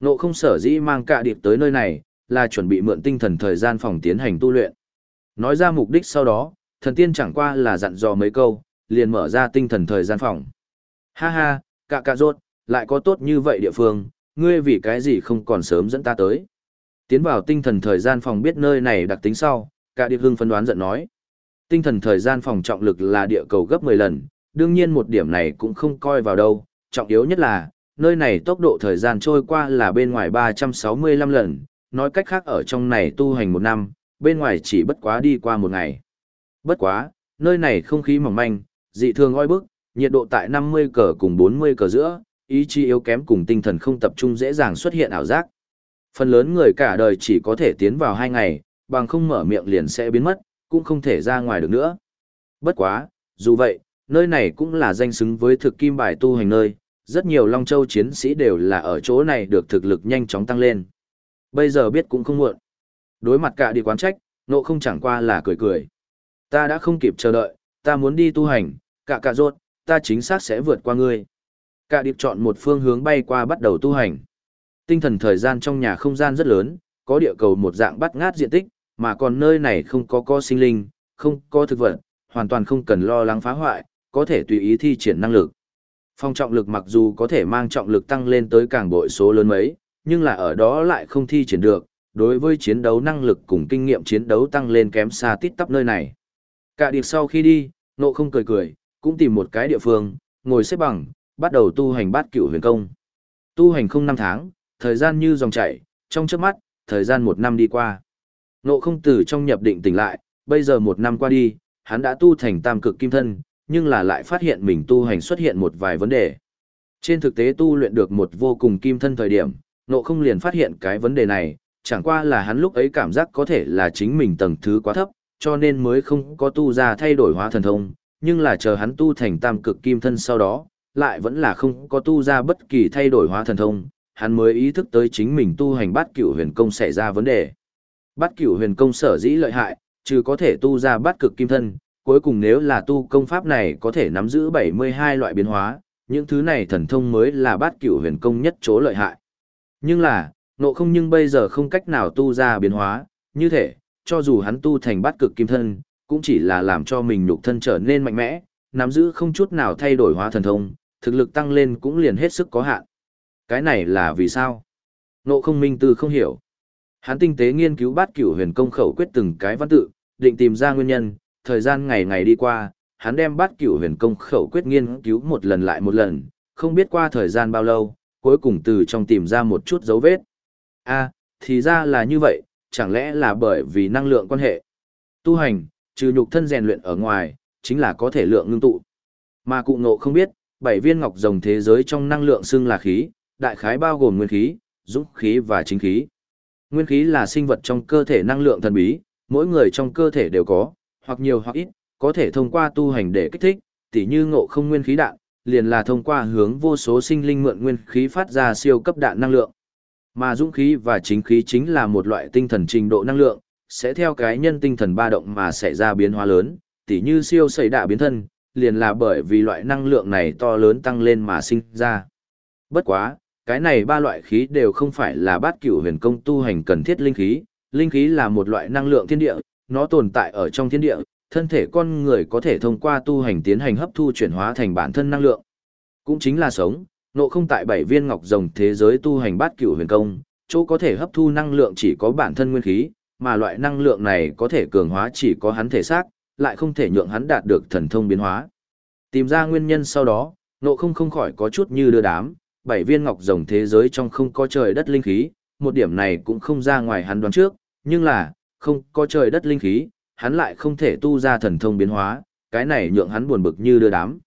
Nộ không sở dĩ mang cả điệp tới nơi này, là chuẩn bị mượn tinh thần thời gian phòng tiến hành tu luyện. Nói ra mục đích sau đó, thần tiên chẳng qua là dặn dò mấy câu, liền mở ra tinh thần thời gian phòng. Ha ha, cả cả rốt, lại có tốt như vậy địa phương, ngươi vì cái gì không còn sớm dẫn ta tới. Tiến vào tinh thần thời gian phòng biết nơi này đặc tính sau, cả điệp hương phân đoán giận nói. Tinh thần thời gian phòng trọng lực là địa cầu gấp 10 lần, đương nhiên một điểm này cũng không coi vào đâu, trọng yếu nhất là, nơi này tốc độ thời gian trôi qua là bên ngoài 365 lần, nói cách khác ở trong này tu hành một năm, bên ngoài chỉ bất quá đi qua một ngày. Bất quá, nơi này không khí mỏng manh, dị thường oi bức, nhiệt độ tại 50 cờ cùng 40 cờ giữa, ý chí yếu kém cùng tinh thần không tập trung dễ dàng xuất hiện ảo giác. Phần lớn người cả đời chỉ có thể tiến vào hai ngày, bằng không mở miệng liền sẽ biến mất, cũng không thể ra ngoài được nữa. Bất quá, dù vậy, Nơi này cũng là danh xứng với thực kim bài tu hành nơi, rất nhiều Long Châu chiến sĩ đều là ở chỗ này được thực lực nhanh chóng tăng lên. Bây giờ biết cũng không muộn. Đối mặt cả đi quán trách, nộ không chẳng qua là cười cười. Ta đã không kịp chờ đợi, ta muốn đi tu hành, cả cả rốt, ta chính xác sẽ vượt qua ngươi. Cả điệp chọn một phương hướng bay qua bắt đầu tu hành. Tinh thần thời gian trong nhà không gian rất lớn, có địa cầu một dạng bắt ngát diện tích, mà còn nơi này không có co sinh linh, không có thực vật, hoàn toàn không cần lo lắng phá hoại, có thể tùy ý thi triển năng lực. Phong trọng lực mặc dù có thể mang trọng lực tăng lên tới càng bội số lớn mấy, nhưng là ở đó lại không thi triển được, đối với chiến đấu năng lực cùng kinh nghiệm chiến đấu tăng lên kém xa tít tắp nơi này. Cả điệp sau khi đi, nộ không cười cười, cũng tìm một cái địa phương, ngồi xếp bằng, bắt đầu tu hành bát cửu huyền công. Tu hành không năm tháng, thời gian như dòng chảy, trong chớp mắt, thời gian một năm đi qua. Nộ không tử trong nhập định tỉnh lại, bây giờ một năm qua đi, hắn đã tu thành tam cực kim thân, nhưng là lại phát hiện mình tu hành xuất hiện một vài vấn đề. Trên thực tế tu luyện được một vô cùng kim thân thời điểm, nộ không liền phát hiện cái vấn đề này, chẳng qua là hắn lúc ấy cảm giác có thể là chính mình tầng thứ quá thấp, cho nên mới không có tu ra thay đổi hóa thần thông, nhưng là chờ hắn tu thành tam cực kim thân sau đó, lại vẫn là không có tu ra bất kỳ thay đổi hóa thần thông, hắn mới ý thức tới chính mình tu hành bát cửu huyền công xảy ra vấn đề. Bát cửu huyền công sở dĩ lợi hại, trừ có thể tu ra bát cực kim thân, cuối cùng nếu là tu công pháp này có thể nắm giữ 72 loại biến hóa, những thứ này thần thông mới là bát cửu huyền công nhất chỗ lợi hại. Nhưng là, nộ không nhưng bây giờ không cách nào tu ra biến hóa, như thể, cho dù hắn tu thành bát cực kim thân, cũng chỉ là làm cho mình nhục thân trở nên mạnh mẽ, nắm giữ không chút nào thay đổi hóa thần thông, thực lực tăng lên cũng liền hết sức có hạn. Cái này là vì sao? Nộ không minh tư không hiểu. Hắn tinh tế nghiên cứu bát cửu huyền công khẩu quyết từng cái văn tự, định tìm ra nguyên nhân, thời gian ngày ngày đi qua, hắn đem bát cửu huyền công khẩu quyết nghiên cứu một lần lại một lần, không biết qua thời gian bao lâu, cuối cùng từ trong tìm ra một chút dấu vết. a thì ra là như vậy, chẳng lẽ là bởi vì năng lượng quan hệ. Tu hành, trừ nhục thân rèn luyện ở ngoài, chính là có thể lượng ngưng tụ. Mà cụ ngộ không biết, bảy viên ngọc rồng thế giới trong năng lượng xưng là khí, đại khái bao gồm nguyên khí, dũng khí và chính khí. Nguyên khí là sinh vật trong cơ thể năng lượng thần bí, mỗi người trong cơ thể đều có, hoặc nhiều hoặc ít, có thể thông qua tu hành để kích thích, tỉ như ngộ không nguyên khí đạn, liền là thông qua hướng vô số sinh linh mượn nguyên khí phát ra siêu cấp đạn năng lượng. Mà dũng khí và chính khí chính là một loại tinh thần trình độ năng lượng, sẽ theo cái nhân tinh thần ba động mà xảy ra biến hóa lớn, tỉ như siêu xảy đạ biến thân, liền là bởi vì loại năng lượng này to lớn tăng lên mà sinh ra. Bất quá, cái này ba loại khí đều không phải là bát cửu huyền công tu hành cần thiết linh khí, linh khí là một loại năng lượng thiên địa, nó tồn tại ở trong thiên địa, thân thể con người có thể thông qua tu hành tiến hành hấp thu chuyển hóa thành bản thân năng lượng. Cũng chính là sống, nộ không tại bảy viên ngọc rồng thế giới tu hành bát cửu huyền công, chỗ có thể hấp thu năng lượng chỉ có bản thân nguyên khí, mà loại năng lượng này có thể cường hóa chỉ có hắn thể xác, lại không thể nhượng hắn đạt được thần thông biến hóa. Tìm ra nguyên nhân sau đó, nộ không không khỏi có chút như đưa đám, bảy viên ngọc rồng thế giới trong không có trời đất linh khí, một điểm này cũng không ra ngoài hắn đoán trước, nhưng là, không có trời đất linh khí, hắn lại không thể tu ra thần thông biến hóa, cái này nhượng hắn buồn bực như đưa đám.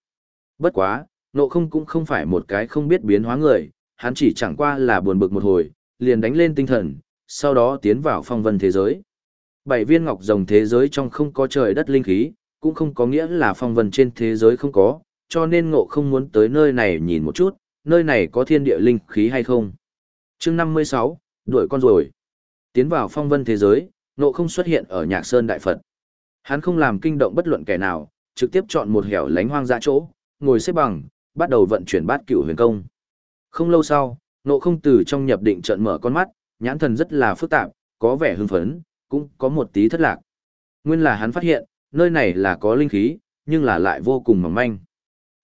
Bất quá, nộ không cũng không phải một cái không biết biến hóa người, hắn chỉ chẳng qua là buồn bực một hồi, liền đánh lên tinh thần, sau đó tiến vào phong vân thế giới. Bảy viên ngọc rồng thế giới trong không có trời đất linh khí, cũng không có nghĩa là phong vân trên thế giới không có, cho nên ngộ không muốn tới nơi này nhìn một chút, nơi này có thiên địa linh khí hay không. chương 56, đuổi con rồi. Tiến vào phong vân thế giới, ngộ không xuất hiện ở nhạc sơn đại Phật. Hắn không làm kinh động bất luận kẻ nào, trực tiếp chọn một hẻo lánh hoang dã chỗ, ngồi xếp bằng, bắt đầu vận chuyển bát cửu huyền công. Không lâu sau, ngộ không từ trong nhập định trận mở con mắt, nhãn thần rất là phức tạp, có vẻ hưng phấn, cũng có một tí thất lạc. Nguyên là hắn phát hiện, nơi này là có linh khí, nhưng là lại vô cùng mỏng manh.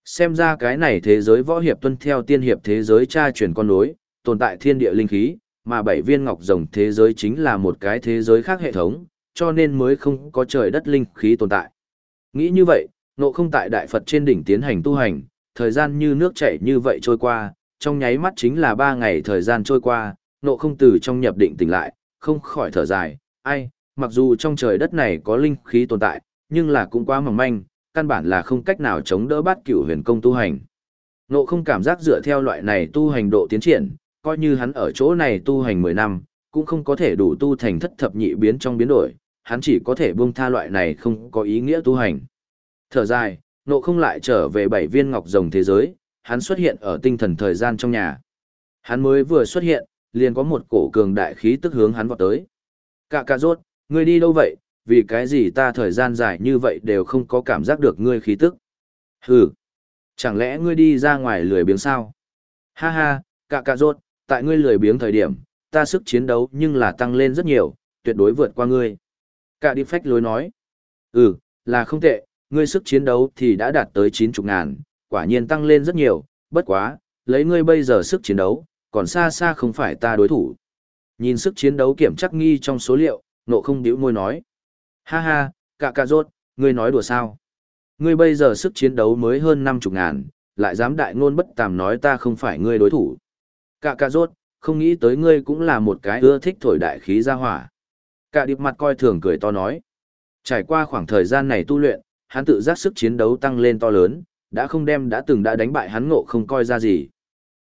Xem ra cái này thế giới võ hiệp tuân theo tiên hiệp thế giới tra truyền con nối, tồn tại thiên địa linh khí, mà bảy viên ngọc rồng thế giới chính là một cái thế giới khác hệ thống, cho nên mới không có trời đất linh khí tồn tại. Nghĩ như vậy, nộ không tại đại Phật trên đỉnh tiến hành tu hành, thời gian như nước chảy như vậy trôi qua, trong nháy mắt chính là ba ngày thời gian trôi qua, nộ không từ trong nhập định tỉnh lại, không khỏi thở dài, ai, mặc dù trong trời đất này có linh khí tồn tại, nhưng là cũng quá mỏng manh, căn bản là không cách nào chống đỡ bát cửu huyền công tu hành. Nộ không cảm giác dựa theo loại này tu hành độ tiến triển, coi như hắn ở chỗ này tu hành 10 năm, cũng không có thể đủ tu thành thất thập nhị biến trong biến đổi, hắn chỉ có thể buông tha loại này không có ý nghĩa tu hành. Thở dài, nộ không lại trở về bảy viên ngọc rồng thế giới, hắn xuất hiện ở tinh thần thời gian trong nhà. Hắn mới vừa xuất hiện, liền có một cổ cường đại khí tức hướng hắn vọt tới. Cạ cạ rốt, ngươi đi đâu vậy, vì cái gì ta thời gian dài như vậy đều không có cảm giác được ngươi khí tức. Hừ, chẳng lẽ ngươi đi ra ngoài lười biếng sao? Ha ha, cạ cạ rốt, tại ngươi lười biếng thời điểm, ta sức chiến đấu nhưng là tăng lên rất nhiều, tuyệt đối vượt qua ngươi. Cạ đi phách lối nói. Ừ, là không tệ, ngươi sức chiến đấu thì đã đạt tới 90 ngàn, quả nhiên tăng lên rất nhiều, bất quá, lấy ngươi bây giờ sức chiến đấu, còn xa xa không phải ta đối thủ. Nhìn sức chiến đấu kiểm chắc nghi trong số liệu, nộ không điếu môi nói. Ha ha, cạ cạ rốt, ngươi nói đùa sao? Ngươi bây giờ sức chiến đấu mới hơn 50 ngàn, lại dám đại ngôn bất tàm nói ta không phải ngươi đối thủ. Cạ cạ rốt, không nghĩ tới ngươi cũng là một cái ưa thích thổi đại khí ra hỏa. Cạ điệp mặt coi thường cười to nói. Trải qua khoảng thời gian này tu luyện, hắn tự giác sức chiến đấu tăng lên to lớn, đã không đem đã từng đã đánh bại hắn ngộ không coi ra gì.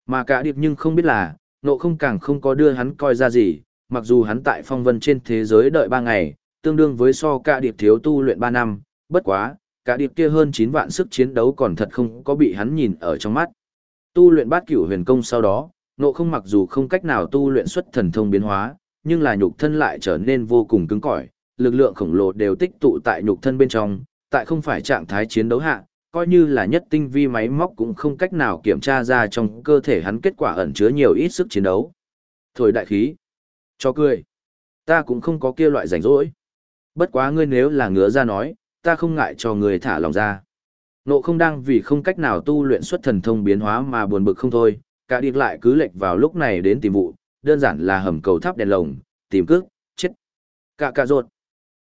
Mà cả điệp nhưng không biết là, Nộ không càng không có đưa hắn coi ra gì, mặc dù hắn tại phong vân trên thế giới đợi 3 ngày, tương đương với so cả điệp thiếu tu luyện 3 năm, bất quá, cả điệp kia hơn 9 vạn sức chiến đấu còn thật không có bị hắn nhìn ở trong mắt. Tu luyện bát cửu huyền công sau đó, Nộ không mặc dù không cách nào tu luyện xuất thần thông biến hóa, nhưng là nhục thân lại trở nên vô cùng cứng cỏi, lực lượng khổng lồ đều tích tụ tại nhục thân bên trong, tại không phải trạng thái chiến đấu hạ, coi như là nhất tinh vi máy móc cũng không cách nào kiểm tra ra trong cơ thể hắn kết quả ẩn chứa nhiều ít sức chiến đấu. Thổi đại khí. Cho cười. Ta cũng không có kia loại rảnh rỗi. Bất quá ngươi nếu là ngứa ra nói, ta không ngại cho ngươi thả lòng ra. Nộ không đang vì không cách nào tu luyện xuất thần thông biến hóa mà buồn bực không thôi, cả điệp lại cứ lệch vào lúc này đến tìm vụ, đơn giản là hầm cầu tháp đèn lồng, tìm cước, chết. Cả cả ruột.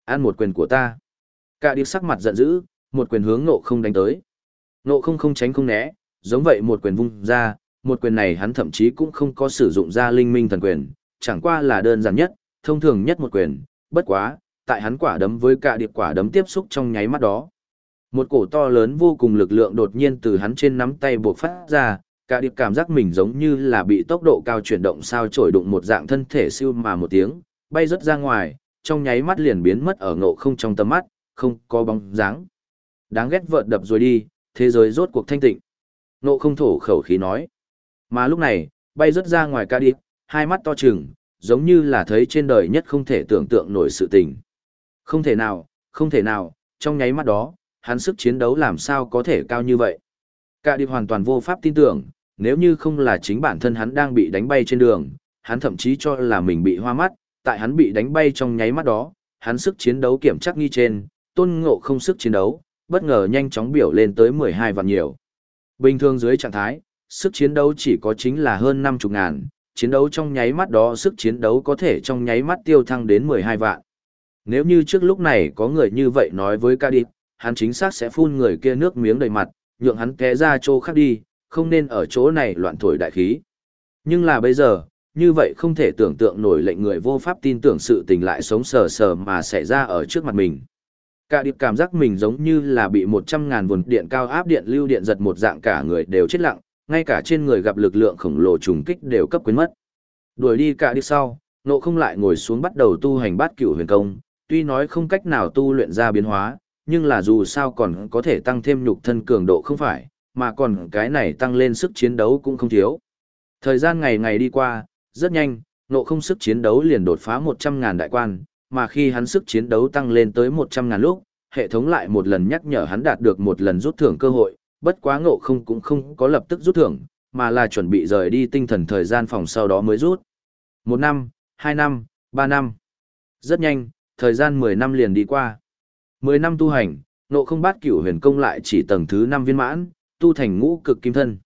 Ăn một quyền của ta. Cả điệp sắc mặt giận dữ, một quyền hướng nộ không đánh tới. Nộ không không tránh không né, giống vậy một quyền vung ra, một quyền này hắn thậm chí cũng không có sử dụng ra linh minh thần quyền, chẳng qua là đơn giản nhất, thông thường nhất một quyền, bất quá, tại hắn quả đấm với cả điệp quả đấm tiếp xúc trong nháy mắt đó. Một cổ to lớn vô cùng lực lượng đột nhiên từ hắn trên nắm tay buộc phát ra, cả điệp cảm giác mình giống như là bị tốc độ cao chuyển động sao trổi đụng một dạng thân thể siêu mà một tiếng, bay rất ra ngoài, trong nháy mắt liền biến mất ở ngộ không trong tầm mắt, không có bóng dáng. Đáng ghét vợt đập rồi đi, thế giới rốt cuộc thanh tịnh. nộ không thổ khẩu khí nói. Mà lúc này, bay rớt ra ngoài ca điệp, hai mắt to trừng, giống như là thấy trên đời nhất không thể tưởng tượng nổi sự tình. Không thể nào, không thể nào, trong nháy mắt đó, hắn sức chiến đấu làm sao có thể cao như vậy. Cả điệp hoàn toàn vô pháp tin tưởng, nếu như không là chính bản thân hắn đang bị đánh bay trên đường, hắn thậm chí cho là mình bị hoa mắt, tại hắn bị đánh bay trong nháy mắt đó, hắn sức chiến đấu kiểm chắc nghi trên, tôn ngộ không sức chiến đấu, bất ngờ nhanh chóng biểu lên tới 12 vạn nhiều. Bình thường dưới trạng thái, sức chiến đấu chỉ có chính là hơn 50 ngàn, chiến đấu trong nháy mắt đó sức chiến đấu có thể trong nháy mắt tiêu thăng đến 12 vạn. Nếu như trước lúc này có người như vậy nói với ca đi, hắn chính xác sẽ phun người kia nước miếng đầy mặt, nhượng hắn té ra chỗ khác đi, không nên ở chỗ này loạn thổi đại khí. Nhưng là bây giờ, như vậy không thể tưởng tượng nổi lệnh người vô pháp tin tưởng sự tình lại sống sờ sờ mà xảy ra ở trước mặt mình. Cả điệp cảm giác mình giống như là bị 100 ngàn vồn điện cao áp điện lưu điện giật một dạng cả người đều chết lặng, ngay cả trên người gặp lực lượng khổng lồ trùng kích đều cấp quyến mất. Đuổi đi cả điệp sau, nộ không lại ngồi xuống bắt đầu tu hành bát cửu huyền công, tuy nói không cách nào tu luyện ra biến hóa, nhưng là dù sao còn có thể tăng thêm nhục thân cường độ không phải, mà còn cái này tăng lên sức chiến đấu cũng không thiếu. Thời gian ngày ngày đi qua, rất nhanh, nộ không sức chiến đấu liền đột phá 100 ngàn đại quan, mà khi hắn sức chiến đấu tăng lên tới 100 ngàn lúc, hệ thống lại một lần nhắc nhở hắn đạt được một lần rút thưởng cơ hội, bất quá ngộ không cũng không có lập tức rút thưởng, mà là chuẩn bị rời đi tinh thần thời gian phòng sau đó mới rút. Một năm, hai năm, ba năm. Rất nhanh, thời gian 10 năm liền đi qua. 10 năm tu hành, ngộ không bát cửu huyền công lại chỉ tầng thứ 5 viên mãn, tu thành ngũ cực kim thân.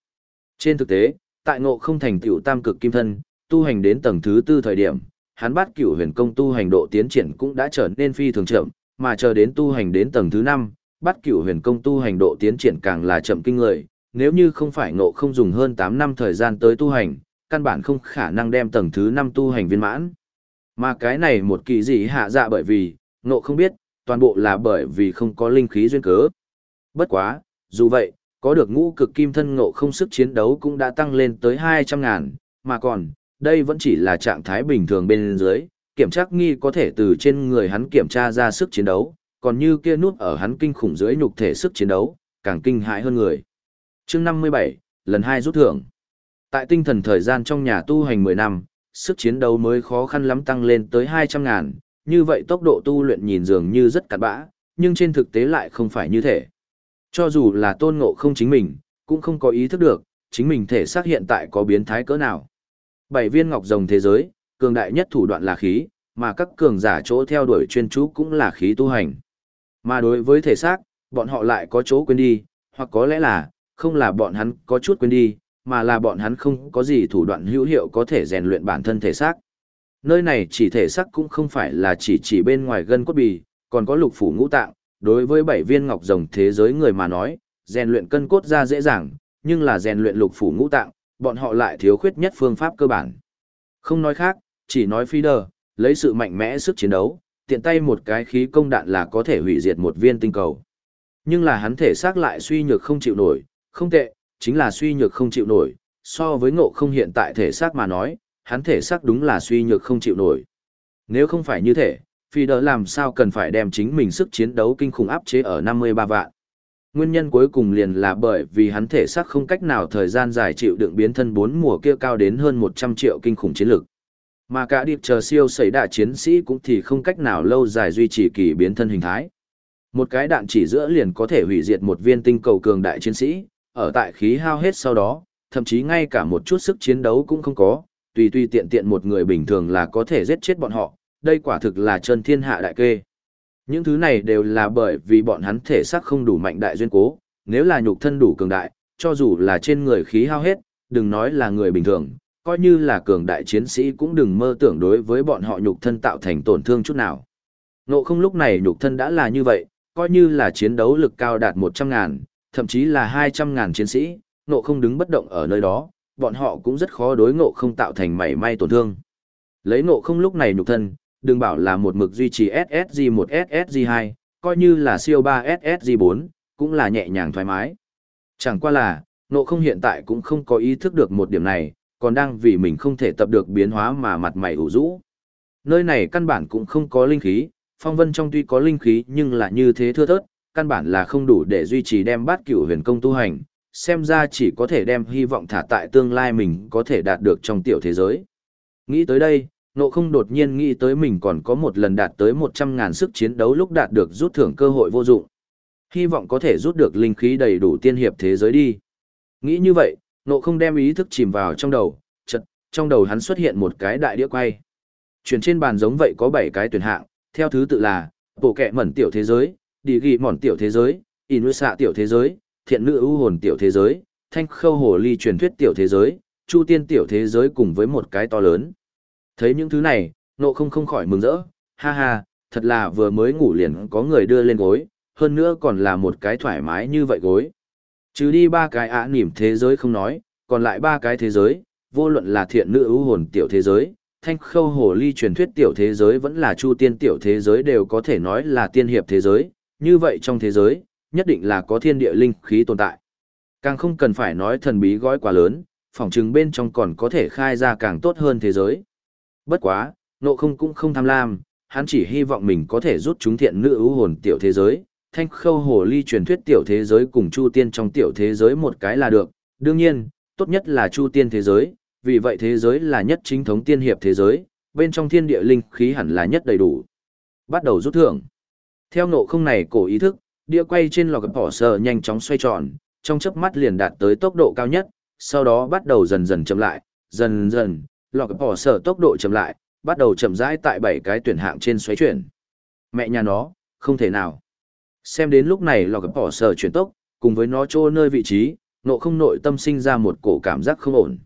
Trên thực tế, tại ngộ không thành tiểu tam cực kim thân, tu hành đến tầng thứ tư thời điểm, hắn bát cửu huyền công tu hành độ tiến triển cũng đã trở nên phi thường chậm, mà chờ đến tu hành đến tầng thứ năm, bát cửu huyền công tu hành độ tiến triển càng là chậm kinh người, nếu như không phải ngộ không dùng hơn 8 năm thời gian tới tu hành, căn bản không khả năng đem tầng thứ 5 tu hành viên mãn. Mà cái này một kỳ dị hạ dạ bởi vì, ngộ không biết, toàn bộ là bởi vì không có linh khí duyên cớ. Bất quá, dù vậy, có được ngũ cực kim thân ngộ không sức chiến đấu cũng đã tăng lên tới 200 ngàn, mà còn, đây vẫn chỉ là trạng thái bình thường bên dưới, kiểm tra nghi có thể từ trên người hắn kiểm tra ra sức chiến đấu, còn như kia nút ở hắn kinh khủng dưới nhục thể sức chiến đấu, càng kinh hãi hơn người. chương 57, lần hai rút thưởng. Tại tinh thần thời gian trong nhà tu hành 10 năm, sức chiến đấu mới khó khăn lắm tăng lên tới 200 ngàn, như vậy tốc độ tu luyện nhìn dường như rất cạn bã, nhưng trên thực tế lại không phải như thế. Cho dù là tôn ngộ không chính mình, cũng không có ý thức được, chính mình thể xác hiện tại có biến thái cỡ nào. Bảy viên ngọc rồng thế giới, cường đại nhất thủ đoạn là khí, mà các cường giả chỗ theo đuổi chuyên chú cũng là khí tu hành. Mà đối với thể xác, bọn họ lại có chỗ quên đi, hoặc có lẽ là, không là bọn hắn có chút quên đi, mà là bọn hắn không có gì thủ đoạn hữu hiệu có thể rèn luyện bản thân thể xác. Nơi này chỉ thể xác cũng không phải là chỉ chỉ bên ngoài gân cốt bì, còn có lục phủ ngũ tạng, đối với bảy viên ngọc rồng thế giới người mà nói, rèn luyện cân cốt ra dễ dàng, nhưng là rèn luyện lục phủ ngũ tạng, bọn họ lại thiếu khuyết nhất phương pháp cơ bản. Không nói khác, chỉ nói phi đờ, lấy sự mạnh mẽ sức chiến đấu, tiện tay một cái khí công đạn là có thể hủy diệt một viên tinh cầu. Nhưng là hắn thể xác lại suy nhược không chịu nổi, không tệ, chính là suy nhược không chịu nổi, so với ngộ không hiện tại thể xác mà nói, hắn thể xác đúng là suy nhược không chịu nổi. Nếu không phải như thế, phi đỡ làm sao cần phải đem chính mình sức chiến đấu kinh khủng áp chế ở 53 vạn. Nguyên nhân cuối cùng liền là bởi vì hắn thể xác không cách nào thời gian dài chịu đựng biến thân bốn mùa kia cao đến hơn 100 triệu kinh khủng chiến lực. Mà cả điệp chờ siêu xảy đạ chiến sĩ cũng thì không cách nào lâu dài duy trì kỳ biến thân hình thái. Một cái đạn chỉ giữa liền có thể hủy diệt một viên tinh cầu cường đại chiến sĩ, ở tại khí hao hết sau đó, thậm chí ngay cả một chút sức chiến đấu cũng không có, tùy tùy tiện tiện một người bình thường là có thể giết chết bọn họ, đây quả thực là chân thiên hạ đại kê. Những thứ này đều là bởi vì bọn hắn thể xác không đủ mạnh đại duyên cố, nếu là nhục thân đủ cường đại, cho dù là trên người khí hao hết, đừng nói là người bình thường, coi như là cường đại chiến sĩ cũng đừng mơ tưởng đối với bọn họ nhục thân tạo thành tổn thương chút nào. Nộ không lúc này nhục thân đã là như vậy, coi như là chiến đấu lực cao đạt 100 ngàn, thậm chí là 200 ngàn chiến sĩ, nộ không đứng bất động ở nơi đó, bọn họ cũng rất khó đối ngộ không tạo thành mảy may tổn thương. Lấy ngộ không lúc này nhục thân, đừng bảo là một mực duy trì SSG1 SSG2, coi như là siêu 3 SSG4, cũng là nhẹ nhàng thoải mái. Chẳng qua là, nộ không hiện tại cũng không có ý thức được một điểm này, còn đang vì mình không thể tập được biến hóa mà mặt mày ủ rũ. Nơi này căn bản cũng không có linh khí, phong vân trong tuy có linh khí nhưng là như thế thưa thớt, căn bản là không đủ để duy trì đem bát cửu huyền công tu hành, xem ra chỉ có thể đem hy vọng thả tại tương lai mình có thể đạt được trong tiểu thế giới. Nghĩ tới đây, nộ không đột nhiên nghĩ tới mình còn có một lần đạt tới 100.000 sức chiến đấu lúc đạt được rút thưởng cơ hội vô dụng. Hy vọng có thể rút được linh khí đầy đủ tiên hiệp thế giới đi. Nghĩ như vậy, nộ không đem ý thức chìm vào trong đầu, chật, trong đầu hắn xuất hiện một cái đại đĩa quay. Chuyển trên bàn giống vậy có 7 cái tuyển hạng, theo thứ tự là, bộ kẹ mẩn tiểu thế giới, đi ghi mỏn tiểu thế giới, inu xạ tiểu thế giới, thiện nữ ưu hồn tiểu thế giới, thanh khâu hồ ly truyền thuyết tiểu thế giới, chu tiên tiểu thế giới cùng với một cái to lớn. Thấy những thứ này, nộ không không khỏi mừng rỡ, ha ha, thật là vừa mới ngủ liền có người đưa lên gối, hơn nữa còn là một cái thoải mái như vậy gối. Trừ đi ba cái ả nỉm thế giới không nói, còn lại ba cái thế giới, vô luận là thiện nữ ưu hồn tiểu thế giới, thanh khâu hồ ly truyền thuyết tiểu thế giới vẫn là chu tiên tiểu thế giới đều có thể nói là tiên hiệp thế giới, như vậy trong thế giới, nhất định là có thiên địa linh khí tồn tại. Càng không cần phải nói thần bí gói quá lớn, phỏng chừng bên trong còn có thể khai ra càng tốt hơn thế giới. Bất quá, nộ không cũng không tham lam, hắn chỉ hy vọng mình có thể rút chúng thiện nữ ưu hồn tiểu thế giới, thanh khâu hồ ly truyền thuyết tiểu thế giới cùng chu tiên trong tiểu thế giới một cái là được. Đương nhiên, tốt nhất là chu tiên thế giới, vì vậy thế giới là nhất chính thống tiên hiệp thế giới, bên trong thiên địa linh khí hẳn là nhất đầy đủ. Bắt đầu rút thưởng. Theo nộ không này cổ ý thức, đĩa quay trên lò gặp bỏ sờ nhanh chóng xoay tròn, trong chớp mắt liền đạt tới tốc độ cao nhất, sau đó bắt đầu dần dần chậm lại, dần dần, lọc bỏ sở tốc độ chậm lại, bắt đầu chậm rãi tại bảy cái tuyển hạng trên xoay chuyển. Mẹ nhà nó, không thể nào. Xem đến lúc này lọc bỏ sở chuyển tốc, cùng với nó trô nơi vị trí, nộ không nội tâm sinh ra một cổ cảm giác không ổn.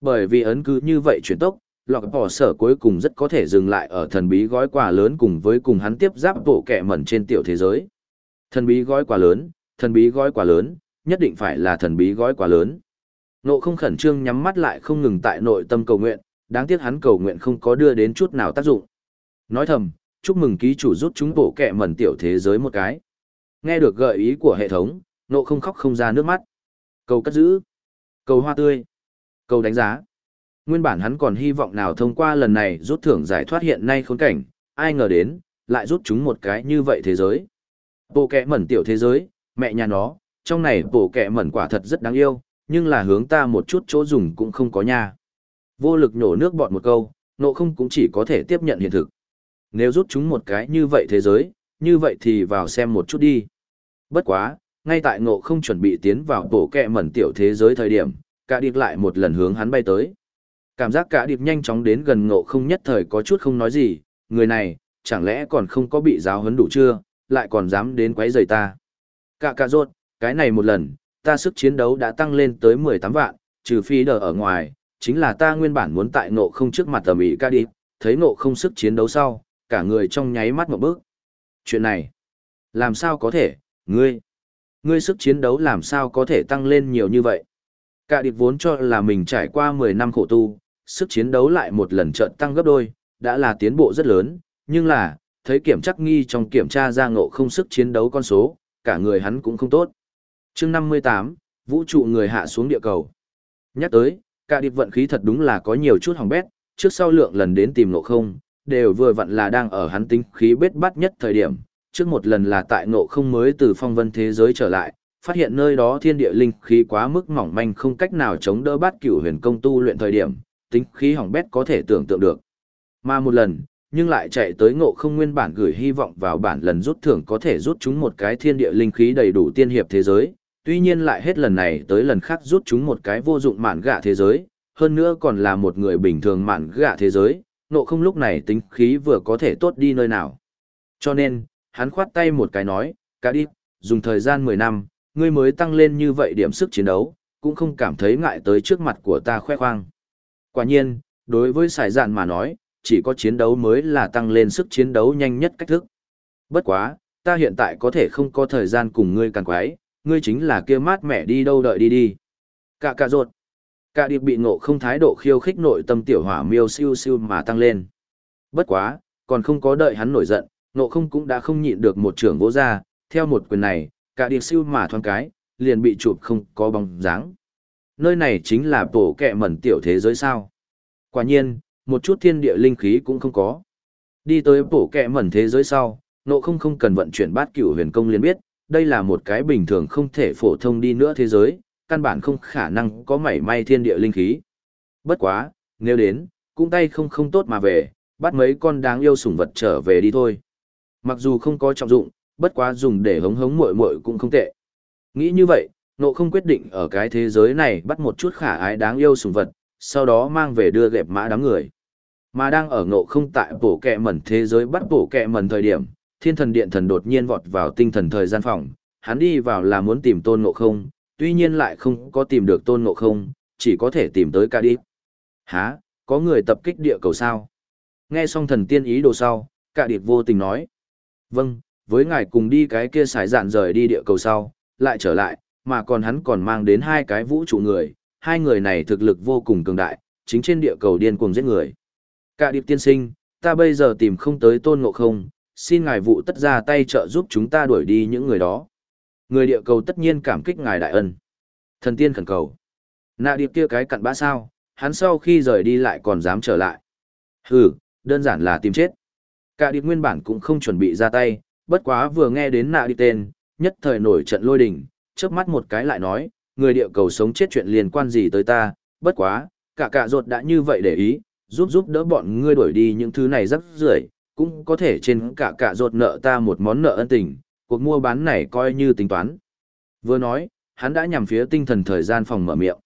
Bởi vì ấn cứ như vậy chuyển tốc, lọc bỏ sở cuối cùng rất có thể dừng lại ở thần bí gói quà lớn cùng với cùng hắn tiếp giáp bộ kẹ mẩn trên tiểu thế giới. Thần bí gói quà lớn, thần bí gói quà lớn, nhất định phải là thần bí gói quà lớn. Nộ không khẩn trương nhắm mắt lại không ngừng tại nội tâm cầu nguyện, đáng tiếc hắn cầu nguyện không có đưa đến chút nào tác dụng. Nói thầm, chúc mừng ký chủ rút chúng bộ kẹ mẩn tiểu thế giới một cái. Nghe được gợi ý của hệ thống, nộ không khóc không ra nước mắt. Cầu cất giữ. Cầu hoa tươi. Cầu đánh giá. Nguyên bản hắn còn hy vọng nào thông qua lần này rút thưởng giải thoát hiện nay khốn cảnh, ai ngờ đến, lại rút chúng một cái như vậy thế giới. Bộ kẹ mẩn tiểu thế giới, mẹ nhà nó, trong này bổ kẹ mẩn quả thật rất đáng yêu, nhưng là hướng ta một chút chỗ dùng cũng không có nha. Vô lực nổ nước bọt một câu, nộ không cũng chỉ có thể tiếp nhận hiện thực. Nếu rút chúng một cái như vậy thế giới, như vậy thì vào xem một chút đi. Bất quá, ngay tại ngộ không chuẩn bị tiến vào tổ kẹ mẩn tiểu thế giới thời điểm, cả điệp lại một lần hướng hắn bay tới. Cảm giác cả điệp nhanh chóng đến gần ngộ không nhất thời có chút không nói gì, người này, chẳng lẽ còn không có bị giáo huấn đủ chưa, lại còn dám đến quấy rầy ta. Cả cả rốt, cái này một lần, ta sức chiến đấu đã tăng lên tới 18 vạn, trừ phi đờ ở ngoài, chính là ta nguyên bản muốn tại ngộ không trước mặt tầm ý ca đi, thấy ngộ không sức chiến đấu sau, cả người trong nháy mắt một bước. Chuyện này, làm sao có thể, ngươi, ngươi sức chiến đấu làm sao có thể tăng lên nhiều như vậy? Cả điệp vốn cho là mình trải qua 10 năm khổ tu, sức chiến đấu lại một lần trận tăng gấp đôi, đã là tiến bộ rất lớn, nhưng là, thấy kiểm chắc nghi trong kiểm tra ra ngộ không sức chiến đấu con số, cả người hắn cũng không tốt chương 58, vũ trụ người hạ xuống địa cầu. Nhắc tới, cả điệp vận khí thật đúng là có nhiều chút hỏng bét, trước sau lượng lần đến tìm ngộ không, đều vừa vặn là đang ở hắn tính khí bết bắt nhất thời điểm, trước một lần là tại ngộ không mới từ phong vân thế giới trở lại, phát hiện nơi đó thiên địa linh khí quá mức mỏng manh không cách nào chống đỡ bát cửu huyền công tu luyện thời điểm, tính khí hỏng bét có thể tưởng tượng được. Mà một lần, nhưng lại chạy tới ngộ không nguyên bản gửi hy vọng vào bản lần rút thưởng có thể rút chúng một cái thiên địa linh khí đầy đủ tiên hiệp thế giới, tuy nhiên lại hết lần này tới lần khác rút chúng một cái vô dụng mạn gạ thế giới, hơn nữa còn là một người bình thường mạn gạ thế giới, nộ không lúc này tính khí vừa có thể tốt đi nơi nào. Cho nên, hắn khoát tay một cái nói, cả đi, dùng thời gian 10 năm, ngươi mới tăng lên như vậy điểm sức chiến đấu, cũng không cảm thấy ngại tới trước mặt của ta khoe khoang. Quả nhiên, đối với sải dạn mà nói, chỉ có chiến đấu mới là tăng lên sức chiến đấu nhanh nhất cách thức. Bất quá, ta hiện tại có thể không có thời gian cùng ngươi càng quái, ngươi chính là kia mát mẹ đi đâu đợi đi đi. Cả cả ruột. Cả điệp bị ngộ không thái độ khiêu khích nội tâm tiểu hỏa miêu siêu siêu mà tăng lên. Bất quá, còn không có đợi hắn nổi giận, ngộ không cũng đã không nhịn được một trưởng vỗ ra, theo một quyền này, cả điệp siêu mà thoáng cái, liền bị chụp không có bóng dáng. Nơi này chính là bổ kẹ mẩn tiểu thế giới sao. Quả nhiên, một chút thiên địa linh khí cũng không có. Đi tới bổ kẹ mẩn thế giới sau, nộ không không cần vận chuyển bát cửu huyền công liền biết, đây là một cái bình thường không thể phổ thông đi nữa thế giới, căn bản không khả năng có mảy may thiên địa linh khí. Bất quá, nếu đến, cũng tay không không tốt mà về, bắt mấy con đáng yêu sủng vật trở về đi thôi. Mặc dù không có trọng dụng, bất quá dùng để hống hống muội muội cũng không tệ. Nghĩ như vậy, nộ không quyết định ở cái thế giới này bắt một chút khả ái đáng yêu sủng vật, sau đó mang về đưa gẹp mã đám người. Mà đang ở ngộ không tại bổ kẹ mẩn thế giới bắt bổ kẹ mẩn thời điểm, thiên thần điện thần đột nhiên vọt vào tinh thần thời gian phòng, hắn đi vào là muốn tìm tôn ngộ không, tuy nhiên lại không có tìm được tôn ngộ không, chỉ có thể tìm tới ca đi. Hả, có người tập kích địa cầu sao? Nghe xong thần tiên ý đồ sau, cả điệp vô tình nói. Vâng, với ngài cùng đi cái kia xài dạn rời đi địa cầu sau, lại trở lại, mà còn hắn còn mang đến hai cái vũ trụ người, hai người này thực lực vô cùng cường đại, chính trên địa cầu điên cuồng giết người. Cả điệp tiên sinh, ta bây giờ tìm không tới tôn ngộ không, xin ngài vụ tất ra tay trợ giúp chúng ta đuổi đi những người đó. Người địa cầu tất nhiên cảm kích ngài đại ân. Thần tiên khẩn cầu. Nạ điệp kia cái cặn bã sao, hắn sau khi rời đi lại còn dám trở lại. Hừ, đơn giản là tìm chết. Cả điệp nguyên bản cũng không chuẩn bị ra tay, bất quá vừa nghe đến nạ điệp tên, nhất thời nổi trận lôi đình, chớp mắt một cái lại nói, người địa cầu sống chết chuyện liên quan gì tới ta, bất quá, cả cả ruột đã như vậy để ý, giúp giúp đỡ bọn ngươi đuổi đi những thứ này rất rưởi, cũng có thể trên cả cả ruột nợ ta một món nợ ân tình, cuộc mua bán này coi như tính toán. Vừa nói, hắn đã nhằm phía tinh thần thời gian phòng mở miệng.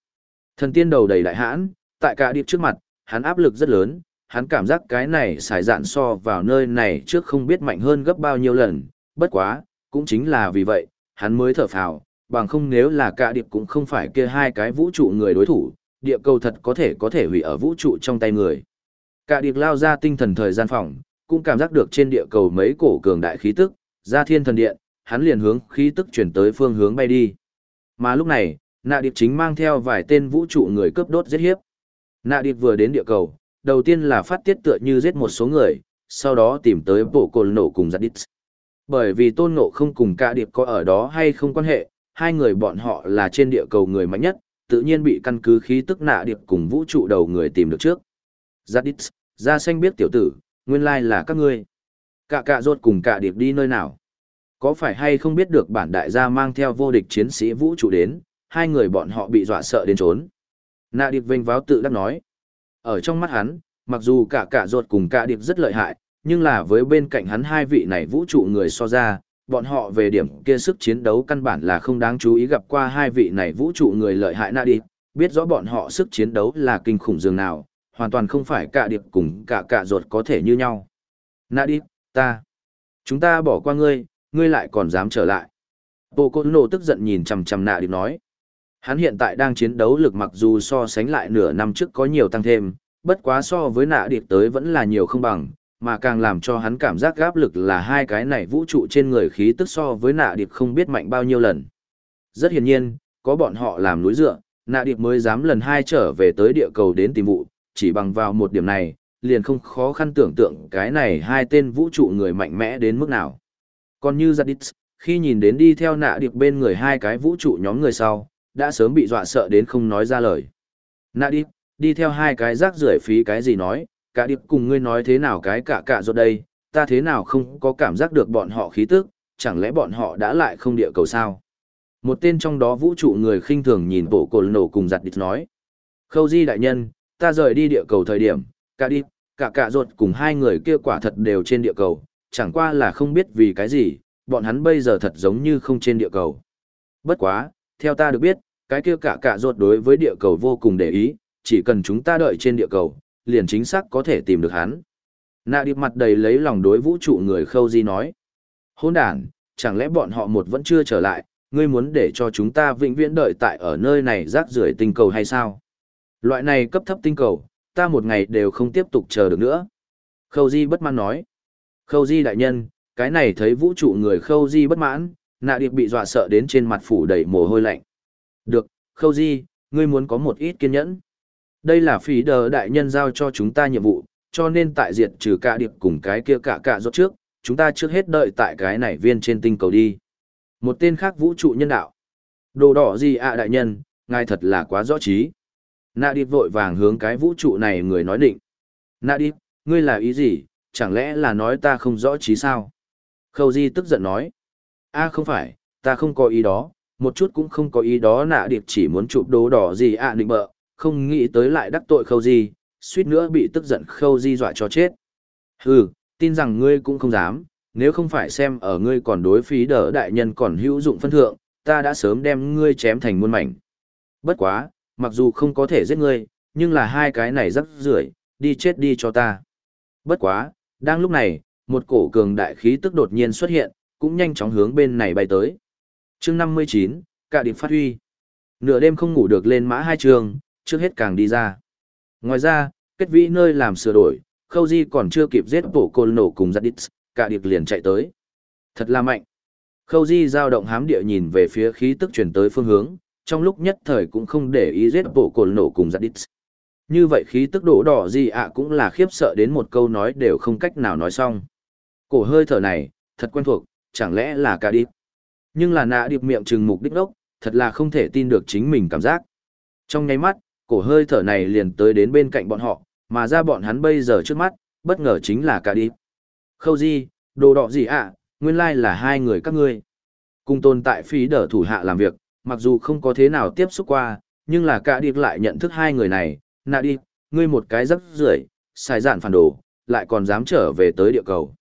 Thần tiên đầu đầy đại hãn, tại cả điệp trước mặt, hắn áp lực rất lớn, hắn cảm giác cái này xài dạn so vào nơi này trước không biết mạnh hơn gấp bao nhiêu lần, bất quá, cũng chính là vì vậy, hắn mới thở phào, bằng không nếu là cả điệp cũng không phải kia hai cái vũ trụ người đối thủ, địa cầu thật có thể có thể hủy ở vũ trụ trong tay người. Cả điệp lao ra tinh thần thời gian phòng, cũng cảm giác được trên địa cầu mấy cổ cường đại khí tức, ra thiên thần điện, hắn liền hướng khí tức chuyển tới phương hướng bay đi. Mà lúc này, nạ điệp chính mang theo vài tên vũ trụ người cướp đốt giết hiếp. Nạ điệp vừa đến địa cầu, đầu tiên là phát tiết tựa như giết một số người, sau đó tìm tới bộ cồn nổ cùng giặt đít. Bởi vì tôn nộ không cùng cả điệp có ở đó hay không quan hệ, hai người bọn họ là trên địa cầu người mạnh nhất, tự nhiên bị căn cứ khí tức nạ điệp cùng vũ trụ đầu người tìm được trước. Giặt đít, ra xanh biết tiểu tử, nguyên lai là các ngươi. Cả cả rốt cùng cả điệp đi nơi nào. Có phải hay không biết được bản đại gia mang theo vô địch chiến sĩ vũ trụ đến, hai người bọn họ bị dọa sợ đến trốn. Nạ điệp vênh váo tự đắc nói. Ở trong mắt hắn, mặc dù cả cả ruột cùng cả điệp rất lợi hại, nhưng là với bên cạnh hắn hai vị này vũ trụ người so ra, bọn họ về điểm kia sức chiến đấu căn bản là không đáng chú ý gặp qua hai vị này vũ trụ người lợi hại nạ điệp, biết rõ bọn họ sức chiến đấu là kinh khủng dường nào, hoàn toàn không phải cả điệp cùng cả cả ruột có thể như nhau. Nạ đi, ta, chúng ta bỏ qua ngươi, ngươi lại còn dám trở lại. Bộ côn nổ tức giận nhìn chằm chằm nạ điệp nói. Hắn hiện tại đang chiến đấu lực mặc dù so sánh lại nửa năm trước có nhiều tăng thêm, bất quá so với nạ điệp tới vẫn là nhiều không bằng, mà càng làm cho hắn cảm giác gáp lực là hai cái này vũ trụ trên người khí tức so với nạ điệp không biết mạnh bao nhiêu lần. Rất hiển nhiên, có bọn họ làm núi dựa, nạ điệp mới dám lần hai trở về tới địa cầu đến tìm vụ, chỉ bằng vào một điểm này, liền không khó khăn tưởng tượng cái này hai tên vũ trụ người mạnh mẽ đến mức nào. Còn như Zadis, khi nhìn đến đi theo nạ điệp bên người hai cái vũ trụ nhóm người sau, đã sớm bị dọa sợ đến không nói ra lời. Nạ điệp, đi theo hai cái rác rưởi phí cái gì nói, cả điệp cùng ngươi nói thế nào cái cả cả rồi đây, ta thế nào không có cảm giác được bọn họ khí tức, chẳng lẽ bọn họ đã lại không địa cầu sao? Một tên trong đó vũ trụ người khinh thường nhìn bộ cồn nổ cùng giặt địch nói. Khâu di đại nhân, ta rời đi địa cầu thời điểm, cả đi, cả cả ruột cùng hai người kia quả thật đều trên địa cầu, chẳng qua là không biết vì cái gì, bọn hắn bây giờ thật giống như không trên địa cầu. Bất quá, theo ta được biết, cái kia cả cả ruột đối với địa cầu vô cùng để ý, chỉ cần chúng ta đợi trên địa cầu, liền chính xác có thể tìm được hắn. Nạ điệp mặt đầy lấy lòng đối vũ trụ người khâu di nói. Hôn đàn, chẳng lẽ bọn họ một vẫn chưa trở lại, ngươi muốn để cho chúng ta vĩnh viễn đợi tại ở nơi này rác rưởi tinh cầu hay sao? Loại này cấp thấp tinh cầu, ta một ngày đều không tiếp tục chờ được nữa. Khâu di bất mãn nói. Khâu di đại nhân, cái này thấy vũ trụ người khâu di bất mãn, nạ điệp bị dọa sợ đến trên mặt phủ đầy mồ hôi lạnh. Được, khâu di, ngươi muốn có một ít kiên nhẫn. Đây là phí đờ đại nhân giao cho chúng ta nhiệm vụ, cho nên tại diệt trừ cả điệp cùng cái kia cả cả rốt trước, chúng ta trước hết đợi tại cái này viên trên tinh cầu đi. Một tên khác vũ trụ nhân đạo. Đồ đỏ gì ạ đại nhân, ngài thật là quá rõ trí. Nạ điệp vội vàng hướng cái vũ trụ này người nói định. Nạ điệp, ngươi là ý gì, chẳng lẽ là nói ta không rõ trí sao? Khâu Di tức giận nói. a không phải, ta không có ý đó, một chút cũng không có ý đó nạ điệp chỉ muốn chụp đồ đỏ gì ạ định bợ, không nghĩ tới lại đắc tội khâu Di, suýt nữa bị tức giận khâu Di dọa cho chết. Hừ, tin rằng ngươi cũng không dám, nếu không phải xem ở ngươi còn đối phí đỡ đại nhân còn hữu dụng phân thượng, ta đã sớm đem ngươi chém thành muôn mảnh. Bất quá, mặc dù không có thể giết ngươi, nhưng là hai cái này rất rưởi, đi chết đi cho ta. Bất quá, đang lúc này, một cổ cường đại khí tức đột nhiên xuất hiện, cũng nhanh chóng hướng bên này bay tới. chương 59, cả điểm phát huy. Nửa đêm không ngủ được lên mã hai trường, trước hết càng đi ra. Ngoài ra, kết vĩ nơi làm sửa đổi, khâu di còn chưa kịp giết bộ côn nổ cùng giặt đít, cả điệp liền chạy tới. Thật là mạnh. Khâu di giao động hám địa nhìn về phía khí tức chuyển tới phương hướng, trong lúc nhất thời cũng không để ý giết bộ cồn nổ cùng giặt đít. Như vậy khí tức đổ đỏ gì ạ cũng là khiếp sợ đến một câu nói đều không cách nào nói xong. Cổ hơi thở này, thật quen thuộc, chẳng lẽ là cả điệp. Nhưng là nạ điệp miệng trừng mục đích đốc, thật là không thể tin được chính mình cảm giác. Trong nháy mắt, cổ hơi thở này liền tới đến bên cạnh bọn họ, mà ra bọn hắn bây giờ trước mắt, bất ngờ chính là cả điệp. Khâu gì đồ đỏ gì ạ, nguyên lai là hai người các ngươi. Cùng tồn tại phí đỡ thủ hạ làm việc, mặc dù không có thế nào tiếp xúc qua, nhưng là cả điệp lại nhận thức hai người này, nạ đi, ngươi một cái rất rưởi, xài dạn phản đồ, lại còn dám trở về tới địa cầu.